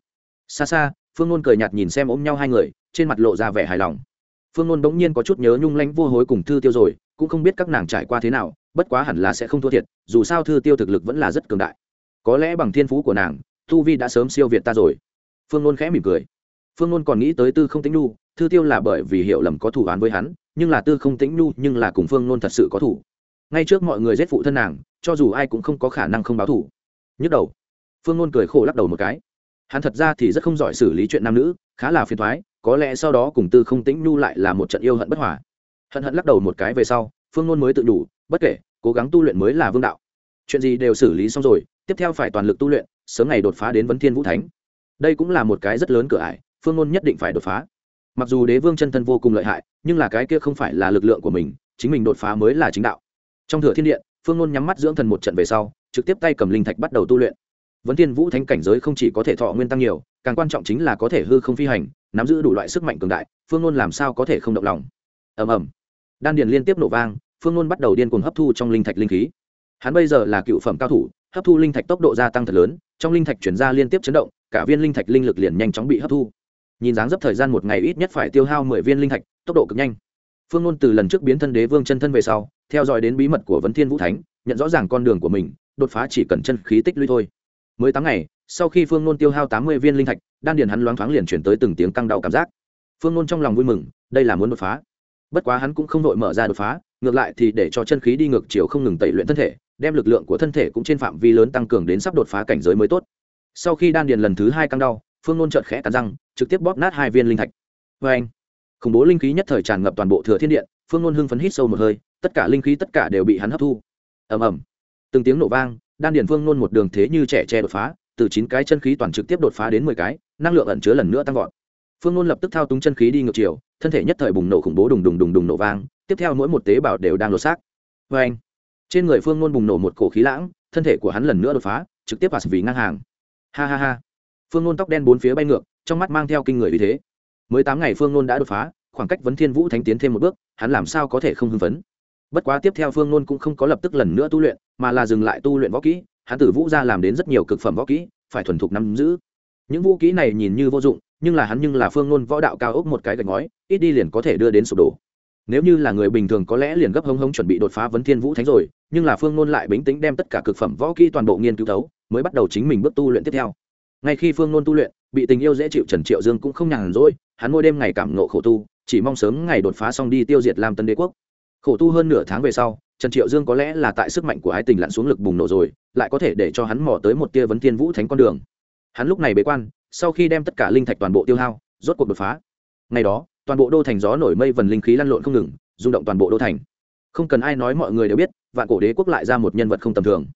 Xa xa, phương nôn cười nhạt nhìn xem ôm nhau hai người, trên mặt lộ ra vẻ hài lòng. Phương nôn bỗng nhiên có chút nhớ nhung lanh vô hối cùng thư tiêu rồi, cũng không biết các nàng trải qua thế nào, bất quá hẳn là sẽ không thua thiệt, dù sao thư tiêu thực lực vẫn là rất cường đại. Có lẽ bằng thiên phú của nàng Thu vi đã sớm siêu việt ta rồi. Phương nôn khẽ mỉm cười. Phương nôn còn nghĩ tới tư không tĩnh nhu, thư tiêu là bởi vì hiểu lầm có thủ án với hắn, nhưng là tư không tĩnh nhu nhưng là cùng phương nôn thật sự có thủ ngay trước mọi người giết phụ thân nàng, cho dù ai cũng không có khả năng không báo thủ nhức đầu. Phương ngôn cười khổ lắc đầu một cái. Hắn thật ra thì rất không giỏi xử lý chuyện nam nữ, khá là phiền thoái có lẽ sau đó cùng tư không tĩnh nhu lại là một trận yêu hận bất hòa. Hận hận lắc đầu một cái về sau, phương ngôn mới tự đủ, bất kể, cố gắng tu luyện mới là vương đạo. Chuyện gì đều xử lý xong rồi, tiếp theo phải toàn lực tu luyện, sớm ngày đột phá đến vấn thiên vũ thánh. Đây cũng là một cái rất lớn cửa ải, phương ngôn nhất định phải đột phá. Mặc dù đế vương chân thân vô cùng lợi hại, nhưng là cái kia không phải là lực lượng của mình, chính mình đột phá mới là chính đạo trong thửa thiên điện, phương nôn nhắm mắt dưỡng thần một trận về sau, trực tiếp tay cầm linh thạch bắt đầu tu luyện. Vấn thiên vũ thánh cảnh giới không chỉ có thể thọ nguyên tăng nhiều, càng quan trọng chính là có thể hư không phi hành, nắm giữ đủ loại sức mạnh cường đại, phương nôn làm sao có thể không động lòng? Ầm ầm. Đan điền liên tiếp nổ vang, phương nôn bắt đầu điên cuồng hấp thu trong linh thạch linh khí. Hắn bây giờ là cựu phẩm cao thủ, hấp thu linh thạch tốc độ gia tăng thật lớn, trong linh thạch chuyển ra liên tiếp chấn động, cả viên linh thạch linh lực liền nhanh chóng bị hấp thu. Nhìn dáng dấp thời gian một ngày ít nhất phải tiêu hao mười viên linh thạch, tốc độ cực nhanh phương ngôn từ lần trước biến thân đế vương chân thân về sau, theo dõi đến bí mật của vấn thiên vũ thánh, nhận rõ ràng con đường của mình, đột phá chỉ cần chân khí tích lũy thôi. Mới tám ngày, sau khi phương ngôn tiêu hao tám mươi viên linh thạch, đan điền hắn loáng thoáng liền chuyển tới từng tiếng căng đau cảm giác. Phương ngôn trong lòng vui mừng, đây là muốn đột phá. Bất quá hắn cũng không vội mở ra đột phá, ngược lại thì để cho chân khí đi ngược chiều không ngừng tẩy luyện thân thể, đem lực lượng của thân thể cũng trên phạm vi lớn tăng cường đến sắp đột phá cảnh giới mới tốt. Sau khi đan điền lần thứ hai căng đau, phương nôn trợt khẽ cắn răng, trực tiếp bóp nát hai viên linh thạch. Vê anh khủng bố linh khí nhất thời tràn ngập toàn bộ thừa thiên điện, phương nôn hưng phấn hít sâu một hơi, tất cả linh khí tất cả đều bị hắn hấp thu. Ầm ầm. Từng tiếng nổ vang, đan điền phương nôn một đường thế như trẻ tre đột phá, từ chín cái chân khí toàn trực tiếp đột phá đến mười cái, năng lượng ẩn chứa lần nữa tăng vọt. Phương nôn lập tức thao túng chân khí đi ngược chiều, thân thể nhất thời bùng nổ khủng bố đùng đùng đùng đùng nổ vang, tiếp theo mỗi một tế bào đều đang lột xác. Vê anh trên người phương nôn bùng nổ một cổ khí lãng, thân thể của hắn lần nữa đột phá, trực tiếp vào vì ngang hàng. Ha ha ha. Phương nôn tóc đen bốn phía bay ngược, trong mắt mang theo kinh người vì thế mới tám ngày phương nôn đã đột phá, khoảng cách vấn thiên vũ thánh tiến thêm một bước, hắn làm sao có thể không hưng phấn? Bất quá tiếp theo phương nôn cũng không có lập tức lần nữa tu luyện, mà là dừng lại tu luyện võ kỹ, hắn tử vũ ra làm đến rất nhiều cực phẩm võ kỹ, phải thuần thục nắm giữ. Những vũ kỹ này nhìn như vô dụng, nhưng là hắn nhưng là phương nôn võ đạo cao ốc một cái gạch ngói, ít đi liền có thể đưa đến sụp đổ. Nếu như là người bình thường có lẽ liền gấp hống hống chuẩn bị đột phá vấn thiên vũ thánh rồi, nhưng là phương nôn lại bính tính đem tất cả cực phẩm võ kỹ toàn bộ nghiên cứu thấu, mới bắt đầu chính mình bước tu luyện tiếp theo. Ngay khi phương nôn tu luyện, bị tình yêu dễ chịu trần triệu dương cũng không nhàn rỗi hắn mỗi đêm ngày cảm nộ khổ tu, chỉ mong sớm ngày đột phá xong đi tiêu diệt lam tân đế quốc. Khổ tu hơn nửa tháng về sau, trần triệu dương có lẽ là tại sức mạnh của ái tình lặn xuống lực bùng nổ rồi, lại có thể để cho hắn mò tới một tia vấn thiên vũ thánh con đường. Hắn lúc này bế quan, sau khi đem tất cả linh thạch toàn bộ tiêu hao, rốt cuộc đột phá. Ngày đó, toàn bộ đô thành gió nổi mây vần linh khí lăn lộn không ngừng, rung động toàn bộ đô thành. Không cần ai nói mọi người đều biết, vạn cổ đế quốc lại ra một nhân vật không tầm thường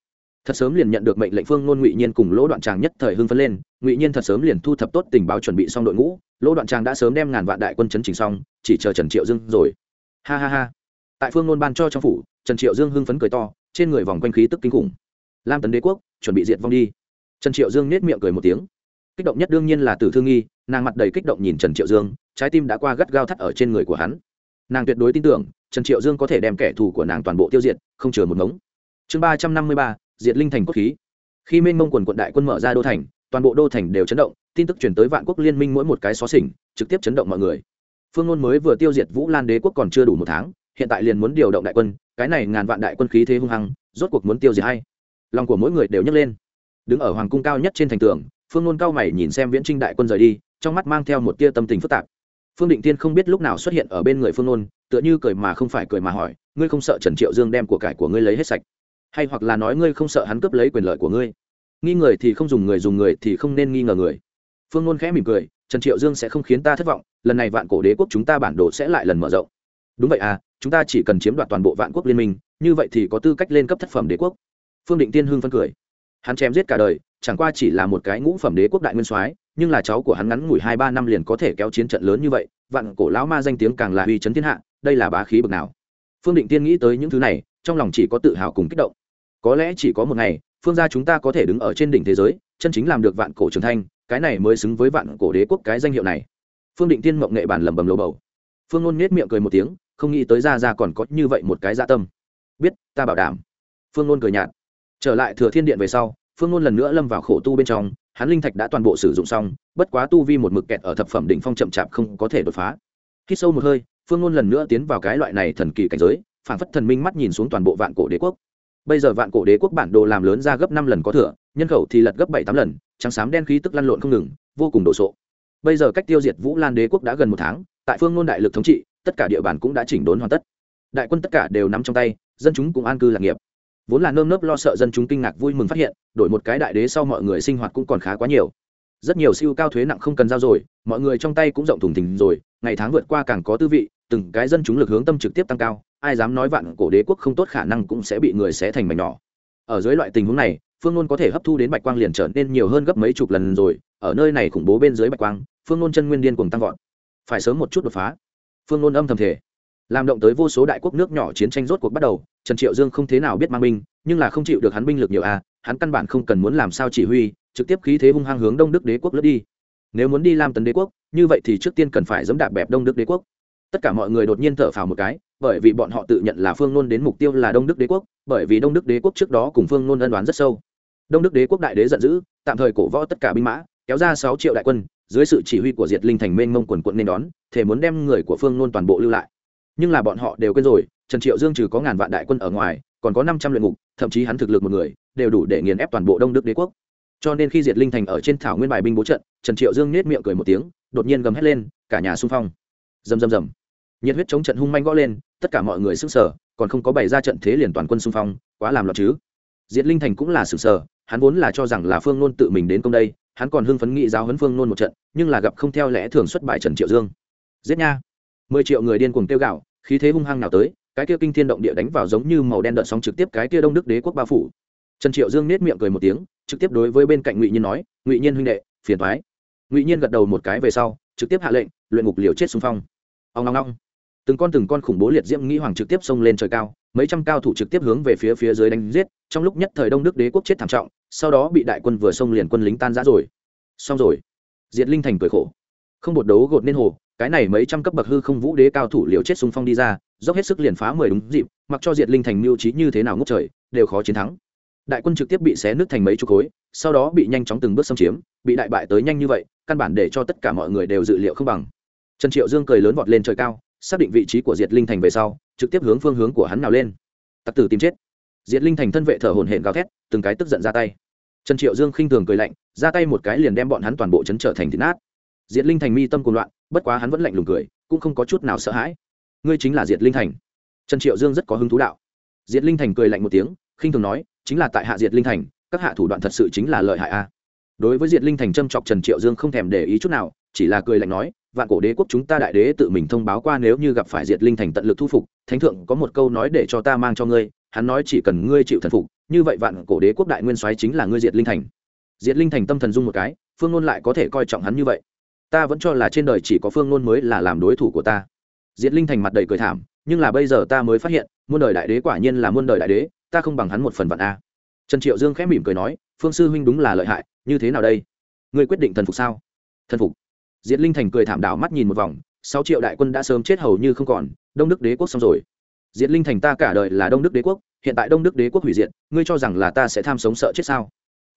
thật sớm liền nhận được mệnh lệnh phương ngôn ngụy nhiên cùng lỗ đoạn tràng nhất thời hưng phấn lên, ngụy nhiên thật sớm liền thu thập tốt tình báo chuẩn bị xong đội ngũ, lỗ đoạn tràng đã sớm đem ngàn vạn đại quân chấn chỉnh xong, chỉ chờ trần triệu dương rồi. Ha ha ha. Tại phương ngôn ban cho trong phủ, trần triệu dương hưng phấn cười to, trên người vòng quanh khí tức kinh khủng. Lam tấn đế quốc, chuẩn bị diệt vong đi. Trần triệu dương nết miệng cười một tiếng. Kích động nhất đương nhiên là tử thương nghi, nàng mặt đầy kích động nhìn trần triệu dương, trái tim đã qua gắt gao thắt ở trên người của hắn. Nàng tuyệt đối tin tưởng, trần triệu dương có thể đem kẻ thù của nàng toàn bộ tiêu diệt, không chừa một ngống. Chương ba trăm năm mươi ba diệt linh thành quốc khí. Khi minh mông quần quận đại quân mở ra đô thành, toàn bộ đô thành đều chấn động, tin tức chuyển tới vạn quốc liên minh mỗi một cái xó xỉnh, trực tiếp chấn động mọi người. Phương ngôn mới vừa tiêu diệt vũ lan đế quốc còn chưa đủ một tháng, hiện tại liền muốn điều động đại quân, cái này ngàn vạn đại quân khí thế hung hăng, rốt cuộc muốn tiêu diệt hay? Lòng của mỗi người đều nhấc lên. Đứng ở hoàng cung cao nhất trên thành tường, phương ngôn cao mày nhìn xem viễn trinh đại quân rời đi, trong mắt mang theo một tia tâm tình phức tạp. Phương định tiên không biết lúc nào xuất hiện ở bên người phương ngôn tựa như cười mà không phải cười mà hỏi, ngươi không sợ trần triệu dương đem của cải của ngươi lấy hết sạch? Hay hoặc là nói ngươi không sợ hắn cướp lấy quyền lợi của ngươi. Nghi người thì không dùng người dùng người thì không nên nghi ngờ người. Phương ngôn khẽ mỉm cười, trần triệu dương sẽ không khiến ta thất vọng, lần này vạn cổ đế quốc chúng ta bản đồ sẽ lại lần mở rộng. Đúng vậy à chúng ta chỉ cần chiếm đoạt toàn bộ vạn quốc liên minh, như vậy thì có tư cách lên cấp thất phẩm đế quốc. Phương định tiên hưng phân cười. Hắn chém giết cả đời, chẳng qua chỉ là một cái ngũ phẩm đế quốc đại nguyên soái, nhưng là cháu của hắn ngắn ngủi hai ba năm liền có thể kéo chiến trận lớn như vậy, vạn cổ lão ma danh tiếng càng là uy chấn thiên hạ, đây là bá khí bực nào. Phương định tiên nghĩ tới những thứ này, trong lòng chỉ có tự hào cùng kích động có lẽ chỉ có một ngày, phương gia chúng ta có thể đứng ở trên đỉnh thế giới, chân chính làm được vạn cổ trường thanh cái này mới xứng với vạn cổ đế quốc cái danh hiệu này. Phương định tiên mộng nghệ bản lầm bầm lầu bầu. Phương ngôn nết miệng cười một tiếng, không nghĩ tới ra ra còn có như vậy một cái dạ tâm. Biết, ta bảo đảm. Phương ngôn cười nhạt. Trở lại thừa thiên điện về sau, phương ngôn lần nữa lâm vào khổ tu bên trong, hắn linh thạch đã toàn bộ sử dụng xong, bất quá tu vi một mực kẹt ở thập phẩm đỉnh phong chậm chạp không có thể đột phá. Khi sâu một hơi, phương ngôn lần nữa tiến vào cái loại này thần kỳ cảnh giới phản phất thần minh mắt nhìn xuống toàn bộ vạn cổ đế quốc bây giờ vạn cổ đế quốc bản đồ làm lớn ra gấp năm lần có thừa, nhân khẩu thì lật gấp bảy tám lần, trắng xám đen khí tức lăn lộn không ngừng, vô cùng đồ sộ. Bây giờ cách tiêu diệt vũ lan đế quốc đã gần một tháng, tại phương ngôn đại lực thống trị, tất cả địa bàn cũng đã chỉnh đốn hoàn tất. Đại quân tất cả đều nắm trong tay, dân chúng cũng an cư lạc nghiệp. Vốn là nơm nớp lo sợ dân chúng kinh ngạc vui mừng phát hiện, đổi một cái đại đế sau mọi người sinh hoạt cũng còn khá quá nhiều. Rất nhiều siêu cao thuế nặng không cần giao rồi, mọi người trong tay cũng rộng thùng thình rồi, ngày tháng vượt qua càng có tư vị từng cái dân chúng lực hướng tâm trực tiếp tăng cao ai dám nói vạn cổ đế quốc không tốt khả năng cũng sẽ bị người xé thành mảnh nhỏ. Ở dưới loại tình huống này phương nôn có thể hấp thu đến bạch quang liền trở nên nhiều hơn gấp mấy chục lần rồi ở nơi này khủng bố bên dưới bạch quang phương nôn chân nguyên điên cùng tăng vọt. Phải sớm một chút đột phá. Phương nôn âm thầm thể làm động tới vô số đại quốc nước nhỏ chiến tranh rốt cuộc bắt đầu trần triệu dương không thế nào biết mang binh nhưng là không chịu được hắn binh lực nhiều a à, hắn căn bản không cần muốn làm sao chỉ huy trực tiếp khí thế hung hăng hướng đông đức đế quốc lướt đi. Nếu muốn đi làm tấn đế quốc như vậy thì trước tiên cần phải dẫm đạp bẹp đông đức đế quốc tất cả mọi người đột nhiên thở phào một cái, bởi vì bọn họ tự nhận là phương nôn đến mục tiêu là đông đức đế quốc, bởi vì đông đức đế quốc trước đó cùng phương nôn ân đoán rất sâu. Đông đức đế quốc đại đế giận dữ, tạm thời cổ võ tất cả binh mã, kéo ra sáu triệu đại quân, dưới sự chỉ huy của diệt linh thành mênh mông quần quận nên đón thể muốn đem người của phương nôn toàn bộ lưu lại. Nhưng là bọn họ đều quên rồi, trần triệu dương trừ có ngàn vạn đại quân ở ngoài, còn có năm trăm luyện ngục, thậm chí hắn thực lực một người, đều đủ để nghiền ép toàn bộ đông đức đế quốc. Cho nên khi diệt linh thành ở trên thảo nguyên bài binh bố trận, trần triệu dương nết miệng cười một tiếng, đột nhiên gầm hét lên, cả nhà xung phong rầm rầm rầm. Nhiệt huyết chống trận hung manh gõ lên, tất cả mọi người sức sở còn không có bày ra trận thế liền toàn quân xung phong, quá làm loạn chứ. Diệt linh thành cũng là sự sở hắn vốn là cho rằng là phương nôn tự mình đến công đây, hắn còn hưng phấn nghị giáo huấn phương nôn một trận, nhưng là gặp không theo lẽ thường xuất bại trần triệu dương. Giết nha. Mười triệu người điên cuồng tiêu gạo khí thế hung hăng nào tới, cái kia kinh thiên động địa đánh vào giống như màu đen đợt sóng trực tiếp cái kia đông đức đế quốc bao phủ. Trần triệu dương nết miệng cười một tiếng, trực tiếp đối với bên cạnh ngụy nhiên nói, ngụy nhiên huynh đệ, phiền thoái ngụy nhiên gật đầu một cái về sau, trực tiếp hạ lệnh, luyện ngục liều chết xung phong ông ngong ngong từng con từng con khủng bố liệt diễm nghĩ hoàng trực tiếp xông lên trời cao, mấy trăm cao thủ trực tiếp hướng về phía phía dưới đánh giết, trong lúc nhất thời đông đức đế quốc chết thảm trọng, sau đó bị đại quân vừa xông liền quân lính tan rã rồi. Xong rồi. Diệt linh thành cười khổ. Không bột đấu gột nên hồ, cái này mấy trăm cấp bậc hư không vũ đế cao thủ liều chết xung phong đi ra, dốc hết sức liền phá mười đúng dịp, mặc cho diệt linh thành mưu trí như thế nào ngốc trời, đều khó chiến thắng. Đại quân trực tiếp bị xé nứt thành mấy chục khối, sau đó bị nhanh chóng từng bước xâm chiếm, bị đại bại tới nhanh như vậy, căn bản để cho tất cả mọi người đều dự liệu không bằng trần triệu dương cười lớn vọt lên trời cao, xác định vị trí của diệt linh thành về sau, trực tiếp hướng phương hướng của hắn nào lên. Tặc tử tìm chết. Diệt linh thành thân vệ thở hổn hển gào thét, từng cái tức giận ra tay. Trần triệu dương khinh thường cười lạnh, ra tay một cái liền đem bọn hắn toàn bộ chấn trở thành thịt nát. Diệt linh thành mi tâm cuồng loạn, bất quá hắn vẫn lạnh lùng cười, cũng không có chút nào sợ hãi. Ngươi chính là diệt linh thành. Trần triệu dương rất có hứng thú đạo. Diệt linh thành cười lạnh một tiếng, khinh thường nói, chính là tại hạ diệt linh thành, các hạ thủ đoạn thật sự chính là lợi hại a. Đối với diệt linh thành châm chọc trần triệu dương không thèm để ý chút nào, chỉ là cười lạnh nói vạn cổ đế quốc chúng ta đại đế tự mình thông báo qua nếu như gặp phải diệt linh thành tận lực thu phục, thánh thượng có một câu nói để cho ta mang cho ngươi, hắn nói chỉ cần ngươi chịu thần phục, như vậy vạn cổ đế quốc đại nguyên soái chính là ngươi diệt linh thành. Diệt linh thành tâm thần dung một cái, phương ngôn lại có thể coi trọng hắn như vậy. Ta vẫn cho là trên đời chỉ có phương ngôn mới là làm đối thủ của ta. Diệt linh thành mặt đầy cười thảm, nhưng là bây giờ ta mới phát hiện, muôn đời đại đế quả nhiên là muôn đời đại đế, ta không bằng hắn một phần vạn a. Trần triệu dương khẽ mỉm cười nói, phương sư huynh đúng là lợi hại, như thế nào đây? Ngươi quyết định thần phục sao? Thần phục diệt linh thành cười thảm đảo mắt nhìn một vòng, sáu triệu đại quân đã sớm chết hầu như không còn, đông đức đế quốc xong rồi. Diệt linh thành ta cả đời là đông đức đế quốc, hiện tại đông đức đế quốc hủy diệt, ngươi cho rằng là ta sẽ tham sống sợ chết sao?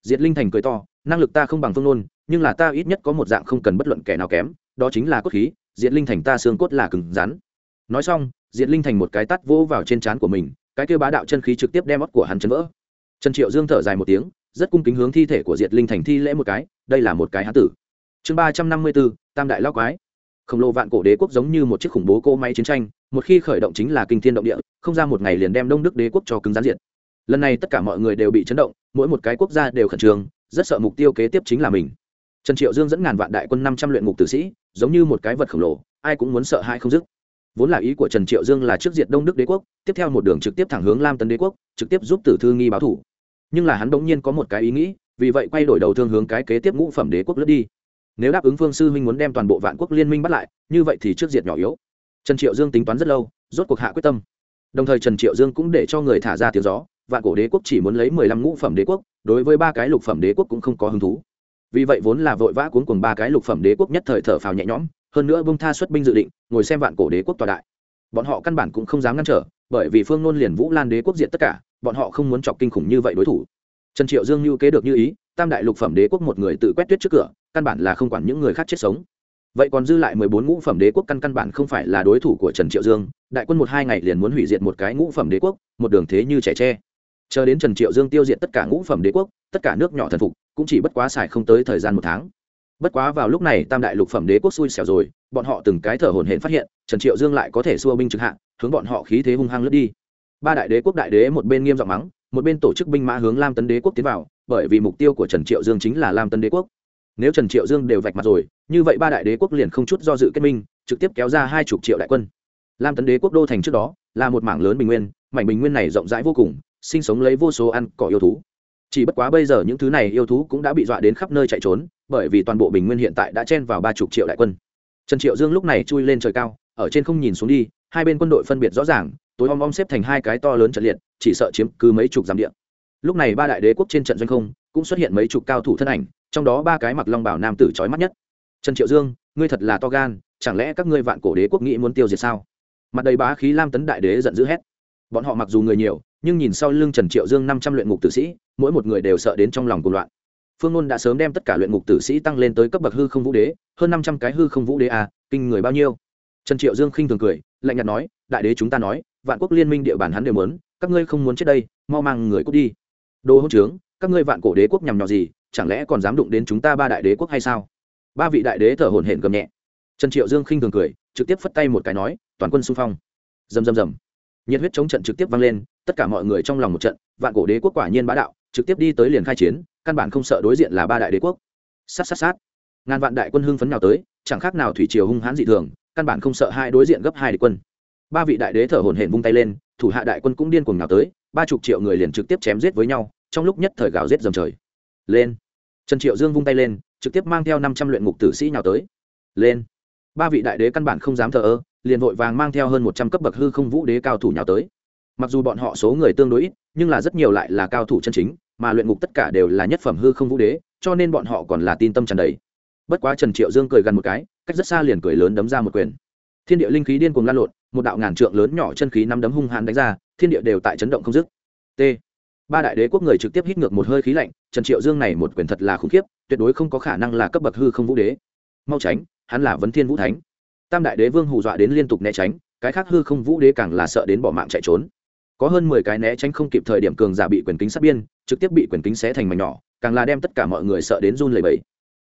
Diệt linh thành cười to, năng lực ta không bằng phương nôn, nhưng là ta ít nhất có một dạng không cần bất luận kẻ nào kém, đó chính là cốt khí, diệt linh thành ta xương cốt là cứng rắn. Nói xong, diệt linh thành một cái tắt vỗ vào trên trán của mình, cái kêu bá đạo chân khí trực tiếp đem óc của hắn chấn vỡ. Trần triệu dương thở dài một tiếng, rất cung kính hướng thi thể của diệt linh thành thi lễ một cái, đây là một cái hán tử. Chương ba trăm năm mươi bốn tam đại lao quái. Khổng lồ vạn cổ đế quốc giống như một chiếc khủng bố cỗ máy chiến tranh, một khi khởi động chính là kinh thiên động địa, không ra một ngày liền đem đông đức đế quốc cho cứng gián diện. lần này tất cả mọi người đều bị chấn động, mỗi một cái quốc gia đều khẩn trương, rất sợ mục tiêu kế tiếp chính là mình. Trần triệu dương dẫn ngàn vạn đại quân năm trăm luyện ngục tử sĩ, giống như một cái vật khổng lồ, ai cũng muốn sợ hai không dứt. Vốn là ý của trần triệu dương là trước diệt đông đức đế quốc, tiếp theo một đường trực tiếp thẳng hướng lam tấn đế quốc, trực tiếp giúp tử thư nghi báo thủ. Nhưng là hắn bỗng nhiên có một cái ý nghĩ, vì vậy quay đổi đầu thương hướng cái kế tiếp ngũ phẩm đế quốc lướt đi nếu đáp ứng phương sư huynh muốn đem toàn bộ vạn quốc liên minh bắt lại, như vậy thì trước diệt nhỏ yếu. Trần triệu dương tính toán rất lâu, rốt cuộc hạ quyết tâm. Đồng thời trần triệu dương cũng để cho người thả ra tiếng gió, vạn cổ đế quốc chỉ muốn lấy mười lăm ngũ phẩm đế quốc, đối với ba cái lục phẩm đế quốc cũng không có hứng thú. Vì vậy vốn là vội vã cuốn cùng ba cái lục phẩm đế quốc nhất thời thở phào nhẹ nhõm, hơn nữa bông tha xuất binh dự định, ngồi xem vạn cổ đế quốc tòa đại. Bọn họ căn bản cũng không dám ngăn trở, bởi vì phương nôn liền vũ lan đế quốc diện tất cả, bọn họ không muốn chọc kinh khủng như vậy đối thủ. Trần triệu dương lưu kế được như ý, tam đại lục phẩm đế quốc một người tự quét tuyết trước cửa căn bản là không quản những người khác chết sống. Vậy còn dư lại mười bốn ngũ phẩm đế quốc căn căn bản không phải là đối thủ của trần triệu dương, đại quân một hai ngày liền muốn hủy diệt một cái ngũ phẩm đế quốc, một đường thế như trẻ tre. Chờ đến trần triệu dương tiêu diệt tất cả ngũ phẩm đế quốc, tất cả nước nhỏ thần phục, cũng chỉ bất quá xài không tới thời gian một tháng. Bất quá vào lúc này, tam đại lục phẩm đế quốc xui xẻo rồi, bọn họ từng cái thở hổn hển phát hiện, trần triệu dương lại có thể xua binh trực hạ, hướng bọn họ khí thế hung hăng lướt đi. Ba đại đế quốc đại đế một bên nghiêm giọng mắng, một bên tổ chức binh mã hướng lam tấn đế quốc tiến vào, bởi vì mục tiêu của trần triệu dương chính là lam tấn đế quốc nếu trần triệu dương đều vạch mặt rồi, như vậy ba đại đế quốc liền không chút do dự kết minh, trực tiếp kéo ra hai chục triệu đại quân. Lam tấn đế quốc đô thành trước đó, là một mảng lớn bình nguyên, mảnh bình nguyên này rộng rãi vô cùng, sinh sống lấy vô số ăn cỏ yêu thú. Chỉ bất quá bây giờ những thứ này yêu thú cũng đã bị dọa đến khắp nơi chạy trốn, bởi vì toàn bộ bình nguyên hiện tại đã chen vào ba chục triệu đại quân. Trần triệu dương lúc này chui lên trời cao, ở trên không nhìn xuống đi, hai bên quân đội phân biệt rõ ràng, tối om om xếp thành hai cái to lớn trận liệt, chỉ sợ chiếm cứ mấy chục dặm địa. Lúc này ba đại đế quốc trên trận doanh không, cũng xuất hiện mấy chục cao thủ thân ảnh trong đó ba cái mặc long bảo nam tử trói mắt nhất. Trần triệu dương, ngươi thật là to gan, chẳng lẽ các ngươi vạn cổ đế quốc nghĩ muốn tiêu diệt sao? Mặt đầy bá khí lam tấn đại đế giận dữ hét. Bọn họ mặc dù người nhiều, nhưng nhìn sau lưng trần triệu dương năm trăm luyện ngục tử sĩ, mỗi một người đều sợ đến trong lòng cuộc loạn. Phương ngôn đã sớm đem tất cả luyện ngục tử sĩ tăng lên tới cấp bậc hư không vũ đế, hơn năm trăm cái hư không vũ đế à kinh người bao nhiêu? Trần triệu dương khinh thường cười, lạnh nhạt nói, đại đế chúng ta nói, vạn quốc liên minh địa bàn hắn đều muốn, các ngươi không muốn chết đây, mau mang người cút đi. Đồ hỗn trướng, các ngươi vạn cổ đế quốc nhằm nhỏ gì chẳng lẽ còn dám đụng đến chúng ta ba đại đế quốc hay sao? Ba vị đại đế thở hổn hển gầm nhẹ. Trần triệu dương khinh thường cười, trực tiếp phất tay một cái nói, toàn quân xung phong. Rầm rầm rầm. Nhiệt huyết chống trận trực tiếp vang lên, tất cả mọi người trong lòng một trận, vạn cổ đế quốc quả nhiên bá đạo, trực tiếp đi tới liền khai chiến, căn bản không sợ đối diện là ba đại đế quốc. Sát sát sát. Ngàn vạn đại quân hưng phấn nào tới, chẳng khác nào thủy triều hung hãn dị thường, căn bản không sợ hai đối diện gấp hai địch quân. Ba vị đại đế thở hổn hển vung tay lên, thủ hạ đại quân cũng điên cuồng nào tới, ba chục triệu người liền trực tiếp chém giết với nhau, trong lúc nhất thời gào giết dầm trời lên. Trần triệu dương vung tay lên, trực tiếp mang theo năm trăm luyện ngục tử sĩ nào tới. Lên. Ba vị đại đế căn bản không dám thờ ơ, liền vội vàng mang theo hơn một trăm cấp bậc hư không vũ đế cao thủ nhào tới. Mặc dù bọn họ số người tương đối ít, nhưng là rất nhiều lại là cao thủ chân chính, mà luyện ngục tất cả đều là nhất phẩm hư không vũ đế, cho nên bọn họ còn là tin tâm tràn đầy. Bất quá trần triệu dương cười gần một cái, cách rất xa liền cười lớn đấm ra một quyền. Thiên địa linh khí điên cuồng lan lộn, một đạo ngàn trượng lớn nhỏ chân khí năm đấm hung hãn đánh ra, thiên địa đều tại chấn động không dứt. T ba đại đế quốc người trực tiếp hít ngược một hơi khí lạnh, trần triệu dương này một quyền thật là khủng khiếp, tuyệt đối không có khả năng là cấp bậc hư không vũ đế. Mau tránh, hắn là vấn thiên vũ thánh. Tam đại đế vương hù dọa đến liên tục né tránh, cái khác hư không vũ đế càng là sợ đến bỏ mạng chạy trốn. Có hơn mười cái né tránh không kịp thời điểm cường giả bị quyền kính sát biên, trực tiếp bị quyền kính xé thành mảnh nhỏ, càng là đem tất cả mọi người sợ đến run lẩy bẩy.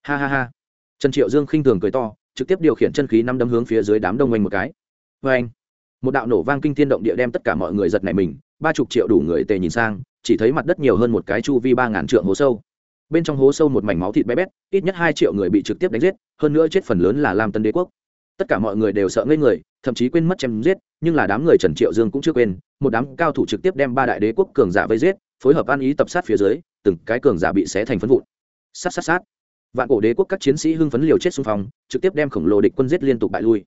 Ha ha ha. Trần triệu dương khinh thường cười to, trực tiếp điều khiển chân khí năm đấm hướng phía dưới đám đông oanh một cái. Vê anh một đạo nổ vang kinh thiên động địa đem tất cả mọi người giật nảy mình, ba chục triệu đủ người tề nhìn sang chỉ thấy mặt đất nhiều hơn một cái chu vi ba ngàn trượng hố sâu. Bên trong hố sâu một mảnh máu thịt bé bét, ít nhất hai triệu người bị trực tiếp đánh giết, hơn nữa chết phần lớn là lam tân đế quốc. Tất cả mọi người đều sợ ngây người, thậm chí quên mất chém giết, nhưng là đám người trần triệu dương cũng chưa quên, một đám cao thủ trực tiếp đem ba đại đế quốc cường giả vây giết, phối hợp ăn ý tập sát phía dưới, từng cái cường giả bị xé thành phân vụn. Sát sát sát. Vạn cổ đế quốc các chiến sĩ hưng phấn liều chết xung phong, trực tiếp đem khổng lồ địch quân giết liên tục bại lui.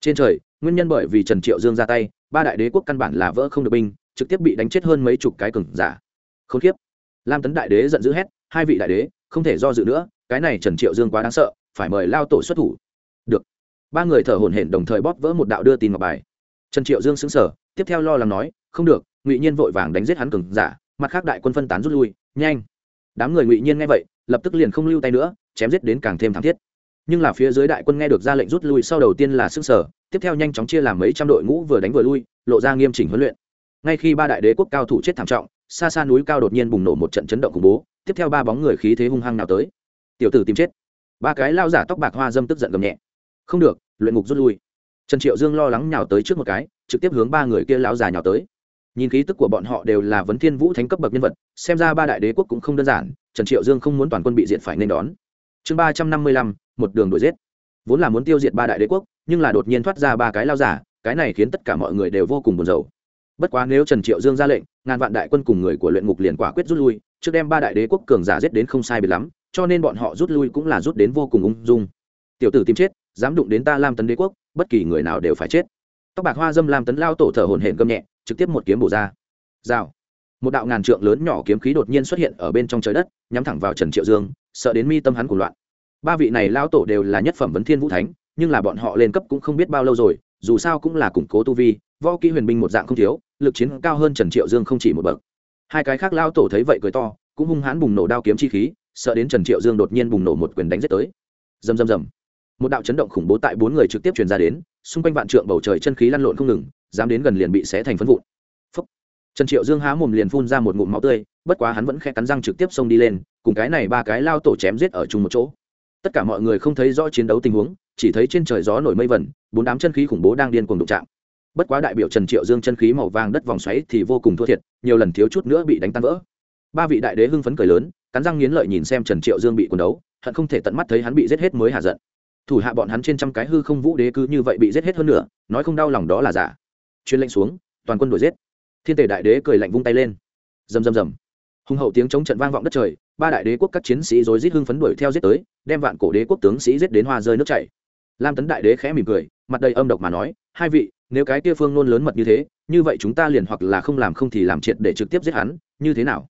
Trên trời, nguyên nhân bởi vì trần triệu dương ra tay, ba đại đế quốc căn bản là vỡ không được binh trực tiếp bị đánh chết hơn mấy chục cái cường giả. Không khiếp lam tấn đại đế giận dữ hét, hai vị đại đế, không thể do dự nữa, cái này trần triệu dương quá đáng sợ, phải mời lao tổ xuất thủ. Được. Ba người thở hổn hển đồng thời bóp vỡ một đạo đưa tin ngọc bài. Trần triệu dương xứng sở tiếp theo lo lắng nói, không được, ngụy nhiên vội vàng đánh giết hắn cường giả, mặt khác đại quân phân tán rút lui, nhanh. Đám người ngụy nhiên nghe vậy, lập tức liền không lưu tay nữa, chém giết đến càng thêm thảm thiết. Nhưng là phía dưới đại quân nghe được ra lệnh rút lui sau đầu tiên là sức sở tiếp theo nhanh chóng chia làm mấy trăm đội ngũ vừa đánh vừa lui, lộ ra nghiêm chỉnh huấn luyện ngay khi ba đại đế quốc cao thủ chết thảm trọng, xa xa núi cao đột nhiên bùng nổ một trận chấn động khủng bố, tiếp theo ba bóng người khí thế hung hăng nào tới. Tiểu tử tìm chết. Ba cái lao giả tóc bạc hoa dâm tức giận gầm nhẹ. Không được, luyện ngục rút lui. Trần triệu dương lo lắng nhào tới trước một cái, trực tiếp hướng ba người kia lão già nhào tới. Nhìn khí tức của bọn họ đều là vấn thiên vũ thánh cấp bậc nhân vật, xem ra ba đại đế quốc cũng không đơn giản, trần triệu dương không muốn toàn quân bị diệt phải nên đón. Chương ba trăm năm mươi lăm, một đường đuổi giết. Vốn là muốn tiêu diệt ba đại đế quốc, nhưng là đột nhiên thoát ra ba cái lao giả, cái này khiến tất cả mọi người đều vô cùng buồn rầu bất quá nếu trần triệu dương ra lệnh, ngàn vạn đại quân cùng người của luyện ngục liền quả quyết rút lui, trước đem ba đại đế quốc cường giả giết đến không sai biệt lắm, cho nên bọn họ rút lui cũng là rút đến vô cùng ung dung. Tiểu tử tìm chết, dám đụng đến ta lam tấn đế quốc, bất kỳ người nào đều phải chết. Tóc bạc hoa dâm lam tấn lao tổ thở hồn hển gầm nhẹ, trực tiếp một kiếm bổ ra. Rào. Một đạo ngàn trượng lớn nhỏ kiếm khí đột nhiên xuất hiện ở bên trong trời đất, nhắm thẳng vào trần triệu dương, sợ đến mi tâm hắn của loạn. Ba vị này lao tổ đều là nhất phẩm vấn thiên vũ thánh, nhưng là bọn họ lên cấp cũng không biết bao lâu rồi, dù sao cũng là củng cố tu vi, võ kỹ huyền binh một dạng không thiếu lực chiến cao hơn trần triệu dương không chỉ một bậc. Hai cái khác lao tổ thấy vậy cười to, cũng hung hãn bùng nổ đao kiếm chi khí, sợ đến trần triệu dương đột nhiên bùng nổ một quyền đánh giết tới. Rầm rầm rầm. Một đạo chấn động khủng bố tại bốn người trực tiếp truyền ra đến, xung quanh vạn trượng bầu trời chân khí lăn lộn không ngừng, dám đến gần liền bị xé thành phân vụn. Phúc. trần triệu dương há mồm liền phun ra một ngụm máu tươi, bất quá hắn vẫn khẽ cắn răng trực tiếp xông đi lên, cùng cái này ba cái lao tổ chém giết ở chung một chỗ. Tất cả mọi người không thấy rõ chiến đấu tình huống, chỉ thấy trên trời gió nổi mây vẩn bốn đám chân khí khủng bố đang điên cuồng đụng chạm bất quá đại biểu trần triệu dương chân khí màu vàng đất vòng xoáy thì vô cùng thua thiệt, nhiều lần thiếu chút nữa bị đánh tan vỡ. Ba vị đại đế hưng phấn cười lớn, cắn răng nghiến lợi nhìn xem trần triệu dương bị quần đấu, hận không thể tận mắt thấy hắn bị giết hết mới hạ giận. Thủ hạ bọn hắn trên trăm cái hư không vũ đế cứ như vậy bị giết hết hơn nữa nói không đau lòng đó là giả. Chuyên lệnh xuống, toàn quân đuổi giết. Thiên tể đại đế cười lạnh vung tay lên. Rầm rầm rầm. Hùng hậu tiếng chống trận vang vọng đất trời, ba đại đế quốc các chiến sĩ rối rít hưng phấn đuổi theo giết tới, đem vạn cổ đế quốc tướng sĩ giết đến hoa rơi nước chảy. Lam tấn đại đế khẽ mỉm cười, mặt đầy âm độc mà nói, hai vị nếu cái kia phương nôn lớn mật như thế, như vậy chúng ta liền hoặc là không làm không thì làm triệt để trực tiếp giết hắn, như thế nào?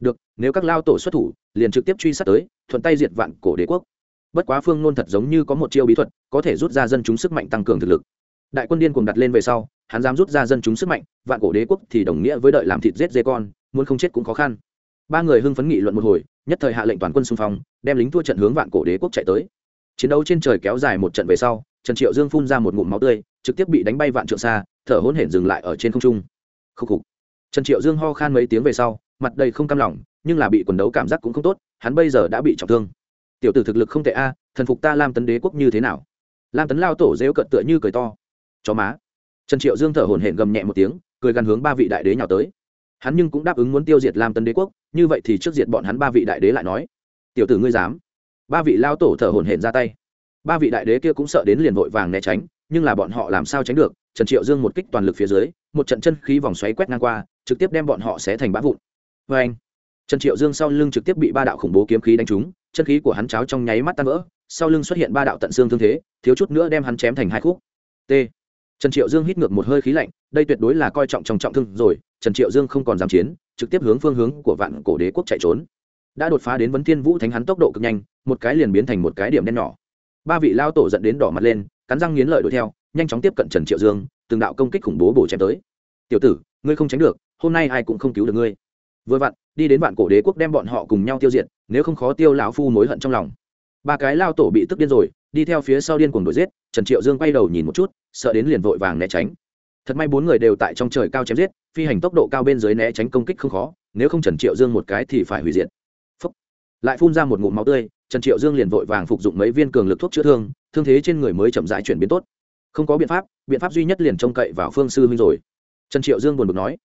Được, nếu các lao tổ xuất thủ, liền trực tiếp truy sát tới, thuận tay diệt vạn cổ đế quốc. Bất quá phương nôn thật giống như có một chiêu bí thuật, có thể rút ra dân chúng sức mạnh tăng cường thực lực. Đại quân điên cùng đặt lên về sau, hắn dám rút ra dân chúng sức mạnh, vạn cổ đế quốc thì đồng nghĩa với đợi làm thịt giết dê con, muốn không chết cũng khó khăn. Ba người hưng phấn nghị luận một hồi, nhất thời hạ lệnh toàn quân xung phong, đem lính thua trận hướng vạn cổ đế quốc chạy tới. Chiến đấu trên trời kéo dài một trận về sau trần triệu dương phun ra một ngụm máu tươi, trực tiếp bị đánh bay vạn trượng xa, thở hỗn hển dừng lại ở trên không trung. Khúc khục. Trần triệu dương ho khan mấy tiếng về sau, mặt đầy không cam lòng, nhưng là bị quần đấu cảm giác cũng không tốt, hắn bây giờ đã bị trọng thương. Tiểu tử thực lực không tệ a, thần phục ta lam tấn đế quốc như thế nào? Lam tấn lao tổ rêu cận tựa như cười to. Chó má. Trần triệu dương thở hổn hển gầm nhẹ một tiếng, cười gần hướng ba vị đại đế nhào tới. Hắn nhưng cũng đáp ứng muốn tiêu diệt lam tấn đế quốc, như vậy thì trước diệt bọn hắn ba vị đại đế lại nói. Tiểu tử ngươi dám. Ba vị lao tổ thở hổn hển ra tay ba vị đại đế kia cũng sợ đến liền vội vàng né tránh, nhưng là bọn họ làm sao tránh được? Trần triệu dương một kích toàn lực phía dưới, một trận chân khí vòng xoáy quét ngang qua, trực tiếp đem bọn họ xé thành bã vụn. Vê anh, trần triệu dương sau lưng trực tiếp bị ba đạo khủng bố kiếm khí đánh trúng, chân khí của hắn cháo trong nháy mắt tan vỡ, sau lưng xuất hiện ba đạo tận xương thương thế, thiếu chút nữa đem hắn chém thành hai khúc. T. Trần triệu dương hít ngược một hơi khí lạnh, đây tuyệt đối là coi trọng trọng trọng thương rồi, trần triệu dương không còn dám chiến, trực tiếp hướng phương hướng của vạn cổ đế quốc chạy trốn. Đã đột phá đến vấn thiên vũ thánh hắn tốc độ cực nhanh, một cái liền biến thành một cái điểm đen nhỏ ba vị lao tổ dẫn đến đỏ mặt lên, cắn răng nghiến lợi đuổi theo, nhanh chóng tiếp cận trần triệu dương, từng đạo công kích khủng bố bổ chém tới. Tiểu tử, ngươi không tránh được, hôm nay ai cũng không cứu được ngươi. Vừa vặn, đi đến vạn cổ đế quốc đem bọn họ cùng nhau tiêu diệt, nếu không khó tiêu lão phu mối hận trong lòng. Ba cái lao tổ bị tức điên rồi, đi theo phía sau điên cuồng đuổi giết, trần triệu dương quay đầu nhìn một chút, sợ đến liền vội vàng né tránh. Thật may bốn người đều tại trong trời cao chém giết, phi hành tốc độ cao bên dưới né tránh công kích không khó, nếu không trần triệu dương một cái thì phải hủy diệt. Phúc. lại phun ra một ngụm máu tươi trần triệu dương liền vội vàng phục dụng mấy viên cường lực thuốc chữa thương thương thế trên người mới chậm rãi chuyển biến tốt. Không có biện pháp biện pháp duy nhất liền trông cậy vào phương sư huynh rồi. Trần triệu dương buồn bực nói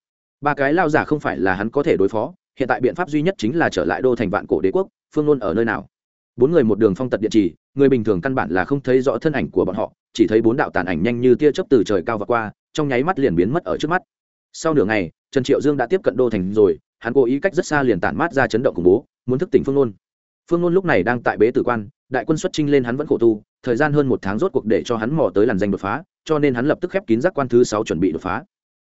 ba cái lao giả không phải là hắn có thể đối phó hiện tại biện pháp duy nhất chính là trở lại đô thành vạn cổ đế quốc phương nôn ở nơi nào? Bốn người một đường phong tật địa chỉ, người bình thường căn bản là không thấy rõ thân ảnh của bọn họ chỉ thấy bốn đạo tàn ảnh nhanh như tia chớp từ trời cao và qua trong nháy mắt liền biến mất ở trước mắt. Sau nửa ngày trần triệu dương đã tiếp cận đô thành rồi hắn cố ý cách rất xa liền tản mát ra chấn động khủng bố muốn thức tỉnh phương nôn phương ngôn lúc này đang tại bế tử quan, đại quân xuất trinh lên hắn vẫn khổ tu, thời gian hơn một tháng rốt cuộc để cho hắn mò tới làn danh đột phá, cho nên hắn lập tức khép kín giác quan thứ sáu chuẩn bị đột phá.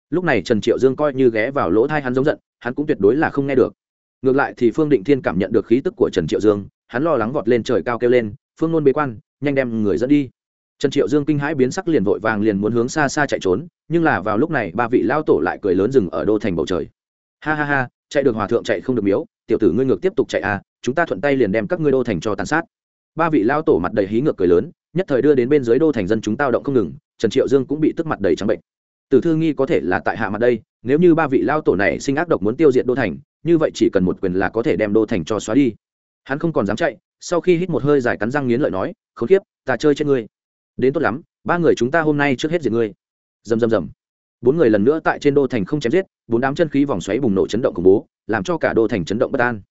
Lúc này trần triệu dương coi như ghé vào lỗ thai hắn giống giận, hắn cũng tuyệt đối là không nghe được. Ngược lại thì phương định thiên cảm nhận được khí tức của trần triệu dương, hắn lo lắng vọt lên trời cao kêu lên, phương nôn bế quan, nhanh đem người dẫn đi. Trần triệu dương kinh hãi biến sắc liền vội vàng liền muốn hướng xa xa chạy trốn, nhưng là vào lúc này ba vị lao tổ lại cười lớn rừng ở đô thành bầu trời. Ha ha ha, chạy được hòa thượng chạy không được miếu tiểu tử ngươi ngược tiếp tục chạy à chúng ta thuận tay liền đem các ngươi đô thành cho tàn sát. Ba vị lao tổ mặt đầy hí ngược cười lớn nhất thời đưa đến bên dưới đô thành dân chúng tao động không ngừng trần triệu dương cũng bị tức mặt đầy trắng bệnh. Tử thư nghi có thể là tại hạ mặt đây nếu như ba vị lao tổ này sinh ác độc muốn tiêu diệt đô thành như vậy chỉ cần một quyền là có thể đem đô thành cho xóa đi. Hắn không còn dám chạy sau khi hít một hơi dài cắn răng nghiến lợi nói khốn kiếp, ta chơi trên ngươi. Đến tốt lắm ba người chúng ta hôm nay trước hết diệt ngươi. Rầm rầm rầm. Bốn người lần nữa tại trên đô thành không chém giết bốn đám chân khí vòng xoáy bùng nổ chấn động khủng bố làm cho cả đô thành chấn động bất an.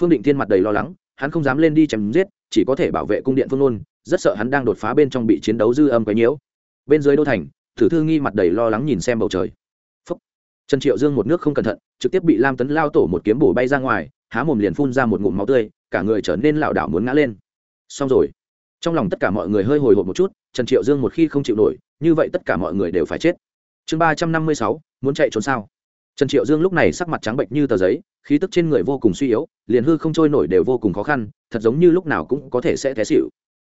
Phương định thiên mặt đầy lo lắng, hắn không dám lên đi chém giết, chỉ có thể bảo vệ cung điện phương nôn, rất sợ hắn đang đột phá bên trong bị chiến đấu dư âm quấy nhiễu. Bên dưới đô thành, thử thư nghi mặt đầy lo lắng nhìn xem bầu trời. Phúc. trần triệu dương một nước không cẩn thận, trực tiếp bị lam tấn lao tổ một kiếm bổ bay ra ngoài, há mồm liền phun ra một ngụm máu tươi, cả người trở nên lảo đảo muốn ngã lên. Xong rồi. Trong lòng tất cả mọi người hơi hồi hộp một chút, trần triệu dương một khi không chịu nổi, như vậy tất cả mọi người đều phải chết. Chương ba trăm năm mươi sáu, muốn chạy trốn sao? Trần triệu dương lúc này sắc mặt trắng bệnh như tờ giấy, khí tức trên người vô cùng suy yếu, liền hư không trôi nổi đều vô cùng khó khăn, thật giống như lúc nào cũng có thể sẽ té xịu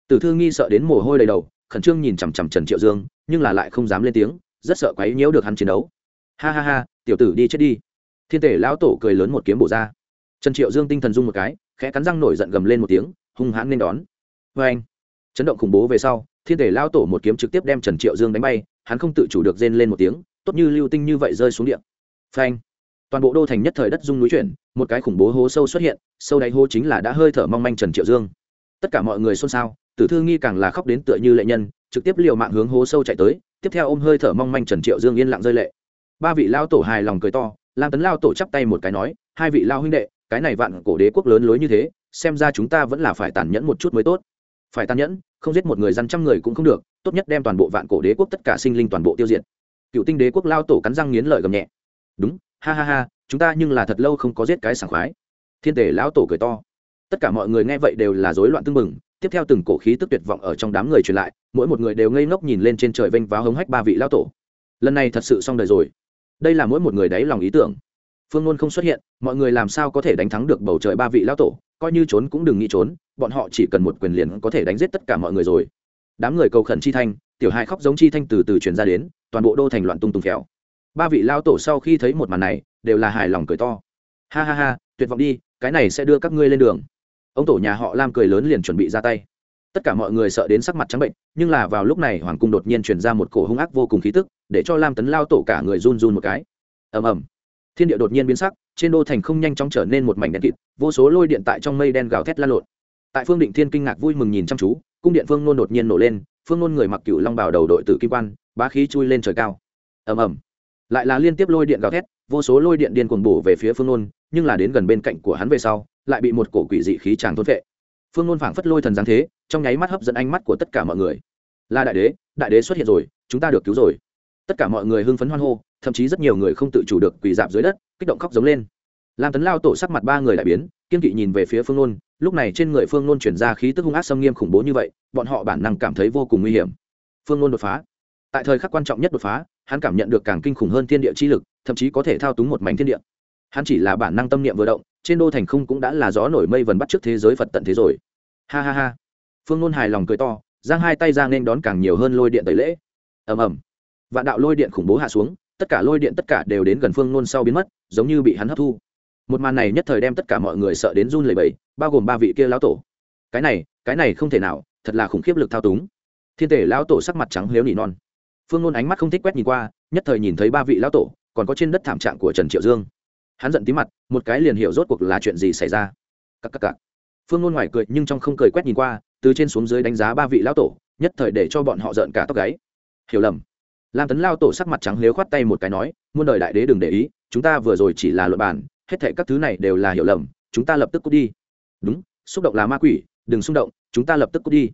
tử thư nghi sợ đến mồ hôi đầy đầu, khẩn trương nhìn chằm chằm trần triệu dương, nhưng là lại không dám lên tiếng, rất sợ quấy nhiễu được hắn chiến đấu. Ha ha ha, tiểu tử đi chết đi. Thiên tể lão tổ cười lớn một kiếm bổ ra. Trần triệu dương tinh thần dung một cái, khẽ cắn răng nổi giận gầm lên một tiếng, hung hãn nên đón. Vê anh chấn động khủng bố về sau, thiên tể lão tổ một kiếm trực tiếp đem trần triệu dương đánh bay, hắn không tự chủ được rên lên một tiếng, tốt như lưu tinh như vậy rơi xuống điện phanh. Toàn bộ đô thành nhất thời đất dung núi chuyển, một cái khủng bố hố sâu xuất hiện, sâu đáy hố chính là đã hơi thở mong manh trần triệu dương. Tất cả mọi người xôn xao, tử thư nghi càng là khóc đến tựa như lệ nhân, trực tiếp liều mạng hướng hố sâu chạy tới, tiếp theo ôm hơi thở mong manh trần triệu dương yên lặng rơi lệ. Ba vị lao tổ hài lòng cười to, lam tấn lao tổ chắp tay một cái nói, hai vị lao huynh đệ, cái này vạn cổ đế quốc lớn lối như thế, xem ra chúng ta vẫn là phải tàn nhẫn một chút mới tốt. Phải tàn nhẫn, không giết một người dân trăm người cũng không được, tốt nhất đem toàn bộ vạn cổ đế quốc tất cả sinh linh toàn bộ tiêu diệt. Cựu tinh đế quốc lao tổ cắn răng nghiến lợi gầm nhẹ đúng, ha ha ha, chúng ta nhưng là thật lâu không có giết cái sảng khoái. Thiên tể lão tổ cười to. Tất cả mọi người nghe vậy đều là rối loạn tưng bừng, tiếp theo từng cổ khí tức tuyệt vọng ở trong đám người truyền lại, mỗi một người đều ngây ngốc nhìn lên trên trời vênh váo hống hách ba vị lão tổ. Lần này thật sự xong đời rồi. Đây là mỗi một người đáy lòng ý tưởng. Phương ngôn không xuất hiện, mọi người làm sao có thể đánh thắng được bầu trời ba vị lão tổ, coi như trốn cũng đừng nghĩ trốn, bọn họ chỉ cần một quyền liền có thể đánh giết tất cả mọi người rồi. Đám người cầu khẩn chi thanh, tiểu hai khóc giống chi thanh từ từ truyền ra đến, toàn bộ đô thành loạn tung tung khéo ba vị lao tổ sau khi thấy một màn này, đều là hài lòng cười to. Ha ha ha, tuyệt vọng đi, cái này sẽ đưa các ngươi lên đường. Ông tổ nhà họ lam cười lớn liền chuẩn bị ra tay. Tất cả mọi người sợ đến sắc mặt trắng bệnh, nhưng là vào lúc này hoàng cung đột nhiên truyền ra một cổ hung ác vô cùng khí tức, để cho lam tấn lao tổ cả người run run một cái. Ầm ầm. Thiên địa đột nhiên biến sắc, trên đô thành không nhanh chóng trở nên một mảnh đen kịt, vô số lôi điện tại trong mây đen gào thét lan lộn. Tại phương định thiên kinh ngạc vui mừng nhìn chăm chú, cung điện phương nôn đột nhiên nổ lên, phương nôn người mặc cựu long bảo đầu đội tử kim quan, bá khí chui lên trời cao. Ầm ầm lại là liên tiếp lôi điện gào thét, vô số lôi điện điên cuồng bổ về phía phương nôn, nhưng là đến gần bên cạnh của hắn về sau, lại bị một cổ quỷ dị khí tràng thốt vệ phương nôn phảng phất lôi thần giáng thế, trong nháy mắt hấp dẫn ánh mắt của tất cả mọi người. Là đại đế đại đế xuất hiện rồi, chúng ta được cứu rồi. Tất cả mọi người hưng phấn hoan hô, thậm chí rất nhiều người không tự chủ được quỳ dạp dưới đất, kích động khóc giống lên. Lam tấn lao tổ sắc mặt ba người đại biến, kiên kỵ nhìn về phía phương nôn, lúc này trên người phương nôn chuyển ra khí tức hung ác xâm nghiêm khủng bố như vậy, bọn họ bản năng cảm thấy vô cùng nguy hiểm. Phương nôn đột phá tại thời khắc quan trọng nhất đột phá, hắn cảm nhận được càng kinh khủng hơn thiên địa chi lực, thậm chí có thể thao túng một mảnh thiên địa. Hắn chỉ là bản năng tâm niệm vừa động, trên đô thành không cũng đã là gió nổi mây vần bắt trước thế giới phật tận thế rồi. Ha ha ha. Phương nôn hài lòng cười to, giang hai tay ra nên đón càng nhiều hơn lôi điện tẩy lễ. Ầm ầm. Vạn đạo lôi điện khủng bố hạ xuống, tất cả lôi điện tất cả đều đến gần phương nôn sau biến mất, giống như bị hắn hấp thu. Một màn này nhất thời đem tất cả mọi người sợ đến run lẩy bẩy, bao gồm ba vị kia lão tổ. Cái này cái này không thể nào, thật là khủng khiếp lực thao túng. Thiên tể lão tổ sắc mặt trắng, liếu nỉ non phương nôn ánh mắt không thích quét nhìn qua, nhất thời nhìn thấy ba vị lão tổ, còn có trên đất thảm trạng của trần triệu dương. Hắn giận tí mặt, một cái liền hiểu rốt cuộc là chuyện gì xảy ra. Cắc cắc cắc. phương nôn ngoài cười, nhưng trong không cười quét nhìn qua, từ trên xuống dưới đánh giá ba vị lão tổ, nhất thời để cho bọn họ giận cả tóc gáy. Hiểu lầm. Lam tấn lao tổ sắc mặt trắng liếu khoát tay một cái nói, muôn đời đại đế đừng để ý, chúng ta vừa rồi chỉ là luật bản hết thệ các thứ này đều là hiểu lầm, chúng ta lập tức cút đi. Đúng, xúc động là ma quỷ, đừng xung động, chúng ta lập tức cút đi.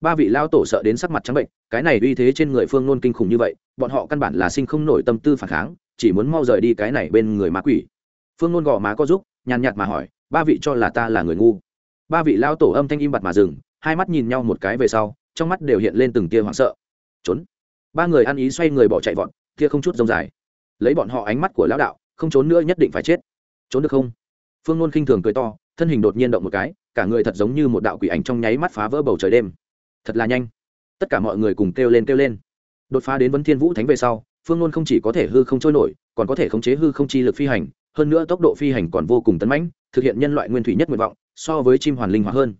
Ba vị lao tổ sợ đến sắc mặt trắng bệnh cái này uy thế trên người phương nôn kinh khủng như vậy, bọn họ căn bản là sinh không nổi tâm tư phản kháng, chỉ muốn mau rời đi cái này bên người ma quỷ. Phương nôn gò má có giúp nhàn nhạt mà hỏi, ba vị cho là ta là người ngu? Ba vị lao tổ âm thanh im bặt mà dừng, hai mắt nhìn nhau một cái về sau, trong mắt đều hiện lên từng tia hoảng sợ. Trốn. Ba người ăn ý xoay người bỏ chạy vọt kia không chút rông dài. Lấy bọn họ ánh mắt của lão đạo, không trốn nữa nhất định phải chết. Trốn được không? Phương nôn khinh thường cười to, thân hình đột nhiên động một cái, cả người thật giống như một đạo quỷ ảnh trong nháy mắt phá vỡ bầu trời đêm. Thật là nhanh tất cả mọi người cùng kêu lên kêu lên. Đột phá đến vấn thiên vũ thánh về sau, phương nôn không chỉ có thể hư không trôi nổi, còn có thể khống chế hư không chi lực phi hành, hơn nữa tốc độ phi hành còn vô cùng tấn mãnh, thực hiện nhân loại nguyên thủy nhất nguyện vọng, so với chim hoàn linh hoạt hơn.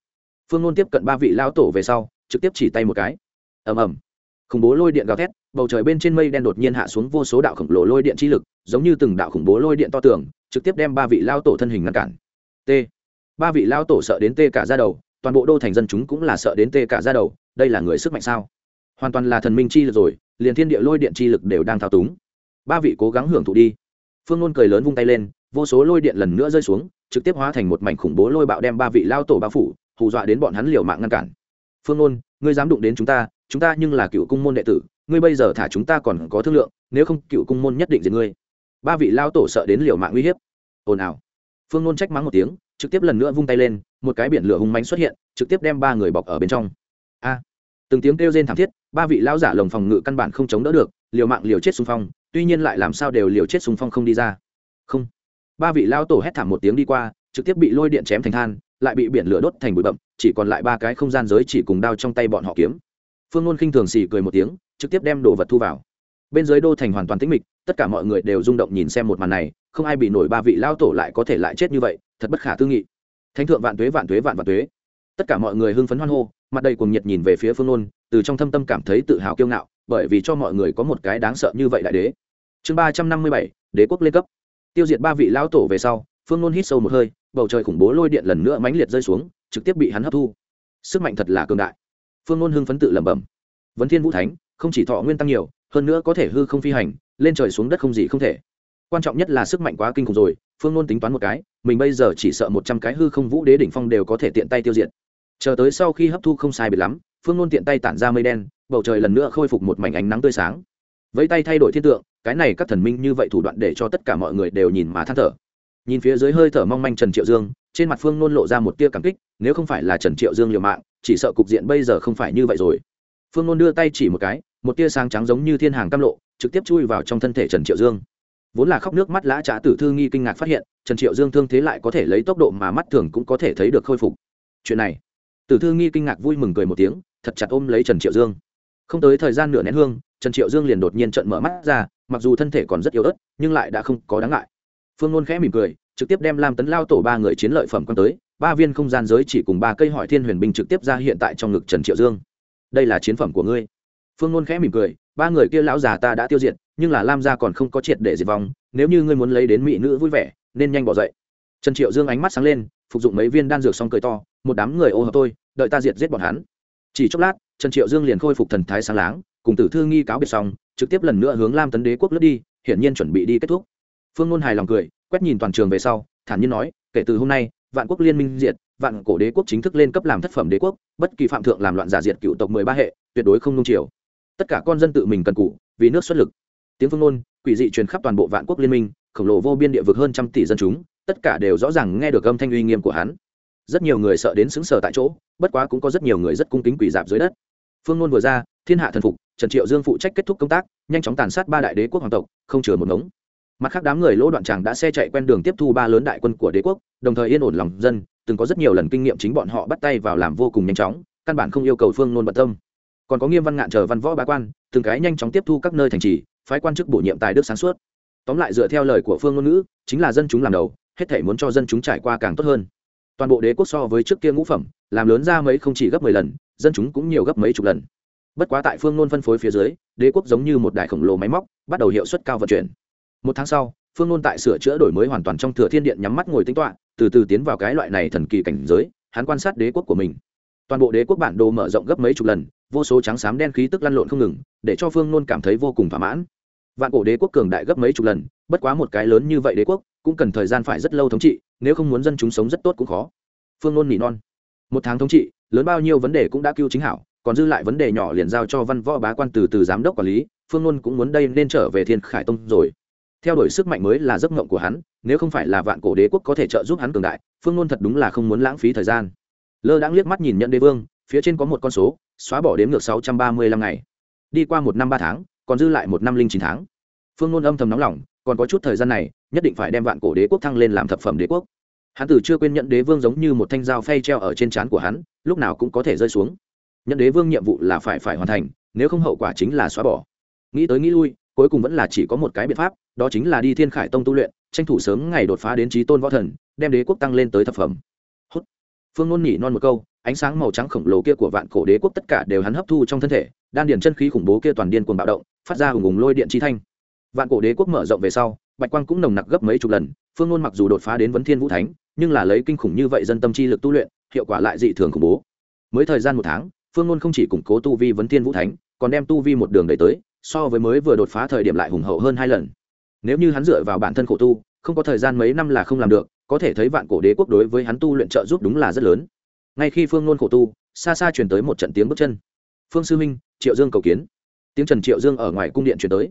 Phương nôn tiếp cận ba vị lão tổ về sau, trực tiếp chỉ tay một cái. Ầm ầm. Khủng bố lôi điện gào thét, bầu trời bên trên mây đen đột nhiên hạ xuống vô số đạo khổng lồ lôi điện chi lực, giống như từng đạo khủng bố lôi điện to tường, trực tiếp đem ba vị lao tổ thân hình ngăn cản. T. Ba vị lao tổ sợ đến tê cả ra đầu, toàn bộ đô thành dân chúng cũng là sợ đến tê cả ra đầu đây là người sức mạnh sao? Hoàn toàn là thần minh chi lực rồi, liền thiên địa lôi điện chi lực đều đang thao túng. Ba vị cố gắng hưởng thụ đi. Phương nôn cười lớn vung tay lên, vô số lôi điện lần nữa rơi xuống, trực tiếp hóa thành một mảnh khủng bố lôi bạo đem ba vị lao tổ bao phủ, hù dọa đến bọn hắn liều mạng ngăn cản. Phương nôn, ngươi dám đụng đến chúng ta chúng ta nhưng là cựu cung môn đệ tử, ngươi bây giờ thả chúng ta còn có thương lượng, nếu không cựu cung môn nhất định diệt ngươi. Ba vị lao tổ sợ đến liều mạng uy hiếp. Ồn ào. Phương nôn trách mắng một tiếng, trực tiếp lần nữa vung tay lên, một cái biển lửa hung mánh xuất hiện, trực tiếp đem ba người bọc ở bên trong. A từng tiếng kêu rên thảm thiết, ba vị lão giả lồng phòng ngự căn bản không chống đỡ được, liều mạng liều chết xung phong, tuy nhiên lại làm sao đều liều chết xung phong không đi ra. Không. Ba vị lão tổ hét thảm một tiếng đi qua, trực tiếp bị lôi điện chém thành than, lại bị biển lửa đốt thành bụi bậm chỉ còn lại ba cái không gian giới chỉ cùng đao trong tay bọn họ kiếm. Phương ngôn khinh thường xì cười một tiếng, trực tiếp đem đồ vật thu vào. Bên dưới đô thành hoàn toàn tĩnh mịch, tất cả mọi người đều rung động nhìn xem một màn này, không ai bị nổi ba vị lao tổ lại có thể lại chết như vậy, thật bất khả tư nghị. Thánh thượng vạn tuế vạn tuế vạn vạn tuế. Tất cả mọi người hưng phấn hoan hô mặt đầy cùng nhiệt nhìn về phía phương nôn, từ trong thâm tâm cảm thấy tự hào kiêu ngạo, bởi vì cho mọi người có một cái đáng sợ như vậy đại đế. Chương ba trăm năm mươi bảy, đế quốc lên cấp. Tiêu diệt ba vị lão tổ về sau, phương nôn hít sâu một hơi, bầu trời khủng bố lôi điện lần nữa mãnh liệt rơi xuống, trực tiếp bị hắn hấp thu. Sức mạnh thật là cường đại. Phương nôn hưng phấn tự lẩm bẩm. Vấn thiên vũ thánh, không chỉ thọ nguyên tăng nhiều, hơn nữa có thể hư không phi hành, lên trời xuống đất không gì không thể. Quan trọng nhất là sức mạnh quá kinh khủng rồi, phương nôn tính toán một cái, mình bây giờ chỉ sợ một trăm cái hư không vũ đế đỉnh phong đều có thể tiện tay tiêu diệt chờ tới sau khi hấp thu không sai biệt lắm, phương nôn tiện tay tản ra mây đen, bầu trời lần nữa khôi phục một mảnh ánh nắng tươi sáng. Với tay thay đổi thiên tượng, cái này các thần minh như vậy thủ đoạn để cho tất cả mọi người đều nhìn mà than thở. Nhìn phía dưới hơi thở mong manh trần triệu dương, trên mặt phương nôn lộ ra một tia cảm kích, nếu không phải là trần triệu dương liều mạng, chỉ sợ cục diện bây giờ không phải như vậy rồi. Phương nôn đưa tay chỉ một cái, một tia sáng trắng giống như thiên hàng cam lộ, trực tiếp chui vào trong thân thể trần triệu dương. Vốn là khóc nước mắt lã trá tử thư nghi kinh ngạc phát hiện, trần triệu dương thương thế lại có thể lấy tốc độ mà mắt thường cũng có thể thấy được khôi phục. Chuyện này tử thư nghi kinh ngạc vui mừng cười một tiếng, thật chặt ôm lấy trần triệu dương. Không tới thời gian nửa nén hương, trần triệu dương liền đột nhiên trận mở mắt ra, mặc dù thân thể còn rất yếu ớt, nhưng lại đã không có đáng ngại. Phương ngôn khẽ mỉm cười, trực tiếp đem lam tấn lao tổ ba người chiến lợi phẩm quan tới, ba viên không gian giới chỉ cùng ba cây hỏi thiên huyền binh trực tiếp ra hiện tại trong ngực trần triệu dương. Đây là chiến phẩm của ngươi. Phương ngôn khẽ mỉm cười, ba người kia lão già ta đã tiêu diệt, nhưng là lam gia còn không có triệt để diệt vong, nếu như ngươi muốn lấy đến mỹ nữ vui vẻ, nên nhanh bỏ dậy. Trần triệu dương ánh mắt sáng lên phục dụng mấy viên đan dược xong cười to, một đám người ô hợp tôi, đợi ta diệt giết bọn hắn. Chỉ chốc lát, trần triệu dương liền khôi phục thần thái sáng láng, cùng tử thư nghi cáo biệt xong, trực tiếp lần nữa hướng lam tấn đế quốc lướt đi, hiển nhiên chuẩn bị đi kết thúc. Phương ngôn hài lòng cười, quét nhìn toàn trường về sau, thản nhiên nói, kể từ hôm nay, vạn quốc liên minh diệt, vạn cổ đế quốc chính thức lên cấp làm thất phẩm đế quốc, bất kỳ phạm thượng làm loạn giả diệt cựu tộc mười ba hệ, tuyệt đối không nung chiều. Tất cả con dân tự mình cần cụ, vì nước xuất lực. Tiếng phương ngôn, quỷ dị truyền khắp toàn bộ vạn quốc liên minh, khổng lồ vô biên địa vực hơn trăm tỷ dân chúng tất cả đều rõ ràng nghe được âm thanh uy nghiêm của hắn. Rất nhiều người sợ đến xứng sờ tại chỗ, bất quá cũng có rất nhiều người rất cung kính quỷ dạp dưới đất. Phương ngôn vừa ra, thiên hạ thần phục, trần triệu dương phụ trách kết thúc công tác, nhanh chóng tàn sát ba đại đế quốc hoàng tộc, không chừa một ngống. Mặt khác đám người lỗ đoạn tràng đã xe chạy quen đường tiếp thu ba lớn đại quân của đế quốc, đồng thời yên ổn lòng dân. Từng có rất nhiều lần kinh nghiệm chính bọn họ bắt tay vào làm vô cùng nhanh chóng, căn bản không yêu cầu phương nôn bận tâm. Còn có nghiêm văn ngạn chờ văn võ bá quan, từng cái nhanh chóng tiếp thu các nơi thành trì, phái quan chức bổ nhiệm tài đức sáng suốt. Tóm lại dựa theo lời của phương ngôn ngữ, chính là dân chúng làm đầu hết thể muốn cho dân chúng trải qua càng tốt hơn. Toàn bộ đế quốc so với trước kia ngũ phẩm, làm lớn ra mấy không chỉ gấp mười lần, dân chúng cũng nhiều gấp mấy chục lần. Bất quá tại phương nôn phân phối phía dưới, đế quốc giống như một đại khổng lồ máy móc, bắt đầu hiệu suất cao vận chuyển. Một tháng sau, phương nôn tại sửa chữa đổi mới hoàn toàn trong thừa thiên điện nhắm mắt ngồi tính toạ từ từ tiến vào cái loại này thần kỳ cảnh giới, hắn quan sát đế quốc của mình. Toàn bộ đế quốc bản đồ mở rộng gấp mấy chục lần, vô số trắng xám đen khí tức lăn lộn không ngừng, để cho phương nôn cảm thấy vô cùng thỏa mãn. Vạn cổ đế quốc cường đại gấp mấy chục lần bất quá một cái lớn như vậy đế quốc, cũng cần thời gian phải rất lâu thống trị, nếu không muốn dân chúng sống rất tốt cũng khó. Phương nôn nỉ non. Một tháng thống trị, lớn bao nhiêu vấn đề cũng đã cứu chính hảo, còn dư lại vấn đề nhỏ liền giao cho văn võ bá quan từ từ giám đốc quản lý, phương nôn cũng muốn đây nên trở về thiên khải tông rồi. Theo đuổi sức mạnh mới là giấc mộng của hắn, nếu không phải là vạn cổ đế quốc có thể trợ giúp hắn cường đại, phương nôn thật đúng là không muốn lãng phí thời gian. Lơ đãng liếc mắt nhìn nhận đế vương, phía trên có một con số, xóa bỏ đếm ngược sáu trăm ba mươi lăm ngày. Đi qua một năm ba tháng, còn dư lại một năm linh chín tháng. Phương nôn âm thầm nóng lòng còn có chút thời gian này, nhất định phải đem vạn cổ đế quốc thăng lên làm thập phẩm đế quốc. Hắn từ chưa quên nhận đế vương giống như một thanh dao phay treo ở trên trán của hắn, lúc nào cũng có thể rơi xuống. Nhận đế vương nhiệm vụ là phải phải hoàn thành, nếu không hậu quả chính là xóa bỏ. Nghĩ tới nghĩ lui, cuối cùng vẫn là chỉ có một cái biện pháp, đó chính là đi thiên khải tông tu luyện, tranh thủ sớm ngày đột phá đến trí tôn võ thần, đem đế quốc tăng lên tới thập phẩm. Hút. Phương ngôn nhỉ non một câu, ánh sáng màu trắng khổng lồ kia của vạn cổ đế quốc tất cả đều hắn hấp thu trong thân thể, đan điền chân khí khủng bố kia toàn điên cuồng bạo động, phát ra hùng hùng lôi điện chi thanh vạn cổ đế quốc mở rộng về sau, bạch quang cũng nồng nặc gấp mấy chục lần, phương ngôn mặc dù đột phá đến vấn thiên vũ thánh, nhưng là lấy kinh khủng như vậy dân tâm chi lực tu luyện, hiệu quả lại dị thường khủng bố. Mới thời gian một tháng, phương ngôn không chỉ củng cố tu vi vấn thiên vũ thánh, còn đem tu vi một đường đẩy tới, so với mới vừa đột phá thời điểm lại hùng hậu hơn hai lần. Nếu như hắn dựa vào bản thân khổ tu, không có thời gian mấy năm là không làm được, có thể thấy vạn cổ đế quốc đối với hắn tu luyện trợ giúp đúng là rất lớn. Ngay khi phương ngôn khổ tu, xa xa chuyển tới một trận tiếng bước chân. Phương sư minh, triệu dương cầu kiến. Tiếng trần triệu dương ở ngoài cung điện chuyển tới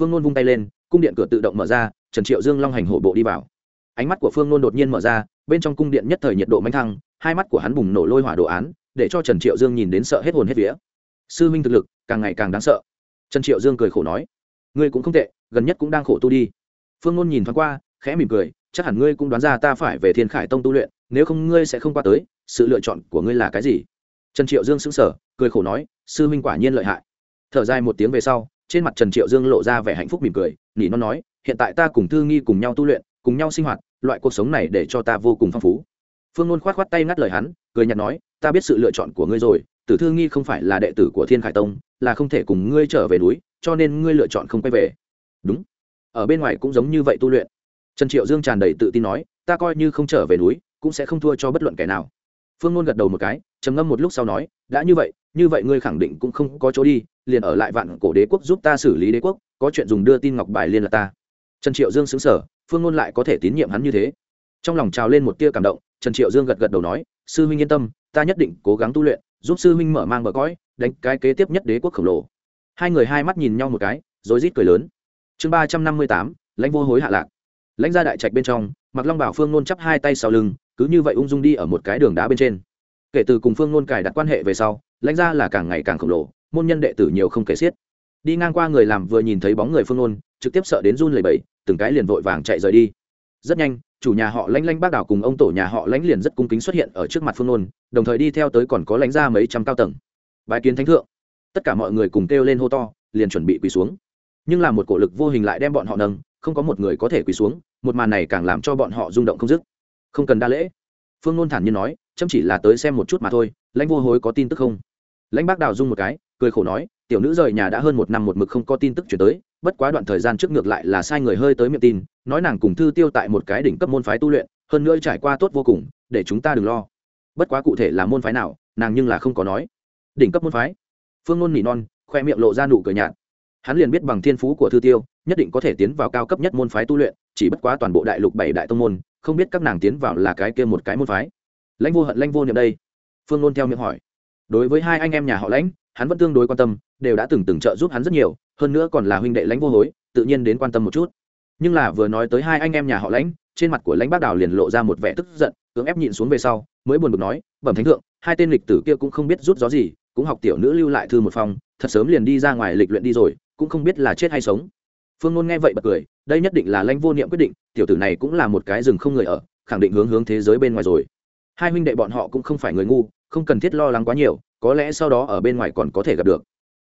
phương nôn vung tay lên, cung điện cửa tự động mở ra, trần triệu dương long hành hổ bộ đi vào. Ánh mắt của phương nôn đột nhiên mở ra, bên trong cung điện nhất thời nhiệt độ mánh thăng, hai mắt của hắn bùng nổ lôi hỏa đồ án, để cho trần triệu dương nhìn đến sợ hết hồn hết vía. Sư minh thực lực càng ngày càng đáng sợ. Trần triệu dương cười khổ nói, ngươi cũng không tệ, gần nhất cũng đang khổ tu đi. Phương nôn nhìn thoáng qua, khẽ mỉm cười, chắc hẳn ngươi cũng đoán ra ta phải về thiên khải tông tu luyện, nếu không ngươi sẽ không qua tới, sự lựa chọn của ngươi là cái gì? Trần triệu dương sững sờ, cười khổ nói, sư minh quả nhiên lợi hại. Thở dài một tiếng về sau trên mặt trần triệu dương lộ ra vẻ hạnh phúc mỉm cười, nỉ nó nói, hiện tại ta cùng thư nghi cùng nhau tu luyện, cùng nhau sinh hoạt, loại cuộc sống này để cho ta vô cùng phong phú. Phương ngôn khoát khoát tay ngắt lời hắn, cười nhạt nói, ta biết sự lựa chọn của ngươi rồi, tử thư nghi không phải là đệ tử của thiên khải tông, là không thể cùng ngươi trở về núi, cho nên ngươi lựa chọn không quay về. Đúng, ở bên ngoài cũng giống như vậy tu luyện. Trần triệu dương tràn đầy tự tin nói, ta coi như không trở về núi, cũng sẽ không thua cho bất luận kẻ nào. Phương nôn gật đầu một cái, trầm ngâm một lúc sau nói, đã như vậy như vậy ngươi khẳng định cũng không có chỗ đi liền ở lại vạn cổ đế quốc giúp ta xử lý đế quốc, có chuyện dùng đưa tin ngọc bài liên là ta. Trần triệu dương xứng sở phương ngôn lại có thể tín nhiệm hắn như thế. Trong lòng trào lên một tia cảm động, trần triệu dương gật gật đầu nói, sư huynh yên tâm, ta nhất định cố gắng tu luyện, giúp sư huynh mở mang bờ cõi, đánh cái kế tiếp nhất đế quốc khổng lồ. Hai người hai mắt nhìn nhau một cái, rồi rít cười lớn. Chương ba trăm năm mươi tám, lãnh vô hối hạ lạc. Lãnh gia đại trạch bên trong mặc long bảo phương nôn chắp hai tay sau lưng, cứ như vậy ung dung đi ở một cái đường đá bên trên. Kể từ cùng phương nôn cài đặt quan hệ về sau, lãnh gia là càng ngày càng khổng lồ môn nhân đệ tử nhiều không kể xiết. Đi ngang qua người làm vừa nhìn thấy bóng người phương Ôn, trực tiếp sợ đến run lẩy bẩy, từng cái liền vội vàng chạy rời đi. Rất nhanh chủ nhà họ lãnh lãnh bác đảo cùng ông tổ nhà họ lãnh liền rất cung kính xuất hiện ở trước mặt phương Ôn, đồng thời đi theo tới còn có lãnh ra mấy trăm cao tầng. Bái kiến thánh thượng. Tất cả mọi người cùng kêu lên hô to liền chuẩn bị quỳ xuống. Nhưng là một cổ lực vô hình lại đem bọn họ nâng không có một người có thể quỳ xuống một màn này càng làm cho bọn họ rung động không dứt. Không cần đa lễ. Phương nôn thản nhiên nói chăm chỉ là tới xem một chút mà thôi lãnh vô hối có tin tức không? Lãnh bác đào dung một cái cười khổ nói, tiểu nữ rời nhà đã hơn một năm một mực không có tin tức chuyển tới, bất quá đoạn thời gian trước ngược lại là sai người hơi tới miệng tin, nói nàng cùng thư tiêu tại một cái đỉnh cấp môn phái tu luyện, hơn nữa trải qua tốt vô cùng, để chúng ta đừng lo. Bất quá cụ thể là môn phái nào, nàng nhưng là không có nói. Đỉnh cấp môn phái? Phương ngôn nỉ non, khoe miệng lộ ra nụ cười nhạt. Hắn liền biết bằng thiên phú của thư tiêu, nhất định có thể tiến vào cao cấp nhất môn phái tu luyện, chỉ bất quá toàn bộ đại lục bảy đại tông môn, không biết các nàng tiến vào là cái kia một cái môn phái. Lãnh vô hận, lãnh vô niệm đây. Phương ngôn theo miệng hỏi. Đối với hai anh em nhà họ lãnh hắn vẫn tương đối quan tâm, đều đã từng từng trợ giúp hắn rất nhiều, hơn nữa còn là huynh đệ lãnh vô hối, tự nhiên đến quan tâm một chút. Nhưng là vừa nói tới hai anh em nhà họ lãnh, trên mặt của lãnh bác đào liền lộ ra một vẻ tức giận, cưỡng ép nhịn xuống về sau, mới buồn bực nói, bẩm thánh thượng, hai tên lịch tử kia cũng không biết rút gió gì, cũng học tiểu nữ lưu lại thư một phòng, thật sớm liền đi ra ngoài lịch luyện đi rồi, cũng không biết là chết hay sống. Phương ngôn nghe vậy bật cười, đây nhất định là lãnh vô niệm quyết định, tiểu tử này cũng là một cái rừng không người ở, khẳng định hướng hướng thế giới bên ngoài rồi. Hai huynh đệ bọn họ cũng không phải người ngu, không cần thiết lo lắng quá nhiều có lẽ sau đó ở bên ngoài còn có thể gặp được.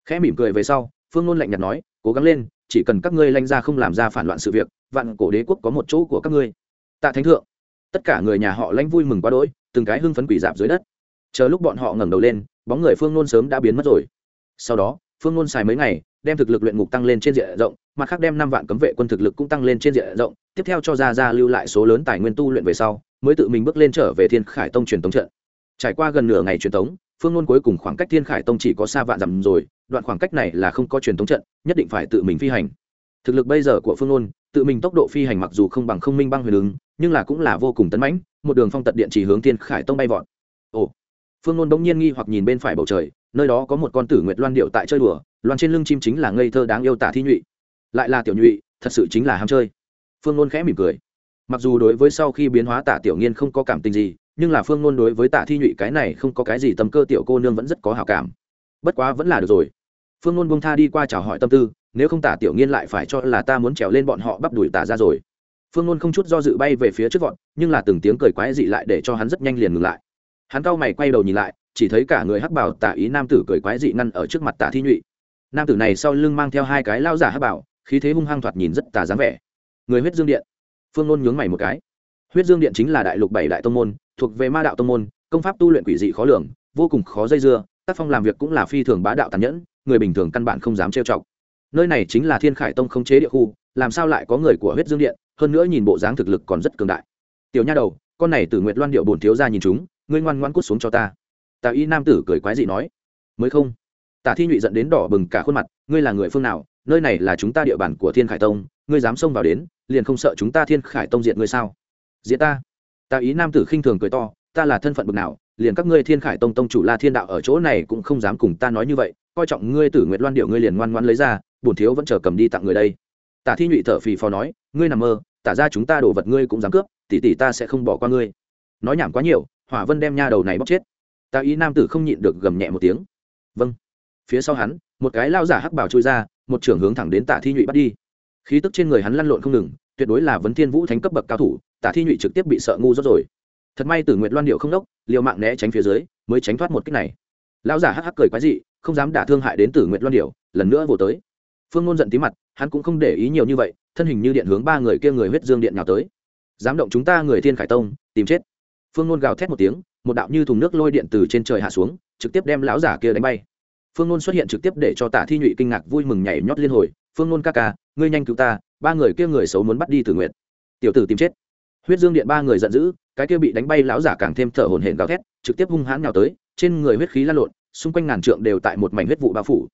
Khẽ mỉm cười về sau, phương ngôn lạnh nhạt nói, cố gắng lên, chỉ cần các ngươi lanh ra không làm ra phản loạn sự việc, vạn cổ đế quốc có một chỗ của các ngươi. Tạ thánh thượng, tất cả người nhà họ lãnh vui mừng quá đỗi, từng cái hưng phấn quỷ dạp dưới đất. Chờ lúc bọn họ ngẩng đầu lên, bóng người phương nôn sớm đã biến mất rồi. Sau đó, phương nôn xài mấy ngày, đem thực lực luyện ngục tăng lên trên diện rộng, mặt khác đem năm vạn cấm vệ quân thực lực cũng tăng lên trên diện rộng, tiếp theo cho ra ra lưu lại số lớn tài nguyên tu luyện về sau, mới tự mình bước lên trở về thiên khải tông truyền tống trận. Trải qua gần nửa ngày truyền tống phương nôn cuối cùng khoảng cách thiên khải tông chỉ có xa vạn dặm rồi, đoạn khoảng cách này là không có truyền thống trận, nhất định phải tự mình phi hành. Thực lực bây giờ của phương nôn tự mình tốc độ phi hành mặc dù không bằng không minh băng huyền ứng, nhưng là cũng là vô cùng tấn mãnh, một đường phong tật điện chỉ hướng thiên khải tông bay vọt. Ồ. Phương nôn bỗng nhiên nghi hoặc nhìn bên phải bầu trời, nơi đó có một con tử nguyệt loan điệu tại chơi đùa, loan trên lưng chim chính là ngây thơ đáng yêu tả thi nhụy. Lại là tiểu nhụy, thật sự chính là ham chơi. Phương nôn khẽ mỉm cười. Mặc dù đối với sau khi biến hóa tả tiểu nghiên không có cảm tình gì nhưng là phương nôn đối với tạ thi nhụy cái này không có cái gì tâm cơ, tiểu cô nương vẫn rất có hào cảm. Bất quá vẫn là được rồi. Phương nôn bông tha đi qua chào hỏi tâm tư, nếu không tả tiểu nghiên lại phải cho là ta muốn trèo lên bọn họ bắp đuổi tả ra rồi. Phương nôn không chút do dự bay về phía trước vọt, nhưng là từng tiếng cười quái dị lại để cho hắn rất nhanh liền ngừng lại. Hắn cau mày quay đầu nhìn lại, chỉ thấy cả người hắc bảo tả ý nam tử cười quái dị ngăn ở trước mặt tả thi nhụy. Nam tử này sau lưng mang theo hai cái lao giả hắc bảo, khí thế hung hăng thoạt nhìn rất tà dáng vẻ. Người huyết dương điện. Phương nôn nhướng mày một cái. Huyết dương điện chính là đại lục bảy đại tông môn thuộc về ma đạo tông môn, công pháp tu luyện quỷ dị khó lường, vô cùng khó dây dưa, tác phong làm việc cũng là phi thường bá đạo tàn nhẫn, người bình thường căn bản không dám trêu chọc. Nơi này chính là thiên khải tông không chế địa khu, làm sao lại có người của huyết dương điện, hơn nữa nhìn bộ dáng thực lực còn rất cường đại. Tiểu nha đầu, con này từ nguyệt loan điệu bổn thiếu ra nhìn chúng, ngươi ngoan ngoan cút xuống cho ta. Tà y nam tử cười quái dị nói, mới không? Tả thi nhụy dẫn đến đỏ bừng cả khuôn mặt, ngươi là người phương nào, nơi này là chúng ta địa bàn của thiên khải tông, ngươi dám xông vào đến, liền không sợ chúng ta thiên khải tông diện ngươi sao? Diệt ta? Tà ý nam tử khinh thường cười to, ta là thân phận bực nào, liền các ngươi thiên khải tông tông chủ la thiên đạo ở chỗ này cũng không dám cùng ta nói như vậy, coi trọng ngươi tử nguyệt loan điệu ngươi liền ngoan ngoan lấy ra, bổn thiếu vẫn chờ cầm đi tặng người đây. Tả thi nhụy thở phì phò nói, ngươi nằm mơ, tả ra chúng ta đổ vật ngươi cũng dám cướp, tỷ tỷ ta sẽ không bỏ qua ngươi. Nói nhảm quá nhiều, hỏa vân đem nha đầu này bóc chết. Tà ý nam tử không nhịn được gầm nhẹ một tiếng. Vâng. Phía sau hắn, một cái lao giả hắc bảo trôi ra, một trưởng hướng thẳng đến tả thi nhụy bắt đi. Khí tức trên người hắn lăn lộn không ngừng tuyệt đối là vấn thiên vũ thánh cấp bậc cao thủ, tả thi nhụy trực tiếp bị sợ ngu rốt rồi. Thật may tử nguyệt loan điệu không đốc, liều mạng né tránh phía dưới, mới tránh thoát một cách này. Lão giả hắc hắc cười quái dị, không dám đả thương hại đến tử nguyệt loan điệu, lần nữa vồ tới. Phương ngôn giận tí mặt, hắn cũng không để ý nhiều như vậy, thân hình như điện hướng ba người kia người huyết dương điện nào tới. Dám động chúng ta người thiên khải tông, tìm chết. Phương ngôn gào thét một tiếng, một đạo như thùng nước lôi điện từ trên trời hạ xuống, trực tiếp đem lão giả kia đánh bay. Phương ngôn xuất hiện trực tiếp để cho tả thi nhụy kinh ngạc vui mừng nhảy nhót liên hồi. Phương ngôn ca ca, ngươi nhanh cứu ta ba người kia người xấu muốn bắt đi tử nguyện tiểu tử tìm chết. Huyết dương điện ba người giận dữ, cái kia bị đánh bay lão giả càng thêm thở hổn hển gào thét, trực tiếp hung hãn nhào tới, trên người huyết khí lan lộn, xung quanh ngàn trượng đều tại một mảnh huyết vụ bao phủ.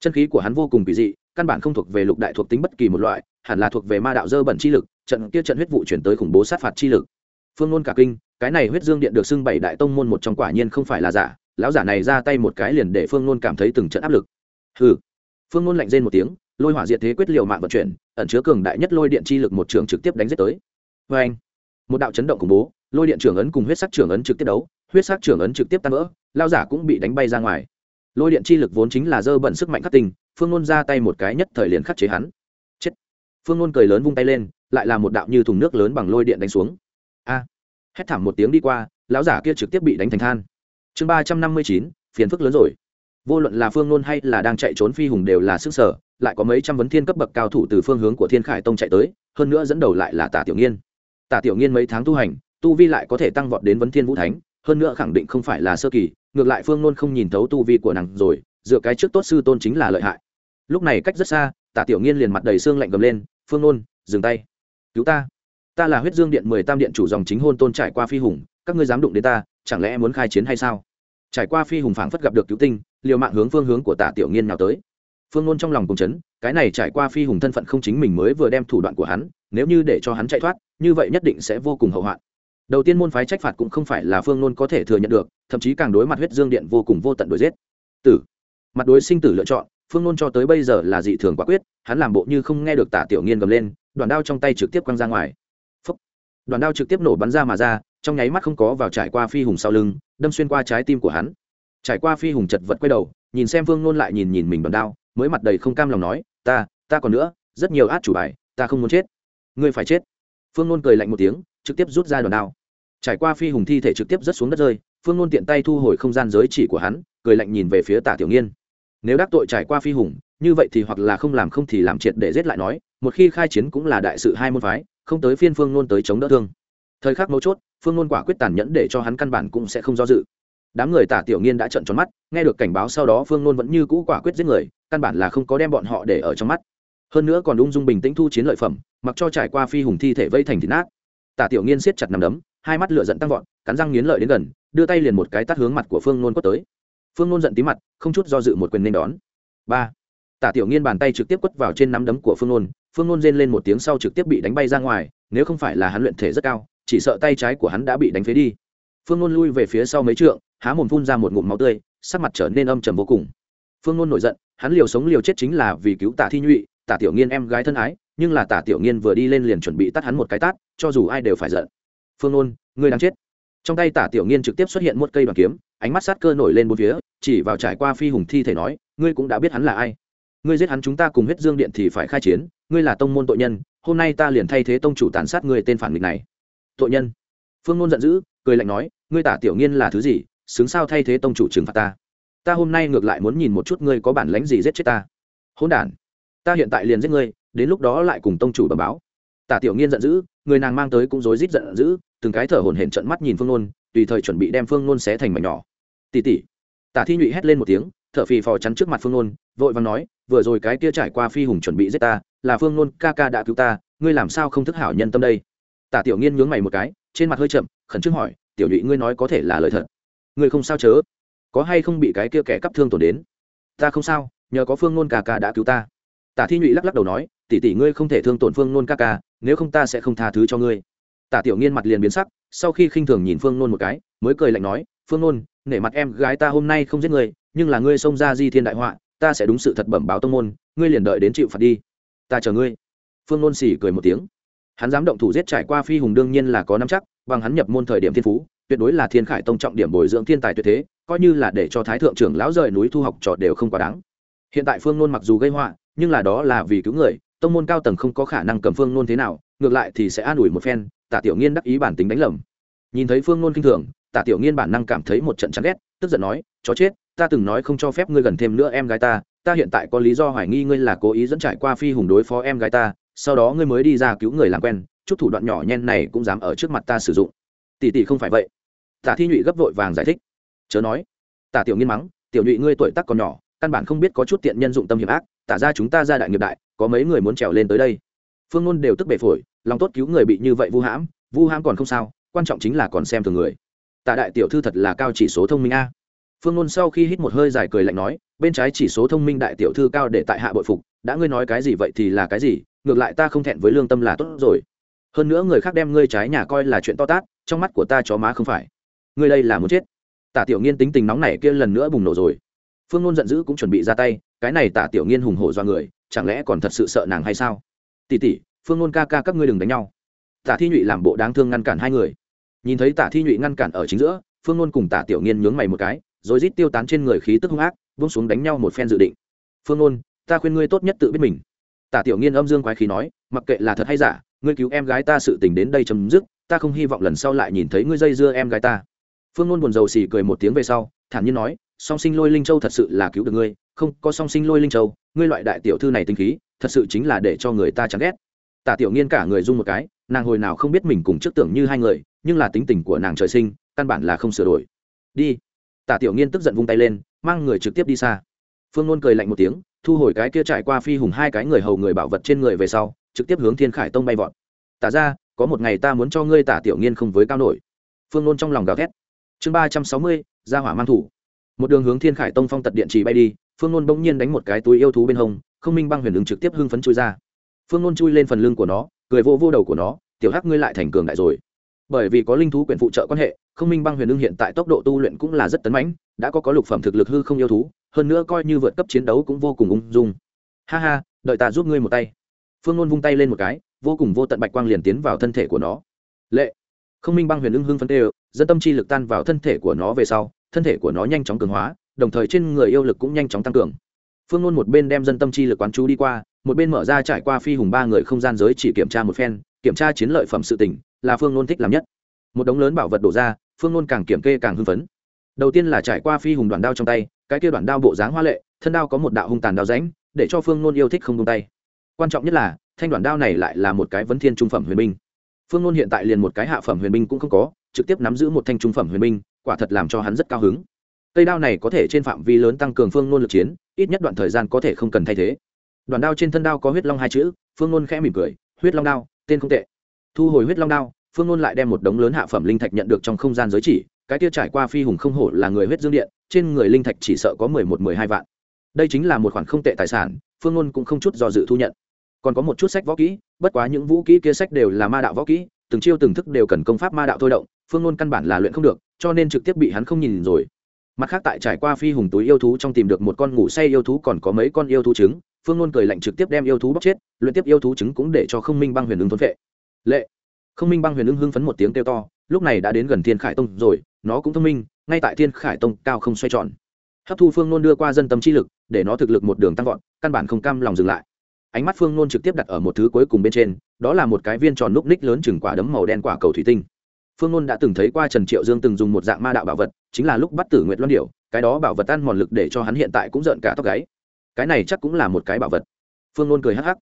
Chân khí của hắn vô cùng kỳ dị, căn bản không thuộc về lục đại thuộc tính bất kỳ một loại, hẳn là thuộc về ma đạo dơ bẩn chi lực, trận kia trận huyết vụ chuyển tới khủng bố sát phạt chi lực. Phương ngôn cả kinh, cái này huyết dương điện được xưng bảy đại tông môn một trong quả nhiên không phải là giả, lão giả này ra tay một cái liền để phương ngôn cảm thấy từng trận áp lực. Hừ. Phương ngôn lạnh rên một tiếng lôi hỏa diệt thế quyết liều mạng vận chuyển, ẩn chứa cường đại nhất lôi điện chi lực một trường trực tiếp đánh giết tới. Vê anh, một đạo chấn động khủng bố, lôi điện trưởng ấn cùng huyết sắc trưởng ấn trực tiếp đấu, huyết sắc trưởng ấn trực tiếp tan vỡ, lao giả cũng bị đánh bay ra ngoài. Lôi điện chi lực vốn chính là dơ bẩn sức mạnh khắc tình phương ngôn ra tay một cái nhất thời liền khắc chế hắn. Chết. Phương ngôn cười lớn vung tay lên, lại là một đạo như thùng nước lớn bằng lôi điện đánh xuống. A. Hét thảm một tiếng đi qua, lão giả kia trực tiếp bị đánh thành than. Chương ba trăm năm mươi chín, phiền phức lớn rồi vô luận là phương nôn hay là đang chạy trốn phi hùng đều là sức sở, lại có mấy trăm vấn thiên cấp bậc cao thủ từ phương hướng của thiên khải tông chạy tới, hơn nữa dẫn đầu lại là tả tiểu nghiên. Tả tiểu nghiên mấy tháng tu hành, tu vi lại có thể tăng vọt đến vấn thiên vũ thánh, hơn nữa khẳng định không phải là sơ kỳ, ngược lại phương nôn không nhìn thấu tu vi của nàng rồi, dựa cái trước tốt sư tôn chính là lợi hại. Lúc này cách rất xa, tả tiểu nghiên liền mặt đầy xương lạnh gầm lên, phương nôn, dừng tay. Cứu ta. Ta là huyết dương điện mười tam điện chủ dòng chính hôn tôn trải qua phi hùng, các ngươi dám đụng đến ta, chẳng lẽ muốn khai chiến hay sao? Trải qua phi hùng phảng phất gặp được cứu tinh liều mạng hướng phương hướng của tả tiểu nghiên nào tới. Phương nôn trong lòng cùng chấn, cái này trải qua phi hùng thân phận không chính mình mới vừa đem thủ đoạn của hắn, nếu như để cho hắn chạy thoát, như vậy nhất định sẽ vô cùng hậu hoạn. Đầu tiên môn phái trách phạt cũng không phải là phương nôn có thể thừa nhận được, thậm chí càng đối mặt huyết dương điện vô cùng vô tận đuổi giết. Tử. Mặt đối sinh tử lựa chọn, phương nôn cho tới bây giờ là dị thường quả quyết, hắn làm bộ như không nghe được tả tiểu nghiên gầm lên, đoàn đao trong tay trực tiếp quăng ra ngoài. Đoàn đao trực tiếp nổ bắn ra mà ra, trong nháy mắt không có vào trải qua phi hùng sau lưng, đâm xuyên qua trái tim của hắn trải qua phi hùng chật vật quay đầu, nhìn xem Vương nôn lại nhìn nhìn mình đòn đao, mới mặt đầy không cam lòng nói, ta ta còn nữa, rất nhiều át chủ bài, ta không muốn chết. Ngươi phải chết. Phương nôn cười lạnh một tiếng, trực tiếp rút ra đòn đao. Trải qua phi hùng thi thể trực tiếp rớt xuống đất rơi phương nôn tiện tay thu hồi không gian giới chỉ của hắn, cười lạnh nhìn về phía tả tiểu nghiên. Nếu đắc tội trải qua phi hùng, như vậy thì hoặc là không làm không thì làm triệt để giết lại nói, một khi khai chiến cũng là đại sự hai môn phái, không tới phiên phương nôn tới chống đỡ thương. Thời khắc mấu chốt phương nôn quả quyết tàn nhẫn để cho hắn căn bản cũng sẽ không do dự đám người tả tiểu nghiên đã trận tròn mắt, nghe được cảnh báo sau đó phương nôn vẫn như cũ quả quyết giết người, căn bản là không có đem bọn họ để ở trong mắt. Hơn nữa còn ung dung bình tĩnh thu chiến lợi phẩm, mặc cho trải qua phi hùng thi thể vây thành thịt nát. Tả tiểu nghiên siết chặt nằm đấm, hai mắt lửa giận tăng vọt, cắn răng nghiến lợi đến gần, đưa tay liền một cái tắt hướng mặt của phương nôn quất tới. Phương nôn giận tí mặt, không chút do dự một quyền nên đón. Ba. Tả tiểu nghiên bàn tay trực tiếp quất vào trên nắm đấm của phương nôn phương nôn rên lên một tiếng sau trực tiếp bị đánh bay ra ngoài, nếu không phải là hắn luyện thể rất cao, chỉ sợ tay trái của hắn đã bị đánh phế đi. Phương nôn lui về phía sau mấy trượng há mồm phun ra một ngụm máu tươi, sắc mặt trở nên âm trầm vô cùng. Phương nôn nổi giận, hắn liều sống liều chết chính là vì cứu tả thi nhụy, tả tiểu nghiên em gái thân ái, nhưng là tả tiểu nghiên vừa đi lên liền chuẩn bị tắt hắn một cái tát, cho dù ai đều phải giận. Phương nôn, ngươi đang chết. Trong tay tả tiểu nghiên trực tiếp xuất hiện một cây đoàn kiếm, ánh mắt sát cơ nổi lên bốn phía, chỉ vào trải qua phi hùng thi thể nói, ngươi cũng đã biết hắn là ai. Ngươi giết hắn chúng ta cùng huyết dương điện thì phải khai chiến, ngươi là tông môn tội nhân, hôm nay ta liền thay thế tông chủ tàn sát ngươi tên phản nghịch này. Tội nhân. Phương nôn giận dữ, cười lạnh nói, ngươi tả tiểu nghiên là thứ gì xứng sao thay thế tông chủ trừng phạt ta? Ta hôm nay ngược lại muốn nhìn một chút ngươi có bản lánh gì giết chết ta. Hôn đản, ta hiện tại liền giết ngươi, đến lúc đó lại cùng tông chủ bẩm báo. Tả tiểu nghiên giận dữ, người nàng mang tới cũng rối rít giận dữ, từng cái thở hổn hển trận mắt nhìn phương nôn, tùy thời chuẩn bị đem phương nôn xé thành mảnh nhỏ. Tỉ tỉ tả thi nhụy hét lên một tiếng, thở phì phò chắn trước mặt phương nôn, vội vàng nói, vừa rồi cái kia trải qua phi hùng chuẩn bị giết ta, là phương nôn ca ca đã cứu ta, ngươi làm sao không thức hảo nhân tâm đây? Tả tiểu nghiên nhướng mày một cái, trên mặt hơi chậm, khẩn trương hỏi, tiểu nhụy, ngươi nói có thể là lời thật ngươi không sao chớ. Có hay không bị cái kia kẻ cắp thương tổn đến? Ta không sao, nhờ có phương nôn ca ca đã cứu ta. Tả thi nhụy lắc lắc đầu nói, tỷ tỷ ngươi không thể thương tổn phương nôn ca ca, nếu không ta sẽ không tha thứ cho ngươi. Tả tiểu nghiên mặt liền biến sắc, sau khi khinh thường nhìn phương nôn một cái, mới cười lạnh nói, phương nôn, nể mặt em gái ta hôm nay không giết ngươi, nhưng là ngươi xông ra di thiên đại họa, ta sẽ đúng sự thật bẩm báo tông môn, ngươi liền đợi đến chịu phạt đi. Ta chờ ngươi. Phương nôn xỉ cười một tiếng. Hắn dám động thủ giết trải qua phi hùng đương nhiên là có năm chắc, bằng hắn nhập môn thời điểm thiên phú tuyệt đối là thiên khải tông trọng điểm bồi dưỡng thiên tài tuyệt thế, coi như là để cho thái thượng trưởng lão rời núi thu học trò đều không quá đáng. Hiện tại phương nôn mặc dù gây họa, nhưng là đó là vì cứu người, tông môn cao tầng không có khả năng cầm phương nôn thế nào, ngược lại thì sẽ an ủi một phen, tả tiểu nghiên đắc ý bản tính đánh lầm. Nhìn thấy phương nôn kinh thường, tả tiểu nghiên bản năng cảm thấy một trận chán ghét, tức giận nói, chó chết, ta từng nói không cho phép ngươi gần thêm nữa em gái ta ta hiện tại có lý do hoài nghi ngươi là cố ý dẫn trải qua phi hùng đối phó em gái ta, sau đó ngươi mới đi ra cứu người làm quen, chút thủ đoạn nhỏ nhen này cũng dám ở trước mặt ta sử dụng tỷ tỷ không phải vậy. Tả thi nhụy gấp vội vàng giải thích. Chớ nói. Tả tiểu nghiên mắng, tiểu nhụy, ngươi tuổi tác còn nhỏ, căn bản không biết có chút tiện nhân dụng tâm hiểm ác, tả ra chúng ta ra đại nghiệp đại, có mấy người muốn trèo lên tới đây. Phương ngôn đều tức bể phổi, lòng tốt cứu người bị như vậy vu hãm vu hãm còn không sao, quan trọng chính là còn xem thường người. Tả đại tiểu thư thật là cao chỉ số thông minh a. Phương ngôn sau khi hít một hơi dài cười lạnh nói, bên trái chỉ số thông minh đại tiểu thư cao để tại hạ bội phục, đã ngươi nói cái gì vậy thì là cái gì, ngược lại ta không thẹn với lương tâm là tốt rồi. Hơn nữa người khác đem ngươi trái nhà coi là chuyện to tát trong mắt của ta chó má không phải. Ngươi đây là muốn chết. Tả tiểu nghiên tính tình nóng này kia lần nữa bùng nổ rồi. Phương ngôn giận dữ cũng chuẩn bị ra tay, cái này tả tiểu nghiên hùng hổ do người, chẳng lẽ còn thật sự sợ nàng hay sao? Tỉ tỉ phương ngôn ca ca các ngươi đừng đánh nhau. Tả thi nhụy làm bộ đáng thương ngăn cản hai người. Nhìn thấy tả thi nhụy ngăn cản ở chính giữa, phương ngôn cùng tả tiểu nghiên nhướng mày một cái, rồi rít tiêu tán trên người khí tức hung ác vung xuống đánh nhau một phen dự định. Phương ngôn ta khuyên ngươi tốt nhất tự biết mình. Tả tiểu nghiên âm dương quái khí nói, mặc kệ là thật hay giả, ngươi cứu em gái ta sự tình đến đây chấm dứt ta không hy vọng lần sau lại nhìn thấy ngươi dây dưa em gái ta. Phương nôn buồn rầu xì cười một tiếng về sau, thản nhiên nói, song sinh lôi linh châu thật sự là cứu được ngươi, không, có song sinh lôi linh châu, ngươi loại đại tiểu thư này tinh khí, thật sự chính là để cho người ta chán ghét. Tả tiểu nghiên cả người dung một cái, nàng hồi nào không biết mình cùng trước tưởng như hai người, nhưng là tính tình của nàng trời sinh, căn bản là không sửa đổi. Đi. Tả tiểu nghiên tức giận vung tay lên, mang người trực tiếp đi xa. Phương nôn cười lạnh một tiếng, thu hồi cái kia trải qua phi hùng hai cái người hầu người bảo vật trên người về sau, trực tiếp hướng thiên khải tông bay vọt. Tả ra có một ngày ta muốn cho ngươi tả tiểu nghiên không với cao nổi. Phương nôn trong lòng gào thét. Chương ba trăm sáu mươi gia hỏa mang thủ. Một đường hướng thiên khải tông phong tật điện trì bay đi, phương nôn bỗng nhiên đánh một cái túi yêu thú bên hông, không minh băng huyền ứng trực tiếp hưng phấn chui ra. Phương nôn chui lên phần lưng của nó, cười vô vô đầu của nó, tiểu hắc, ngươi lại thành cường đại rồi. Bởi vì có linh thú quyền phụ trợ quan hệ, không minh băng huyền ứng hiện tại tốc độ tu luyện cũng là rất tấn mãnh, đã có có lục phẩm thực lực hư không yêu thú, hơn nữa coi như vượt cấp chiến đấu cũng vô cùng ung dung. Ha ha, đợi ta giúp ngươi một tay. Phương nôn vung tay lên một cái vô cùng vô tận bạch quang liền tiến vào thân thể của nó. Lệ. Không minh băng huyền ưng hưng phấn tê, dân tâm chi lực tan vào thân thể của nó về sau, thân thể của nó nhanh chóng cường hóa, đồng thời trên người yêu lực cũng nhanh chóng tăng cường. Phương ngôn một bên đem dân tâm chi lực quán chú đi qua, một bên mở ra trải qua phi hùng ba người không gian giới chỉ kiểm tra một phen, kiểm tra chiến lợi phẩm sự tỉnh là phương ngôn thích làm nhất. Một đống lớn bảo vật đổ ra, phương ngôn càng kiểm kê càng hưng phấn. Đầu tiên là trải qua phi hùng đoàn đao trong tay, cái kia đoàn đao bộ dáng hoa lệ, thân đao có một đạo hung tàn đao ránh để cho phương ngôn yêu thích không tung tay. Quan trọng nhất là thanh đoàn đao này lại là một cái vấn thiên trung phẩm huyền binh. Phương ngôn hiện tại liền một cái hạ phẩm huyền binh cũng không có, trực tiếp nắm giữ một thanh trung phẩm huyền binh, quả thật làm cho hắn rất cao hứng. Cây đao này có thể trên phạm vi lớn tăng cường phương ngôn lực chiến, ít nhất đoạn thời gian có thể không cần thay thế. Đoàn đao trên thân đao có huyết long hai chữ, phương ngôn khẽ mỉm cười, huyết long đao, tên không tệ. Thu hồi huyết long đao, phương ngôn lại đem một đống lớn hạ phẩm linh thạch nhận được trong không gian giới chỉ, cái kia trải qua phi hùng không hổ là người huyết dương điện, trên người linh thạch chỉ sợ có mười một, mười hai vạn. Đây chính là một khoản không tệ tài sản, phương ngôn cũng không chút do dự thu nhận còn có một chút sách võ kỹ, bất quá những vũ kỹ kia sách đều là ma đạo võ kỹ, từng chiêu từng thức đều cần công pháp ma đạo thôi động, phương ngôn căn bản là luyện không được, cho nên trực tiếp bị hắn không nhìn rồi. Mặt khác tại trải qua phi hùng túi yêu thú trong tìm được một con ngủ say yêu thú còn có mấy con yêu thú trứng, phương ngôn cười lạnh trực tiếp đem yêu thú bóc chết, luyện tiếp yêu thú trứng cũng để cho không minh băng huyền ứng thuấn vệ. Lệ. Không minh băng huyền ứng hưng phấn một tiếng kêu to, lúc này đã đến gần thiên khải tông rồi, nó cũng thông minh, ngay tại thiên khải tông cao không xoay tròn. Hấp thu phương nôn đưa qua dân tâm chi lực, để nó thực lực một đường tăng vọt, căn bản không cam lòng dừng lại ánh mắt phương nôn trực tiếp đặt ở một thứ cuối cùng bên trên, đó là một cái viên tròn núc ních lớn chừng quả đấm màu đen quả cầu thủy tinh. Phương nôn đã từng thấy qua trần triệu dương từng dùng một dạng ma đạo bảo vật, chính là lúc bắt tử nguyện loan điệu cái đó bảo vật ăn mòn lực để cho hắn hiện tại cũng rợn cả tóc gáy. Cái này chắc cũng là một cái bảo vật. Phương nôn cười hắc hắc.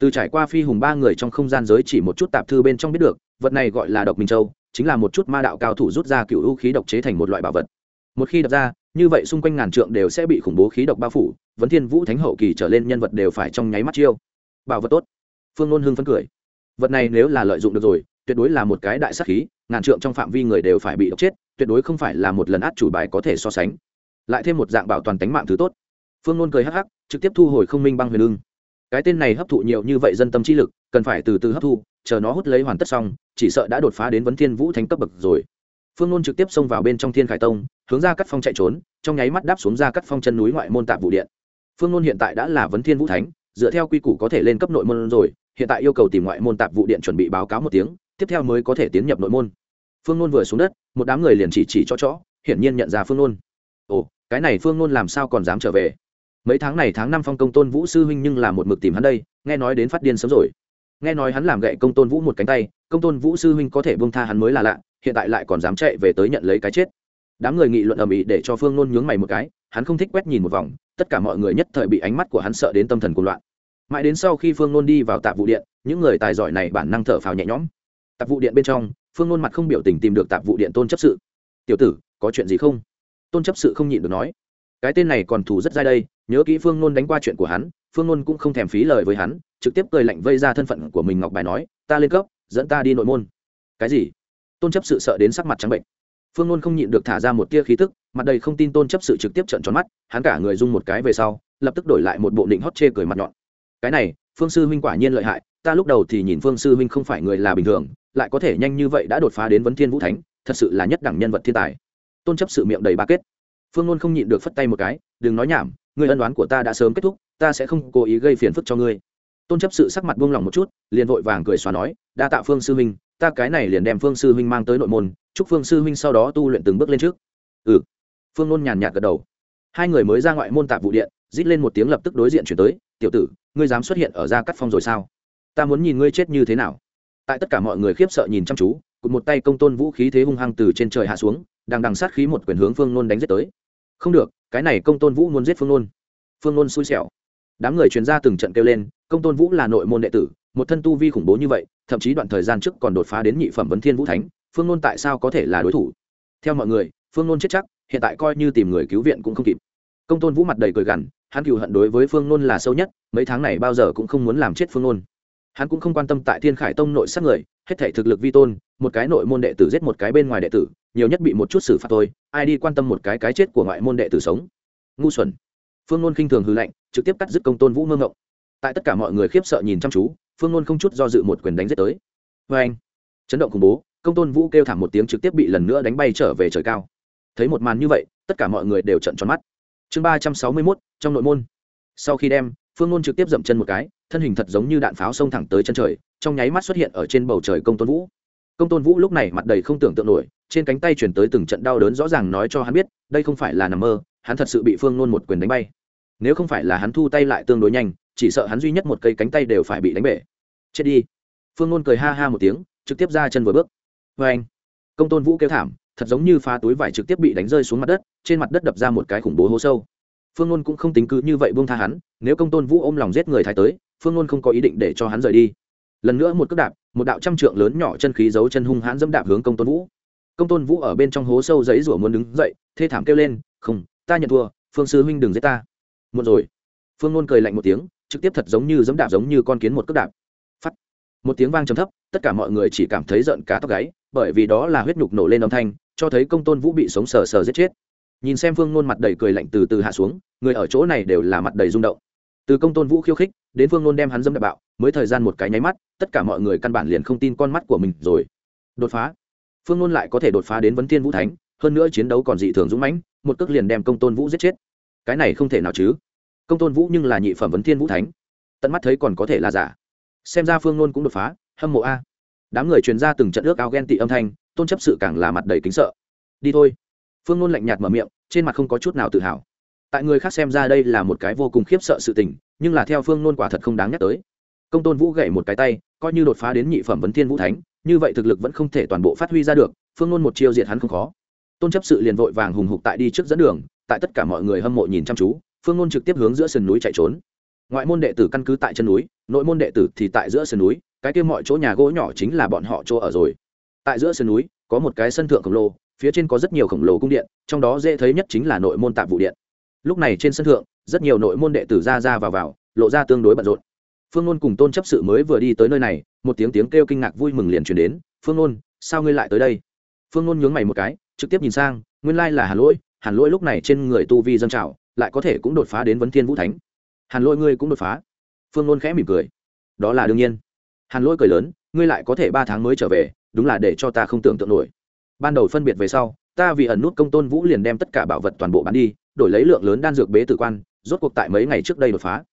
Từ trải qua phi hùng ba người trong không gian giới chỉ một chút tạp thư bên trong biết được, vật này gọi là độc minh châu, chính là một chút ma đạo cao thủ rút ra cựu u khí độc chế thành một loại bảo vật. Một khi đập ra như vậy xung quanh ngàn trượng đều sẽ bị khủng bố khí độc bao phủ, vấn thiên vũ thánh hậu kỳ trở lên nhân vật đều phải trong nháy mắt chiêu. Bảo vật tốt. Phương nôn hưng phấn cười. Vật này nếu là lợi dụng được rồi, tuyệt đối là một cái đại sắc khí, ngàn trượng trong phạm vi người đều phải bị độc chết, tuyệt đối không phải là một lần át chủ bài có thể so sánh. Lại thêm một dạng bảo toàn tánh mạng thứ tốt. Phương nôn cười hắc hắc, trực tiếp thu hồi không minh băng huyền lưng cái tên này hấp thụ nhiều như vậy dân tâm trí lực, cần phải từ từ hấp thu, chờ nó hút lấy hoàn tất xong, chỉ sợ đã đột phá đến vấn thiên vũ thánh cấp bậc rồi. Phương nôn trực tiếp xông vào bên trong thiên khải tông hướng ra cắt phong chạy trốn, trong nháy mắt đáp xuống ra cắt phong chân núi ngoại môn tạp vụ điện. Phương ngôn hiện tại đã là vấn thiên vũ thánh, dựa theo quy củ có thể lên cấp nội môn rồi, hiện tại yêu cầu tìm ngoại môn tạp vụ điện chuẩn bị báo cáo một tiếng, tiếp theo mới có thể tiến nhập nội môn. Phương ngôn vừa xuống đất, một đám người liền chỉ chỉ cho chó hiển nhiên nhận ra phương ngôn ồ, cái này phương ngôn làm sao còn dám trở về? Mấy tháng này tháng năm phong công tôn vũ sư huynh nhưng là một mực tìm hắn đây, nghe nói đến phát điên sớm rồi. Nghe nói hắn làm gậy công tôn vũ một cánh tay, công tôn vũ sư huynh có thể bông tha hắn mới là lạ, hiện tại lại còn dám chạy về tới nhận lấy cái chết đám người nghị luận ầm ĩ để cho phương nôn nhướng mày một cái, hắn không thích quét nhìn một vòng, tất cả mọi người nhất thời bị ánh mắt của hắn sợ đến tâm thần cuồng loạn. Mãi đến sau khi phương nôn đi vào tạp vụ điện, những người tài giỏi này bản năng thở phào nhẹ nhõm. Tạp vụ điện bên trong, phương nôn mặt không biểu tình tìm được tạp vụ điện tôn chấp sự. Tiểu tử, có chuyện gì không? Tôn chấp sự không nhịn được nói. Cái tên này còn thù rất dai đây, nhớ kỹ phương nôn đánh qua chuyện của hắn, phương nôn cũng không thèm phí lời với hắn, trực tiếp cười lạnh vây ra thân phận của mình ngọc bài nói, ta lên cấp, dẫn ta đi nội môn. Cái gì? Tôn chấp sự sợ đến sắc mặt trắng bệnh phương nôn không nhịn được thả ra một tia khí tức, mặt đầy không tin tôn chấp sự trực tiếp trận tròn mắt, hắn cả người dung một cái về sau, lập tức đổi lại một bộ định hót chê cười mặt nhọn. Cái này, phương sư huynh quả nhiên lợi hại, ta lúc đầu thì nhìn phương sư huynh không phải người là bình thường, lại có thể nhanh như vậy đã đột phá đến vấn thiên vũ thánh, thật sự là nhất đẳng nhân vật thiên tài. Tôn chấp sự miệng đầy ba kết. Phương nôn không nhịn được phất tay một cái, đừng nói nhảm, người ân đoán của ta đã sớm kết thúc, ta sẽ không cố ý gây phiền phức cho ngươi. Tôn chấp sự sắc mặt buông lỏng một chút, liền vội vàng cười xóa nói, đa tạ phương sư huynh, ta cái này liền đem phương sư huynh mang tới nội môn chúc phương sư huynh sau đó tu luyện từng bước lên trước. Ừ. Phương nôn nhàn nhạt gật đầu. Hai người mới ra ngoại môn tạp vụ điện, rít lên một tiếng lập tức đối diện chuyển tới, tiểu tử, ngươi dám xuất hiện ở ra cắt phong rồi sao? Ta muốn nhìn ngươi chết như thế nào. Tại tất cả mọi người khiếp sợ nhìn chăm chú cụt một tay công tôn vũ khí thế hung hăng từ trên trời hạ xuống, đang đằng sát khí một quyền hướng phương nôn đánh giết tới. Không được, cái này công tôn vũ muốn giết phương nôn. Phương nôn xui xẻo. Đám người chuyên gia từng trận kêu lên, công tôn vũ là nội môn đệ tử, một thân tu vi khủng bố như vậy, thậm chí đoạn thời gian trước còn đột phá đến nhị phẩm vấn thiên vũ thánh phương nôn tại sao có thể là đối thủ? Theo mọi người, phương nôn chết chắc, hiện tại coi như tìm người cứu viện cũng không kịp. Công tôn vũ mặt đầy cười gằn, hắn cựu hận đối với phương nôn là sâu nhất, mấy tháng này bao giờ cũng không muốn làm chết phương nôn. Hắn cũng không quan tâm tại thiên khải tông nội sát người, hết thể thực lực vi tôn, một cái nội môn đệ tử giết một cái bên ngoài đệ tử, nhiều nhất bị một chút xử phạt thôi, ai đi quan tâm một cái cái chết của ngoại môn đệ tử sống? Ngu xuẩn. Phương nôn khinh thường hư lệnh trực tiếp cắt dứt công tôn vũ mơ ngộng. Tại tất cả mọi người khiếp sợ nhìn chăm chú, phương nôn không chút do dự một quyền đánh giết tới. Vê anh chấn động khủng bố công tôn vũ kêu thảm một tiếng trực tiếp bị lần nữa đánh bay trở về trời cao. Thấy một màn như vậy, tất cả mọi người đều trận tròn mắt. Chương ba trăm sáu mươi mốt, trong nội môn. Sau khi đem, phương nôn trực tiếp dậm chân một cái, thân hình thật giống như đạn pháo xông thẳng tới chân trời, trong nháy mắt xuất hiện ở trên bầu trời công tôn vũ. Công tôn vũ lúc này mặt đầy không tưởng tượng nổi, trên cánh tay chuyển tới từng trận đau đớn rõ ràng nói cho hắn biết, đây không phải là nằm mơ, hắn thật sự bị phương nôn một quyền đánh bay. Nếu không phải là hắn thu tay lại tương đối nhanh, chỉ sợ hắn duy nhất một cây cánh tay đều phải bị đánh bể. Chết đi. Phương nôn cười ha ha một tiếng, trực tiếp ra chân vừa bước vê anh, công tôn vũ kêu thảm, thật giống như phá túi vải trực tiếp bị đánh rơi xuống mặt đất, trên mặt đất đập ra một cái khủng bố hố sâu. Phương nôn cũng không tính cứ như vậy buông tha hắn, nếu công tôn vũ ôm lòng giết người thái tới, phương nôn không có ý định để cho hắn rời đi. Lần nữa một cước đạp, một đạo trăm trượng lớn nhỏ chân khí giấu chân hung hãn dẫm đạp hướng công tôn vũ. Công tôn vũ ở bên trong hố sâu giấy rủa muốn đứng dậy, thê thảm kêu lên, không, ta nhận thua, phương sư huynh đừng giết ta. Một rồi. Phương nôn cười lạnh một tiếng, trực tiếp thật giống như dẫm đạp giống như con kiến một cước đạp. Phắt. Một tiếng vang trầm thấp, tất cả mọi người chỉ cảm thấy giận cả tóc gáy bởi vì đó là huyết nhục nổ lên âm thanh, cho thấy công tôn vũ bị sống sờ sờ giết chết. Nhìn xem phương nôn mặt đầy cười lạnh từ từ hạ xuống, người ở chỗ này đều là mặt đầy rung động. Từ công tôn vũ khiêu khích, đến phương nôn đem hắn dâm đại bạo, mới thời gian một cái nháy mắt, tất cả mọi người căn bản liền không tin con mắt của mình rồi. Đột phá. Phương nôn lại có thể đột phá đến vấn thiên vũ thánh, hơn nữa chiến đấu còn dị thường dũng mãnh, một cước liền đem công tôn vũ giết chết. Cái này không thể nào chứ. Công tôn vũ nhưng là nhị phẩm vấn thiên vũ thánh. Tận mắt thấy còn có thể là giả. Xem ra phương nôn cũng đột phá, hâm mộ a đám người truyền ra từng trận ước ao ghen tị âm thanh, tôn chấp sự càng là mặt đầy kính sợ. Đi thôi. Phương nôn lạnh nhạt mở miệng, trên mặt không có chút nào tự hào. Tại người khác xem ra đây là một cái vô cùng khiếp sợ sự tình, nhưng là theo phương nôn quả thật không đáng nhắc tới. Công tôn vũ gậy một cái tay, coi như đột phá đến nhị phẩm vấn thiên vũ thánh, như vậy thực lực vẫn không thể toàn bộ phát huy ra được, phương nôn một chiêu diệt hắn không khó. Tôn chấp sự liền vội vàng hùng hục tại đi trước dẫn đường, tại tất cả mọi người hâm mộ nhìn chăm chú, phương nôn trực tiếp hướng giữa sườn núi chạy trốn. Ngoại môn đệ tử căn cứ tại chân núi, nội môn đệ tử thì tại giữa sườn núi cái kia mọi chỗ nhà gỗ nhỏ chính là bọn họ chỗ ở rồi. Tại giữa sườn núi, có một cái sân thượng khổng lồ, phía trên có rất nhiều khổng lồ cung điện, trong đó dễ thấy nhất chính là nội môn tạp vụ điện. Lúc này trên sân thượng, rất nhiều nội môn đệ tử ra ra vào vào, lộ ra tương đối bận rộn. Phương nôn cùng tôn chấp sự mới vừa đi tới nơi này, một tiếng tiếng kêu kinh ngạc vui mừng liền truyền đến, phương nôn, sao ngươi lại tới đây? Phương nôn nhướng mày một cái, trực tiếp nhìn sang, nguyên lai là hàn lỗi hàn lỗi lúc này trên người tu vi dân trào, lại có thể cũng đột phá đến vấn thiên vũ thánh. Hàn lỗi ngươi cũng đột phá. Phương nôn khẽ mỉm cười, đó là đương nhiên hàn lỗi cười lớn, ngươi lại có thể ba tháng mới trở về, đúng là để cho ta không tưởng tượng nổi. Ban đầu phân biệt về sau, ta vì ẩn nút công tôn vũ liền đem tất cả bảo vật toàn bộ bán đi, đổi lấy lượng lớn đan dược bế tử quan, rốt cuộc tại mấy ngày trước đây đột phá.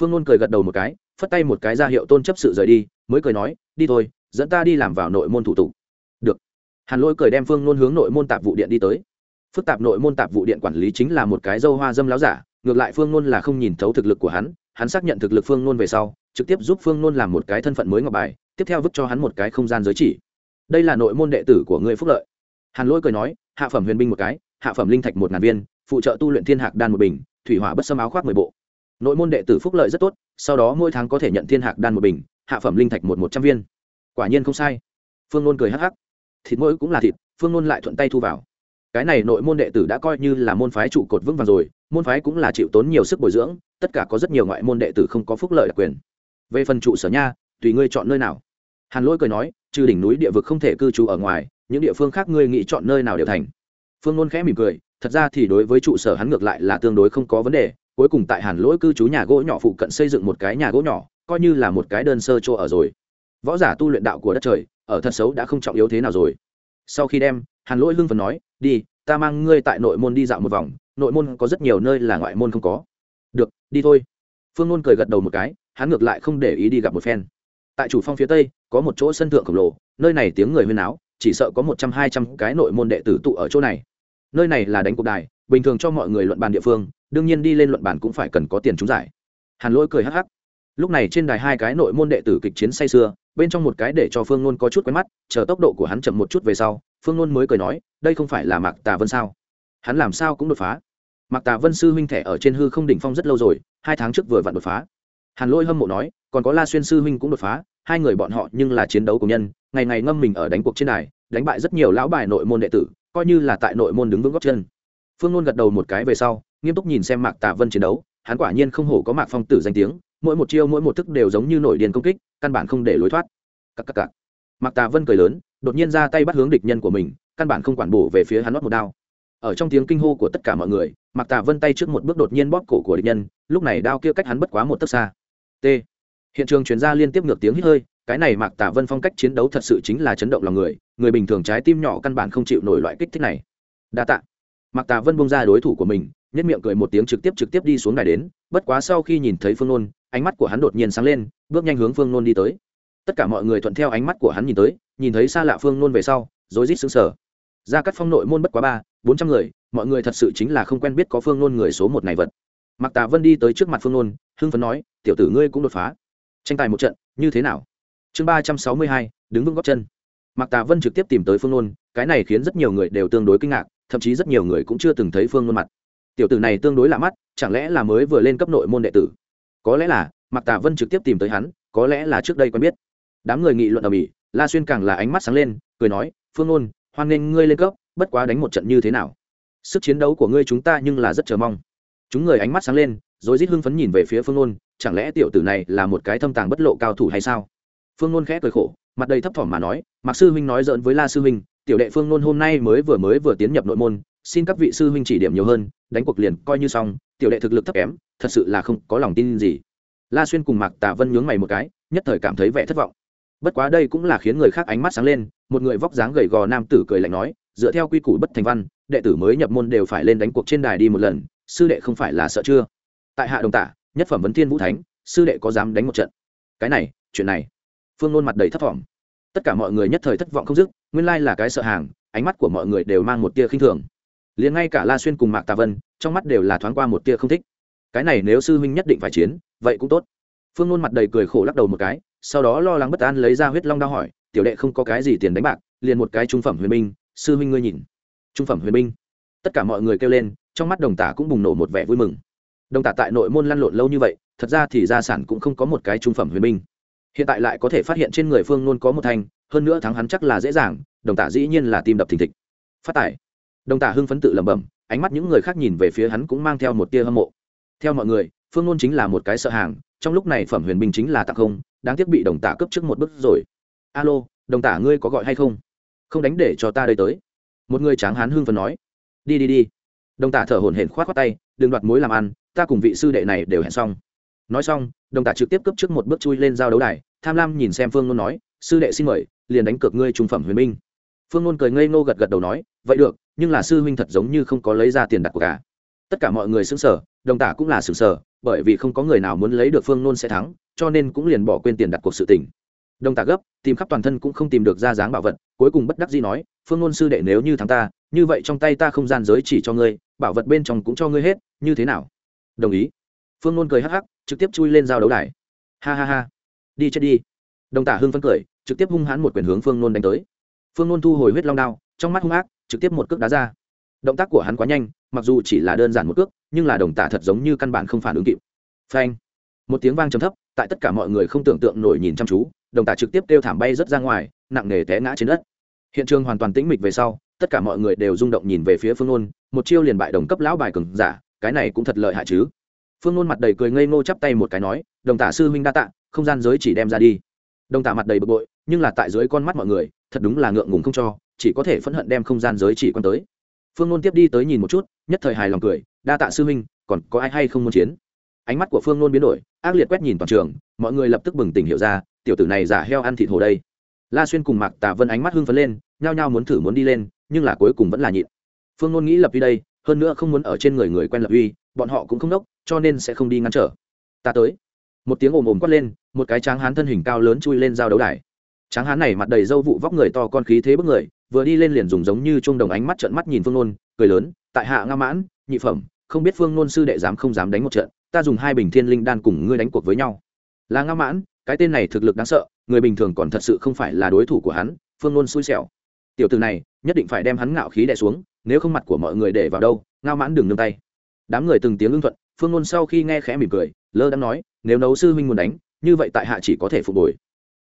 Phương luôn cười gật đầu một cái, phất tay một cái ra hiệu tôn chấp sự rời đi, mới cười nói, đi thôi, dẫn ta đi làm vào nội môn thủ tục. Được. Hàn lỗi cười đem phương luôn hướng nội môn tạp vụ điện đi tới. Phức tạp nội môn tạp vụ điện quản lý chính là một cái dâu hoa dâm láo giả, ngược lại phương luôn là không nhìn thấu thực lực của hắn hắn xác nhận thực lực phương luôn về sau trực tiếp giúp phương nôn làm một cái thân phận mới ngọc bài, tiếp theo vứt cho hắn một cái không gian giới chỉ. Đây là nội môn đệ tử của người phúc lợi. Hàn lỗi cười nói, hạ phẩm huyền binh một cái, hạ phẩm linh thạch một ngàn viên, phụ trợ tu luyện thiên hạc đan một bình, thủy hỏa bất xâm áo khoác mười bộ. Nội môn đệ tử phúc lợi rất tốt, sau đó mỗi tháng có thể nhận thiên hạc đan một bình, hạ phẩm linh thạch một một trăm viên. Quả nhiên không sai. Phương nôn cười hắc hắc. Thịt mỗi cũng là thịt, phương nôn lại thuận tay thu vào. Cái này nội môn đệ tử đã coi như là môn phái trụ cột vững vàng rồi, môn phái cũng là chịu tốn nhiều sức bồi dưỡng, tất cả có rất nhiều ngoại môn đệ tử không có phúc lợi đặc quyền về phần trụ sở nha, tùy ngươi chọn nơi nào. Hàn lỗi cười nói, trừ đỉnh núi địa vực không thể cư trú ở ngoài, những địa phương khác ngươi nghĩ chọn nơi nào đều thành. Phương nôn khẽ mỉm cười, thật ra thì đối với trụ sở hắn ngược lại là tương đối không có vấn đề, cuối cùng tại hàn lỗi cư trú nhà gỗ nhỏ phụ cận xây dựng một cái nhà gỗ nhỏ, coi như là một cái đơn sơ chỗ ở rồi. Võ giả tu luyện đạo của đất trời, ở thật xấu đã không trọng yếu thế nào rồi. Sau khi đem, hàn lỗi hưng phần nói, đi, ta mang ngươi tại nội môn đi dạo một vòng, nội môn có rất nhiều nơi là ngoại môn không có. Được, đi thôi. Phương nôn cười gật đầu một cái hắn ngược lại không để ý đi gặp một phen. Tại chủ phong phía tây, có một chỗ sân thượng khổng lồ, nơi này tiếng người huyên áo chỉ sợ có một trăm, hai trăm cái nội môn đệ tử tụ ở chỗ này. Nơi này là đánh cuộc đài, bình thường cho mọi người luận bàn địa phương, đương nhiên đi lên luận bàn cũng phải cần có tiền trúng giải. Hàn lỗi cười hắc hắc. Lúc này trên đài hai cái nội môn đệ tử kịch chiến say sưa, bên trong một cái để cho phương nôn có chút quen mắt, chờ tốc độ của hắn chậm một chút về sau, phương nôn mới cười nói, đây không phải là mạc tà vân sao? Hắn làm sao cũng đột phá. Mạc tà vân sư huynh thẻ ở trên hư không đỉnh phong rất lâu rồi, hai tháng trước vừa vặn đột phá hàn lôi hâm mộ nói, còn có la xuyên sư huynh cũng đột phá, hai người bọn họ nhưng là chiến đấu cùng nhân, ngày ngày ngâm mình ở đánh cuộc trên đài, đánh bại rất nhiều lão bài nội môn đệ tử, coi như là tại nội môn đứng vững góc chân. Phương nôn gật đầu một cái về sau, nghiêm túc nhìn xem mạc Tả vân chiến đấu, hắn quả nhiên không hổ có mạc phong tử danh tiếng, mỗi một chiêu mỗi một thức đều giống như nổi điên công kích, căn bản không để lối thoát. Cắc cắc cắc. mạc tà vân cười lớn, đột nhiên ra tay bắt hướng địch nhân của mình, căn bản không quản bổ về phía hắn nót một đao. Ở trong tiếng kinh hô của tất cả mọi người, mạc tà vân tay trước một bước đột nhiên bóp cổ của địch nhân, lúc này đao kia cách hắn bất quá một tấc xa t. Hiện trường chuyển ra liên tiếp ngược tiếng hít hơi, cái này mạc Tả vân phong cách chiến đấu thật sự chính là chấn động lòng người người bình thường trái tim nhỏ căn bản không chịu nổi loại kích thích này. Đa tạ. Mạc Tả vân bông ra đối thủ của mình nhất miệng cười một tiếng trực tiếp trực tiếp đi xuống đài đến, bất quá sau khi nhìn thấy phương nôn, ánh mắt của hắn đột nhiên sáng lên, bước nhanh hướng phương nôn đi tới. Tất cả mọi người thuận theo ánh mắt của hắn nhìn tới, nhìn thấy xa lạ phương nôn về sau, rối rít xứng sở ra cắt phong nội môn bất quá ba, bốn trăm người, mọi người thật sự chính là không quen biết có phương nôn người số một này vật. Mạc tà vân đi tới trước mặt phương nôn, hưng phấn nói, tiểu tử ngươi cũng đột phá. Tranh tài một trận, như thế nào? Chương ba trăm sáu mươi hai, đứng vững góc chân. Mạc tà vân trực tiếp tìm tới phương nôn, cái này khiến rất nhiều người đều tương đối kinh ngạc, thậm chí rất nhiều người cũng chưa từng thấy phương nôn mặt. Tiểu tử này tương đối lạ mắt, chẳng lẽ là mới vừa lên cấp nội môn đệ tử? Có lẽ là, Mạc tà vân trực tiếp tìm tới hắn, có lẽ là trước đây quen biết. Đám người nghị luận ở mỹ la xuyên càng là ánh mắt sáng lên, cười nói, phương nôn, hoan nghênh ngươi lên cấp, bất quá đánh một trận như thế nào? Sức chiến đấu của ngươi chúng ta nhưng là rất chờ mong chúng người ánh mắt sáng lên, rồi rít hưng phấn nhìn về phía phương nôn, chẳng lẽ tiểu tử này là một cái thâm tàng bất lộ cao thủ hay sao? Phương nôn khẽ cười khổ, mặt đầy thấp thỏm mà nói, mạc sư huynh nói giỡn với la sư huynh, tiểu đệ phương nôn hôm nay mới vừa mới vừa tiến nhập nội môn, xin các vị sư huynh chỉ điểm nhiều hơn, đánh cuộc liền coi như xong, tiểu đệ thực lực thấp kém, thật sự là không có lòng tin gì. La xuyên cùng mạc Tả vân nhướng mày một cái, nhất thời cảm thấy vẻ thất vọng. Bất quá đây cũng là khiến người khác ánh mắt sáng lên, một người vóc dáng gầy gò nam tử cười lạnh nói, dựa theo quy củ bất thành văn, đệ tử mới nhập môn đều phải lên đánh cuộc trên đài đi một lần sư đệ không phải là sợ chưa? Tại hạ đồng tả, nhất phẩm vấn thiên vũ thánh, sư đệ có dám đánh một trận? Cái này, chuyện này. Phương nôn mặt đầy thất vọng. Tất cả mọi người nhất thời thất vọng không dứt, nguyên lai là cái sợ hàng, ánh mắt của mọi người đều mang một tia khinh thường. Liền ngay cả la xuyên cùng mạc tà vân, trong mắt đều là thoáng qua một tia không thích. Cái này nếu sư huynh nhất định phải chiến, vậy cũng tốt. Phương nôn mặt đầy cười khổ lắc đầu một cái, sau đó lo lắng bất an lấy ra huyết long đao hỏi, tiểu đệ không có cái gì tiền đánh bạc, liền một cái trung phẩm huyền binh, sư huynh ngươi nhìn. Trung phẩm huyền binh. Tất cả mọi người kêu lên trong mắt đồng tả cũng bùng nổ một vẻ vui mừng. Đồng tả tại nội môn lăn lộn lâu như vậy, thật ra thì gia sản cũng không có một cái trung phẩm huyền binh. Hiện tại lại có thể phát hiện trên người phương nôn có một thanh, hơn nữa thắng hắn chắc là dễ dàng, đồng tả dĩ nhiên là tim đập thình thịch. Phát tải đồng tả hưng phấn tự lẩm bẩm, ánh mắt những người khác nhìn về phía hắn cũng mang theo một tia hâm mộ. Theo mọi người, phương nôn chính là một cái sợ hàng, trong lúc này phẩm huyền binh chính là tặng không, đáng tiếc bị đồng tả cấp trước một bước rồi. Alo, đồng tả ngươi có gọi hay không? Không đánh để cho ta đây tới. Một người tráng hán hưng phấn nói. Đi đi đi đồng tả thở hổn hển khoát khoát tay, đừng đoạt mối làm ăn, ta cùng vị sư đệ này đều hẹn xong. Nói xong đồng tả trực tiếp cấp trước một bước chui lên giao đấu đài, tham lam nhìn xem phương nôn nói, sư đệ xin mời, liền đánh cược ngươi trung phẩm huyền minh. Phương nôn cười ngây ngô gật gật đầu nói, vậy được, nhưng là sư huynh thật giống như không có lấy ra tiền đặt của cả à? tất cả mọi người xứng sở đồng tả cũng là xứng sở bởi vì không có người nào muốn lấy được phương nôn sẽ thắng, cho nên cũng liền bỏ quên tiền đặt cuộc sự tình. Đồng tả gấp, tìm khắp toàn thân cũng không tìm được ra dáng bảo vật, cuối cùng bất đắc dĩ nói, phương nôn sư đệ nếu như thắng ta, như vậy trong tay ta không gian giới chỉ cho ngươi bảo vật bên trong cũng cho ngươi hết, như thế nào? Đồng ý. Phương nôn cười hắc hắc, trực tiếp chui lên giao đấu đài. Ha ha ha. Đi chết đi. Đồng tả hưng phấn cười, trực tiếp hung hãn một quyền hướng phương nôn đánh tới. Phương nôn thu hồi huyết long đao, trong mắt hung ác, trực tiếp một cước đá ra. Động tác của hắn quá nhanh, mặc dù chỉ là đơn giản một cước, nhưng là đồng tả thật giống như căn bản không phản ứng kịp. Phanh. Một tiếng vang trầm thấp, tại tất cả mọi người không tưởng tượng nổi nhìn chăm chú, đồng tả trực tiếp kêu thảm bay rất ra ngoài, nặng nề té ngã trên đất. Hiện trường hoàn toàn tĩnh mịch về sau, tất cả mọi người đều rung động nhìn về phía phương nôn một chiêu liền bại đồng cấp lão bài cường giả, cái này cũng thật lợi hại chứ. Phương nôn mặt đầy cười ngây ngô chắp tay một cái nói, đồng tả sư huynh đa tạ, không gian giới chỉ đem ra đi. Đồng tả mặt đầy bực bội, nhưng là tại dưới con mắt mọi người, thật đúng là ngượng ngùng không cho, chỉ có thể phẫn hận đem không gian giới chỉ quan tới. Phương nôn tiếp đi tới nhìn một chút, nhất thời hài lòng cười, đa tạ sư huynh, còn có ai hay không muốn chiến? Ánh mắt của phương nôn biến đổi, ác liệt quét nhìn toàn trường, mọi người lập tức bừng tỉnh hiểu ra, tiểu tử này giả heo ăn thịt hồ đây. La xuyên cùng mạc tà vân ánh mắt hưng phấn lên, nhao nhao muốn thử muốn đi lên, nhưng là cuối cùng vẫn là nhịn phương nôn nghĩ lập uy đây, hơn nữa không muốn ở trên người người quen lập uy, bọn họ cũng không đốc, cho nên sẽ không đi ngăn trở. Ta tới. Một tiếng ồm ồm quát lên, một cái tráng hán thân hình cao lớn chui lên giao đấu đài. Tráng hán này mặt đầy dâu vụ vóc người to con khí thế bức người, vừa đi lên liền dùng giống như chuông đồng ánh mắt trợn mắt nhìn phương nôn, cười lớn, tại hạ nga mãn, nhị phẩm, không biết phương nôn sư đệ dám không dám đánh một trận, ta dùng hai bình thiên linh đan cùng ngươi đánh cuộc với nhau. Là nga mãn, cái tên này thực lực đáng sợ, người bình thường còn thật sự không phải là đối thủ của hắn, phương nôn xui xẻo. Tiểu từ này, nhất định phải đem hắn ngạo khí đẻ xuống nếu không mặt của mọi người để vào đâu, ngao mãn đừng nương tay. Đám người từng tiếng ưng thuận, phương nôn sau khi nghe khẽ mỉm cười, lơ đang nói, nếu nấu sư huynh muốn đánh, như vậy tại hạ chỉ có thể phục hồi.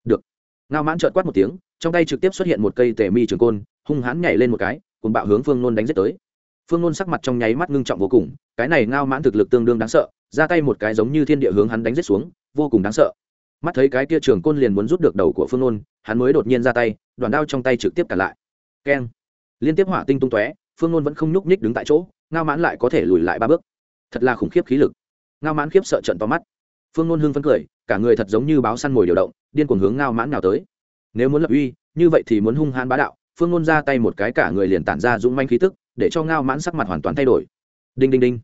Được. Ngao mãn trợt quát một tiếng, trong tay trực tiếp xuất hiện một cây tề mi trường côn, hung hãn nhảy lên một cái cùng bạo hướng phương nôn đánh giết tới. Phương nôn sắc mặt trong nháy mắt ngưng trọng vô cùng, cái này ngao mãn thực lực tương đương đáng sợ, ra tay một cái giống như thiên địa hướng hắn đánh giết xuống, vô cùng đáng sợ. Mắt thấy cái kia trường côn liền muốn rút được đầu của phương nôn hắn mới đột nhiên ra tay, đoàn đao trong tay trực tiếp cả lại. Keng. Liên tiếp hỏa tinh tung tóe phương nôn vẫn không nhúc nhích đứng tại chỗ, ngao mãn lại có thể lùi lại ba bước. Thật là khủng khiếp khí lực. Ngao mãn khiếp sợ trận to mắt. Phương nôn hưng phấn cười, cả người thật giống như báo săn mồi điều động, điên cuồng hướng ngao mãn nào tới. Nếu muốn lập uy, như vậy thì muốn hung hãn bá đạo, phương nôn ra tay một cái cả người liền tản ra dũng manh khí tức, để cho ngao mãn sắc mặt hoàn toàn thay đổi. Đinh đinh đinh.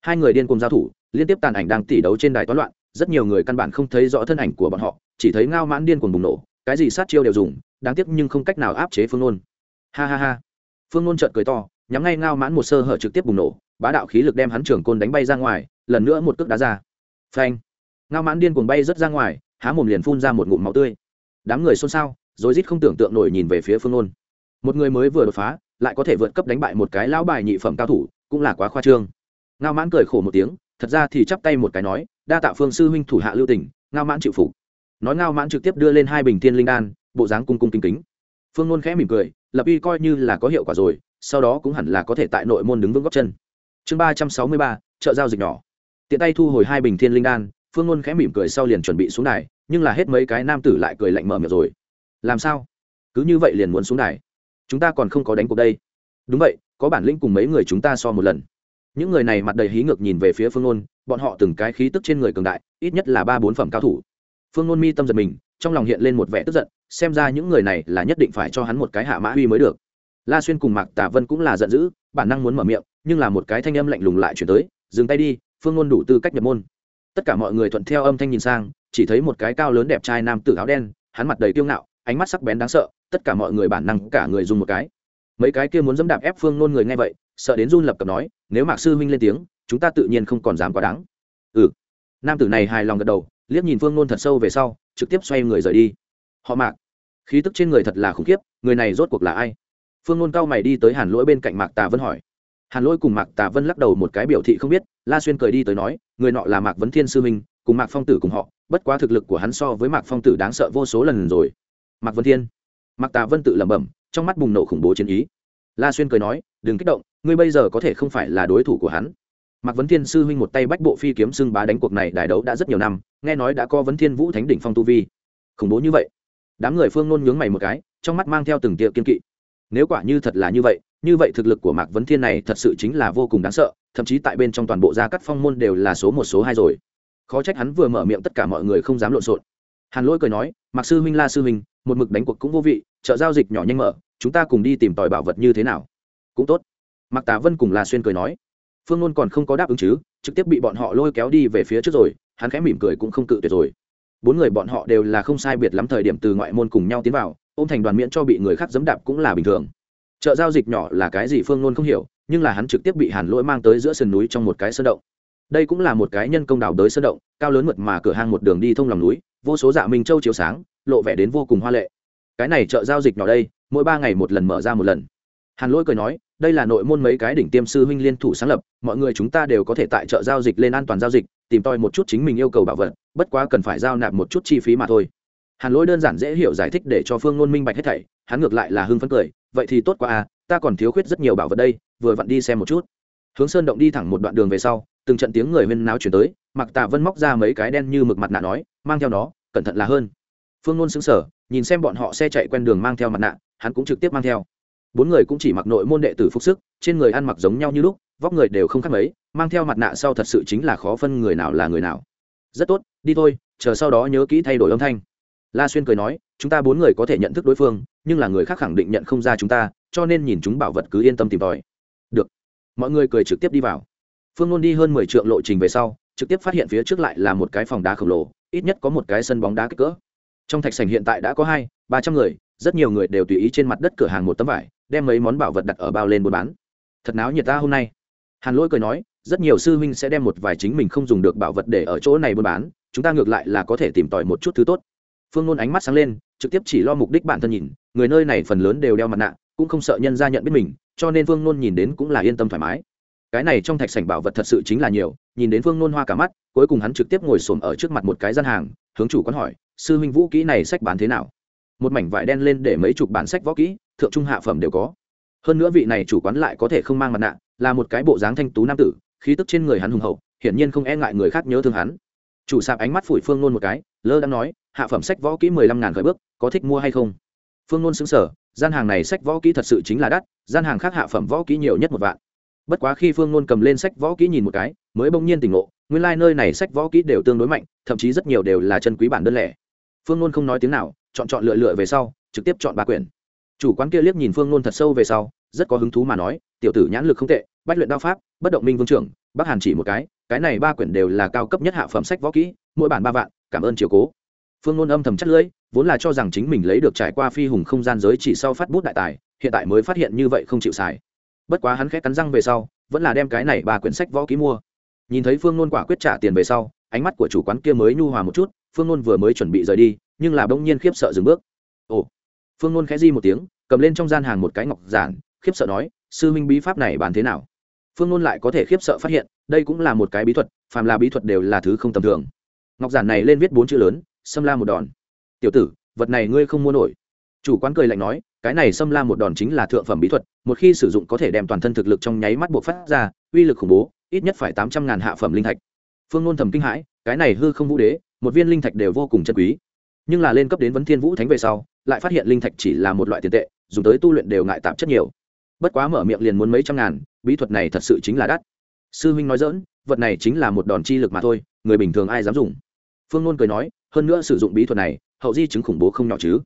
Hai người điên cuồng giao thủ, liên tiếp tàn ảnh đang tỉ đấu trên đài toán loạn, rất nhiều người căn bản không thấy rõ thân ảnh của bọn họ, chỉ thấy ngao mãn điên cuồng bùng nổ, cái gì sát chiêu đều dùng, đáng tiếc nhưng không cách nào áp chế phương nôn. Ha ha ha. Phương nôn trợn cười to nhắm ngay ngao mãn một sơ hở trực tiếp bùng nổ, bá đạo khí lực đem hắn trưởng côn đánh bay ra ngoài, lần nữa một cước đá ra. Phanh! Ngao mãn điên cuồng bay rớt ra ngoài, há mồm liền phun ra một ngụm máu tươi. Đám người xôn xao, rối rít không tưởng tượng nổi nhìn về phía phương ôn một người mới vừa đột phá, lại có thể vượt cấp đánh bại một cái lão bài nhị phẩm cao thủ, cũng là quá khoa trương. Ngao mãn cười khổ một tiếng, thật ra thì chắp tay một cái nói, đa tạ phương sư huynh thủ hạ lưu tỉnh ngao mãn chịu phục. Nói ngao mãn trực tiếp đưa lên hai bình thiên linh đan, bộ dáng cung cung kính kính. Phương nôn khẽ mỉm cười, lập y coi như là có hiệu quả rồi sau đó cũng hẳn là có thể tại nội môn đứng vững góc chân. Chương ba trăm sáu mươi ba, chợ giao dịch nhỏ. Tiện tay thu hồi hai bình thiên linh đan, phương ngôn khẽ mỉm cười sau liền chuẩn bị xuống đài, nhưng là hết mấy cái nam tử lại cười lạnh mở miệng rồi. Làm sao? Cứ như vậy liền muốn xuống đài? Chúng ta còn không có đánh cuộc đây. Đúng vậy, có bản lĩnh cùng mấy người chúng ta so một lần. Những người này mặt đầy hí ngược nhìn về phía phương ngôn bọn họ từng cái khí tức trên người cường đại, ít nhất là ba bốn phẩm cao thủ. Phương ngôn mi tâm giật mình, trong lòng hiện lên một vẻ tức giận, xem ra những người này là nhất định phải cho hắn một cái hạ mã uy mới được la xuyên cùng mạc tả vân cũng là giận dữ, bản năng muốn mở miệng, nhưng là một cái thanh âm lạnh lùng lại chuyển tới, dừng tay đi, phương ngôn đủ tư cách nhập môn. Tất cả mọi người thuận theo âm thanh nhìn sang, chỉ thấy một cái cao lớn đẹp trai nam tử áo đen, hắn mặt đầy kiêu ngạo, ánh mắt sắc bén đáng sợ, tất cả mọi người bản năng cả người dùng một cái. Mấy cái kia muốn dẫm đạp ép phương ngôn người nghe vậy, sợ đến run lập cập nói, nếu mạc sư huynh lên tiếng, chúng ta tự nhiên không còn dám quá đáng. Ừ. Nam tử này hài lòng gật đầu, liếc nhìn phương ngôn thật sâu về sau, trực tiếp xoay người rời đi. Họ mạc, khí tức trên người thật là khủng khiếp, người này rốt cuộc là ai? Phương nôn cao mày đi tới hàn lỗi bên cạnh mạc tà vân hỏi. Hàn lỗi cùng mạc tà vân lắc đầu một cái biểu thị không biết, la xuyên cười đi tới nói, người nọ là mạc vấn thiên sư minh cùng mạc phong tử cùng họ, bất quá thực lực của hắn so với mạc phong tử đáng sợ vô số lần rồi. Mạc vấn thiên. Mạc tà vân tự lẩm bẩm, trong mắt bùng nổ khủng bố chiến ý. La xuyên cười nói, đừng kích động, ngươi bây giờ có thể không phải là đối thủ của hắn. Mạc vấn thiên sư huynh một tay bách bộ phi kiếm xưng bá đánh cuộc này đài đấu đã rất nhiều năm, nghe nói đã có vấn thiên vũ thánh đỉnh phong tu vi. Khủng bố như vậy. Đám người phương nôn nhướng mày một cái, trong mắt mang theo từng tiệc kiên kỵ nếu quả như thật là như vậy như vậy thực lực của mạc vấn thiên này thật sự chính là vô cùng đáng sợ, thậm chí tại bên trong toàn bộ gia cắt phong môn đều là số một, số hai rồi. Khó trách hắn vừa mở miệng tất cả mọi người không dám lộn xộn. Hàn lỗi cười nói, mạc sư huynh, la sư huynh, một mực đánh cuộc cũng vô vị chợ giao dịch nhỏ nhanh mở, chúng ta cùng đi tìm tòi bảo vật như thế nào? Cũng tốt. Mạc tà vân cùng la xuyên cười nói, phương luôn còn không có đáp ứng chứ, trực tiếp bị bọn họ lôi kéo đi về phía trước rồi, hắn khẽ mỉm cười cũng không cự tuyệt rồi. Bốn người bọn họ đều là không sai biệt lắm thời điểm từ ngoại môn cùng nhau tiến vào ôm thành đoàn miễn cho bị người khác dẫm đạp cũng là bình thường. Chợ giao dịch nhỏ là cái gì phương Luân không hiểu, nhưng là hắn trực tiếp bị hàn lỗi mang tới giữa sườn núi trong một cái sơn động. Đây cũng là một cái nhân công đào đới sơn động, cao lớn mượt mà cửa hang một đường đi thông lòng núi, vô số dạ minh châu chiếu sáng, lộ vẻ đến vô cùng hoa lệ. Cái này chợ giao dịch nhỏ đây, mỗi ba ngày một lần mở ra một lần. Hàn lỗi cười nói, đây là nội môn mấy cái đỉnh tiêm sư huynh liên thủ sáng lập, mọi người chúng ta đều có thể tại chợ giao dịch lên an toàn giao dịch, tìm tòi một chút chính mình yêu cầu bảo vật, bất quá cần phải giao nạp một chút chi phí mà thôi hàn lỗi đơn giản dễ hiểu giải thích để cho phương ngôn minh bạch hết thảy, hắn ngược lại là hưng phấn cười, vậy thì tốt quá à ta còn thiếu khuyết rất nhiều bảo vật đây, vừa vặn đi xem một chút. Hướng sơn động đi thẳng một đoạn đường về sau, từng trận tiếng người huyên náo chuyển tới mặc tạ vân móc ra mấy cái đen như mực mặt nạ nói, mang theo nó, cẩn thận là hơn. Phương ngôn xứng sở nhìn xem bọn họ xe chạy quen đường mang theo mặt nạ, hắn cũng trực tiếp mang theo. Bốn người cũng chỉ mặc nội môn đệ tử phục sức, trên người ăn mặc giống nhau như lúc, vóc người đều không khác mấy, mang theo mặt nạ sau thật sự chính là khó phân người nào là người nào. Rất tốt, đi thôi, chờ sau đó nhớ kỹ thay đổi âm thanh la xuyên cười nói, chúng ta bốn người có thể nhận thức đối phương, nhưng là người khác khẳng định nhận không ra chúng ta, cho nên nhìn chúng bảo vật cứ yên tâm tìm tòi. Được. Mọi người cười trực tiếp đi vào. Phương luôn đi hơn mười triệu lộ trình về sau, trực tiếp phát hiện phía trước lại là một cái phòng đá khổng lồ, ít nhất có một cái sân bóng đá kích cỡ. Trong thạch sành hiện tại đã có hai, ba trăm người, rất nhiều người đều tùy ý trên mặt đất cửa hàng một tấm vải, đem mấy món bảo vật đặt ở bao lên buôn bán. Thật náo nhiệt ta hôm nay. Hàn lỗi cười nói, rất nhiều sư huynh sẽ đem một vài chính mình không dùng được bảo vật để ở chỗ này buôn bán, chúng ta ngược lại là có thể tìm tòi một chút thứ tốt phương nôn ánh mắt sáng lên, trực tiếp chỉ lo mục đích bản thân nhìn, người nơi này phần lớn đều đeo mặt nạ, cũng không sợ nhân ra nhận biết mình, cho nên phương nôn nhìn đến cũng là yên tâm thoải mái. Cái này trong thạch sảnh bảo vật thật sự chính là nhiều, nhìn đến phương nôn hoa cả mắt, cuối cùng hắn trực tiếp ngồi xổm ở trước mặt một cái gian hàng, hướng chủ quán hỏi, sư huynh vũ kỹ này sách bán thế nào? Một mảnh vải đen lên để mấy chục bản sách võ kỹ, thượng trung hạ phẩm đều có. Hơn nữa vị này chủ quán lại có thể không mang mặt nạ, là một cái bộ dáng thanh tú nam tử, khí tức trên người hắn hùng hậu, hiển nhiên không e ngại người khác nhớ thương hắn. Chủ sạp ánh mắt phủi phương nôn một cái, lơ đang nói hạ phẩm sách võ kỹ mười lăm ngàn khởi bước, có thích mua hay không? Phương nôn xứng sở gian hàng này sách võ kỹ thật sự chính là đắt, gian hàng khác hạ phẩm võ kỹ nhiều nhất một vạn. Bất quá khi phương nôn cầm lên sách võ kỹ nhìn một cái, mới bỗng nhiên tỉnh ngộ, nguyên lai、like、nơi này sách võ kỹ đều tương đối mạnh, thậm chí rất nhiều đều là chân quý bản đơn lẻ. Phương nôn không nói tiếng nào, chọn chọn lựa lựa về sau, trực tiếp chọn ba quyển. Chủ quán kia liếc nhìn phương nôn thật sâu về sau, rất có hứng thú mà nói, tiểu tử nhãn lực không tệ, bách luyện đao pháp, bất động minh vương trưởng bắc hàn chỉ một cái cái này ba quyển đều là cao cấp nhất hạ phẩm sách võ kỹ, mỗi bản ba vạn, cảm ơn chiều cố phương nôn âm thầm chắc lưỡi, vốn là cho rằng chính mình lấy được trải qua phi hùng không gian giới chỉ sau phát bút đại tài, hiện tại mới phát hiện như vậy không chịu xài. Bất quá hắn khét cắn răng về sau, vẫn là đem cái này ba quyển sách võ ký mua. Nhìn thấy phương nôn quả quyết trả tiền về sau, ánh mắt của chủ quán kia mới nhu hòa một chút, phương nôn vừa mới chuẩn bị rời đi, nhưng là bỗng nhiên khiếp sợ dừng bước. Ồ. Phương nôn khẽ di một tiếng, cầm lên trong gian hàng một cái ngọc giản, khiếp sợ nói, sư minh bí pháp này bán thế nào? Phương nôn lại có thể khiếp sợ phát hiện, đây cũng là một cái bí thuật, phàm là bí thuật đều là thứ không tầm thường. Ngọc giản này lên viết bốn chữ lớn xâm la một đòn. Tiểu tử, vật này ngươi không mua nổi. Chủ quán cười lạnh nói, cái này xâm la một đòn chính là thượng phẩm bí thuật, một khi sử dụng có thể đem toàn thân thực lực trong nháy mắt buộc phát ra, uy lực khủng bố, ít nhất phải tám trăm ngàn hạ phẩm linh thạch. Phương ngôn thầm kinh hãi, cái này hư không vũ đế, một viên linh thạch đều vô cùng chân quý. Nhưng là lên cấp đến vấn thiên vũ thánh về sau, lại phát hiện linh thạch chỉ là một loại tiền tệ, dùng tới tu luyện đều ngại tạp chất nhiều. Bất quá mở miệng liền muốn mấy trăm ngàn, bí thuật này thật sự chính là đắt. Sư huynh nói dỡn vật này chính là một đòn chi lực mà thôi, người bình thường ai dám dùng? Phương nôn cười nói, hơn nữa sử dụng bí thuật này, hậu di chứng khủng bố không nhỏ chứ.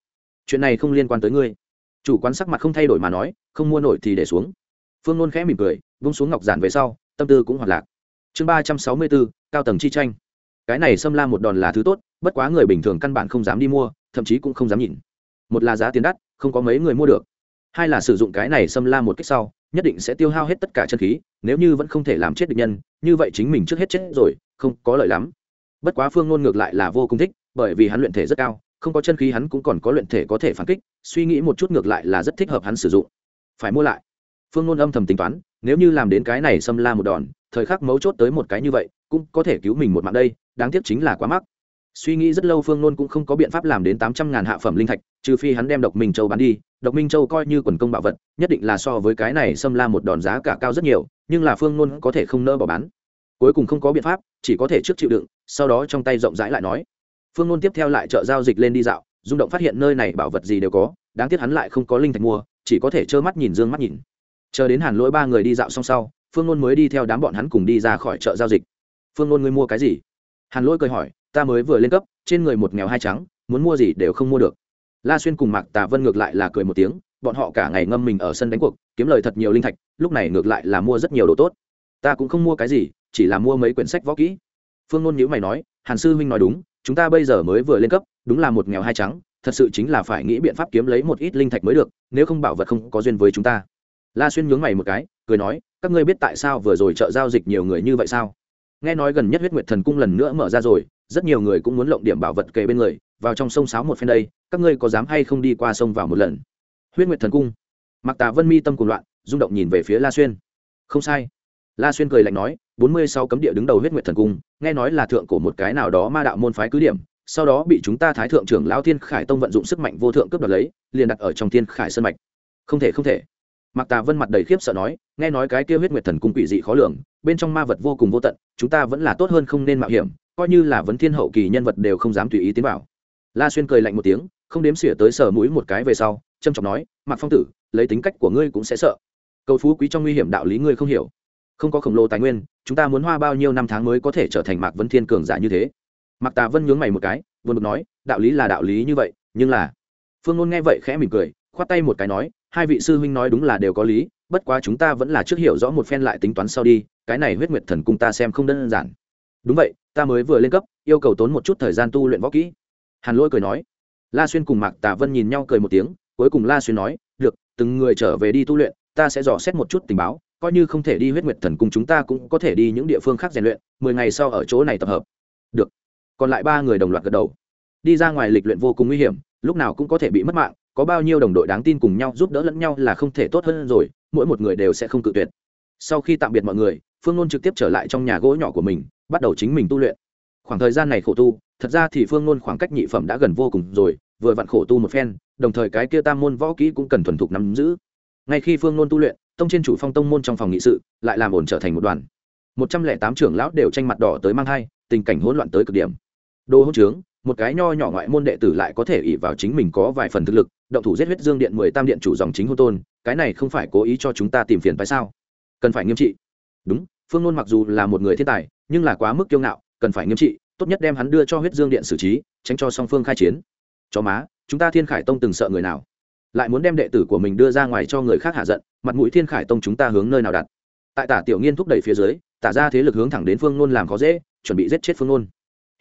Chuyện này không liên quan tới ngươi. Chủ quán sắc mặt không thay đổi mà nói, không mua nổi thì để xuống. Phương nôn khẽ mỉm cười vung xuống ngọc giản về sau, tâm tư cũng hoạt lạc. Chương ba trăm sáu mươi bốn, cao tầng chi tranh. Cái này xâm la một đòn là thứ tốt, bất quá người bình thường căn bản không dám đi mua, thậm chí cũng không dám nhìn. Một là giá tiền đắt, không có mấy người mua được. Hai là sử dụng cái này xâm la một cách sau, nhất định sẽ tiêu hao hết tất cả chân khí, nếu như vẫn không thể làm chết được nhân, như vậy chính mình trước hết chết rồi, không có lợi lắm bất quá phương ngôn ngược lại là vô cùng thích, bởi vì hắn luyện thể rất cao, không có chân khí hắn cũng còn có luyện thể có thể phản kích, suy nghĩ một chút ngược lại là rất thích hợp hắn sử dụng. Phải mua lại. Phương ngôn âm thầm tính toán, nếu như làm đến cái này xâm la một đòn, thời khắc mấu chốt tới một cái như vậy, cũng có thể cứu mình một mạng đây, đáng tiếc chính là quá mắc. Suy nghĩ rất lâu phương nôn cũng không có biện pháp làm đến tám trăm ngàn hạ phẩm linh thạch, trừ phi hắn đem độc minh châu bán đi, độc minh châu coi như quần công bảo vật, nhất định là so với cái này xâm la một đòn giá cả cao rất nhiều, nhưng là phương nôn có thể không nỡ bỏ bán cuối cùng không có biện pháp, chỉ có thể trước chịu đựng, sau đó trong tay rộng rãi lại nói. Phương nôn tiếp theo lại chợ giao dịch lên đi dạo, rung động phát hiện nơi này bảo vật gì đều có, đáng tiếc hắn lại không có linh thạch mua, chỉ có thể trơ mắt nhìn dương mắt nhìn. Chờ đến hàn lỗi ba người đi dạo xong sau, phương nôn mới đi theo đám bọn hắn cùng đi ra khỏi chợ giao dịch. Phương nôn, ngươi mua cái gì? Hàn lỗi cười hỏi, ta mới vừa lên cấp, trên người một nghèo hai trắng, muốn mua gì đều không mua được. La xuyên cùng mạc tà vân ngược lại là cười một tiếng, bọn họ cả ngày ngâm mình ở sân đánh cuộc, kiếm lời thật nhiều linh thạch, lúc này ngược lại là mua rất nhiều đồ tốt ta cũng không mua cái gì, chỉ là mua mấy quyển sách võ kỹ. Phương ngôn nhữ mày nói, hàn sư huynh nói đúng, chúng ta bây giờ mới vừa lên cấp, đúng là một nghèo hai trắng, thật sự chính là phải nghĩ biện pháp kiếm lấy một ít linh thạch mới được, nếu không bảo vật không có duyên với chúng ta. La xuyên nhướng mày một cái, cười nói, các ngươi biết tại sao vừa rồi chợ giao dịch nhiều người như vậy sao? Nghe nói gần nhất huyết nguyệt thần cung lần nữa mở ra rồi, rất nhiều người cũng muốn lộng điểm bảo vật kề bên người, vào trong sông sáo một phen đây, các ngươi có dám hay không đi qua sông vào một lần? Huyết nguyệt thần cung. Mặc tà vân mi tâm cùng loạn, rung động nhìn về phía la xuyên. Không sai la xuyên cười lạnh nói bốn mươi sáu cấm địa đứng đầu huyết nguyệt thần cung nghe nói là thượng cổ một cái nào đó ma đạo môn phái cứ điểm sau đó bị chúng ta thái thượng trưởng lão thiên khải tông vận dụng sức mạnh vô thượng cướp đoạt lấy liền đặt ở trong thiên khải sơn mạch không thể không thể Mạc Tà Vân mặt đầy khiếp sợ nói, nghe nói cái kia huyết nguyệt thần cung quỷ dị khó lường, bên trong ma vật vô cùng vô tận, chúng ta vẫn là tốt hơn không nên mạo hiểm, coi như là vấn thiên hậu kỳ nhân vật đều không dám tùy ý tiến vào. La Xuyên cười lạnh một tiếng, không đếm xỉa tới sở mũi một cái về sau, trầm trọng nói, Mạc Phong tử, lấy tính cách của ngươi cũng sẽ sợ. Cầu phú quý trong nguy hiểm đạo lý ngươi không hiểu. Không có khổng lồ tài nguyên, chúng ta muốn hoa bao nhiêu năm tháng mới có thể trở thành Mạc Vấn Thiên cường giả như thế. Mạc Tà Vân nhướng mày một cái, buồn bực nói, đạo lý là đạo lý như vậy, nhưng là Phương ngôn nghe vậy khẽ mỉm cười, khoát tay một cái nói, hai vị sư huynh nói đúng là đều có lý bất quá chúng ta vẫn là trước hiểu rõ một phen lại tính toán sau đi cái này huyết nguyệt thần cung ta xem không đơn giản. Đúng vậy ta mới vừa lên cấp yêu cầu tốn một chút thời gian tu luyện võ kỹ. Hàn lỗi cười nói. La xuyên cùng mạc tà vân nhìn nhau cười một tiếng cuối cùng la xuyên nói được từng người trở về đi tu luyện ta sẽ dò xét một chút tình báo coi như không thể đi huyết nguyệt thần cung chúng ta cũng có thể đi những địa phương khác rèn luyện, mười ngày sau ở chỗ này tập hợp. Được. Còn lại ba người đồng loạt gật đầu. Đi ra ngoài lịch luyện vô cùng nguy hiểm, lúc nào cũng có thể bị mất mạng, có bao nhiêu đồng đội đáng tin cùng nhau giúp đỡ lẫn nhau là không thể tốt hơn rồi, mỗi một người đều sẽ không cự tuyệt. Sau khi tạm biệt mọi người, phương nôn trực tiếp trở lại trong nhà gỗ nhỏ của mình, bắt đầu chính mình tu luyện. Khoảng thời gian này khổ tu, thật ra thì phương nôn khoảng cách nhị phẩm đã gần vô cùng rồi, vừa vặn khổ tu một phen, đồng thời cái kia tam môn võ kỹ cũng cần thuần thục nắm giữ. Ngay khi phương nôn tu luyện tông trên chủ phong tông môn trong phòng nghị sự, lại làm ổn trở thành một đoàn. Một trăm lẻ tám trưởng lão đều tranh mặt đỏ tới mang hai, tình cảnh hỗn loạn tới cực điểm. Đồ hỗn trướng, một cái nho nhỏ ngoại môn đệ tử lại có thể ỷ vào chính mình có vài phần thực lực, động thủ giết huyết dương điện mười tam điện chủ dòng chính hôn tôn, cái này không phải cố ý cho chúng ta tìm phiền phải sao? Cần phải nghiêm trị. Đúng, phương ngôn mặc dù là một người thiên tài, nhưng là quá mức kiêu ngạo, cần phải nghiêm trị, tốt nhất đem hắn đưa cho huyết dương điện xử trí, tránh cho song phương khai chiến. Cho má, chúng ta thiên khải tông từng sợ người nào? Lại muốn đem đệ tử của mình đưa ra ngoài cho người khác hạ giận, mặt mũi thiên khải tông chúng ta hướng nơi nào đặt? Tại tả tiểu nghiên thúc đẩy phía dưới, tả ra thế lực hướng thẳng đến phương nôn làm khó dễ, chuẩn bị giết chết phương nôn.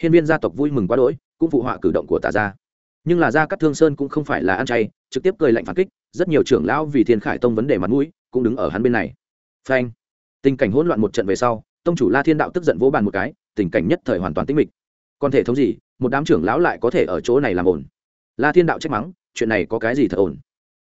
Hiên viên gia tộc vui mừng quá đỗi, cũng phụ họa cử động của Tả gia. Nhưng là gia cắt thương sơn cũng không phải là ăn chay, trực tiếp cười lạnh phản kích, rất nhiều trưởng lão vì thiên khải tông vấn đề mặt mũi, cũng đứng ở hắn bên này. Phanh! Tình cảnh hỗn loạn một trận về sau, tông chủ la thiên đạo tức giận vỗ bàn một cái, tình cảnh nhất thời hoàn toàn tĩnh mịch. Còn thể thống gì, một đám trưởng lão lại có thể ở chỗ này làm ổn la thiên đạo trách mắng chuyện này có cái gì thật ổn?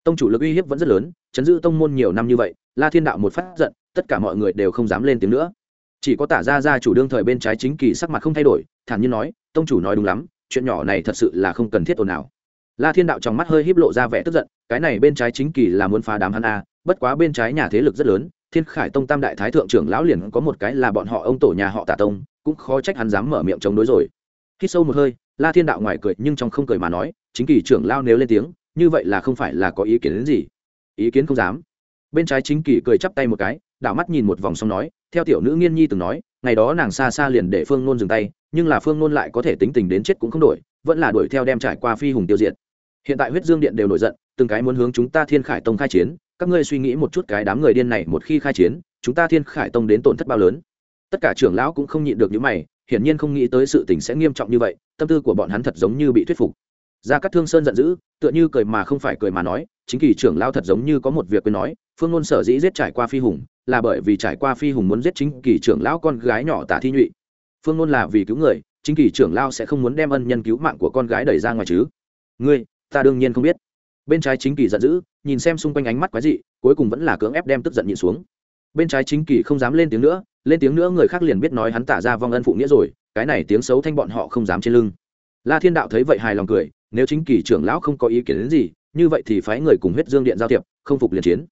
Tông chủ lực uy hiếp vẫn rất lớn, chấn giữ tông môn nhiều năm như vậy, la thiên đạo một phát giận, tất cả mọi người đều không dám lên tiếng nữa. Chỉ có tả ra ra chủ đương thời bên trái chính kỳ sắc mặt không thay đổi, thản nhiên nói, tông chủ nói đúng lắm, chuyện nhỏ này thật sự là không cần thiết ồn nào la thiên đạo trong mắt hơi híp lộ ra vẻ tức giận, cái này bên trái chính kỳ là muốn phá đám hắn a bất quá bên trái nhà thế lực rất lớn, thiên khải tông tam đại thái thượng trưởng lão liền có một cái là bọn họ ông tổ nhà họ tả tông, cũng khó trách hắn dám mở miệng chống đối rồi. Khi sâu một hơi, la thiên đạo ngoài cười nhưng trong không cười mà nói chính kỳ trưởng lao nếu lên tiếng, như vậy là không phải là có ý kiến đến gì. Ý kiến không dám. Bên trái chính kỳ cười chắp tay một cái, đảo mắt nhìn một vòng xong nói, theo tiểu nữ nghiên nhi từng nói, ngày đó nàng xa xa liền để phương nôn dừng tay, nhưng là phương nôn lại có thể tính tình đến chết cũng không đổi, vẫn là đuổi theo đem trải qua phi hùng tiêu diệt. Hiện tại huyết dương điện đều nổi giận, từng cái muốn hướng chúng ta thiên khải tông khai chiến, các ngươi suy nghĩ một chút cái đám người điên này một khi khai chiến, chúng ta thiên khải tông đến tổn thất bao lớn. Tất cả trưởng lão cũng không nhịn được những mày, hiển nhiên không nghĩ tới sự tình sẽ nghiêm trọng như vậy, tâm tư của bọn hắn thật giống như bị thuyết phục gia cát thương sơn giận dữ, tựa như cười mà không phải cười mà nói, chính kỳ trưởng lão thật giống như có một việc quên nói, phương ngôn sở dĩ giết trải qua phi hùng, là bởi vì trải qua phi hùng muốn giết chính kỳ trưởng lão con gái nhỏ tả thi nhụy. Phương ngôn là vì cứu người, chính kỳ trưởng lão sẽ không muốn đem ân nhân cứu mạng của con gái đẩy ra ngoài chứ. Ngươi, ta đương nhiên không biết. Bên trái chính kỳ giận dữ, nhìn xem xung quanh ánh mắt quái dị, cuối cùng vẫn là cưỡng ép đem tức giận nhịn xuống. Bên trái chính kỳ không dám lên tiếng nữa, lên tiếng nữa người khác liền biết nói hắn tả ra vong ân phụ nghĩa rồi, cái này tiếng xấu thanh bọn họ không dám trên lưng la thiên đạo thấy vậy hài lòng cười, nếu chính kỳ trưởng lão không có ý kiến đến gì, như vậy thì phái người cùng huyết dương điện giao thiệp, không phục liền chiến.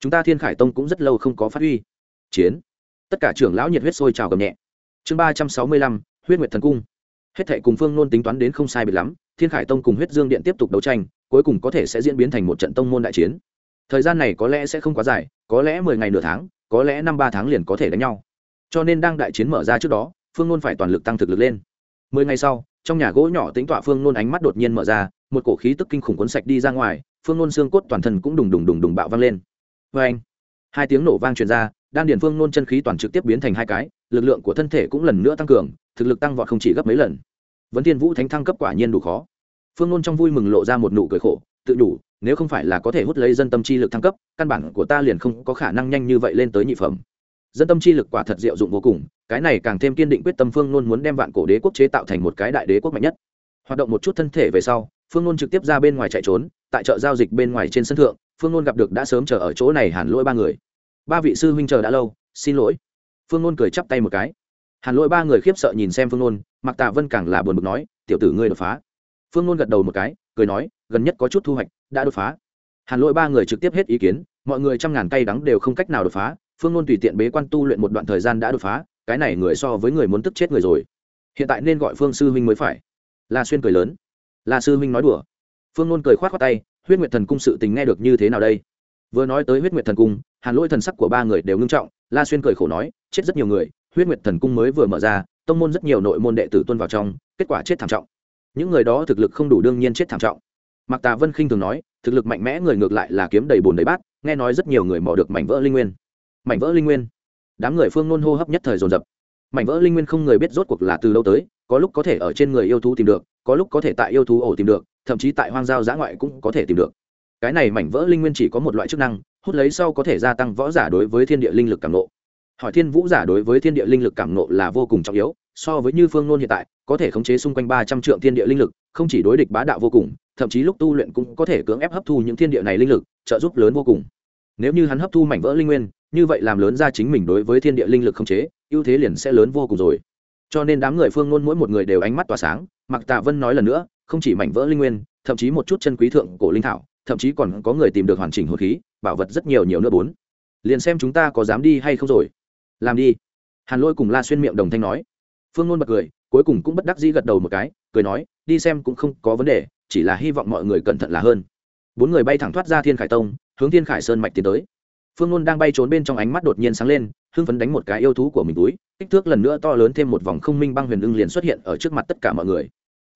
Chúng ta thiên khải tông cũng rất lâu không có phát huy. Chiến. Tất cả trưởng lão nhiệt huyết sôi trào gầm nhẹ. Chương ba trăm sáu mươi lăm, huyết nguyệt thần cung. Hết thệ cùng phương nôn tính toán đến không sai biệt lắm, thiên khải tông cùng huyết dương điện tiếp tục đấu tranh, cuối cùng có thể sẽ diễn biến thành một trận tông môn đại chiến. Thời gian này có lẽ sẽ không quá dài, có lẽ mười ngày nửa tháng, có lẽ năm ba tháng liền có thể đánh nhau. Cho nên đang đại chiến mở ra trước đó, phương nôn phải toàn lực tăng thực lực lên. Mười ngày sau trong nhà gỗ nhỏ tính tọa phương nôn ánh mắt đột nhiên mở ra, một cổ khí tức kinh khủng cuốn sạch đi ra ngoài, phương nôn xương cốt toàn thân cũng đùng đùng đùng đùng bạo vang lên. Vê anh hai tiếng nổ vang truyền ra, đan điền phương nôn chân khí toàn trực tiếp biến thành hai cái, lực lượng của thân thể cũng lần nữa tăng cường, thực lực tăng vọt không chỉ gấp mấy lần. Vấn thiên vũ thánh thăng cấp quả nhiên đủ khó. Phương nôn trong vui mừng lộ ra một nụ cười khổ, tự đủ, nếu không phải là có thể hút lấy dân tâm chi lực thăng cấp, căn bản của ta liền không có khả năng nhanh như vậy lên tới nhị phẩm dân tâm chi lực quả thật diệu dụng vô cùng, cái này càng thêm kiên định quyết tâm phương nôn muốn đem vạn cổ đế quốc chế tạo thành một cái đại đế quốc mạnh nhất. Hoạt động một chút thân thể về sau, phương nôn trực tiếp ra bên ngoài chạy trốn, tại chợ giao dịch bên ngoài trên sân thượng, phương nôn gặp được đã sớm chờ ở chỗ này hàn lỗi ba người. Ba vị sư huynh chờ đã lâu, xin lỗi. Phương nôn cười chắp tay một cái. Hàn lỗi ba người khiếp sợ nhìn xem phương nôn mặc tạ vân càng là buồn bực nói, tiểu tử ngươi đột phá. Phương nôn gật đầu một cái, cười nói, gần nhất có chút thu hoạch, đã đột phá. Hàn lỗi ba người trực tiếp hết ý kiến, mọi người trăm ngàn cây đắng đều không cách nào đột phá phương nôn tùy tiện bế quan tu luyện một đoạn thời gian đã đột phá, cái này người so với người muốn tức chết người rồi. Hiện tại nên gọi phương sư huynh mới phải. La xuyên cười lớn. La sư huynh nói đùa. Phương nôn cười k h o á t khoác tay, huyết nguyệt thần cung sự tình nghe được như thế nào đây? Vừa nói tới huyết nguyệt thần cung, hàn lỗi thần sắc của ba người đều ngưng trọng, la xuyên cười khổ nói, chết rất nhiều người, huyết nguyệt thần cung mới vừa mở ra, tông môn rất nhiều nội môn đệ tử tuân vào trong, kết quả chết thảm trọng. Những người đó thực lực không đủ đương nhiên chết thảm trọng. Mạc tà vân khinh thường nói, thực lực mạnh mẽ người ngược lại là kiếm đầy bùn đầy bát, nghe nói rất nhiều người mò được mảnh vỡ linh nguyên mảnh vỡ linh nguyên. Đám người phương nôn hô hấp nhất thời dồn dập. Mảnh vỡ linh nguyên không người biết rốt cuộc là từ đâu tới, có lúc có thể ở trên người yêu thú tìm được, có lúc có thể tại yêu thú ổ tìm được, thậm chí tại hoang giao giã ngoại cũng có thể tìm được. Cái này mảnh vỡ linh nguyên chỉ có một loại chức năng, hút lấy sau có thể gia tăng võ giả đối với thiên địa linh lực cảm nộ hỏi thiên vũ giả đối với thiên địa linh lực cảm nộ là vô cùng trọng yếu, so với như phương nôn hiện tại, có thể khống chế xung quanh ba trăm triệu thiên địa linh lực, không chỉ đối địch bá đạo vô cùng, thậm chí lúc tu luyện cũng có thể cưỡng ép hấp thu những thiên địa này linh lực, trợ giúp lớn vô cùng. Nếu như hắn hấp thu mảnh vỡ linh nguyên như vậy làm lớn ra chính mình đối với thiên địa linh lực không chế, ưu thế liền sẽ lớn vô cùng rồi. Cho nên đám người phương ngôn mỗi một người đều ánh mắt tỏa sáng mặc tạ vân nói lần nữa, không chỉ mảnh vỡ linh nguyên, thậm chí một chút chân quý thượng cổ linh thảo, thậm chí còn có người tìm được hoàn chỉnh hồn khí, bảo vật rất nhiều nhiều nữa bốn. Liền xem chúng ta có dám đi hay không rồi. Làm đi. Hàn lôi cùng la xuyên miệng đồng thanh nói. Phương ngôn bật cười, cuối cùng cũng bất đắc dĩ gật đầu một cái, cười nói, đi xem cũng không có vấn đề, chỉ là hy vọng mọi người cẩn thận là hơn. Bốn người bay thẳng thoát ra thiên khải tông, hướng thiên khải sơn mạch tiến tới phương nôn đang bay trốn bên trong ánh mắt đột nhiên sáng lên, hưng phấn đánh một cái yêu thú của mình túi, kích thước lần nữa to lớn thêm một vòng không minh băng huyền ưng liền xuất hiện ở trước mặt tất cả mọi người.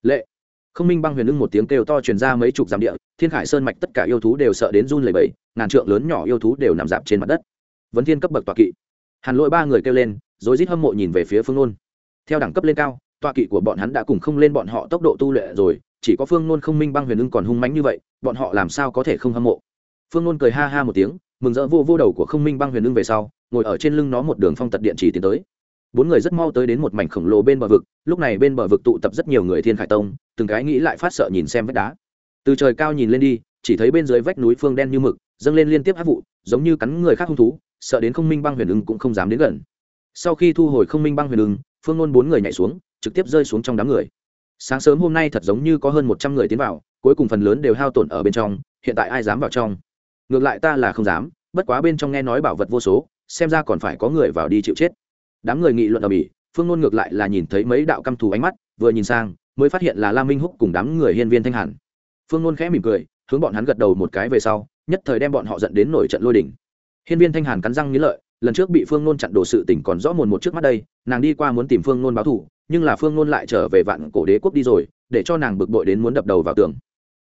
Lệ! Không minh băng huyền ưng một tiếng kêu to truyền ra mấy chục dặm địa, thiên khải sơn mạch tất cả yêu thú đều sợ đến run lẩy bẩy, ngàn trượng lớn nhỏ yêu thú đều nằm dạp trên mặt đất. Vấn thiên cấp bậc tọa kỵ. Hàn lỗi ba người kêu lên rồi rít hâm mộ nhìn về phía phương nôn. Theo đẳng cấp lên cao, tọa kỵ của bọn hắn đã cùng không lên bọn họ tốc độ tu luyện rồi, chỉ có phương nôn không minh băng huyền ưng còn hung mánh như vậy, bọn họ làm sao có thể không hâm mộ? Phương nôn cười ha ha một tiếng mừng rỡ vô vô đầu của không minh băng huyền ưng về sau, ngồi ở trên lưng nó một đường phong tật điện chỉ tiến tới. Bốn người rất mau tới đến một mảnh khổng lồ bên bờ vực, lúc này bên bờ vực tụ tập rất nhiều người thiên khải tông, từng cái nghĩ lại phát sợ nhìn xem vách đá. Từ trời cao nhìn lên đi, chỉ thấy bên dưới vách núi phương đen như mực, dâng lên liên tiếp hát vụ, giống như cắn người khác hung thú, sợ đến không minh băng huyền ưng cũng không dám đến gần. Sau khi thu hồi không minh băng huyền ưng, phương ngôn bốn người nhảy xuống, trực tiếp rơi xuống trong đám người. Sáng sớm hôm nay thật giống như có hơn một trăm người tiến vào, cuối cùng phần lớn đều hao tổn ở bên trong, hiện tại ai dám vào trong? Ngược lại ta là không dám, bất quá bên trong nghe nói bảo vật vô số, xem ra còn phải có người vào đi chịu chết. Đám người nghị luận ở bỉ, phương Nôn ngược lại là nhìn thấy mấy đạo căm thù ánh mắt, vừa nhìn sang, mới phát hiện là la minh húc cùng đám người hiên viên thanh hàn phương Nôn khẽ mỉm cười, hướng bọn hắn gật đầu một cái về sau, nhất thời đem bọn họ dẫn đến nổi trận lôi đỉnh hiên viên thanh hàn cắn răng nghĩ lợi, lần trước bị phương nôn chặn đồ sự tỉnh còn rõ mồn một trước mắt đây, nàng đi qua muốn tìm phương nôn báo thù, nhưng là phương nôn lại trở về vạn cổ đế quốc đi rồi, để cho nàng bực bội đến muốn đập đầu vào tường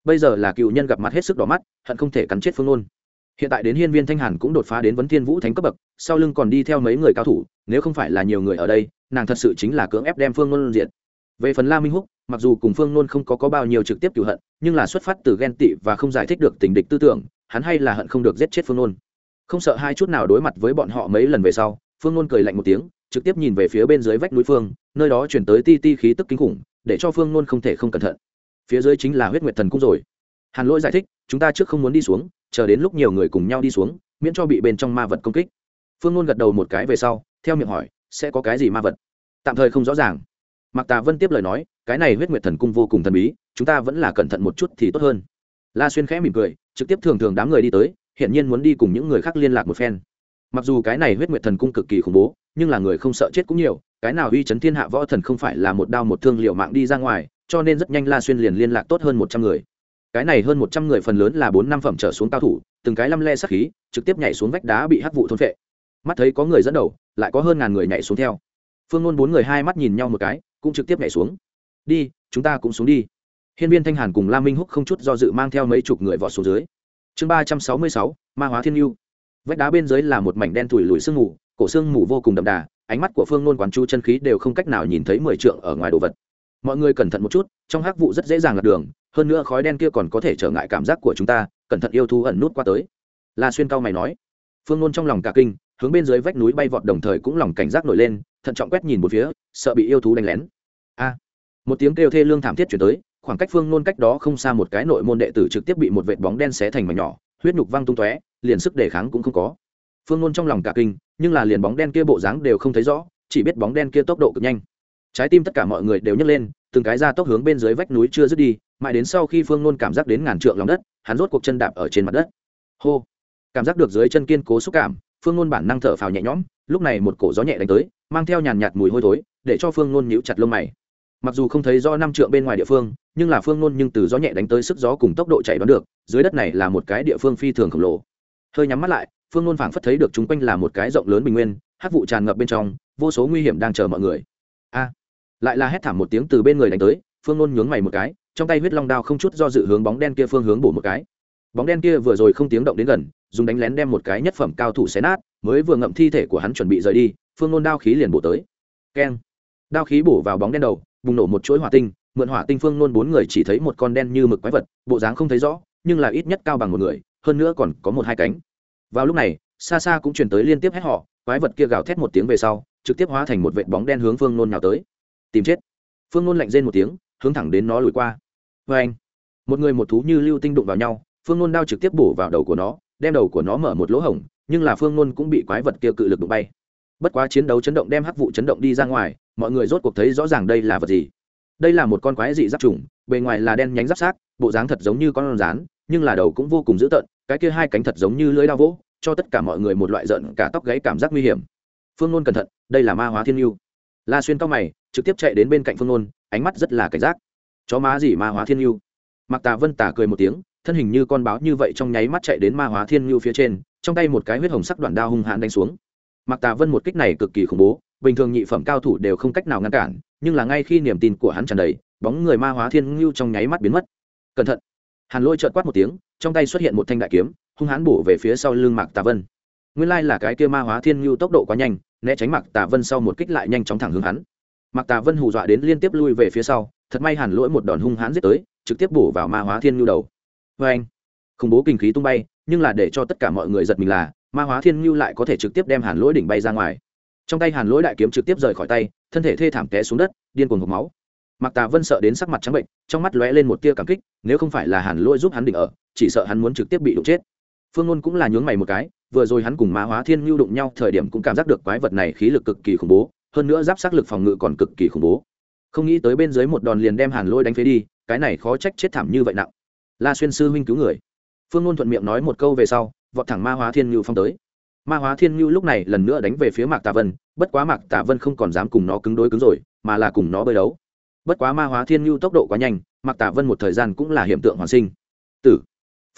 bây giờ là cựu nhân gặp mặt hết sức đỏ mắt hận không thể cắn chết phương nôn. Hiện tại đến hiên viên thanh hàn cũng đột phá đến vấn thiên vũ thánh cấp bậc sau lưng còn đi theo mấy người cao thủ nếu không phải là nhiều người ở đây nàng thật sự chính là cưỡng ép đem phương nôn diệt. Về phần la minh húc mặc dù cùng phương nôn không có, có bao nhiêu trực tiếp cựu hận nhưng là xuất phát từ ghen tị và không giải thích được tình địch tư tưởng hắn hay là hận không được giết chết phương nôn. Không sợ hai chút nào đối mặt với bọn họ mấy lần về sau phương nôn cười lạnh một tiếng trực tiếp nhìn về phía bên dưới vách núi phương nơi đó chuyển tới ti ti khí tức kinh khủng để cho phương nôn không thể không cẩn thận phía dưới chính là huyết nguyệt thần cung rồi. Hàn lỗi giải thích, chúng ta trước không muốn đi xuống, chờ đến lúc nhiều người cùng nhau đi xuống, miễn cho bị bên trong ma vật công kích. Phương ngôn gật đầu một cái về sau, theo miệng hỏi, sẽ có cái gì ma vật? Tạm thời không rõ ràng. Mạc tà vân tiếp lời nói, cái này huyết nguyệt thần cung vô cùng thần bí, chúng ta vẫn là cẩn thận một chút thì tốt hơn. La xuyên khẽ mỉm cười, trực tiếp thường thường đám người đi tới hiện nhiên muốn đi cùng những người khác liên lạc một phen. Mặc dù cái này huyết nguyệt thần cung cực kỳ khủng bố, nhưng là người không sợ chết cũng nhiều, cái nào uy chấn thiên hạ võ thần không phải là một đao một thương liệu mạng đi ra ngoài cho nên rất nhanh la xuyên liền liên lạc tốt hơn một trăm người. Cái này hơn một trăm người phần lớn là bốn năm phẩm trở xuống cao thủ, từng cái lăm le sắc khí, trực tiếp nhảy xuống vách đá bị hắc vụ thôn phệ. Mắt thấy có người dẫn đầu, lại có hơn ngàn người nhảy xuống theo. Phương ngôn bốn người hai mắt nhìn nhau một cái, cũng trực tiếp nhảy xuống. Đi, chúng ta cũng xuống đi. Hiên viên thanh hàn cùng la minh húc không chút do dự mang theo mấy chục người vọt xuống dưới. Chương ba trăm sáu mươi sáu, ma hóa thiên yêu vách đá bên dưới là một mảnh đen thủi lùi sương mù, cổ sương mù vô cùng đậm đà, ánh mắt của phương nôn quán chu chân khí đều không cách nào nhìn thấy mười trượng ở ngoài đồ vật mọi người cẩn thận một chút, trong hắc vụ rất dễ dàng lạc đường, hơn nữa khói đen kia còn có thể trở ngại cảm giác của chúng ta, cẩn thận yêu thú ẩn nút qua tới. La xuyên cao mày nói. Phương nôn trong lòng cả kinh, hướng bên dưới vách núi bay vọt đồng thời cũng lòng cảnh giác nổi lên, thận trọng quét nhìn một phía, sợ bị yêu thú đánh lén. A! Một tiếng kêu thê lương thảm thiết chuyển tới, khoảng cách phương nôn cách đó không xa một cái nội môn đệ tử trực tiếp bị một vệt bóng đen xé thành mảnh nhỏ, huyết nhục văng tung tóe, liền sức đề kháng cũng không có. Phương nôn trong lòng cả kinh, nhưng là liền bóng đen kia bộ dáng đều không thấy rõ, chỉ biết bóng đen kia tốc độ cực nhanh trái tim tất cả mọi người đều nhấc lên, từng cái ra tốc hướng bên dưới vách núi chưa dứt đi, mãi đến sau khi phương nôn cảm giác đến ngàn trượng lòng đất, hắn rốt cuộc chân đạp ở trên mặt đất. Hô! Cảm giác được dưới chân kiên cố xúc cảm, phương nôn bản năng thở phào nhẹ nhõm, lúc này một cổ gió nhẹ đánh tới, mang theo nhàn nhạt mùi hôi thối, để cho phương nôn nhíu chặt lông mày. Mặc dù không thấy do năm trượng bên ngoài địa phương, nhưng là phương nôn nhưng từ gió nhẹ đánh tới sức gió cùng tốc độ chạy đoán được, dưới đất này là một cái địa phương phi thường khổng lồ. Hơi nhắm mắt lại, phương nôn phảng phất thấy được chung quanh là một cái rộng lớn bình nguyên hát vụ tràn ngập bên trong, vô số nguy hiểm đang chờ mọi người. A! Lại là hét thảm một tiếng từ bên người đánh tới, phương nôn nhướng mày một cái, trong tay huyết long đao không chút do dự hướng bóng đen kia phương hướng bổ một cái. Bóng đen kia vừa rồi không tiếng động đến gần, dùng đánh lén đem một cái nhất phẩm cao thủ xé nát, mới vừa ngậm thi thể của hắn chuẩn bị rời đi, phương nôn đao khí liền bổ tới. Keng. Đao khí bổ vào bóng đen đầu, bùng nổ một chuỗi hỏa tinh, mượn hỏa tinh phương nôn bốn người chỉ thấy một con đen như mực quái vật, bộ dáng không thấy rõ, nhưng là ít nhất cao bằng một người, hơn nữa còn có một hai cánh. Vào lúc này, xa xa cũng truyền tới liên tiếp hét họ quái vật kia gào thét một tiếng về sau, trực tiếp hóa thành một vệt bóng đen hướng phương nôn nào tới tìm chết. Phương nôn lạnh rên một tiếng, hướng thẳng đến nó lùi qua. Vê anh, một người một thú như lưu tinh đụng vào nhau, phương nôn đao trực tiếp bổ vào đầu của nó, đem đầu của nó mở một lỗ hổng, nhưng là phương nôn cũng bị quái vật kia cự lực đụng bay. Bất quá chiến đấu chấn động đem hắc vụ chấn động đi ra ngoài, mọi người rốt cuộc thấy rõ ràng đây là vật gì. Đây là một con quái dị giáp trùng, bề ngoài là đen nhánh giáp sát bộ dáng thật giống như con rán nhưng là đầu cũng vô cùng dữ tợn, cái kia hai cánh thật giống như lưỡi đao vỗ, cho tất cả mọi người một loại giận, cả tóc gáy cảm giác nguy hiểm. Phương nôn cẩn thận, đây là ma hóa thiên yêu la xuyên cao mày, trực tiếp chạy đến bên cạnh phương nôn, ánh mắt rất là cảnh giác. Chó má gì ma hóa thiên yêu mặc tà vân tà cười một tiếng, thân hình như con báo như vậy trong nháy mắt chạy đến ma hóa thiên U phía trên, trong tay một cái huyết hồng sắc đoạn đao hung hãn đánh xuống. Mặc tà vân một kích này cực kỳ khủng bố, bình thường nhị phẩm cao thủ đều không cách nào ngăn cản, nhưng là ngay khi niềm tin của hắn tràn đầy, bóng người ma hóa thiên ngưu trong nháy mắt biến mất. Cẩn thận! Hàn lôi trợt quát một tiếng, trong tay xuất hiện một thanh đại kiếm, hung hãn bổ về phía sau lưng mạc tà vân nguyên lai là cái kia ma hóa thiên nhu tốc độ quá nhanh, né tránh mạc tà vân sau một kích lại nhanh chóng thẳng hướng hắn. Mặc tà vân hù dọa đến liên tiếp lui về phía sau, thật may hàn lỗi một đòn hung hãn giết tới, trực tiếp bổ vào ma hóa thiên nhu đầu. Vê anh, khủng bố kinh khí tung bay, nhưng là để cho tất cả mọi người giật mình là, ma hóa thiên nhu lại có thể trực tiếp đem hàn lỗi đỉnh bay ra ngoài. Trong tay hàn lỗi đại kiếm trực tiếp rời khỏi tay, thân thể thê thảm té xuống đất, điên cuồng hộp máu. Mặc tà vân sợ đến sắc mặt trắng bệnh, trong mắt lóe lên một tia cảm kích, nếu không phải là hàn lỗi giúp hắn đỉnh ở, chỉ sợ hắn muốn trực tiếp bị đụng chết phương ngôn cũng là nhướng mày một cái, vừa rồi hắn cùng ma hóa thiên nhu đụng nhau thời điểm cũng cảm giác được quái vật này khí lực cực kỳ khủng bố, hơn nữa giáp sát lực phòng ngự còn cực kỳ khủng bố. Không nghĩ tới bên dưới một đòn liền đem hàn lôi đánh phế đi, cái này khó trách chết thảm như vậy nặng. La xuyên sư huynh cứu người. Phương ngôn thuận miệng nói một câu về sau, vọt thẳng ma hóa thiên nhu phong tới. Ma hóa thiên nhu lúc này lần nữa đánh về phía mạc tạ vân, bất quá mạc tạ vân không còn dám cùng nó cứng đối cứng rồi, mà là cùng nó bơi đấu. Bất quá ma hóa thiên nhu tốc độ quá nhanh, mạc tạ vân một thời gian cũng là hiện tượng hoàn sinh. Tử.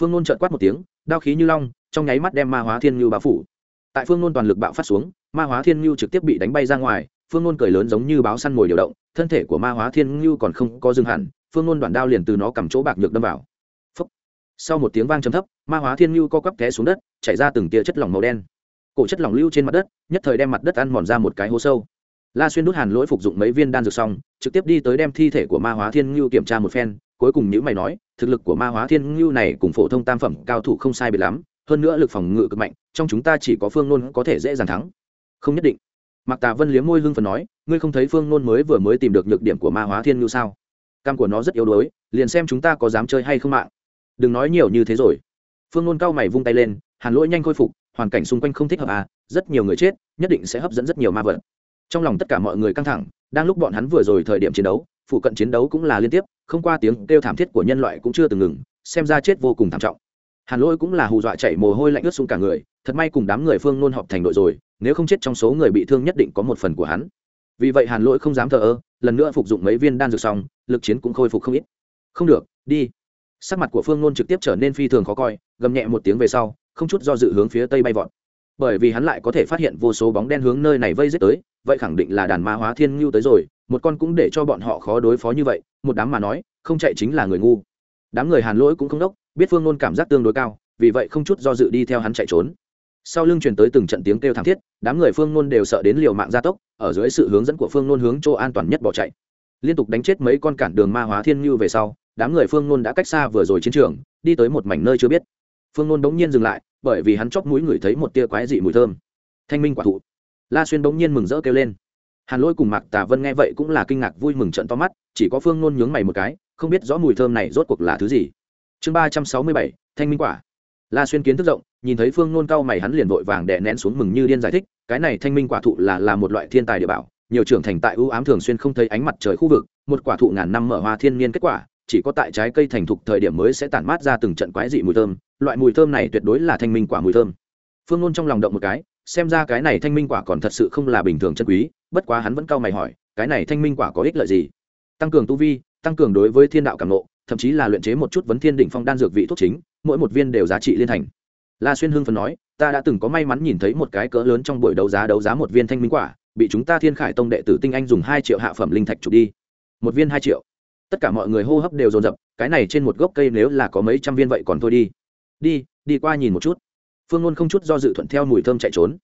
Phương ngôn trợn quát một tiếng đao khí như long, trong nháy mắt đem ma hóa thiên ngưu bao phủ. Tại phương ngôn toàn lực bạo phát xuống, ma hóa thiên ngưu trực tiếp bị đánh bay ra ngoài, phương ngôn cười lớn giống như báo săn mồi điều động, thân thể của ma hóa thiên ngưu còn không có dừng hẳn, phương ngôn đoạn đao liền từ nó cầm chỗ bạc nhược đâm vào. Phúc. sau một tiếng vang trầm thấp, ma hóa thiên ngưu co quắp té xuống đất, chảy ra từng tia chất lỏng màu đen. Cổ chất lỏng lưu trên mặt đất, nhất thời đem mặt đất ăn mòn ra một cái hố sâu. La xuyên đút hàn lỗi phục dụng mấy viên đan dược xong, trực tiếp đi tới đem thi thể của ma hóa thiên ngưu kiểm tra một phen cuối cùng nhữ mày nói, thực lực của ma hóa thiên ngưu này cùng phổ thông tam phẩm cao thủ không sai biệt lắm, hơn nữa lực phòng ngự cực mạnh, trong chúng ta chỉ có phương nôn có thể dễ dàng thắng. Không nhất định. Mạc tà vân liếm môi hưng phần nói, ngươi không thấy phương nôn mới vừa mới tìm được nhược điểm của ma hóa thiên ngưu sao? Cam của nó rất yếu đuối, liền xem chúng ta có dám chơi hay không mạng. Đừng nói nhiều như thế rồi. Phương nôn cao mày vung tay lên, hàn lỗi nhanh khôi phục, hoàn cảnh xung quanh không thích hợp à rất nhiều người chết, nhất định sẽ hấp dẫn rất nhiều ma vật. Trong lòng tất cả mọi người căng thẳng, đang lúc bọn hắn vừa rồi thời điểm chiến đấu phụ cận chiến đấu cũng là liên tiếp, không qua tiếng kêu thảm thiết của nhân loại cũng chưa từng ngừng, xem ra chết vô cùng thảm trọng. Hàn lỗi cũng là hù dọa chảy mồ hôi lạnh ướt xuống cả người, thật may cùng đám người phương nôn họp thành đội rồi, nếu không chết trong số người bị thương nhất định có một phần của hắn. Vì vậy hàn lỗi không dám thờ ơ, lần nữa phục dụng mấy viên đan dược xong, lực chiến cũng khôi phục không ít. Không được, đi. Sắc mặt của phương nôn trực tiếp trở nên phi thường khó coi, gầm nhẹ một tiếng về sau, không chút do dự hướng phía tây bay vọt. Bởi vì hắn lại có thể phát hiện vô số bóng đen hướng nơi này vây giết tới, vậy khẳng định là đàn ma hóa thiên ngưu tới rồi một con cũng để cho bọn họ khó đối phó như vậy, một đám mà nói, không chạy chính là người ngu. Đám người hàn lỗi cũng không đốc, biết phương nôn cảm giác tương đối cao, vì vậy không chút do dự đi theo hắn chạy trốn. Sau lưng truyền tới từng trận tiếng kêu thảm thiết, đám người phương nôn đều sợ đến liều mạng gia tốc, ở dưới sự hướng dẫn của phương nôn hướng chỗ an toàn nhất bỏ chạy. Liên tục đánh chết mấy con cản đường ma hóa thiên như về sau, đám người phương nôn đã cách xa vừa rồi chiến trường, đi tới một mảnh nơi chưa biết. Phương nôn bỗng nhiên dừng lại, bởi vì hắn chóp mũi ngửi thấy một tia quái dị mùi thơm. Thanh minh quả thụ. La xuyên bỗng nhiên mừng rỡ kêu lên hàn lôi cùng mạc tà vân nghe vậy cũng là kinh ngạc vui mừng trận to mắt, chỉ có phương nôn nhướng mày một cái, không biết rõ mùi thơm này rốt cuộc là thứ gì. Chương ba trăm sáu mươi bảy, thanh minh quả. La xuyên kiến thức rộng, nhìn thấy phương nôn cau mày hắn liền vội vàng đè nén xuống mừng như điên giải thích, cái này thanh minh quả thụ là là một loại thiên tài địa bảo, nhiều trưởng thành tại ưu ám thường xuyên không thấy ánh mặt trời khu vực, một quả thụ ngàn năm mở hoa thiên niên kết quả, chỉ có tại trái cây thành thục thời điểm mới sẽ tản mát ra từng trận quái dị mùi thơm, loại mùi thơm này tuyệt đối là thanh minh quả mùi thơm. Phương nôn trong lòng động một cái, xem ra cái này thanh minh quả còn thật sự không là bình thường chân quý bất quá hắn vẫn cau mày hỏi, cái này thanh minh quả có ích lợi gì? Tăng cường tu vi, tăng cường đối với thiên đạo cảm nộ thậm chí là luyện chế một chút vấn thiên đỉnh phong đan dược vị thuốc chính, mỗi một viên đều giá trị liên thành. La xuyên hưng phần nói, ta đã từng có may mắn nhìn thấy một cái cỡ lớn trong buổi đấu giá đấu giá một viên thanh minh quả, bị chúng ta thiên khải tông đệ tử tinh anh dùng hai triệu hạ phẩm linh thạch chụp đi. Một viên hai triệu. Tất cả mọi người hô hấp đều dồn dập, cái này trên một gốc cây nếu là có mấy trăm viên vậy còn thôi đi. Đi đi qua nhìn một chút. Phương luân không chút do dự thuận theo mùi thơm chạy trốn.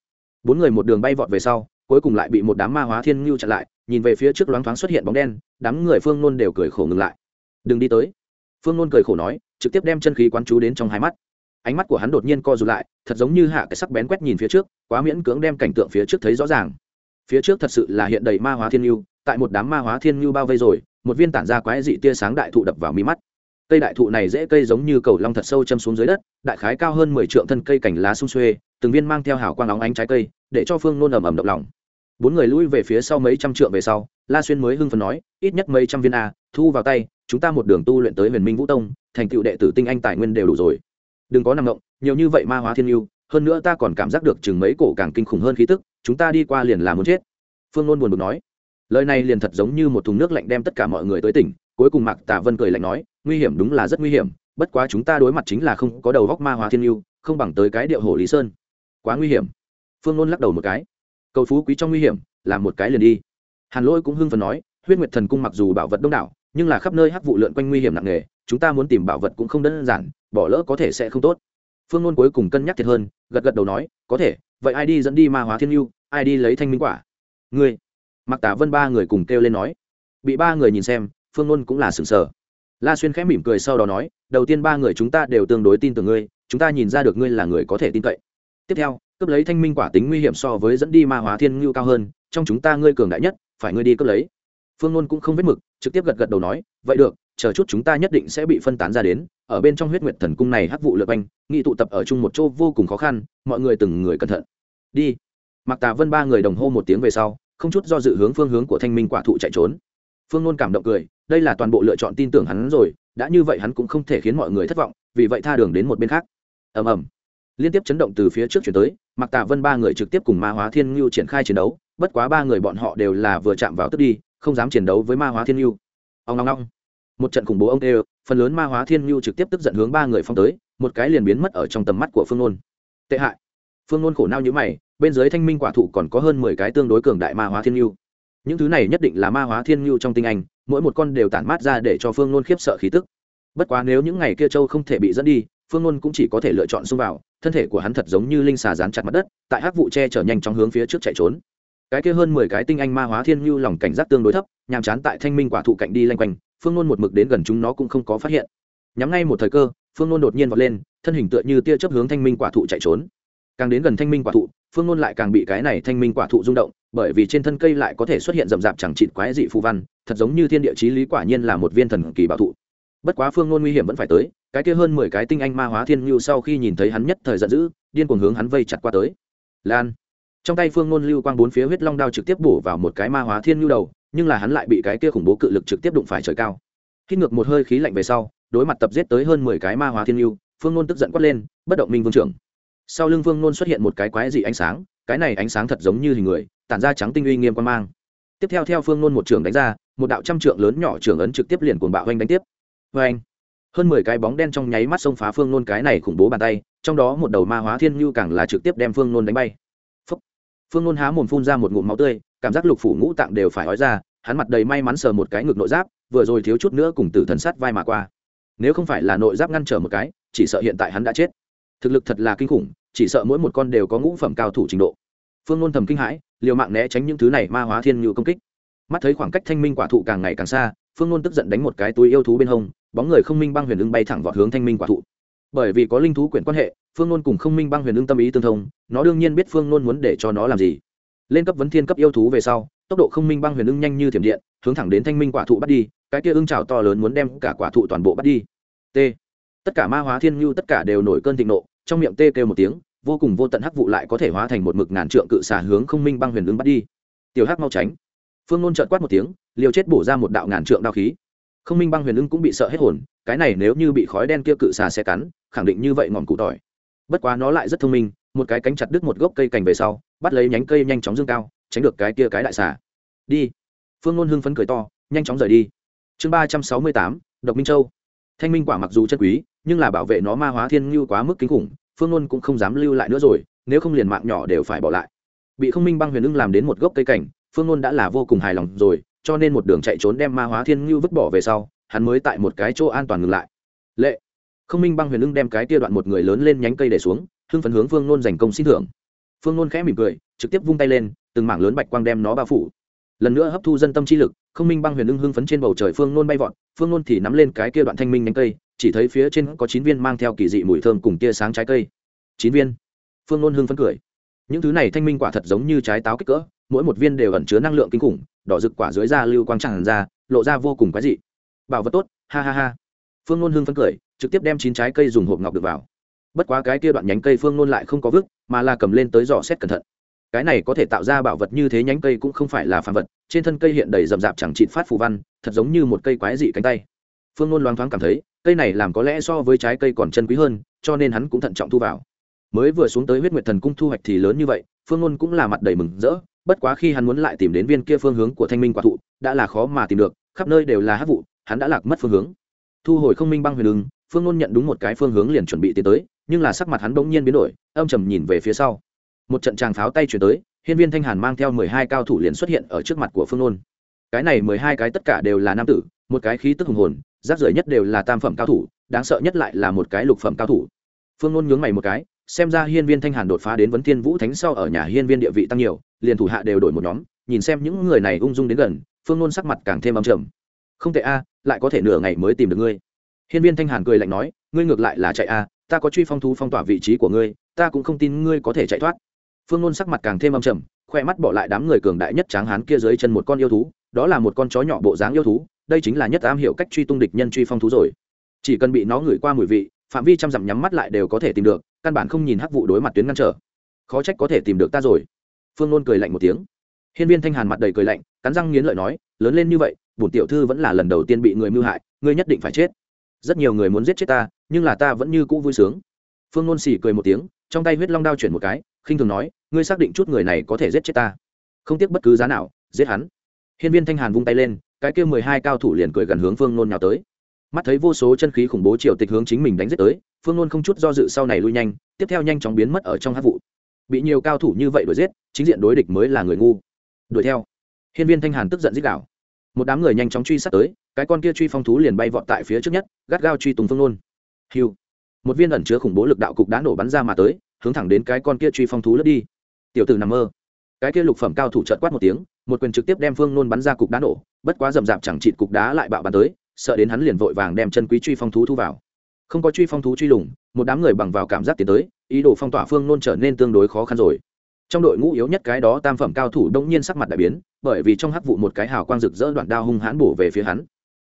Bốn người một đường bay vọt về sau cuối cùng lại bị một đám ma hóa thiên ngưu chặn lại, nhìn về phía trước loáng thoáng xuất hiện bóng đen, đám người phương nôn đều cười khổ ngừng lại. Đừng đi tới. Phương nôn cười khổ nói, trực tiếp đem chân khí quán chú đến trong hai mắt. Ánh mắt của hắn đột nhiên co rụt lại, thật giống như hạ cái sắc bén quét nhìn phía trước, quá miễn cưỡng đem cảnh tượng phía trước thấy rõ ràng. Phía trước thật sự là hiện đầy ma hóa thiên ngưu, tại một đám ma hóa thiên ngưu bao vây rồi, một viên tản ra quái dị tia sáng đại thụ đập vào mi mắt. Cây đại thụ này dễ cây giống như cầu long thật sâu châm xuống dưới đất, đại khái cao hơn mười triệu thân cây cành lá sung xuê, từng viên mang theo hào quang óng ánh trái cây, để cho phương nôn ầm ầm động lòng bốn người lui về phía sau mấy trăm trượng về sau, la xuyên mới hưng phần nói, ít nhất mấy trăm viên a, thu vào tay, chúng ta một đường tu luyện tới huyền minh vũ tông, thành tựu đệ tử tinh anh tài nguyên đều đủ rồi. Đừng có nằm động, nhiều như vậy ma hóa thiên yêu hơn nữa ta còn cảm giác được chừng mấy cổ càng kinh khủng hơn khí tức, chúng ta đi qua liền là muốn chết. Phương nôn buồn buồn nói. Lời này liền thật giống như một thùng nước lạnh đem tất cả mọi người tới tỉnh, cuối cùng mạc tả vân cười lạnh nói, nguy hiểm đúng là rất nguy hiểm, bất quá chúng ta đối mặt chính là không có đầu góc ma hóa thiên yêu không bằng tới cái điệu hồ lý sơn. Quá nguy hiểm. Phương nôn lắc đầu một cái cầu phú quý trong nguy hiểm là một cái liền đi. Hàn lỗi cũng hưng phần nói huyết nguyệt thần cung mặc dù bảo vật đông đảo nhưng là khắp nơi hắc vụ lượn quanh nguy hiểm nặng nề chúng ta muốn tìm bảo vật cũng không đơn giản bỏ lỡ có thể sẽ không tốt. Phương ngôn cuối cùng cân nhắc thiệt hơn gật gật đầu nói có thể vậy ai đi dẫn đi ma hóa thiên lưu, ai đi lấy thanh minh quả? Ngươi. Mặc tả vân ba người cùng kêu lên nói. Bị ba người nhìn xem phương ngôn cũng là sừng sờ. La xuyên khẽ mỉm cười sau đó nói đầu tiên ba người chúng ta đều tương đối tin tưởng ngươi chúng ta nhìn ra được ngươi là người có thể tin cậy. Tiếp theo cướp lấy thanh minh quả tính nguy hiểm so với dẫn đi ma hóa thiên ngưu cao hơn, trong chúng ta ngươi cường đại nhất, phải ngươi đi cướp lấy. Phương nôn cũng không vết mực, trực tiếp gật gật đầu nói, vậy được, chờ chút chúng ta nhất định sẽ bị phân tán ra đến, ở bên trong huyết nguyệt thần cung này hắc vụ lượt anh nghị tụ tập ở chung một chỗ vô cùng khó khăn, mọi người từng người cẩn thận. Đi. Mặc tà vân ba người đồng hô một tiếng về sau, không chút do dự hướng phương hướng của thanh minh quả thụ chạy trốn. Phương nôn cảm động cười, đây là toàn bộ lựa chọn tin tưởng hắn rồi, đã như vậy hắn cũng không thể khiến mọi người thất vọng, vì vậy tha đường đến một bên khác. Ầm ầm liên tiếp chấn động từ phía trước chuyển tới mặc tạ vân ba người trực tiếp cùng ma hóa thiên ngưu triển khai chiến đấu, bất quá ba người bọn họ đều là vừa chạm vào tức đi, không dám chiến đấu với ma hóa thiên ngưu ông ngong ngong một trận khủng bố ông đều phần lớn ma hóa thiên ngưu trực tiếp tức giận hướng ba người phong tới, một cái liền biến mất ở trong tầm mắt của phương nôn. Tệ hại. Phương nôn khổ nao như mày, bên dưới thanh minh quả thụ còn có hơn mười cái tương đối cường đại ma hóa thiên ngưu những thứ này nhất định là ma hóa thiên ngưu trong tinh anh, mỗi một con đều tản mát ra để cho phương nôn khiếp sợ khí tức. Bất quá nếu những ngày kia châu không thể bị dẫn đi phương Luân cũng chỉ có thể lựa chọn xông vào, thân thể của hắn thật giống như linh xà dán chặt mặt đất, tại hắc vụ che chở nhanh chóng hướng phía trước chạy trốn. Cái kia hơn mười cái tinh anh ma hóa thiên như lòng cảnh giác tương đối thấp, nhàm chán tại thanh minh quả thụ cạnh đi lanh quanh, phương Luân một mực đến gần chúng nó cũng không có phát hiện. Nhắm ngay một thời cơ, phương Luân đột nhiên vọt lên, thân hình tựa như tia chấp hướng thanh minh quả thụ chạy trốn. Càng đến gần thanh minh quả thụ, phương Luân lại càng bị cái này thanh minh quả thụ rung động, bởi vì trên thân cây lại có thể xuất hiện rậm rạp chẳng trịt quái dị phù văn, thật giống như thiên địa chí lý quả nhiên là một viên thần kỳ bảo thụ. Bất quá phương Luân nguy hiểm vẫn phải tới cái kia hơn mười cái tinh anh ma hóa thiên lưu sau khi nhìn thấy hắn nhất thời giận dữ, điên cuồng hướng hắn vây chặt qua tới. Lan. Trong tay phương ngôn lưu quang bốn phía huyết long đao trực tiếp bổ vào một cái ma hóa thiên lưu đầu, nhưng là hắn lại bị cái kia khủng bố cự lực trực tiếp đụng phải trời cao. Khi ngược một hơi khí lạnh về sau, đối mặt tập giết tới hơn mười cái ma hóa thiên lưu, phương ngôn tức giận quát lên, bất động minh vương trưởng. Sau lưng phương ngôn xuất hiện một cái quái dị ánh sáng, cái này ánh sáng thật giống như hình người, tản ra trắng tinh uy nghiêm quan mang. Tiếp theo theo phương ngôn một trường đánh ra, một đạo trăm trượng lớn nhỏ trường ấn trực tiếp liền cuồng bạo hoành đánh tiếp. Vê anh hơn mười cái bóng đen trong nháy mắt xông phá phương nôn cái này khủng bố bàn tay, trong đó một đầu ma hóa thiên nhu càng là trực tiếp đem phương nôn đánh bay. Phúc. phương nôn há mồm phun ra một ngụm máu tươi, cảm giác lục phủ ngũ tạng đều phải ói ra, hắn mặt đầy may mắn sờ một cái ngực nội giáp, vừa rồi thiếu chút nữa cùng tử thần sắt vai mà qua. Nếu không phải là nội giáp ngăn trở một cái, chỉ sợ hiện tại hắn đã chết. Thực lực thật là kinh khủng, chỉ sợ mỗi một con đều có ngũ phẩm cao thủ trình độ. Phương nôn thầm kinh hãi, liều mạng né tránh những thứ này ma hóa thiên nhu công kích. Mắt thấy khoảng cách thanh minh quả thụ càng ngày càng xa, phương nôn tức giận đánh một cái túi yêu thú bên hông bóng người không minh băng huyền ưng bay thẳng vào hướng thanh minh quả thụ. Bởi vì có linh thú quyển quan hệ, phương nôn cùng không minh băng huyền ưng tâm ý tương thông, nó đương nhiên biết phương nôn muốn để cho nó làm gì. Lên cấp vấn thiên cấp yêu thú về sau, tốc độ không minh băng huyền ưng nhanh như thiểm điện, hướng thẳng đến thanh minh quả thụ bắt đi, cái kia ưng trào to lớn muốn đem cả quả thụ toàn bộ bắt đi. T. Tất cả ma hóa thiên nhu tất cả đều nổi cơn thịnh nộ, trong miệng tê kêu một tiếng, vô cùng vô tận hắc vụ lại có thể hóa thành một mực ngàn trượng cự xà hướng không minh băng huyền ưng bắt đi. Tiểu hắc mau tránh. Phương nôn trợt quát một tiếng, liều chết bổ ra một đạo ngàn trượng đao khí không minh băng huyền ưng cũng bị sợ hết hồn, cái này nếu như bị khói đen kia cự xà xe cắn, khẳng định như vậy ngọn cụ tỏi. Bất quá nó lại rất thông minh, một cái cánh chặt đứt một gốc cây cành về sau, bắt lấy nhánh cây nhanh chóng dương cao, tránh được cái kia cái đại xà. Đi. Phương ngôn hưng phấn cười to, nhanh chóng rời đi. Chương ba trăm sáu mươi tám, độc minh châu. Thanh minh quả mặc dù chân quý, nhưng là bảo vệ nó ma hóa thiên ngưu quá mức kinh khủng, phương ngôn cũng không dám lưu lại nữa rồi, nếu không liền mạng nhỏ đều phải bỏ lại. Bị không minh băng huyền ưng làm đến một gốc cây cảnh phương ngôn đã là vô cùng hài lòng rồi cho nên một đường chạy trốn đem ma hóa thiên ngưu vứt bỏ về sau, hắn mới tại một cái chỗ an toàn ngừng lại. Lệ. Không minh băng huyền ưng đem cái tia đoạn một người lớn lên nhánh cây để xuống, hưng phấn hướng phương nôn giành công xin thưởng. Phương nôn khẽ mỉm cười, trực tiếp vung tay lên, từng mảng lớn bạch quang đem nó bao phủ. Lần nữa hấp thu dân tâm chi lực, không minh băng huyền ưng hưng phấn trên bầu trời phương nôn bay vọt, phương nôn thì nắm lên cái kia đoạn thanh minh nhánh cây, chỉ thấy phía trên có chín viên mang theo kỳ dị mùi thơm cùng tia sáng trái cây. Chín viên. Phương nôn hưng phấn cười. Những thứ này thanh minh quả thật giống như trái táo kích cỡ mỗi một viên đều ẩn chứa năng lượng kinh khủng, đỏ rực quả dưới da lưu quang tràn ra, lộ ra vô cùng quái dị. Bảo vật tốt, ha ha ha. Phương nôn hưng phấn cười, trực tiếp đem chín trái cây dùng hộp ngọc được vào. Bất quá cái kia đoạn nhánh cây phương nôn lại không có vứt, mà là cầm lên tới dò xét cẩn thận. Cái này có thể tạo ra bảo vật như thế nhánh cây cũng không phải là phàm vật, trên thân cây hiện đầy rậm rạp chẳng trịn phát phù văn, thật giống như một cây quái dị cánh tay. Phương nôn loáng thoáng cảm thấy, cây này làm có lẽ so với trái cây còn chân quý hơn, cho nên hắn cũng thận trọng thu vào. Mới vừa xuống tới huyết nguyệt thần cung thu hoạch thì lớn như vậy phương ngôn cũng là mặt đầy mừng rỡ, bất quá khi hắn muốn lại tìm đến viên kia phương hướng của thanh minh quả thụ, đã là khó mà tìm được, khắp nơi đều là hát vụ, hắn đã lạc mất phương hướng. Thu hồi không minh băng huyền ứng, phương ngôn nhận đúng một cái phương hướng liền chuẩn bị tiến tới, nhưng là sắc mặt hắn bỗng nhiên biến đổi, âm trầm nhìn về phía sau. Một trận tràng pháo tay chuyển tới, hiên viên thanh hàn mang theo mười hai cao thủ liền xuất hiện ở trước mặt của phương ngôn. Cái này mười hai cái tất cả đều là nam tử, một cái khí tức hùng hồn, rác rưởi nhất đều là tam phẩm cao thủ, đáng sợ nhất lại là một cái lục phẩm cao thủ. Phương ngôn nhướng mày một cái xem ra hiên viên thanh hàn đột phá đến vấn thiên vũ thánh sau ở nhà hiên viên địa vị tăng nhiều, liền thủ hạ đều đổi một nhóm, nhìn xem những người này ung dung đến gần, phương nôn sắc mặt càng thêm âm trầm. Không tệ a, lại có thể nửa ngày mới tìm được ngươi. Hiên viên thanh hàn cười lạnh nói, ngươi ngược lại là chạy a, ta có truy phong thú phong tỏa vị trí của ngươi, ta cũng không tin ngươi có thể chạy thoát. Phương nôn sắc mặt càng thêm âm trầm, khoe mắt bỏ lại đám người cường đại nhất tráng hán kia dưới chân một con yêu thú, đó là một con chó nhỏ bộ dáng yêu thú, đây chính là nhất am hiểu cách truy tung địch nhân truy phong thú rồi. Chỉ cần bị nó ngửi qua mùi vị, phạm vi trăm dặm nhắm mắt lại đều có thể tìm được căn bản không nhìn hắc vụ đối mặt tuyến ngăn trở. Khó trách có thể tìm được ta rồi. Phương nôn cười lạnh một tiếng. Hiên viên thanh hàn mặt đầy cười lạnh, cắn răng nghiến lợi nói, lớn lên như vậy, bổn tiểu thư vẫn là lần đầu tiên bị người mưu hại, ngươi nhất định phải chết. Rất nhiều người muốn giết chết ta, nhưng là ta vẫn như cũ vui sướng. Phương nôn xỉ cười một tiếng, trong tay huyết long đao chuyển một cái, khinh thường nói, ngươi xác định chút người này có thể giết chết ta. Không tiếc bất cứ giá nào, giết hắn. Hiên viên thanh hàn vung tay lên, cái kia mười hai cao thủ liền cười gần hướng phương nôn nhào tới mắt thấy vô số chân khí khủng bố triều tịch hướng chính mình đánh giết tới, phương nôn không chút do dự sau này lui nhanh, tiếp theo nhanh chóng biến mất ở trong hát vụ. Bị nhiều cao thủ như vậy đuổi giết, chính diện đối địch mới là người ngu. Đuổi theo. Hiên viên thanh hàn tức giận giết đảo một đám người nhanh chóng truy sát tới, cái con kia truy phong thú liền bay vọt tại phía trước nhất, gắt gao truy tùng phương nôn hiu một viên ẩn chứa khủng bố lực đạo cục đã nổ bắn ra mà tới, hướng thẳng đến cái con kia truy phong thú lướt đi. Tiểu tử nằm mơ. Cái kia lục phẩm cao thủ trợt quát một tiếng, một quyền trực tiếp đem phương nôn bắn ra cục đá nổ, bất quá rầm rạp chẳng chịt cục đá lại bạo bắn tới sợ đến hắn liền vội vàng đem chân quý truy phong thú thu vào. Không có truy phong thú truy lùng, một đám người bằng vào cảm giác tiến tới, ý đồ phong tỏa phương nôn trở nên tương đối khó khăn rồi. Trong đội ngũ yếu nhất cái đó tam phẩm cao thủ đông nhiên sắc mặt đại biến, bởi vì trong hắc vụ một cái hào quang rực rỡ đoạn đao hung hãn bổ về phía hắn.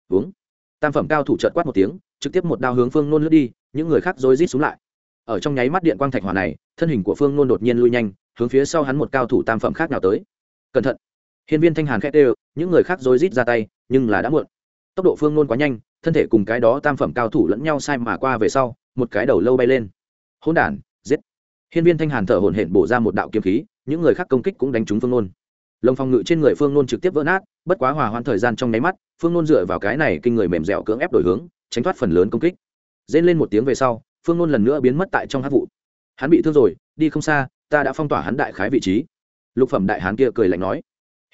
Uống tam phẩm cao thủ trợt quát một tiếng, trực tiếp một đao hướng phương nôn lướt đi, những người khác rối rít xuống lại. Ở trong nháy mắt điện quang thạch hỏa này, thân hình của phương nôn đột nhiên lui nhanh, hướng phía sau hắn một cao thủ tam phẩm khác nào tới. Cẩn thận. Hiên viên thanh hàn khét đều những người khác rối rít ra tay, nhưng là đã muộn tốc độ phương nôn quá nhanh, thân thể cùng cái đó tam phẩm cao thủ lẫn nhau sai mà qua về sau, một cái đầu lâu bay lên. Hỗn đản, giết. Hiên viên thanh hàn thở hổn hển bổ ra một đạo kiếm khí, những người khác công kích cũng đánh trúng phương nôn lồng phòng ngự trên người phương nôn trực tiếp vỡ nát, bất quá hòa hoãn thời gian trong nháy mắt, phương nôn dựa vào cái này kinh người mềm dẻo cưỡng ép đổi hướng, tránh thoát phần lớn công kích. Dên lên một tiếng về sau, phương nôn lần nữa biến mất tại trong hát vụ. Hắn bị thương rồi, đi không xa, ta đã phong tỏa hắn đại khái vị trí. Lục phẩm đại hán kia cười lạnh nói.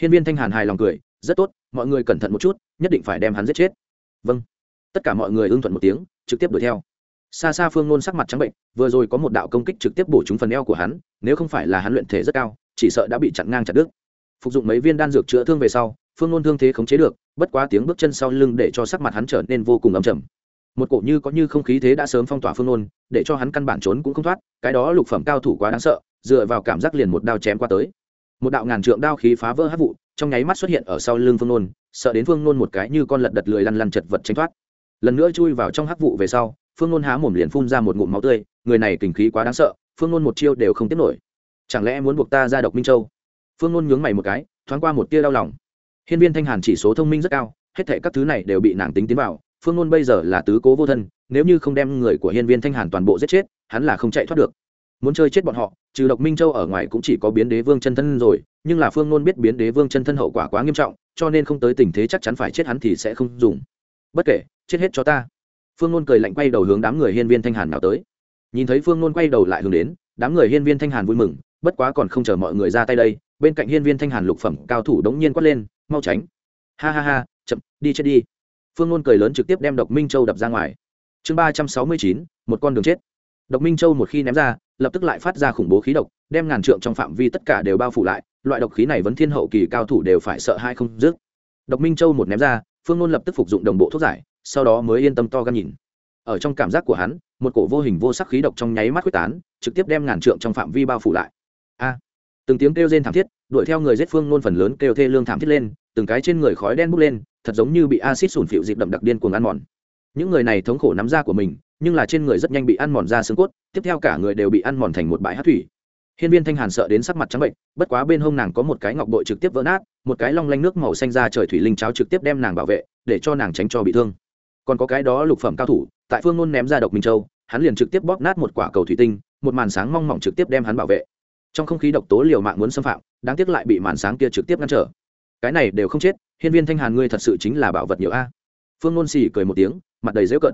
Hiên viên thanh hàn hài lòng cười rất tốt, mọi người cẩn thận một chút, nhất định phải đem hắn giết chết. Vâng. Tất cả mọi người ưng thuận một tiếng, trực tiếp đuổi theo. Xa xa phương nôn sắc mặt trắng bệnh, vừa rồi có một đạo công kích trực tiếp bổ trúng phần eo của hắn, nếu không phải là hắn luyện thể rất cao, chỉ sợ đã bị chặn ngang chặt đứt. Phục dụng mấy viên đan dược chữa thương về sau, phương nôn thương thế khống chế được, bất quá tiếng bước chân sau lưng để cho sắc mặt hắn trở nên vô cùng ấm chầm một cổ như có như không khí thế đã sớm phong tỏa phương nôn, để cho hắn căn bản trốn cũng không thoát, cái đó lục phẩm cao thủ quá đáng sợ, dựa vào cảm giác liền một đao chém qua tới. Một đạo ngàn trượng đao khí phá vỡ hát vụ trong nháy mắt xuất hiện ở sau lưng phương nôn, sợ đến phương nôn một cái như con lật đật lười lăn lăn chật vật tránh thoát. Lần nữa chui vào trong hắc vụ về sau, phương nôn há mồm liền phun ra một ngụm máu tươi, người này kình khí quá đáng sợ, phương nôn một chiêu đều không tiếp nổi. Chẳng lẽ muốn buộc ta ra độc minh châu? Phương nôn nhướng mày một cái, thoáng qua một tia đau lòng. Hiên viên thanh hàn chỉ số thông minh rất cao, hết thệ các thứ này đều bị nàng tính tiến vào, phương nôn bây giờ là tứ cố vô thân, nếu như không đem người của hiên viên thanh hàn toàn bộ giết chết, hắn là không chạy thoát được. Muốn chơi chết bọn họ trừ độc minh châu ở ngoài cũng chỉ có biến đế vương chân thân rồi, nhưng là phương nôn biết biến đế vương chân thân hậu quả quá nghiêm trọng, cho nên không tới tình thế chắc chắn phải chết hắn thì sẽ không dùng. Bất kể, chết hết cho ta. Phương nôn cười lạnh quay đầu hướng đám người hiên viên thanh hàn nào tới. Nhìn thấy phương nôn quay đầu lại hướng đến, đám người hiên viên thanh hàn vui mừng, bất quá còn không chờ mọi người ra tay đây, bên cạnh hiên viên thanh hàn lục phẩm cao thủ đống nhiên quát lên, mau tránh. Ha ha ha, chậm, đi chết đi. Phương nôn cười lớn trực tiếp đem độc minh châu đập ra ngoài. Chương ba trăm sáu mươi chín, một con đường chết. Độc minh châu một khi ném ra lập tức lại phát ra khủng bố khí độc, đem ngàn trượng trong phạm vi tất cả đều bao phủ lại, loại độc khí này vẫn thiên hậu kỳ cao thủ đều phải sợ hai không dứt. Độc minh châu một ném ra, phương nôn lập tức phục dụng đồng bộ thuốc giải, sau đó mới yên tâm to gan nhìn. Ở trong cảm giác của hắn, một cổ vô hình vô sắc khí độc trong nháy mắt quyết tán, trực tiếp đem ngàn trượng trong phạm vi bao phủ lại. A! Từng tiếng kêu rên thảm thiết, đuổi theo người giết phương nôn phần lớn kêu thê lương thảm thiết lên, từng cái trên người khói đen bốc lên, thật giống như bị acid sủn phịu dịp đậm đặc điên cuồng ăn mòn. Những người này thống khổ nắm da của mình nhưng là trên người rất nhanh bị ăn mòn ra xương cốt, tiếp theo cả người đều bị ăn mòn thành một bãi hát thủy. Hiên viên thanh hàn sợ đến sắc mặt trắng bệnh, bất quá bên hông nàng có một cái ngọc bội trực tiếp vỡ nát, một cái long lanh nước màu xanh ra trời thủy linh cháo trực tiếp đem nàng bảo vệ, để cho nàng tránh cho bị thương. Còn có cái đó lục phẩm cao thủ, tại phương nôn ném ra độc minh châu, hắn liền trực tiếp bóp nát một quả cầu thủy tinh, một màn sáng mong mỏng trực tiếp đem hắn bảo vệ. Trong không khí độc tố liều mạng muốn xâm phạm, đáng tiếc lại bị màn sáng kia trực tiếp ngăn trở. Cái này đều không chết, hiên viên thanh hàn ngươi thật sự chính là bảo vật nhiều a. Phương nôn xì cười một tiếng, mặt đầy dễu cận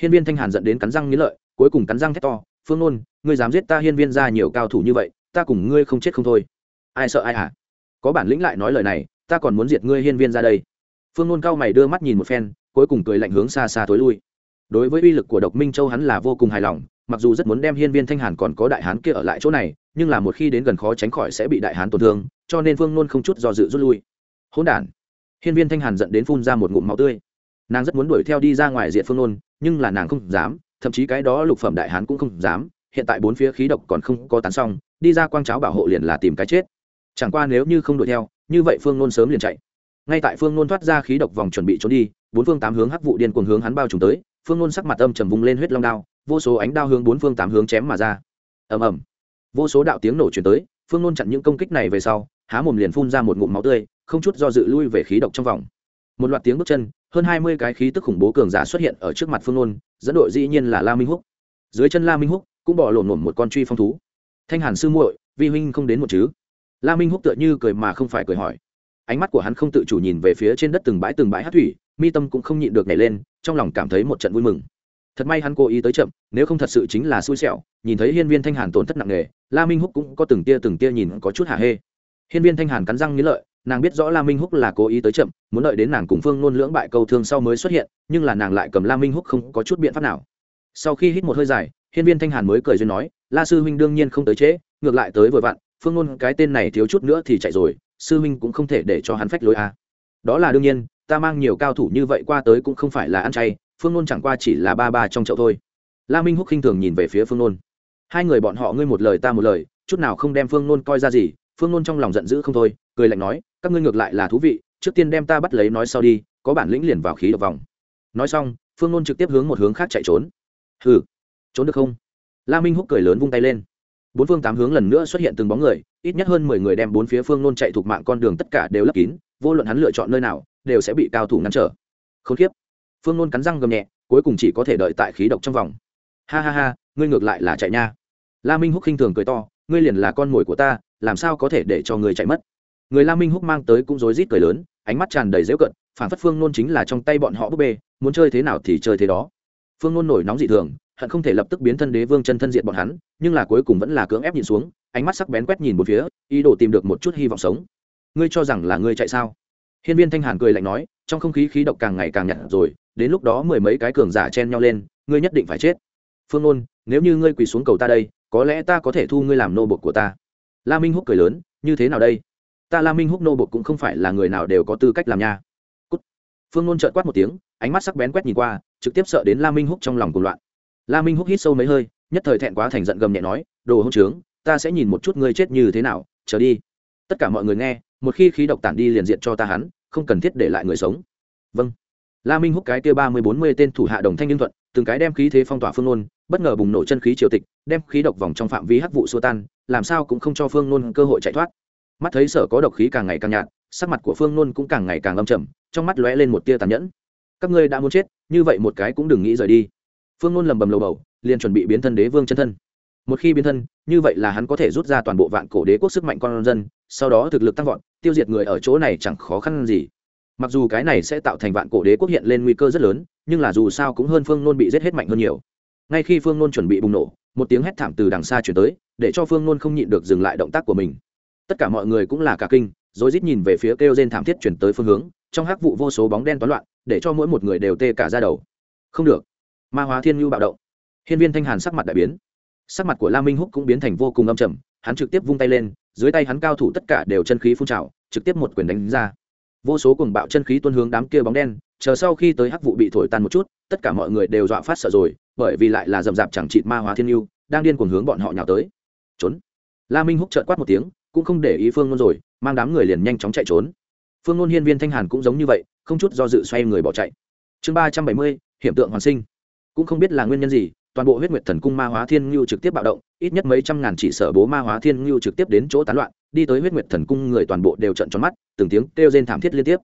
hiên viên thanh hàn dẫn đến cắn răng nghĩ lợi, cuối cùng cắn răng thét to, phương nôn, ngươi dám giết ta hiên viên ra nhiều cao thủ như vậy, ta cùng ngươi không chết không thôi. Ai sợ ai hả? Có bản lĩnh lại nói lời này, ta còn muốn diệt ngươi hiên viên ra đây. Phương nôn cao mày đưa mắt nhìn một phen, cuối cùng cười lạnh hướng xa xa tối lui. Đối với uy lực của độc minh châu hắn là vô cùng hài lòng, mặc dù rất muốn đem hiên viên thanh hàn còn có đại hán kia ở lại chỗ này, nhưng là một khi đến gần khó tránh khỏi sẽ bị đại hán tổn thương, cho nên phương nôn không chút do dự rút lui. Hỗn đản. Hiên viên thanh hàn giận đến phun ra một ngụm máu tươi nàng rất muốn đuổi theo đi ra ngoài diện phương nôn, nhưng là nàng không dám, thậm chí cái đó lục phẩm đại hán cũng không dám, hiện tại bốn phía khí độc còn không có tán xong, đi ra quang cháo bảo hộ liền là tìm cái chết. Chẳng qua nếu như không đuổi theo, như vậy phương nôn sớm liền chạy. Ngay tại phương nôn thoát ra khí độc vòng chuẩn bị trốn đi, bốn phương tám hướng hắc vụ điên cuồng hướng hắn bao trùm tới, phương nôn sắc mặt âm trầm vùng lên huyết long đao, vô số ánh đao hướng bốn phương tám hướng chém mà ra. Ầm ầm. Vô số đạo tiếng nổ chuyển tới, phương nôn chặn những công kích này về sau, há mồm liền phun ra một ngụm máu tươi, không chút do dự lui về khí độc trong vòng. Một loạt tiếng bước chân hơn hai mươi cái khí tức khủng bố cường giả xuất hiện ở trước mặt phương nôn, dẫn đội dĩ nhiên là la minh húc. Dưới chân la minh húc cũng bỏ lổn lổn một con truy phong thú. Thanh hàn sư muội, vi huynh không đến một chứ? La minh húc tựa như cười mà không phải cười hỏi. Ánh mắt của hắn không tự chủ nhìn về phía trên đất từng bãi từng bãi hát thủy, mi tâm cũng không nhịn được nhảy lên, trong lòng cảm thấy một trận vui mừng. Thật may hắn cố ý tới chậm, nếu không thật sự chính là xui xẻo, nhìn thấy hiên viên thanh hàn tổn thất nặng nề, la minh húc cũng có từng tia từng tia nhìn có chút hả hê. Hiên viên thanh hàn cắn răng nghĩ lợi nàng biết rõ la minh húc là cố ý tới chậm, muốn đợi đến nàng cùng phương nôn lưỡng bại câu thương sau mới xuất hiện, nhưng là nàng lại cầm la minh húc không có chút biện pháp nào. Sau khi hít một hơi dài, hiên viên thanh hàn mới cười duyên nói, la sư huynh đương nhiên không tới trễ, ngược lại tới vội vặn, phương nôn cái tên này thiếu chút nữa thì chạy rồi, sư huynh cũng không thể để cho hắn phách lối a à. đó là đương nhiên, ta mang nhiều cao thủ như vậy qua tới cũng không phải là ăn chay, phương nôn chẳng qua chỉ là ba ba trong chậu thôi. La minh húc khinh thường nhìn về phía phương nôn. Hai người bọn họ ngươi một lời ta một lời, chút nào không đem phương nôn coi ra gì. Phương nôn trong lòng giận dữ không thôi, cười lạnh nói các ngươi ngược lại là thú vị, trước tiên đem ta bắt lấy nói sau đi, có bản lĩnh liền vào khí độc vòng. Nói xong, phương nôn trực tiếp hướng một hướng khác chạy trốn. Hừ, trốn được không? La minh húc cười lớn vung tay lên. Bốn phương tám hướng lần nữa xuất hiện từng bóng người, ít nhất hơn mười người đem bốn phía phương nôn chạy thuộc mạng con đường tất cả đều lấp kín, vô luận hắn lựa chọn nơi nào, đều sẽ bị cao thủ ngăn trở. Không khiếp phương nôn cắn răng gầm nhẹ, cuối cùng chỉ có thể đợi tại khí độc trong vòng. Ha ha ha, ngươi ngược lại là chạy nha. La minh húc khinh thường cười to, ngươi liền là con mồi của ta, làm sao có thể để cho người chạy mất? Người la minh húc mang tới cũng rối rít cười lớn ánh mắt tràn đầy dễu cận phản phất phương nôn chính là trong tay bọn họ búp bê muốn chơi thế nào thì chơi thế đó. Phương nôn nổi nóng dị thường hận không thể lập tức biến thân đế vương chân thân diện bọn hắn nhưng là cuối cùng vẫn là cưỡng ép nhìn xuống ánh mắt sắc bén quét nhìn một phía ý đồ tìm được một chút hy vọng sống. Ngươi cho rằng là ngươi chạy sao? Hiên viên thanh hàn cười lạnh nói trong không khí khí độc càng ngày càng nhạt rồi đến lúc đó mười mấy cái cường giả chen nhau lên ngươi nhất định phải chết. Phương Nôn, nếu như ngươi quỳ xuống cầu ta đây có lẽ ta có thể thu ngươi làm nô bột của ta. La minh húc cười lớn như thế nào đây? Ta la minh húc nô bột cũng không phải là người nào đều có tư cách làm nha. Cút. phương Nôn trợn quát một tiếng, ánh mắt sắc bén quét nhìn qua, trực tiếp sợ đến la minh húc trong lòng cuồng loạn. La minh húc hít sâu mấy hơi, nhất thời thẹn quá thành giận gầm nhẹ nói, đồ hỗn trướng, ta sẽ nhìn một chút ngươi chết như thế nào, chờ đi. Tất cả mọi người nghe, một khi khí độc tản đi liền diện cho ta hắn, không cần thiết để lại người sống. Vâng. La minh húc cái kia ba mươi bốn mươi tên thủ hạ đồng thanh niên thuận, từng cái đem khí thế phong tỏa phương nôn, bất ngờ bùng nổ chân khí triều tịch, đem khí độc vòng trong phạm vi hắc vụ xua tan, làm sao cũng không cho phương nôn cơ hội chạy thoát mắt thấy sở có độc khí càng ngày càng nhạt, sắc mặt của phương nôn cũng càng ngày càng âm trầm, trong mắt lóe lên một tia tàn nhẫn. Các ngươi đã muốn chết, như vậy một cái cũng đừng nghĩ rời đi. Phương nôn lầm bầm lầu bầu, liền chuẩn bị biến thân đế vương chân thân. Một khi biến thân, như vậy là hắn có thể rút ra toàn bộ vạn cổ đế quốc sức mạnh con dân, sau đó thực lực tăng vọt, tiêu diệt người ở chỗ này chẳng khó khăn gì. Mặc dù cái này sẽ tạo thành vạn cổ đế quốc hiện lên nguy cơ rất lớn, nhưng là dù sao cũng hơn phương nôn bị giết hết mạnh hơn nhiều. Ngay khi phương nôn chuẩn bị bùng nổ, một tiếng hét thảm từ đằng xa chuyển tới, để cho phương nôn không nhịn được dừng lại động tác của mình tất cả mọi người cũng là cả kinh rồi rít nhìn về phía kêu gen thảm thiết chuyển tới phương hướng, trong hắc vụ vô số bóng đen toán loạn, để cho mỗi một người đều tê cả ra đầu. Không được. Ma hóa thiên nhu bạo động. Hiên viên thanh hàn sắc mặt đại biến. Sắc mặt của la minh húc cũng biến thành vô cùng âm trầm, hắn trực tiếp vung tay lên, dưới tay hắn cao thủ tất cả đều chân khí phun trào, trực tiếp một quyền đánh ra. Vô số cùng bạo chân khí tuân hướng đám kia bóng đen, chờ sau khi tới hắc vụ bị thổi tan một chút, tất cả mọi người đều dọa phát sợ rồi, bởi vì lại là rầm rạp chẳng trị ma hóa thiên nhu đang điên cuồng hướng bọn họ nhào tới. Trốn. La minh húc trợn quát một tiếng cũng không để ý phương ngôn rồi, mang đám người liền nhanh chóng chạy trốn. Phương ngôn hiên viên thanh hàn cũng giống như vậy, không chút do dự xoay người bỏ chạy. Chương ba trăm bảy mươi hiện tượng hoàn sinh. Cũng không biết là nguyên nhân gì, toàn bộ huyết nguyệt thần cung ma hóa thiên ngưu trực tiếp bạo động, ít nhất mấy trăm ngàn chỉ sở bố ma hóa thiên ngưu trực tiếp đến chỗ tán loạn, đi tới huyết nguyệt thần cung người toàn bộ đều trận tròn mắt, từng tiếng kêu rên thảm thiết liên tiếp.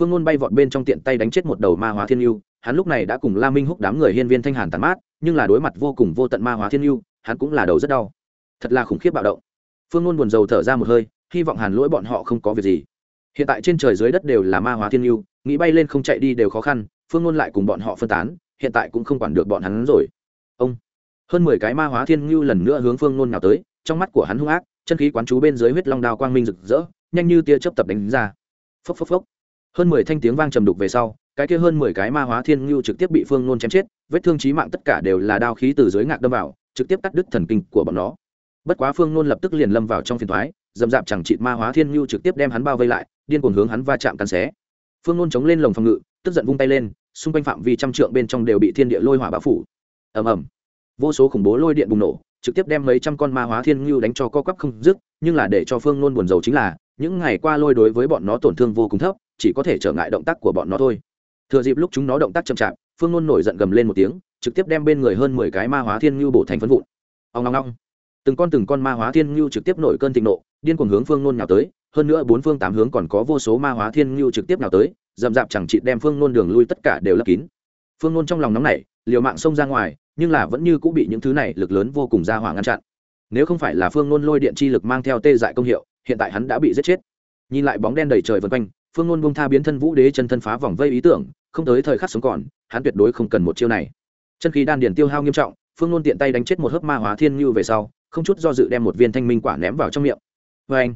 Phương ngôn bay vọt bên trong tiện tay đánh chết một đầu ma hóa thiên ngưu, hắn lúc này đã cùng la minh húc đám người hiên viên thanh hàn tàn mát, nhưng là đối mặt vô cùng vô tận ma hóa thiên ngưu, hắn cũng là đầu rất đau. Thật là khủng khiếp bạo động phương nôn buồn rầu thở ra một hơi, hy vọng hàn lỗi bọn họ không có việc gì. Hiện tại trên trời dưới đất đều là ma hóa thiên ngưu nghĩ bay lên không chạy đi đều khó khăn, phương nôn lại cùng bọn họ phân tán, hiện tại cũng không quản được bọn hắn rồi. Ông. Hơn mười cái ma hóa thiên ngưu lần nữa hướng phương nôn nào tới, trong mắt của hắn hung ác, chân khí quán chú bên dưới huyết long đao quang minh rực rỡ, nhanh như tia chớp tập đánh ra. Phốc phốc phốc. Hơn mười thanh tiếng vang trầm đục về sau, cái kia hơn mười cái ma hóa thiên ngưu trực tiếp bị phương nôn chém chết, vết thương trí mạng tất cả đều là đao khí từ dưới ngạc đâm vào, trực tiếp cắt đứt thần kinh của bọn nó bất quá phương nôn lập tức liền lâm vào trong phiền thoái dầm dạp chẳng trị ma hóa thiên nhu trực tiếp đem hắn bao vây lại, điên cuồng hướng hắn va chạm cắn xé. Phương nôn chống lên lồng phòng ngự, tức giận vung tay lên, xung quanh phạm vi trăm trượng bên trong đều bị thiên địa lôi hỏa bão phủ. Ầm ầm. Vô số khủng bố lôi điện bùng nổ, trực tiếp đem mấy trăm con ma hóa thiên ngưu đánh cho co quắp không dứt, nhưng là để cho phương nôn buồn rầu chính là, những ngày qua lôi đối với bọn nó tổn thương vô cùng thấp, chỉ có thể trở ngại động tác của bọn nó thôi. Thừa dịp lúc chúng nó động tác chậm chạp, phương nôn nổi giận gầm lên một tiếng, trực tiếp đem bên người hơn mười cái ma hóa thiên ngưu bổ thành phân vụn. Ông long long từng con từng con ma hóa thiên ngưu trực tiếp nổi cơn thịnh nộ, điên cuồng hướng phương nôn nhào tới, hơn nữa bốn phương tám hướng còn có vô số ma hóa thiên ngưu trực tiếp nhào tới, dậm dạp chẳng chị đem phương nôn đường lui tất cả đều lấp kín. Phương nôn trong lòng nóng nảy, liều mạng xông ra ngoài, nhưng là vẫn như cũng bị những thứ này lực lớn vô cùng ra hỏa ngăn chặn. Nếu không phải là phương nôn lôi điện chi lực mang theo tê dại công hiệu, hiện tại hắn đã bị giết chết. Nhìn lại bóng đen đầy trời vân quanh, phương nôn bông tha biến thân vũ đế chân thân phá vòng vây ý tưởng, không tới thời khắc sống còn, hắn tuyệt đối không cần một chiêu này. Chân khí đan điền tiêu hao nghiêm trọng phương nôn tiện tay đánh chết một hớp ma hóa thiên như về sau, không chút do dự đem một viên thanh minh quả ném vào trong miệng. Vê anh,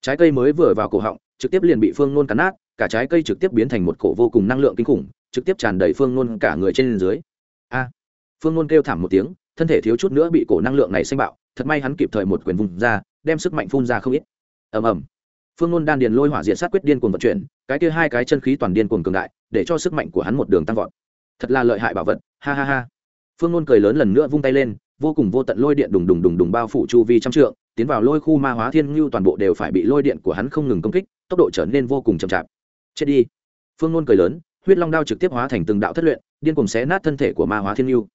trái cây mới vừa vào cổ họng, trực tiếp liền bị phương nôn cắn nát, cả trái cây trực tiếp biến thành một cổ vô cùng năng lượng kinh khủng, trực tiếp tràn đầy phương nôn cả người trên dưới. A, phương nôn kêu thảm một tiếng, thân thể thiếu chút nữa bị cổ năng lượng này xanh bạo, thật may hắn kịp thời một quyền vùng ra, đem sức mạnh phun ra không ít. Ầm ầm. Phương nôn đan điền lôi hỏa diện sát quyết điên cuồng vận chuyển, cái kia hai cái chân khí toàn điên cuồng cường đại, để cho sức mạnh của hắn một đường tăng vọt. Thật là lợi hại bảo vật, ha ha ha phương nôn cười lớn lần nữa vung tay lên, vô cùng vô tận lôi điện đùng đùng đùng đùng bao phủ chu vi trăm trượng, tiến vào lôi khu ma hóa thiên ngưu toàn bộ đều phải bị lôi điện của hắn không ngừng công kích, tốc độ trở nên vô cùng chậm chạp. Chết đi. Phương nôn cười lớn, huyết long đao trực tiếp hóa thành từng đạo thất luyện, điên cùng xé nát thân thể của ma hóa thiên ngưu.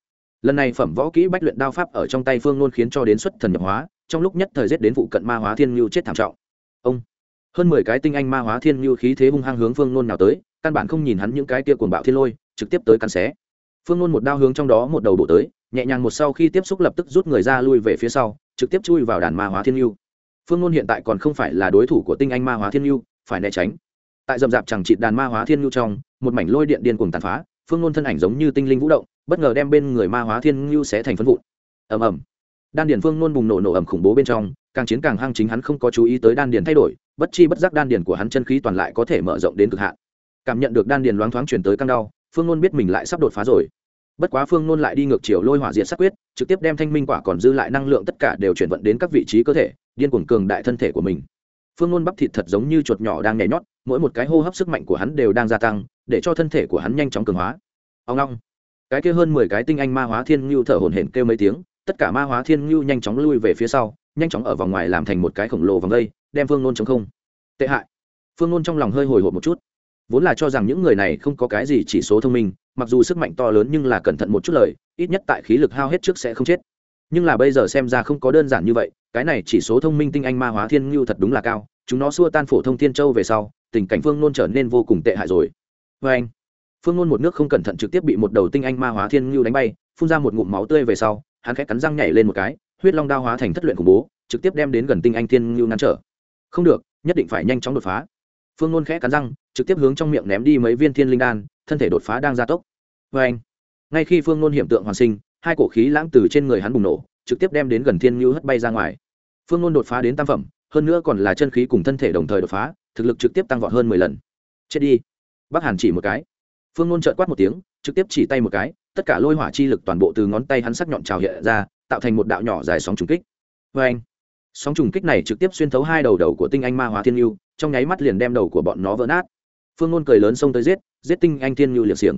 Lần này phẩm võ kỹ bách luyện đao pháp ở trong tay phương nôn khiến cho đến xuất thần nhập hóa, trong lúc nhất thời giết đến vụ cận ma hóa thiên ngưu chết thảm trọng. Ông. Hơn mười cái tinh anh ma hóa thiên ngưu khí thế hung hăng hướng phương nôn nào tới, căn bản không nhìn hắn những cái kia cuồng bạo thiên lôi, trực tiếp tới cắn xé phương nôn một đao hướng trong đó một đầu bộ tới, nhẹ nhàng một sau khi tiếp xúc lập tức rút người ra lui về phía sau, trực tiếp chui vào đàn ma hóa thiên yêu phương nôn hiện tại còn không phải là đối thủ của tinh anh ma hóa thiên yêu phải né tránh. Tại dầm dạp chẳng trị đàn ma hóa thiên yêu trong, một mảnh lôi điện điên cuồng tàn phá, phương nôn thân ảnh giống như tinh linh vũ động, bất ngờ đem bên người ma hóa thiên yêu sẽ thành phân vụn. Ầm ầm. Đan điền phương nôn bùng nổ nổ ầm khủng bố bên trong, càng chiến càng hăng chính hắn không có chú ý tới đan điền thay đổi, bất chi bất giác đan điền của hắn chân khí toàn lại có thể mở rộng đến cực hạn. Cảm nhận được đan điền loáng thoáng chuyển tới căng đau, phương nôn biết mình lại sắp đột phá rồi bất quá phương nôn lại đi ngược chiều lôi hỏa diệt sắc quyết, trực tiếp đem thanh minh quả còn dư lại năng lượng tất cả đều chuyển vận đến các vị trí cơ thể, điên cuồng cường đại thân thể của mình. Phương nôn bắp thịt thật giống như chuột nhỏ đang nhảy nhót, mỗi một cái hô hấp sức mạnh của hắn đều đang gia tăng, để cho thân thể của hắn nhanh chóng cường hóa. Ông long. Cái kia hơn mười cái tinh anh ma hóa thiên ngưu thở hổn hển kêu mấy tiếng, tất cả ma hóa thiên ngưu nhanh chóng lui về phía sau, nhanh chóng ở vòng ngoài làm thành một cái khổng lồ vòng gây đem phương nôn chống không. Tệ hại. Phương nôn trong lòng hơi hồi hộp một chút. Vốn là cho rằng những người này không có cái gì chỉ số thông minh mặc dù sức mạnh to lớn nhưng là cẩn thận một chút lời, ít nhất tại khí lực hao hết trước sẽ không chết. Nhưng là bây giờ xem ra không có đơn giản như vậy, cái này chỉ số thông minh tinh anh ma hóa thiên ngưu thật đúng là cao, chúng nó xua tan phổ thông thiên châu về sau, tình cảnh phương nôn trở nên vô cùng tệ hại rồi. Vê anh, phương nôn một nước không cẩn thận trực tiếp bị một đầu tinh anh ma hóa thiên ngưu đánh bay, phun ra một ngụm máu tươi về sau, hắn khẽ cắn răng nhảy lên một cái, huyết long đao hóa thành thất luyện khủng bố, trực tiếp đem đến gần tinh anh thiên ngưu ngăn trở. Không được, nhất định phải nhanh chóng đột phá. Phương nôn khẽ cắn răng, trực tiếp hướng trong miệng ném đi mấy viên thiên linh đan thân thể đột phá đang gia tốc. Vê anh, ngay khi phương nôn hiện tượng hoàn sinh, hai cổ khí lãng từ trên người hắn bùng nổ, trực tiếp đem đến gần thiên ngưu hất bay ra ngoài. Phương nôn đột phá đến tam phẩm, hơn nữa còn là chân khí cùng thân thể đồng thời đột phá, thực lực trực tiếp tăng vọt hơn mười lần. Chết đi. Bắc hàn chỉ một cái. Phương nôn trợn quát một tiếng, trực tiếp chỉ tay một cái, tất cả lôi hỏa chi lực toàn bộ từ ngón tay hắn sắc nhọn trào hiện ra, tạo thành một đạo nhỏ dài sóng trùng kích. Vê anh, sóng trùng kích này trực tiếp xuyên thấu hai đầu đầu của tinh anh ma hóa thiên ngưu, trong nháy mắt liền đem đầu của bọn nó vỡ nát. Phương nôn cười lớn xông tới giết giết tinh anh thiên như liệt xiềng.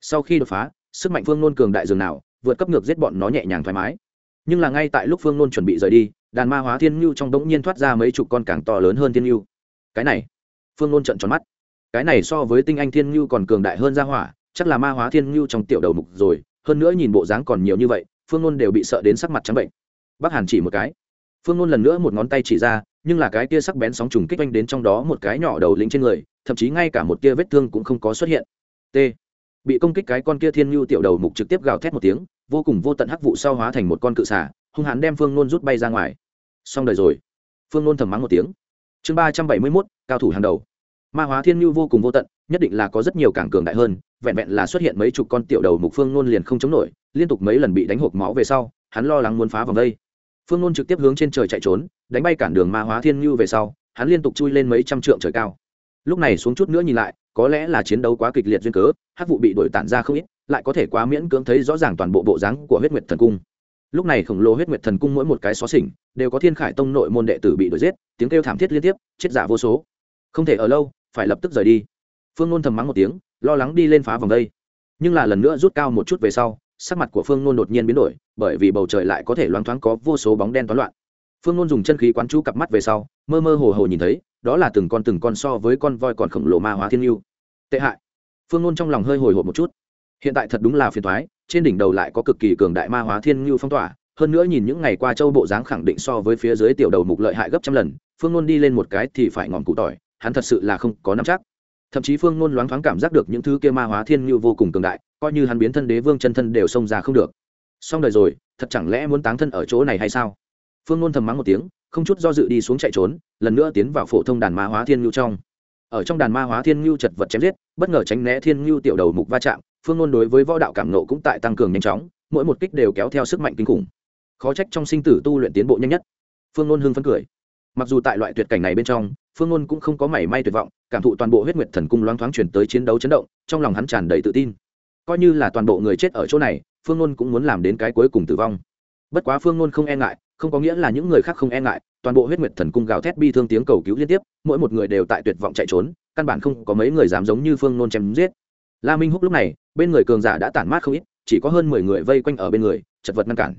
Sau khi đột phá, sức mạnh phương nôn cường đại dường nào, vượt cấp ngược giết bọn nó nhẹ nhàng thoải mái. Nhưng là ngay tại lúc phương nôn chuẩn bị rời đi, đàn ma hóa thiên như trong đống nhiên thoát ra mấy chục con càng to lớn hơn thiên như. Cái này, phương nôn trận tròn mắt. Cái này so với tinh anh thiên như còn cường đại hơn ra hỏa, chắc là ma hóa thiên như trong tiểu đầu mục rồi. Hơn nữa nhìn bộ dáng còn nhiều như vậy, phương nôn đều bị sợ đến sắc mặt trắng bệnh. Bác hàn chỉ một cái. Phương nôn lần nữa một ngón tay chỉ ra nhưng là cái kia sắc bén sóng trùng kích quanh đến trong đó một cái nhỏ đầu lĩnh trên người, thậm chí ngay cả một kia vết thương cũng không có xuất hiện. T. Bị công kích cái con kia thiên nhu tiểu đầu mục trực tiếp gào thét một tiếng, vô cùng vô tận hắc vụ sau hóa thành một con cự xả hung hãn đem phương nôn rút bay ra ngoài. Xong đời rồi. Phương nôn thầm mắng một tiếng. Chương ba trăm bảy mươi mốt, cao thủ hàng đầu. Ma hóa thiên nhu vô cùng vô tận, nhất định là có rất nhiều cảng cường đại hơn, vẹn vẹn là xuất hiện mấy chục con tiểu đầu mục phương nôn liền không chống nổi, liên tục mấy lần bị đánh hộp máu về sau, hắn lo lắng muốn phá vòng đây. Phương nôn trực tiếp hướng trên trời chạy trốn đánh bay cản đường ma hóa thiên như về sau, hắn liên tục chui lên mấy trăm trượng trời cao. Lúc này xuống chút nữa nhìn lại, có lẽ là chiến đấu quá kịch liệt duyên cớ hắc vụ bị đổi tản ra không ít, lại có thể quá miễn cưỡng thấy rõ ràng toàn bộ bộ dáng của huyết nguyệt thần cung. Lúc này khổng lồ huyết nguyệt thần cung mỗi một cái xó xỉnh, đều có thiên khải tông nội môn đệ tử bị đuổi giết, tiếng kêu thảm thiết liên tiếp, chết giả vô số. Không thể ở lâu, phải lập tức rời đi. Phương nôn thầm mắng một tiếng, lo lắng đi lên phá vòng đây. Nhưng là lần nữa rút cao một chút về sau, sắc mặt của phương nôn đột nhiên biến đổi, bởi vì bầu trời lại có thể loáng thoáng có vô số bóng đen toán loạn phương nôn dùng chân khí quán chú cặp mắt về sau, mơ mơ hồ hồ nhìn thấy, đó là từng con từng con so với con voi còn khổng lồ ma hóa thiên yêu. Tệ hại. Phương nôn trong lòng hơi hồi hộp một chút. Hiện tại thật đúng là phiền thoái trên đỉnh đầu lại có cực kỳ cường đại ma hóa thiên ngưu phong tỏa, hơn nữa nhìn những ngày qua châu bộ dáng khẳng định so với phía dưới tiểu đầu mục lợi hại gấp trăm lần, phương nôn đi lên một cái thì phải ngọn cụ tỏi, hắn thật sự là không có nắm chắc. Thậm chí phương nôn loáng thoáng cảm giác được những thứ kia ma hóa thiên ngưu vô cùng cường đại, coi như hắn biến thân đế vương chân thân đều xông ra không được. Xong đời rồi, thật chẳng lẽ muốn táng thân ở chỗ này hay sao? Phương nôn thầm mắng một tiếng, không chút do dự đi xuống chạy trốn, lần nữa tiến vào phổ thông đàn ma hóa thiên ngưu trong. Ở trong đàn ma hóa thiên ngưu chật vật chém giết, bất ngờ tránh né thiên ngưu tiểu đầu mục va chạm, phương nôn đối với võ đạo cảm nộ cũng tại tăng cường nhanh chóng, mỗi một kích đều kéo theo sức mạnh kinh khủng. Khó trách trong sinh tử tu luyện tiến bộ nhanh nhất. Phương nôn hưng phấn cười. Mặc dù tại loại tuyệt cảnh này bên trong, phương nôn cũng không có mảy may tuyệt vọng, cảm thụ toàn bộ huyết nguyệt thần cung loáng thoáng chuyển tới chiến đấu chấn động, trong lòng hắn tràn đầy tự tin. Coi như là toàn bộ người chết ở chỗ này, phương nôn cũng muốn làm đến cái cuối cùng tử vong. Bất quá phương nôn không e ngại không có nghĩa là những người khác không e ngại, toàn bộ huyết nguyệt thần cung gào thét bi thương tiếng cầu cứu liên tiếp, mỗi một người đều tại tuyệt vọng chạy trốn, căn bản không có mấy người dám giống như phương nôn chém giết. La minh húc lúc này, bên người cường giả đã tản mát không ít, chỉ có hơn mười người vây quanh ở bên người, chật vật ngăn cản.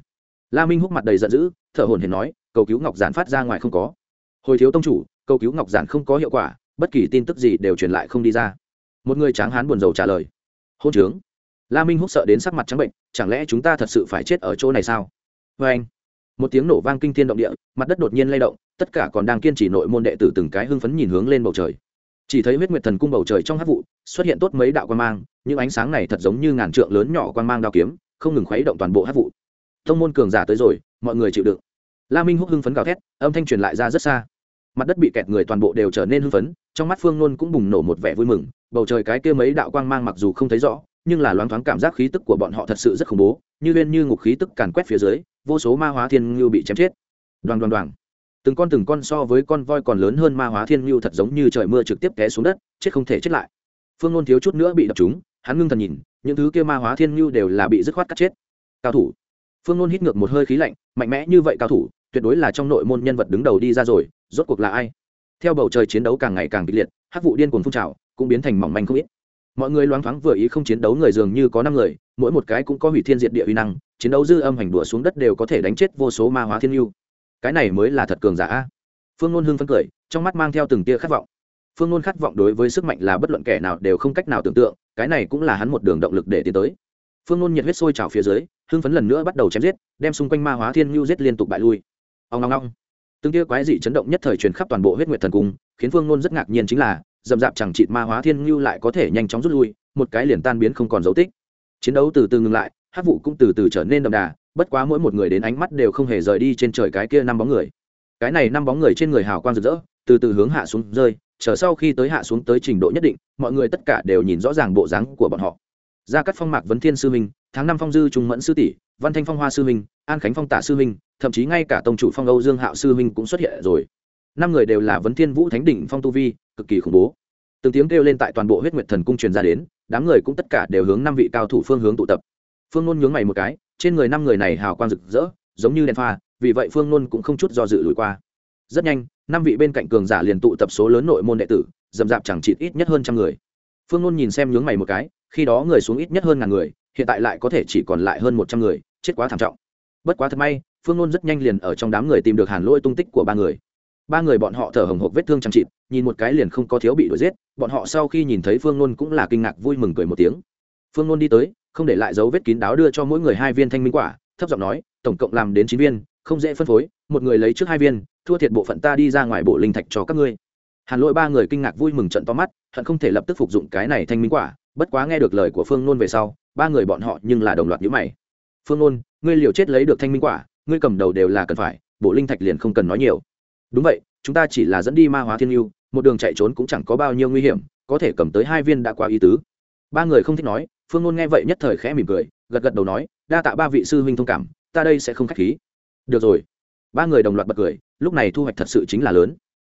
La minh húc mặt đầy giận dữ, thở hồn hển nói, cầu cứu ngọc giản phát ra ngoài không có. Hồi thiếu tông chủ, cầu cứu ngọc giản không có hiệu quả, bất kỳ tin tức gì đều truyền lại không đi ra. Một người tráng hán buồn rầu trả lời, hôn trướng. La minh húc sợ đến sắc mặt trắng bệnh, chẳng lẽ chúng ta thật sự phải chết ở chỗ này sao? Vê anh một tiếng nổ vang kinh thiên động địa, mặt đất đột nhiên lay động, tất cả còn đang kiên trì nội môn đệ tử từng cái hưng phấn nhìn hướng lên bầu trời. Chỉ thấy huyết nguyệt thần cung bầu trời trong hát vụ, xuất hiện tốt mấy đạo quan mang, những ánh sáng này thật giống như ngàn trượng lớn nhỏ quan mang đao kiếm, không ngừng khuấy động toàn bộ hát vụ. Thông môn cường giả tới rồi, mọi người chịu đựng. La minh húc hưng phấn gào thét, âm thanh truyền lại ra rất xa. Mặt đất bị kẹt người toàn bộ đều trở nên hưng phấn, trong mắt phương nôn cũng bùng nổ một vẻ vui mừng, bầu trời cái kia mấy đạo quang mang mặc dù không thấy rõ, nhưng là loáng thoáng cảm giác khí tức của bọn họ thật sự rất khủng bố, như lên như ngục khí tức càn quét phía dưới vô số ma hóa thiên ngưu bị chém chết. Đoàn đoàn đoàn từng con từng con so với con voi còn lớn hơn ma hóa thiên ngưu thật giống như trời mưa trực tiếp té xuống đất, chết không thể chết lại. Phương ngôn thiếu chút nữa bị đập chúng hắn ngưng thần nhìn, những thứ kia ma hóa thiên ngưu đều là bị dứt khoát cắt chết. Cao thủ. Phương ngôn hít ngược một hơi khí lạnh, mạnh mẽ như vậy cao thủ, tuyệt đối là trong nội môn nhân vật đứng đầu đi ra rồi, rốt cuộc là ai? Theo bầu trời chiến đấu càng ngày càng kịch liệt, hắc vụ điên cuồng phun trào, cũng biến thành mỏng manh không ít mọi người loáng thoáng vừa ý không chiến đấu người dường như có năm người, mỗi một cái cũng có hủy thiên diệt địa uy năng, chiến đấu dư âm hành đùa xuống đất đều có thể đánh chết vô số ma hóa thiên ngưu cái này mới là thật cường giả phương nôn hưng phấn cười, trong mắt mang theo từng tia khát vọng. Phương nôn khát vọng đối với sức mạnh là bất luận kẻ nào đều không cách nào tưởng tượng, cái này cũng là hắn một đường động lực để tiến tới. Phương nôn nhiệt huyết sôi trào phía dưới, hưng phấn lần nữa bắt đầu chém giết, đem xung quanh ma hóa thiên ngưu giết liên tục bại lui. Ông ngong ngong từng tia quái dị chấn động nhất thời truyền khắp toàn bộ huyết nguyệt thần cung, khiến phương nôn rất ngạc nhiên chính là dậm dạp chẳng chịt ma hóa thiên ngưu lại có thể nhanh chóng rút lui, một cái liền tan biến không còn dấu tích. Chiến đấu từ từ ngừng lại, hát vụ cũng từ từ trở nên đậm đà, bất quá mỗi một người đến ánh mắt đều không hề rời đi trên trời cái kia năm bóng người. Cái này năm bóng người trên người hào quang rực rỡ, từ từ hướng hạ xuống rơi, chờ sau khi tới hạ xuống tới trình độ nhất định, mọi người tất cả đều nhìn rõ ràng bộ dáng của bọn họ. Gia cắt phong, mạc vấn thiên sư minh tháng năm phong dư trung mẫn sư tỷ, văn thanh phong hoa sư minh an khánh phong tả sư minh thậm chí ngay cả tông chủ phong âu dương hạo sư minh cũng xuất hiện rồi. Năm người đều là vấn thiên vũ thánh đỉnh phong tu vi cực kỳ khủng bố. Từng tiếng kêu lên tại toàn bộ huyết nguyệt thần cung truyền ra đến, đám người cũng tất cả đều hướng năm vị cao thủ phương hướng tụ tập. Phương nôn nhướng mày một cái, trên người năm người này hào quang rực rỡ, giống như đèn pha, vì vậy phương nôn cũng không chút do dự lùi qua. Rất nhanh, năm vị bên cạnh cường giả liền tụ tập số lớn nội môn đệ tử dầm dạp chẳng chịt ít nhất hơn trăm người. Phương nôn nhìn xem nhướng mày một cái, khi đó người xuống ít nhất hơn ngàn người, hiện tại lại có thể chỉ còn lại hơn một trăm người, chết quá thảm trọng. Bất quá thật may, phương nôn rất nhanh liền ở trong đám người tìm được hàn lỗi tung tích của ba người ba người bọn họ thở hồng hộc vết thương chẳng chịt, nhìn một cái liền không có thiếu bị đuổi giết, bọn họ sau khi nhìn thấy phương nôn cũng là kinh ngạc vui mừng cười một tiếng. Phương nôn đi tới, không để lại dấu vết kín đáo đưa cho mỗi người hai viên thanh minh quả, thấp giọng nói, tổng cộng làm đến chín viên, không dễ phân phối, một người lấy trước hai viên, thua thiệt bộ phận ta đi ra ngoài bộ linh thạch cho các ngươi. Hàn lỗi ba người kinh ngạc vui mừng trận to mắt, hận không thể lập tức phục dụng cái này thanh minh quả, bất quá nghe được lời của phương nôn về sau, ba người bọn họ nhưng là đồng loạt nhữ mày. Phương nôn, ngươi liều chết lấy được thanh minh quả, ngươi cầm đầu đều là cần phải bộ linh thạch liền không cần nói nhiều đúng vậy, chúng ta chỉ là dẫn đi ma hóa thiên yêu một đường chạy trốn cũng chẳng có bao nhiêu nguy hiểm, có thể cầm tới hai viên đã quá ý tứ. Ba người không thích nói, phương ngôn nghe vậy nhất thời khẽ mỉm cười, gật gật đầu nói, đa tạ ba vị sư huynh thông cảm, ta đây sẽ không k h á c h khí. Được rồi. Ba người đồng loạt bật cười, lúc này thu hoạch thật sự chính là lớn.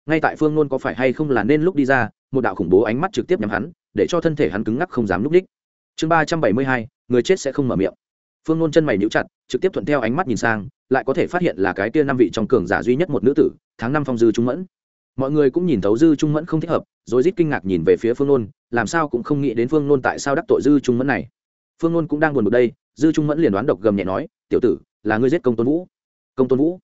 Ngay tại phương ngôn có phải hay không là nên lúc đi ra, một đạo khủng bố ánh mắt trực tiếp nhắm hắn, để cho thân thể hắn cứng ngắc không dám lúc đích. Chương ba trăm bảy mươi hai, người chết sẽ không mở miệng phương nôn chân mày níu chặt, trực tiếp thuận theo ánh mắt nhìn sang, lại có thể phát hiện là cái tia năm vị trong cường giả duy nhất một nữ tử, tháng năm phong dư trung mẫn. Mọi người cũng nhìn thấu dư trung mẫn không thích hợp, rồi rít kinh ngạc nhìn về phía phương nôn, làm sao cũng không nghĩ đến phương nôn tại sao đắc tội dư trung mẫn này. Phương nôn cũng đang buồn bực đây, dư trung mẫn liền đoán độc gầm nhẹ nói, tiểu tử, là ngươi giết công tôn vũ. Công tôn vũ?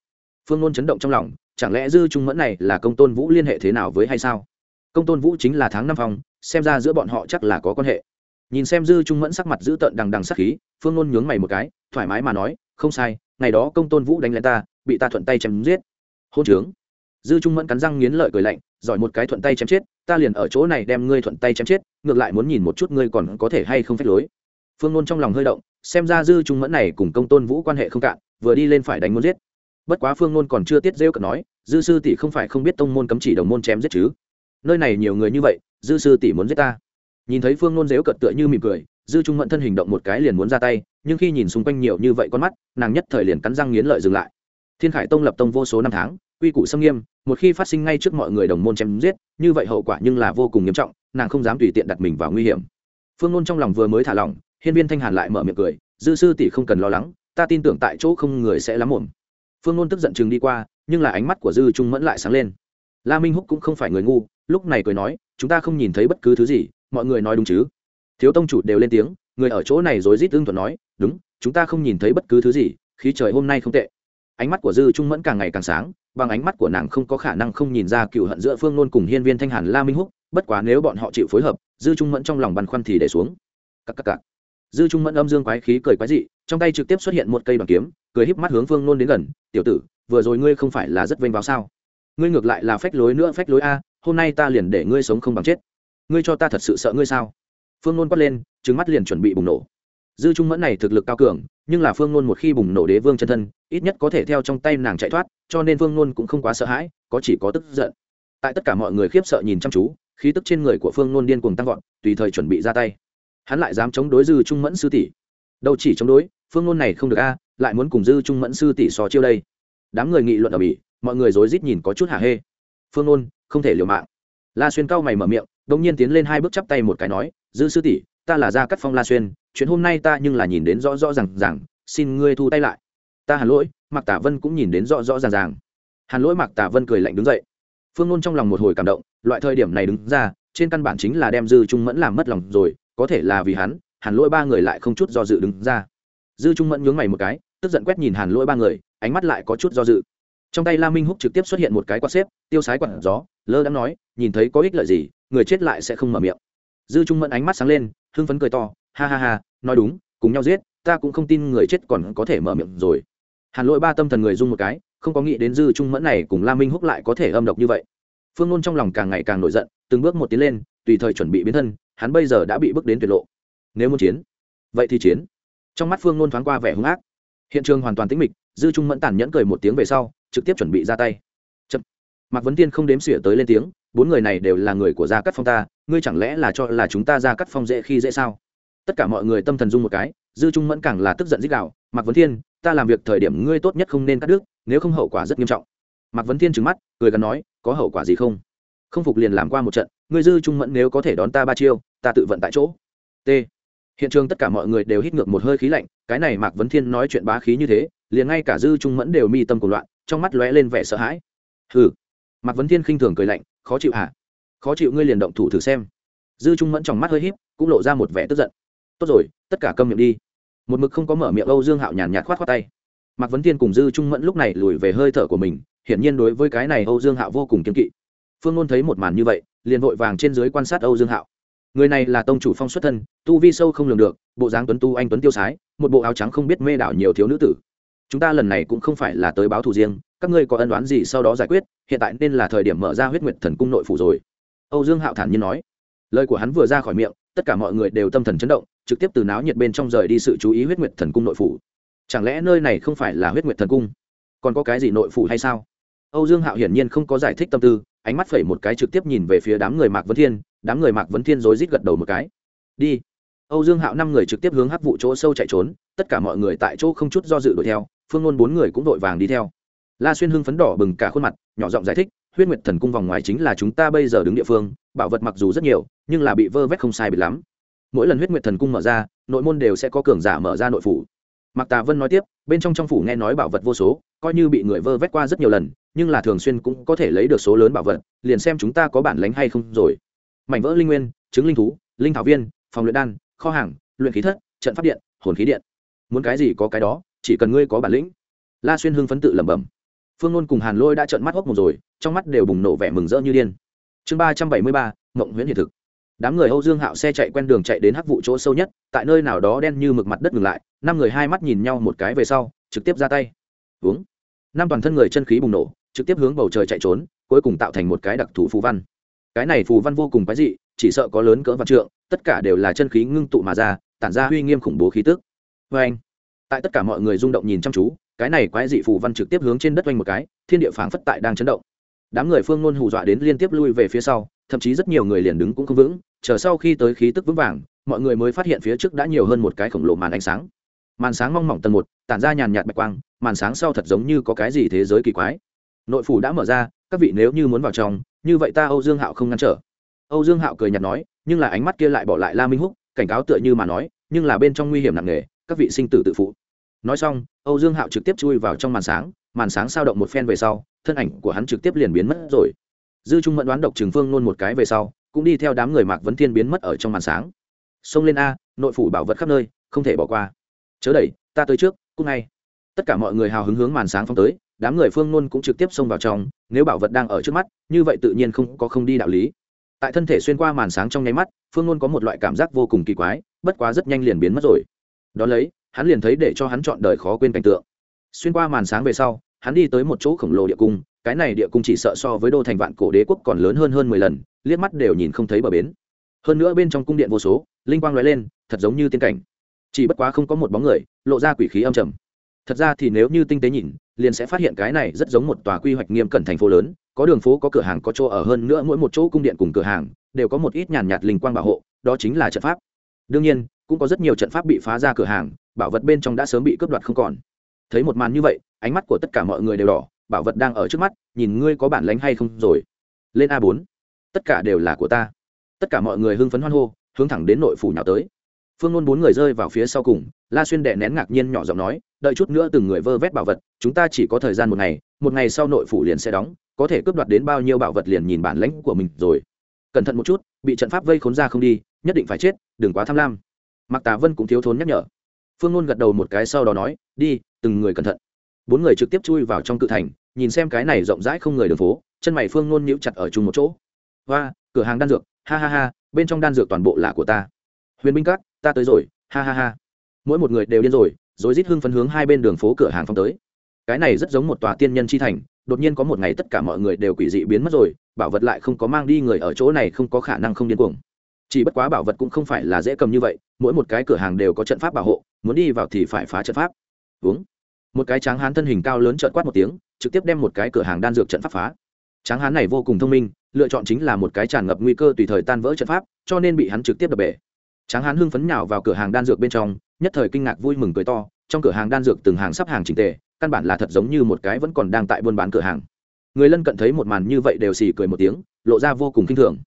Phương nôn chấn động trong lòng, chẳng lẽ dư trung mẫn này là công tôn vũ liên hệ thế nào với hay sao? Công tôn vũ chính là tháng năm phong, xem ra giữa bọn họ chắc là có quan hệ nhìn xem dư trung mẫn sắc mặt giữ tợn đằng đằng sắc khí, phương nôn nhướng mày một cái, thoải mái mà nói, không sai, ngày đó công tôn vũ đánh lên ta, bị ta thuận tay chém giết. Hôn trướng. Dư trung mẫn cắn răng nghiến lợi cười lạnh, giỏi một cái thuận tay chém chết, ta liền ở chỗ này đem ngươi thuận tay chém chết, ngược lại muốn nhìn một chút ngươi còn có thể hay không phép lối. Phương nôn trong lòng hơi động, xem ra dư trung mẫn này cùng công tôn vũ quan hệ không cạn, vừa đi lên phải đánh muốn giết. Bất quá phương nôn còn chưa tiết rêu cận nói, dư sư tỷ không phải không biết tông môn cấm chỉ đồng môn chém giết chứ? Nơi này nhiều người như vậy, dư sư tỷ muốn giết ta nhìn thấy phương nôn dếu cận tựa như mỉm cười, dư trung mẫn thân hình động một cái liền muốn ra tay, nhưng khi nhìn xung quanh nhiều như vậy con mắt, nàng nhất thời liền cắn răng nghiến lợi dừng lại. Thiên khải tông lập tông vô số năm tháng, quy củ xâm nghiêm, một khi phát sinh ngay trước mọi người đồng môn chém giết, như vậy hậu quả nhưng là vô cùng nghiêm trọng, nàng không dám tùy tiện đặt mình vào nguy hiểm. Phương nôn trong lòng vừa mới thả lỏng, hiên viên thanh hàn lại mở miệng cười, dư sư tỷ không cần lo lắng, ta tin tưởng tại chỗ không người sẽ lắm ổn phương nôn tức giận chừng đi qua, nhưng là ánh mắt của dư trung mẫn lại sáng lên. La minh húc cũng không phải người ngu, lúc này cười nói, chúng ta không nhìn thấy bất cứ thứ gì mọi người nói đúng chứ? Thiếu tông chủ đều lên tiếng, người ở chỗ này rối rít ưng thuận nói, đúng, chúng ta không nhìn thấy bất cứ thứ gì, khí trời hôm nay không tệ. Ánh mắt của dư trung mẫn càng ngày càng sáng, bằng ánh mắt của nàng không có khả năng không nhìn ra cựu hận giữa phương nôn cùng hiên viên thanh hàn, la minh húc, bất quá nếu bọn họ chịu phối hợp, dư trung mẫn trong lòng băn khoăn thì để xuống. Cắc cắc cắc. dư trung mẫn âm dương quái khí cười quái dị, trong tay trực tiếp xuất hiện một cây đoàn kiếm, cười híp mắt hướng phương nôn đến gần, tiểu tử, vừa rồi ngươi không phải là rất vênh vào sao? Ngươi ngược lại là phách lối nữa phách lối a, hôm nay ta liền để ngươi sống không bằng chết ngươi cho ta thật sự sợ ngươi sao? Phương nôn quát lên trứng mắt liền chuẩn bị bùng nổ. Dư trung mẫn này thực lực cao cường, nhưng là phương nôn một khi bùng nổ đế vương chân thân, ít nhất có thể theo trong tay nàng chạy thoát, cho nên phương nôn cũng không quá sợ hãi, có chỉ có tức giận. Tại tất cả mọi người khiếp sợ nhìn chăm chú, khí tức trên người của phương nôn điên cuồng tăng vọt, tùy thời chuẩn bị ra tay. Hắn lại dám chống đối dư trung mẫn sư tỷ. Đâu chỉ chống đối, phương nôn này không được a, lại muốn cùng dư trung mẫn sư tỷ so chiêu đây. Đám người nghị luận ở bỉ, mọi người rối rít nhìn có chút hả hê. Phương nôn, không thể liều mạng. La xuyên cao mày mở miệng đông nhiên tiến lên hai bước chắp tay một cái nói, dư sư tỷ, ta là gia cắt phong la xuyên, chuyện hôm nay ta nhưng là nhìn đến rõ rõ r à n g rằng xin ngươi thu tay lại. Ta hàn lỗi, mạc tả vân cũng nhìn đến rõ rõ ràng ràng. Hàn lỗi, mạc tả vân cười lạnh đứng dậy. Phương nôn trong lòng một hồi cảm động, loại thời điểm này đứng ra, trên căn bản chính là đem dư trung mẫn làm mất lòng rồi, có thể là vì hắn, hàn lỗi ba người lại không chút do dự đứng ra. Dư trung mẫn nhướng mày một cái, tức giận quét nhìn hàn lỗi ba người, ánh mắt lại có chút do dự. Trong tay la minh húc trực tiếp xuất hiện một cái quạt xếp, tiêu sái quạt gió, lơ đã nói, nhìn thấy có ích lợi gì người chết lại sẽ không mở miệng. Dư trung mẫn ánh mắt sáng lên, hưng phấn cười to, ha ha ha, nói đúng, cùng nhau giết, ta cũng không tin người chết còn có thể mở miệng rồi. Hàn lỗi ba tâm thần người dung một cái, không có nghĩ đến dư trung mẫn này cùng la minh húc lại có thể âm độc như vậy. Phương nôn trong lòng càng ngày càng nổi giận, từng bước một tiến lên, tùy thời chuẩn bị biến thân, hắn bây giờ đã bị bước đến tuyệt lộ. Nếu muốn chiến, vậy thì chiến. Trong mắt phương nôn thoáng qua vẻ hung ác. Hiện trường hoàn toàn tĩnh mịch, dư trung mẫn tản nhẫn cười một tiếng về sau, trực tiếp chuẩn bị ra tay. Chậm. mạc vấn tiên không đếm xỉa tới lên tiếng bốn người này đều là người của gia cắt phong ta, ngươi chẳng lẽ là cho là chúng ta gia cắt phong dễ khi dễ sao? Tất cả mọi người tâm thần dung một cái, dư trung mẫn càng là tức giận dích đạo mạc vấn thiên, ta làm việc thời điểm ngươi tốt nhất không nên cắt đứt, nếu không hậu quả rất nghiêm trọng. Mạc vấn thiên trừng mắt, cười gắn nói, có hậu quả gì không? Không phục liền làm qua một trận, ngươi dư trung mẫn nếu có thể đón ta ba chiêu, ta tự vận tại chỗ. T. Hiện trường tất cả mọi người đều hít ngược một hơi khí lạnh, cái này mạc vấn thiên nói chuyện bá khí như thế, liền ngay cả dư trung mẫn đều mi tâm của loạn, trong mắt lóe lên vẻ sợ hãi. Hừ. Mạc vấn thiên khinh thường cười lạnh khó chịu hả? Khó chịu ngươi liền động thủ thử xem. Dư trung mẫn trong mắt hơi híp, cũng lộ ra một vẻ tức giận. Tốt rồi, tất cả câm miệng đi. Một mực không có mở miệng âu dương hạo nhàn nhạt khoát khoát tay. Mạc vấn thiên cùng dư trung mẫn lúc này lùi về hơi thở của mình, hiển nhiên đối với cái này âu dương hạo vô cùng kiên kỵ. Phương ngôn thấy một màn như vậy, liền vội vàng trên dưới quan sát âu dương hạo. Người này là tông chủ phong xuất thân, tu vi sâu không lường được, bộ dáng tuấn tu anh tuấn tiêu sái, một bộ áo trắng không biết mê đảo nhiều thiếu nữ tử chúng ta lần này cũng không phải là tới báo thù riêng, các ngươi có ân đoán gì sau đó giải quyết, hiện tại nên là thời điểm mở ra huyết nguyệt thần cung nội phủ rồi. Âu dương hạo thản nhiên nói. Lời của hắn vừa ra khỏi miệng, tất cả mọi người đều tâm thần chấn động, trực tiếp từ náo nhiệt bên trong rời đi sự chú ý huyết nguyệt thần cung nội phủ. Chẳng lẽ nơi này không phải là huyết nguyệt thần cung? Còn có cái gì nội phủ hay sao? Âu dương hạo hiển nhiên không có giải thích tâm tư, ánh mắt phẩy một cái trực tiếp nhìn về phía đám người mạc vấn thiên, đám người mạc vấn thiên rối rít gật đầu một cái. Đi âu dương hạo năm người trực tiếp hướng hắc vụ chỗ sâu chạy trốn, tất cả mọi người tại chỗ không chút do dự đuổi theo, phương Luân bốn người cũng vội vàng đi theo. La xuyên hưng phấn đỏ bừng cả khuôn mặt, nhỏ giọng giải thích, huyết nguyệt thần cung vòng ngoài chính là chúng ta bây giờ đứng địa phương, bảo vật mặc dù rất nhiều, nhưng là bị vơ vét không sai biệt lắm. Mỗi lần huyết nguyệt thần cung mở ra, nội môn đều sẽ có cường giả mở ra nội phủ. Mạc tà vân nói tiếp, bên trong trong phủ nghe nói bảo vật vô số, coi như bị người vơ vét qua rất nhiều lần, nhưng là thường xuyên cũng có thể lấy được số lớn bảo vật, liền xem chúng ta có bản lĩnh hay không rồi. Mảnh vỡ linh nguyên trứng linh thú, linh thảo viên, phòng luyện đan kho hàng, luyện khí thất, trận pháp điện, hồn khí điện. Muốn cái gì có cái đó, chỉ cần ngươi có bản lĩnh. La xuyên hưng phấn tự lẩm bẩm. Phương nôn cùng hàn lôi đã trợn mắt hốc một rồi, trong mắt đều bùng nổ vẻ mừng rỡ như điên. Chương ba trăm bảy mươi ba, mộng nguyễn hiện thực. Đám người âu dương hạo xe chạy quen đường chạy đến hắc vụ chỗ sâu nhất, tại nơi nào đó đen như mực mặt đất ngừng lại, năm người hai mắt nhìn nhau một cái về sau, trực tiếp ra tay. Uống năm toàn thân người chân khí bùng nổ, trực tiếp hướng bầu trời chạy trốn, cuối cùng tạo thành một cái đặc thù phù văn. Cái này phù văn vô cùng quái dị chỉ sợ có lớn cỡ vạn trượng, tất cả đều là chân khí ngưng tụ mà ra, tản ra uy nghiêm khủng bố khí tức. Vê anh, tại tất cả mọi người rung động nhìn chăm chú, cái này quái dị phù văn trực tiếp hướng trên đất oanh một cái, thiên địa phảng phất tại đang chấn động. Đám người phương ngôn hù dọa đến liên tiếp lui về phía sau, thậm chí rất nhiều người liền đứng cũng không vững, chờ sau khi tới khí tức vững vàng, mọi người mới phát hiện phía trước đã nhiều hơn một cái khổng lồ màn ánh sáng. Màn sáng mong mỏng tầng một, tản ra nhàn nhạt bạch quang, màn sáng sau thật giống như có cái gì thế giới kỳ quái. Nội phủ đã mở ra, các vị nếu như muốn vào trong, như vậy ta âu dương hạo không ngăn trở âu dương hạo cười nhạt nói, nhưng là ánh mắt kia lại bỏ lại la minh húc, cảnh cáo tựa như mà nói, nhưng là bên trong nguy hiểm nặng nề, các vị sinh tử tự phụ. Nói xong, âu dương hạo trực tiếp chui vào trong màn sáng màn sáng sao động một phen về sau, thân ảnh của hắn trực tiếp liền biến mất rồi. Dư trung mẫn đoán độc trường phương nôn một cái về sau, cũng đi theo đám người mạc vấn thiên biến mất ở trong màn sáng. Xông lên a, nội phủ bảo vật khắp nơi, không thể bỏ qua. Chớ đẩy, ta tới trước, cũng ngay. Tất cả mọi người hào hứng hướng màn sáng phong tới, đám người phương nôn cũng trực tiếp xông vào trong, nếu bảo vật đang ở trước mắt, như vậy tự nhiên không có không đi đạo lý tại thân thể xuyên qua màn sáng trong nháy mắt, phương ngôn có một loại cảm giác vô cùng kỳ quái, bất quá rất nhanh liền biến mất rồi. Đ ó lấy, hắn liền thấy để cho hắn chọn đời khó quên cảnh tượng. Xuyên qua màn sáng về sau, hắn đi tới một chỗ khổng lồ địa cung, cái này địa cung chỉ sợ so với đô thành vạn cổ đế quốc còn lớn hơn hơn mười lần, liếc mắt đều nhìn không thấy bờ bến. Hơn nữa bên trong cung điện vô số, linh quang l ó e lên, thật giống như tiên cảnh. Chỉ bất quá không có một bóng người, lộ ra quỷ khí âm trầm. Thật ra thì nếu như tinh tế nhìn, liền sẽ phát hiện cái này rất giống một tòa quy hoạch nghiêm cẩn thành phố lớn có đường phố, có cửa hàng, có chỗ ở, hơn nữa mỗi một chỗ cung điện cùng cửa hàng đều có một ít nhàn nhạt linh quang bảo hộ, đó chính là trận pháp. Đương nhiên, cũng có rất nhiều trận pháp bị phá ra cửa hàng, bảo vật bên trong đã sớm bị cướp đoạt không còn. Thấy một màn như vậy, ánh mắt của tất cả mọi người đều đỏ, bảo vật đang ở trước mắt, nhìn ngươi có bản lánh hay không rồi. Lên a bốn. Tất cả đều là của ta. Tất cả mọi người hưng phấn hoan hô, hướng thẳng đến nội phủ nhào tới. Phương ngôn bốn người rơi vào phía sau cùng, la xuyên đệ nén ngạc nhiên nhỏ giọng nói, đợi chút nữa từng người vơ vét bảo vật, chúng ta chỉ có thời gian một ngày một ngày sau nội phủ liền sẽ đóng có thể cướp đoạt đến bao nhiêu bảo vật liền nhìn bản lãnh của mình rồi. Cẩn thận một chút, bị trận pháp vây khốn ra không đi, nhất định phải chết, đừng quá tham lam. Mặc tà vân cũng thiếu thốn nhắc nhở. Phương ngôn gật đầu một cái sau đó nói, đi, từng người cẩn thận. Bốn người trực tiếp chui vào trong cự thành, nhìn xem cái này rộng rãi không người đường phố, chân mày phương ngôn nhíu chặt ở chung một chỗ. Và cửa hàng đan dược, ha ha ha, bên trong đan dược toàn bộ là của ta. Huyền binh các, ta tới rồi, ha ha ha. Mỗi một người đều điên rồi rồi rít hưng phấn hướng hai bên đường phố cửa hàng phong tới cái này rất giống một tòa tiên nhân chi thành, đột nhiên có một ngày tất cả mọi người đều quỷ dị biến mất rồi, bảo vật lại không có mang đi người ở chỗ này không có khả năng không điên cuồng. Chỉ bất quá bảo vật cũng không phải là dễ cầm như vậy, mỗi một cái cửa hàng đều có trận pháp bảo hộ, muốn đi vào thì phải phá trận pháp. Uống một cái tráng hán thân hình cao lớn trợn quát một tiếng, trực tiếp đem một cái cửa hàng đan dược trận pháp phá. Tráng hán này vô cùng thông minh, lựa chọn chính là một cái tràn ngập nguy cơ tùy thời tan vỡ trận pháp, cho nên bị hắn trực tiếp đập bể. Tráng hán hưng phấn nhào vào cửa hàng đan dược bên trong, nhất thời kinh ngạc vui mừng cười to, trong cửa hàng đan dược từng hàng sắp hàng trình tề căn bản là thật giống như một cái vẫn còn đang tại buôn bán cửa hàng. Người lân cận thấy một màn như vậy đều xì cười một tiếng, lộ ra vô cùng kinh thường.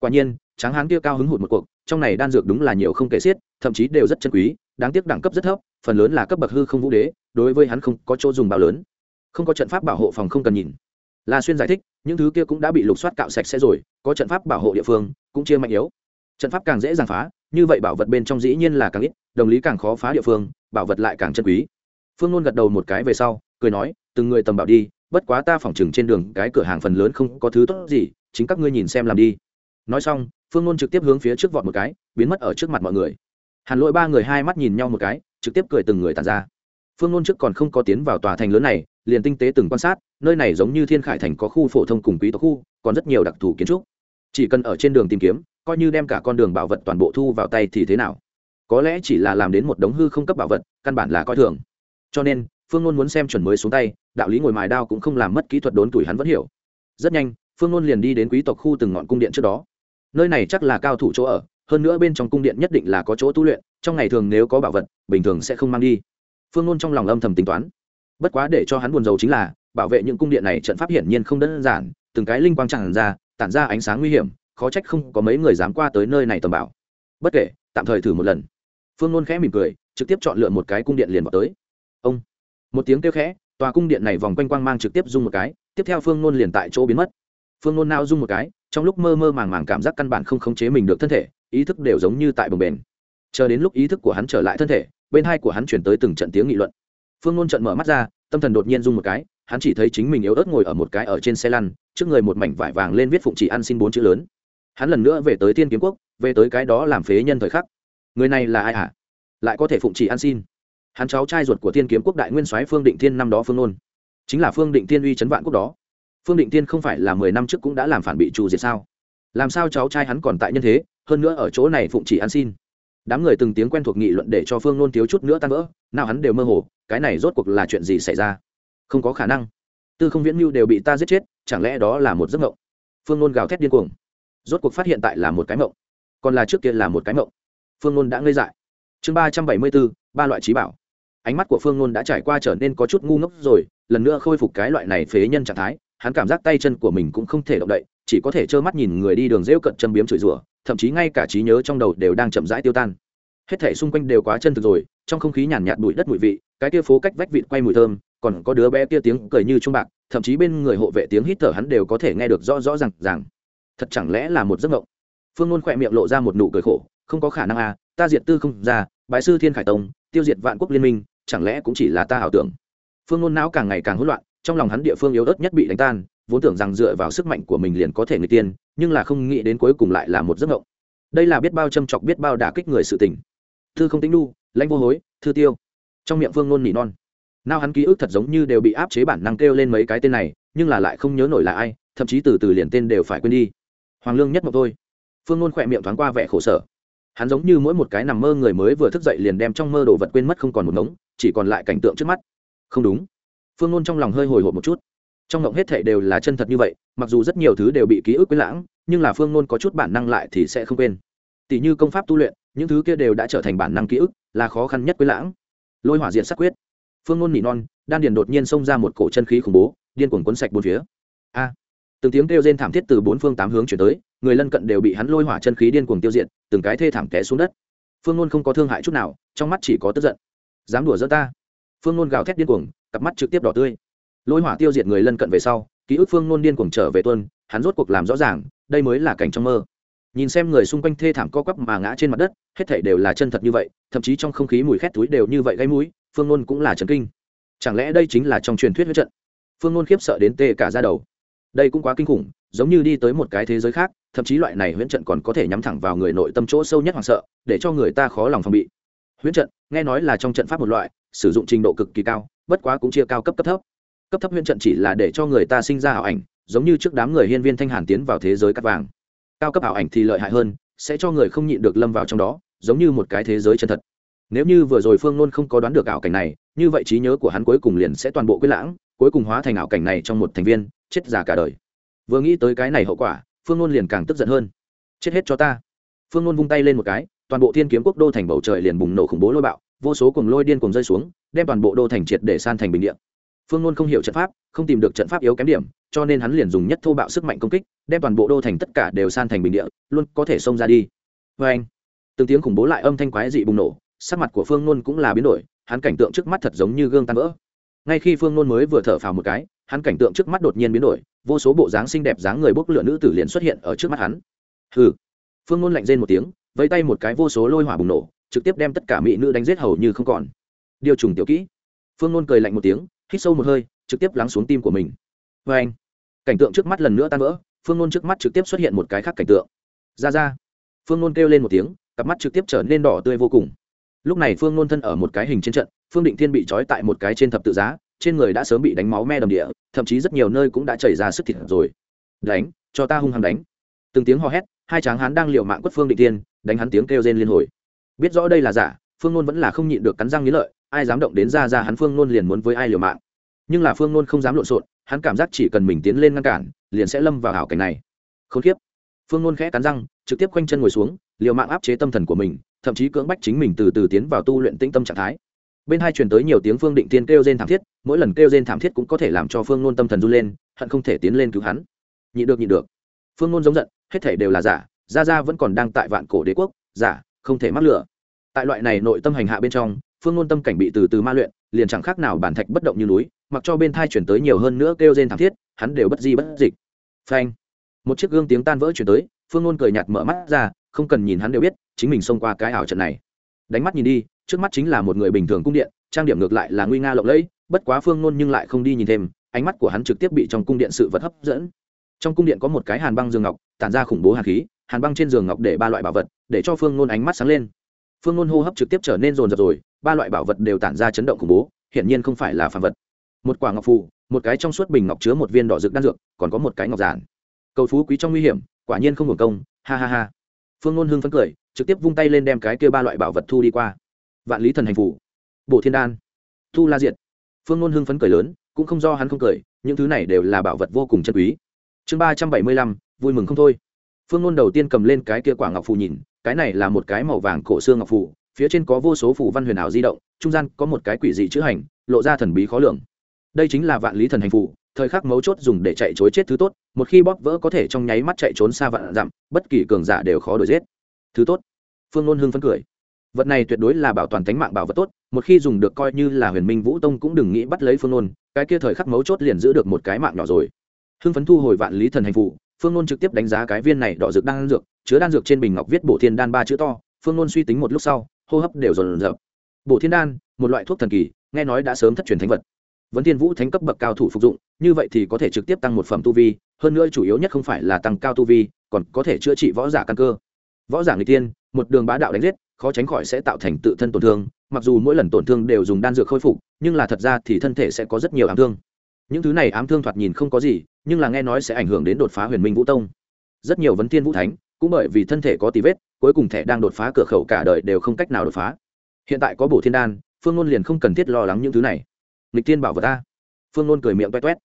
Quả nhiên, tráng hán kia cao hứng hụt một cuộc, trong này đan dược đúng là nhiều không kể xiết, thậm chí đều rất chân quý, đáng tiếc đẳng cấp rất thấp, phần lớn là cấp bậc hư không vũ đế, đối với hắn không có chỗ dùng bao lớn. Không có trận pháp bảo hộ phòng không cần nhìn. La xuyên giải thích, những thứ kia cũng đã bị lục soát cạo sạch sẽ rồi, có trận pháp bảo hộ địa phương, cũng chia mạnh yếu. Trận pháp càng dễ dàng phá, như vậy bảo vật bên trong dĩ nhiên là càng ít, đồng lý càng khó phá địa phương, bảo vật lại càng chân quý phương ngôn gật đầu một cái về sau, cười nói, từng người tầm bảo đi, bất quá ta phỏng chừng trên đường, cái cửa hàng phần lớn không có thứ tốt gì, chính các ngươi nhìn xem làm đi. Nói xong, phương ngôn trực tiếp hướng phía trước vọt một cái, biến mất ở trước mặt mọi người. Hàn lỗi ba người hai mắt nhìn nhau một cái, trực tiếp cười từng người tàn ra. Phương ngôn trước còn không có tiến vào tòa thành lớn này, liền tinh tế từng quan sát, nơi này giống như thiên khải thành có khu phổ thông cùng quý tộc khu, còn rất nhiều đặc thù kiến trúc. Chỉ cần ở trên đường tìm kiếm, coi như đem cả con đường bảo vật toàn bộ thu vào tay thì thế nào? Có lẽ chỉ là làm đến một đống hư không cấp bảo vật, căn bản là coi thường cho nên, phương ngôn muốn xem chuẩn mới xuống tay, đạo lý ngồi mài đao cũng không làm mất kỹ thuật đốn tuổi hắn vẫn hiểu. Rất nhanh, phương ngôn liền đi đến quý tộc khu từng ngọn cung điện trước đó. Nơi này chắc là cao thủ chỗ ở, hơn nữa bên trong cung điện nhất định là có chỗ tu luyện, trong ngày thường nếu có bảo vật, bình thường sẽ không mang đi. Phương ngôn trong lòng âm thầm tính toán. Bất quá để cho hắn buồn rầu chính là, bảo vệ những cung điện này trận pháp hiển nhiên không đơn giản, từng cái linh quang tràn ra, tản ra ánh sáng nguy hiểm, khó trách không có mấy người dám qua tới nơi này tầm bảo. Bất kể, tạm thời thử một lần. Phương ngôn khẽ mỉm cười, trực tiếp chọn lựa một cái cung điện liền vào tới ông. Một tiếng kêu khẽ, tòa cung điện này vòng quanh quang mang trực tiếp rung một cái, tiếp theo phương nôn liền tại chỗ biến mất. Phương nôn nao rung một cái, trong lúc mơ mơ màng màng cảm giác căn bản không khống chế mình được thân thể, ý thức đều giống như tại bồng bền chờ đến lúc ý thức của hắn trở lại thân thể, bên hai của hắn chuyển tới từng trận tiếng nghị luận. Phương nôn trận mở mắt ra, tâm thần đột nhiên rung một cái, hắn chỉ thấy chính mình yếu ớt ngồi ở một cái ở trên xe lăn, trước người một mảnh vải vàng lên viết phụng chỉ ăn xin bốn chữ lớn. Hắn lần nữa về tới thiên kiếm quốc, về tới cái đó làm phế nhân thời khắc. Người này là ai hả? Lại có thể phụng chỉ ăn xin? Hắn cháu trai ruột của thiên kiếm quốc đại nguyên soái phương định thiên năm đó phương nôn chính là phương định thiên uy chấn vạn quốc đó phương định thiên không phải là mười năm trước cũng đã làm phản bị trù diệt sao làm sao cháu trai hắn còn tại nhân thế hơn nữa ở chỗ này phụng chỉ ăn xin đám người từng tiếng quen thuộc nghị luận để cho phương nôn thiếu chút nữa tan vỡ nào hắn đều mơ hồ cái này rốt cuộc là chuyện gì xảy ra không có khả năng tư không viễn mưu đều bị ta giết chết chẳng lẽ đó là một giấc mộng phương nôn gào thét điên cuồng rốt cuộc phát hiện tại là một cái mộng còn là trước kia là một cái mộng phương nôn đã ngây dại chương ba trăm bảy mươi bốn ba loại trí bảo. Ánh mắt của phương nôn đã trải qua trở nên có chút ngu ngốc rồi, lần nữa khôi phục cái loại này phế nhân trạng thái, hắn cảm giác tay chân của mình cũng không thể động đậy, chỉ có thể trơ mắt nhìn người đi đường rêu cận châm biếm chửi rủa, thậm chí ngay cả trí nhớ trong đầu đều đang chậm rãi tiêu tan. Hết thể xung quanh đều quá chân thực rồi, trong không khí nhàn nhạt bụi đất bụi vị, cái kia phố cách vách vịt quay mùi thơm, còn có đứa bé kia tiếng cười như trung bạc, thậm chí bên người hộ vệ tiếng hít thở hắn đều có thể nghe được rõ rõ rằng rằng thật chẳng lẽ là một giấc mộng? Phương ngôn khỏe miệng lộ ra một nụ cười khổ, không có khả năng à ta diệt tư không ra bại sư thiên khải tông tiêu diệt vạn quốc liên minh, chẳng lẽ cũng chỉ là ta ảo tưởng? Phương ngôn não càng ngày càng hỗn loạn, trong lòng hắn địa phương yếu ớt nhất bị đánh tan, vốn tưởng rằng dựa vào sức mạnh của mình liền có thể người tiên, nhưng là không nghĩ đến cuối cùng lại là một giấc mộng. Đây là biết bao châm chọc biết bao đả kích người sự tình. Thư không tính đu lãnh vô hối, thư tiêu. Trong miệng phương nôn nỉ non. Nao hắn ký ức thật giống như đều bị áp chế bản năng kêu lên mấy cái tên này, nhưng là lại không nhớ nổi là ai, thậm chí từ từ liền tên đều phải quên đi. Hoàng lương nhất một thôi. Phương nôn khỏe miệng thoáng qua vẻ khổ sở hắn giống như mỗi một cái nằm mơ người mới vừa thức dậy liền đem trong mơ đồ vật quên mất không còn một ngống, chỉ còn lại cảnh tượng trước mắt. Không đúng. Phương ngôn trong lòng hơi hồi hộp một chút. Trong ngộng hết thể đều là chân thật như vậy, mặc dù rất nhiều thứ đều bị ký ức quên lãng, nhưng là phương ngôn có chút bản năng lại thì sẽ không quên. Tỷ như công pháp tu luyện, những thứ kia đều đã trở thành bản năng ký ức, là khó khăn nhất quên lãng. Lôi hỏa diện sắc quyết. Phương ngôn nỉ non, đan điền đột nhiên xông ra một cổ chân khí khủng bố, điên cuồng quấn sạch bốn phía. A. Từng tiếng kêu rên thảm thiết từ bốn phương tám hướng chuyển tới người lân cận đều bị hắn lôi hỏa chân khí điên cuồng tiêu diệt, từng cái thê thảm té xuống đất. Phương Luân không có thương hại chút nào, trong mắt chỉ có tức giận. Dám đùa giỡn ta. Phương Luân gào thét điên cuồng, cặp mắt trực tiếp đỏ tươi. Lôi hỏa tiêu diệt người lân cận về sau, ký ức phương Luân điên cuồng trở về tuân, hắn rốt cuộc làm rõ ràng, đây mới là cảnh trong mơ. Nhìn xem người xung quanh thê thảm co quắp mà ngã trên mặt đất, hết thảy đều là chân thật như vậy, thậm chí trong không khí mùi khét túi đều như vậy gây mũi, phương Luân cũng là chấn kinh. Chẳng lẽ đây chính là trong truyền thuyết huyết trận? Phương Luân khiếp sợ đến tê cả ra đầu. Đây cũng quá kinh khủng, giống như đi tới một cái thế giới khác thậm chí loại này huyễn trận còn có thể nhắm thẳng vào người nội tâm chỗ sâu nhất hoảng sợ, để cho người ta khó lòng phòng bị. Huyễn trận, nghe nói là trong trận pháp một loại, sử dụng trình độ cực kỳ cao, bất quá cũng chia cao cấp cấp thấp. Cấp thấp huyễn trận chỉ là để cho người ta sinh ra ảo ảnh, giống như trước đám người hiên viên thanh hàn tiến vào thế giới cắt vàng. Cao cấp ảo ảnh thì lợi hại hơn, sẽ cho người không nhịn được lâm vào trong đó, giống như một cái thế giới chân thật. Nếu như vừa rồi phương nôn không có đoán được ảo cảnh này, như vậy trí nhớ của hắn cuối cùng liền sẽ toàn bộ quyết lãng, cuối cùng hóa thành ảo cảnh này trong một thành viên, chết già cả đời. Vừa nghĩ tới cái này hậu quả phương nôn liền càng tức giận hơn. Chết hết cho ta. Phương nôn vung tay lên một cái, toàn bộ thiên kiếm quốc đô thành bầu trời liền bùng nổ khủng bố lôi bạo, vô số cùng lôi điên cùng rơi xuống, đem toàn bộ đô thành triệt để san thành bình điện phương nôn không hiểu trận pháp, không tìm được trận pháp yếu kém điểm, cho nên hắn liền dùng nhất thô bạo sức mạnh công kích, đem toàn bộ đô thành tất cả đều san thành bình địa, luôn có thể xông ra đi. Vê anh, từng tiếng khủng bố lại âm thanh quái dị bùng nổ, sắc mặt của phương nôn cũng là biến đổi, hắn cảnh tượng trước mắt thật giống như gương tan vỡ. Ngay khi phương nôn mới vừa thở phào một cái, hắn cảnh tượng trước mắt đột nhiên biến đổi vô số bộ dáng xinh đẹp dáng người bốc lửa nữ tử liền xuất hiện ở trước mắt hắn. Hừ. Phương ngôn lạnh rên một tiếng, vẫy tay một cái vô số lôi hỏa bùng nổ, trực tiếp đem tất cả mỹ nữ đánh giết hầu như không còn. Điều trùng tiểu kỹ. Phương ngôn cười lạnh một tiếng, hít sâu một hơi, trực tiếp lắng xuống tim của mình. Vê anh, cảnh tượng trước mắt lần nữa tan vỡ, phương ngôn trước mắt trực tiếp xuất hiện một cái khác cảnh tượng. Ra ra. Phương ngôn kêu lên một tiếng, cặp mắt trực tiếp trở nên đỏ tươi vô cùng. Lúc này phương ngôn thân ở một cái hình trên trận, phương định thiên bị trói tại một cái trên thập tự giá trên người đã sớm bị đánh máu me đầm địa thậm chí rất nhiều nơi cũng đã chảy ra sức thịt rồi. Đánh cho ta hung hăng đánh. Từng tiếng hò hét hai tráng hán đang l mạng quất phương định tiên, đánh hắn tiếng kêu rên liên hồi. Biết rõ đây là giả phương nôn vẫn là không nhịn được cắn răng nghĩ lợi ai dám động đến ra ra hắn phương nôn liền muốn với ai liều mạng. Nhưng là phương nôn không dám lộn xộn hắn cảm giác chỉ cần mình tiến lên ngăn cản liền sẽ lâm vào hảo cảnh này. Không khiếp phương nôn khẽ cắn răng trực tiếp quanh chân ngồi xuống liều mạng áp chế tâm thần của mình thậm chí cưỡng bách chính mình từ từ tiến vào tu luyện tĩnh tâm trạng thái bên hai truyền tới nhiều tiếng phương định tiên kêu rên thảm thiết, mỗi lần kêu rên thảm thiết cũng có thể làm cho phương nôn tâm thần run lên, hận không thể tiến lên cứu hắn. Nhị được nhị được. Phương nôn giống giận, hết thể đều là giả, gia gia vẫn còn đang tại vạn cổ đế quốc, giả, không thể mắc lửa. Tại loại này nội tâm hành hạ bên trong, phương ngôn tâm cảnh bị từ từ ma luyện, liền chẳng khác nào bản thạch bất động như núi, mặc cho bên thai chuyển tới nhiều hơn nữa kêu rên thảm thiết, hắn đều bất di bất dịch. Phanh. Một chiếc gương tiếng tan vỡ chuyển tới, phương ngôn cười nhạt mở mắt ra, không cần nhìn hắn đều biết, chính mình xông qua cái ảo trận này. Đánh mắt nhìn đi trước mắt chính là một người bình thường cung điện, trang điểm ngược lại là nguy nga lộng lẫy, bất quá phương nôn nhưng lại không đi nhìn thêm, ánh mắt của hắn trực tiếp bị trong cung điện sự vật hấp dẫn. Trong cung điện có một cái hàn băng giường ngọc, tản ra khủng bố hàn khí, hàn băng trên giường ngọc để ba loại bảo vật, để cho phương nôn ánh mắt sáng lên. Phương nôn hô hấp trực tiếp trở nên rồn rập rồi, ba loại bảo vật đều tản ra chấn động khủng bố, hiển nhiên không phải là phàm vật. Một quả ngọc phù, một cái trong suốt bình ngọc chứa một viên đỏ rực đan dược, còn có một cái ngọc giản. Cầu phú quý trong nguy hiểm, quả nhiên không hưởng công, ha ha ha. Phương nôn hưng phấn cười, trực tiếp vung tay lên đem cái kia ba loại bảo vật thu đi qua vạn lý thần hành phủ. Bộ thiên đan. Thu la diệt. Phương ngôn hưng phấn cười lớn, cũng không do hắn không cười, những thứ này đều là bảo vật vô cùng chân quý. Chương ba trăm bảy mươi lăm, vui mừng không thôi. Phương ngôn đầu tiên cầm lên cái kia quả ngọc phù nhìn, cái này là một cái màu vàng cổ xương ngọc phù, phía trên có vô số phù văn huyền ảo di động, trung gian có một cái quỷ dị chữ hành, lộ ra thần bí khó lường. Đây chính là vạn lý thần hành phù thời khắc mấu chốt dùng để chạy chối chết thứ tốt, một khi bóp vỡ có thể trong nháy mắt chạy trốn xa vạn dặm, bất kỳ cường giả đều khó đuổi giết. Thứ tốt. Phương ngôn hưng phấn cười vật này tuyệt đối là bảo toàn tính mạng bảo vật tốt, một khi dùng được coi như là huyền minh vũ tông cũng đừng nghĩ bắt lấy phương ngôn cái kia thời khắc mấu chốt liền giữ được một cái mạng nhỏ rồi. Hưng phấn thu hồi vạn lý thần hành phụ phương ngôn trực tiếp đánh giá cái viên này đỏ dược đan dược, chứa đan dược trên bình ngọc viết bổ thiên đan ba chữ to, phương ngôn suy tính một lúc sau, hô hấp đều dồn dập. Bổ thiên đan, một loại thuốc thần kỳ, nghe nói đã sớm thất truyền thánh vật. Vấn thiên vũ thánh cấp bậc cao thủ phục dụng, như vậy thì có thể trực tiếp tăng một phẩm tu vi, hơn nữa chủ yếu nhất không phải là tăng cao tu vi, còn có thể chữa trị võ giả căn cơ. Võ giả người tiên một đường bá đạo đánh giết khó tránh khỏi sẽ tạo thành tự thân tổn thương, mặc dù mỗi lần tổn thương đều dùng đan dược khôi phục, nhưng là thật ra thì thân thể sẽ có rất nhiều ám thương. Những thứ này ám thương thoạt nhìn không có gì, nhưng là nghe nói sẽ ảnh hưởng đến đột phá huyền minh vũ tông. Rất nhiều vấn thiên vũ thánh, cũng bởi vì thân thể có tí vết, cuối cùng thẻ đang đột phá cửa khẩu cả đời đều không cách nào đột phá. Hiện tại có bổ thiên đan, phương ngôn liền không cần thiết lo lắng những thứ này. Lịch tiên bảo vật ta. Phương ngôn cười miệng toét toét.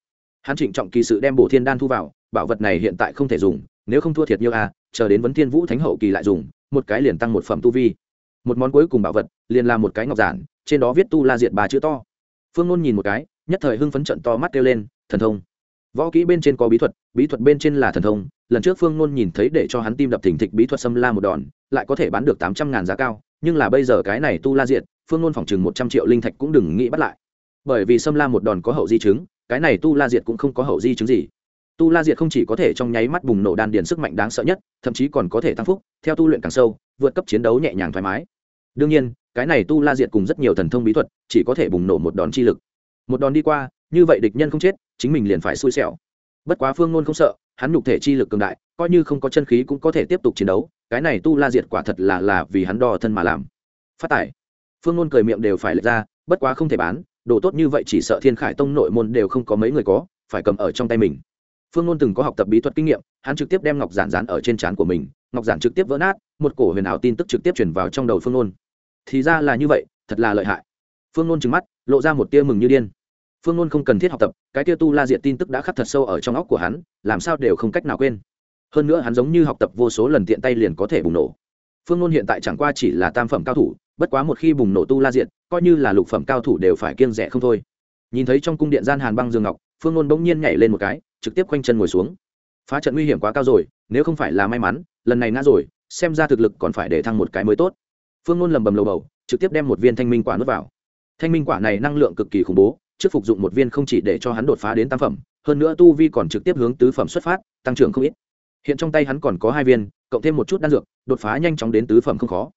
Hắn trịnh trọng kỳ sự đem bổ thiên đan thu vào, bảo vật này hiện tại không thể dùng, nếu không thua thiệt nhiều à chờ đến vấn thiên vũ thánh hậu kỳ lại dùng, một cái liền tăng một phẩm tu vi một món cuối cùng bảo vật, liền là một cái ngọc giản, trên đó viết tu la diệt bà chữ to. Phương ngôn nhìn một cái, nhất thời hưng phấn trận to mắt kêu lên, thần thông. Võ kỹ bên trên có bí thuật bí thuật bên trên là thần thông, lần trước phương ngôn nhìn thấy để cho hắn tim đập thình thịch bí thuật xâm la một đòn, lại có thể bán được tám trăm ngàn giá cao, nhưng là bây giờ cái này tu la diệt, phương ngôn phòng chừng một trăm triệu linh thạch cũng đừng nghĩ bắt lại. Bởi vì xâm la một đòn có hậu di chứng, cái này tu la diệt cũng không có hậu di chứng gì. Tu la diệt không chỉ có thể trong nháy mắt bùng nổ đan điền sức mạnh đáng sợ nhất, thậm chí còn có thể tăng phúc, theo tu luyện càng sâu, vượt cấp chiến đấu nhẹ nhàng thoải mái đương nhiên, cái này tu la diệt cùng rất nhiều thần thông bí thuật, chỉ có thể bùng nổ một đòn chi lực. Một đòn đi qua, như vậy địch nhân không chết, chính mình liền phải xui xẻo. Bất quá phương ngôn không sợ, hắn nhục thể chi lực cường đại, coi như không có chân khí cũng có thể tiếp tục chiến đấu, cái này tu la diệt quả thật là là vì hắn đo thân mà làm. Phát tải phương ngôn cười miệng đều phải lệch ra, bất quá không thể bán, đồ tốt như vậy chỉ sợ thiên khải tông nội môn đều không có mấy người có, phải cầm ở trong tay mình. Phương ngôn từng có học tập bí thuật kinh nghiệm, hắn trực tiếp đem ngọc giản dán ở trên trán của mình, ngọc giản trực tiếp vỡ nát, một cổ huyền ảo tin tức trực tiếp chuyển vào trong đầu phương ngôn thì ra là như vậy, thật là lợi hại. Phương nôn trừng mắt, lộ ra một tia mừng như điên. Phương nôn không cần thiết học tập, cái tia tu la diện tin tức đã khắc thật sâu ở trong óc của hắn, làm sao đều không cách nào quên. Hơn nữa hắn giống như học tập vô số lần tiện tay liền có thể bùng nổ. Phương nôn hiện tại chẳng qua chỉ là tam phẩm cao thủ, bất quá một khi bùng nổ tu la diện coi như là lục phẩm cao thủ đều phải kiêng rẻ không thôi. Nhìn thấy trong cung điện gian hàn băng dương ngọc, phương nôn bỗng nhiên nhảy lên một cái, trực tiếp quanh chân ngồi xuống. Phá trận nguy hiểm quá cao rồi, nếu không phải là may mắn, lần này ngã rồi, xem ra thực lực còn phải để thăng một cái mới tốt phương nôn lầm bầm lầu bầu, trực tiếp đem một viên thanh minh quả nuốt vào. Thanh minh quả này năng lượng cực kỳ khủng bố, trước phục dụng một viên không chỉ để cho hắn đột phá đến tam phẩm, hơn nữa tu vi còn trực tiếp hướng tứ phẩm xuất phát, tăng trưởng không ít. Hiện trong tay hắn còn có hai viên, cộng thêm một chút đan dược, đột phá nhanh chóng đến tứ phẩm không khó.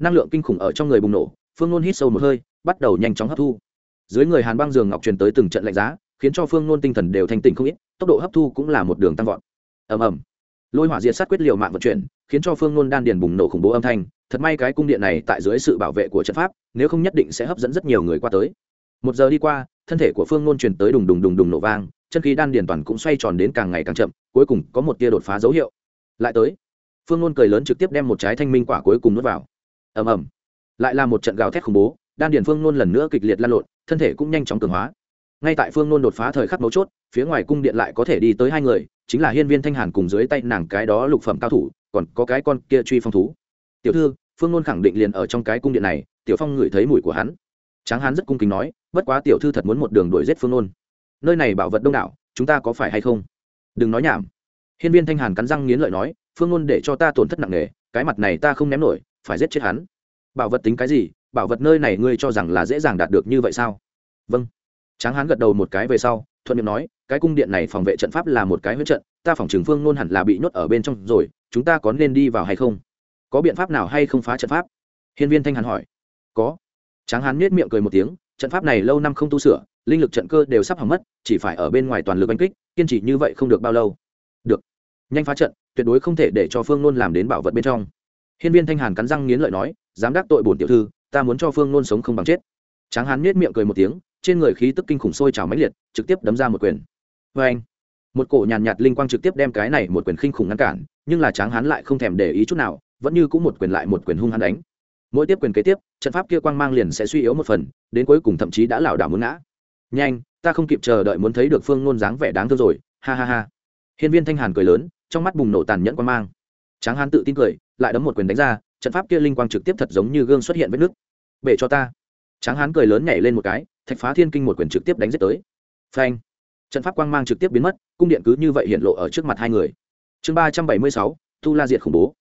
Năng lượng kinh khủng ở trong người bùng nổ, phương nôn hít sâu một hơi, bắt đầu nhanh chóng hấp thu. Dưới người hàn băng giường ngọc truyền tới từng trận lạnh giá, khiến cho phương nôn tinh thần đều thanh tỉnh không ít, tốc độ hấp thu cũng là một đường tăng vọt. Ầm ầm. Lôi hỏa diệt sát quyết liệu mạng vận chuyển, khiến cho phương nôn đan điền bùng nổ khủng bố âm thanh thật may cái cung điện này tại dưới sự bảo vệ của trận pháp, nếu không nhất định sẽ hấp dẫn rất nhiều người qua tới. Một giờ đi qua, thân thể của phương nôn truyền tới đùng đùng đùng đùng nổ vang, chân khí đan điền toàn cũng xoay tròn đến càng ngày càng chậm, cuối cùng có một tia đột phá dấu hiệu. Lại tới, phương nôn cười lớn trực tiếp đem một trái thanh minh quả cuối cùng nuốt vào. Ầm ầm. Lại là một trận gào thét khủng bố, đan điền phương nôn lần nữa kịch liệt lan lộn, thân thể cũng nhanh chóng cường hóa. Ngay tại phương nôn đột phá thời khắc mấu chốt, phía ngoài cung điện lại có thể đi tới hai người, chính là hiên viên thanh hàn cùng dưới tay nàng cái đó lục phẩm cao thủ, còn có cái con kia truy phong thú. Tiểu thư phương nôn khẳng định liền ở trong cái cung điện này, tiểu phong ngửi thấy mùi của hắn. Tráng hán rất cung kính nói, bất quá tiểu thư thật muốn một đường đuổi giết phương nôn. Nơi này bảo vật đông đảo, chúng ta có phải hay không? Đừng nói nhảm. Hiên viên thanh hàn cắn răng nghiến lợi nói, phương nôn để cho ta tổn thất nặng nề, cái mặt này ta không ném nổi, phải giết chết hắn. Bảo vật tính cái gì? Bảo vật nơi này ngươi cho rằng là dễ dàng đạt được như vậy sao? Vâng. Tráng hán gật đầu một cái về sau, thuận miệng nói, cái cung điện này phòng vệ trận pháp là một cái huyết trận, ta phòng trường phương nôn hẳn là bị nhốt ở bên trong rồi, chúng ta có nên đi vào hay không? Có biện pháp nào hay không phá trận pháp? Hiên viên thanh hàn hỏi. Có. Tráng hán nết miệng cười một tiếng trận pháp này lâu năm không tu sửa linh lực trận cơ đều sắp hỏng mất chỉ phải ở bên ngoài toàn lực oanh kích kiên trì như vậy không được bao lâu. Được. Nhanh phá trận tuyệt đối không thể để cho phương nôn làm đến bảo vật bên trong. Hiên viên thanh hàn cắn răng nghiến lợi nói dám đắc tội bổn tiểu thư ta muốn cho phương nôn sống không bằng chết. Tráng hán nết miệng cười một tiếng trên người khí tức kinh khủng sôi trào mãnh liệt trực tiếp đấm ra một quyền. Vê anh một cổ nhàn nhạt, nhạt linh quang trực tiếp đem cái này một quyền khinh khủng ngăn cản nhưng là tráng hán lại không thèm để ý chút nào vẫn như cũng một quyền lại một quyền hung hăng đánh. Mỗi tiếp quyền kế tiếp, trận pháp kia quang mang liền sẽ suy yếu một phần, đến cuối cùng thậm chí đã lảo đảo muốn ngã. Nhanh, ta không kịp chờ đợi muốn thấy được phương ngôn dáng vẻ đáng thương rồi, ha ha ha. Hiên viên thanh hàn cười lớn, trong mắt bùng nổ tàn nhẫn quang mang. Tráng hán tự tin cười, lại đấm một quyền đánh ra, trận pháp kia linh quang trực tiếp thật giống như gương xuất hiện vết nước bể cho ta. Tráng hán cười lớn nhảy lên một cái, thạch phá thiên kinh một quyền trực tiếp đánh giết tới. Phanh. Trận pháp quang mang trực tiếp biến mất, cung điện cứ như vậy hiện lộ ở trước mặt hai người. Chương ba trăm bảy mươi sáu tu la diệt khủng bố.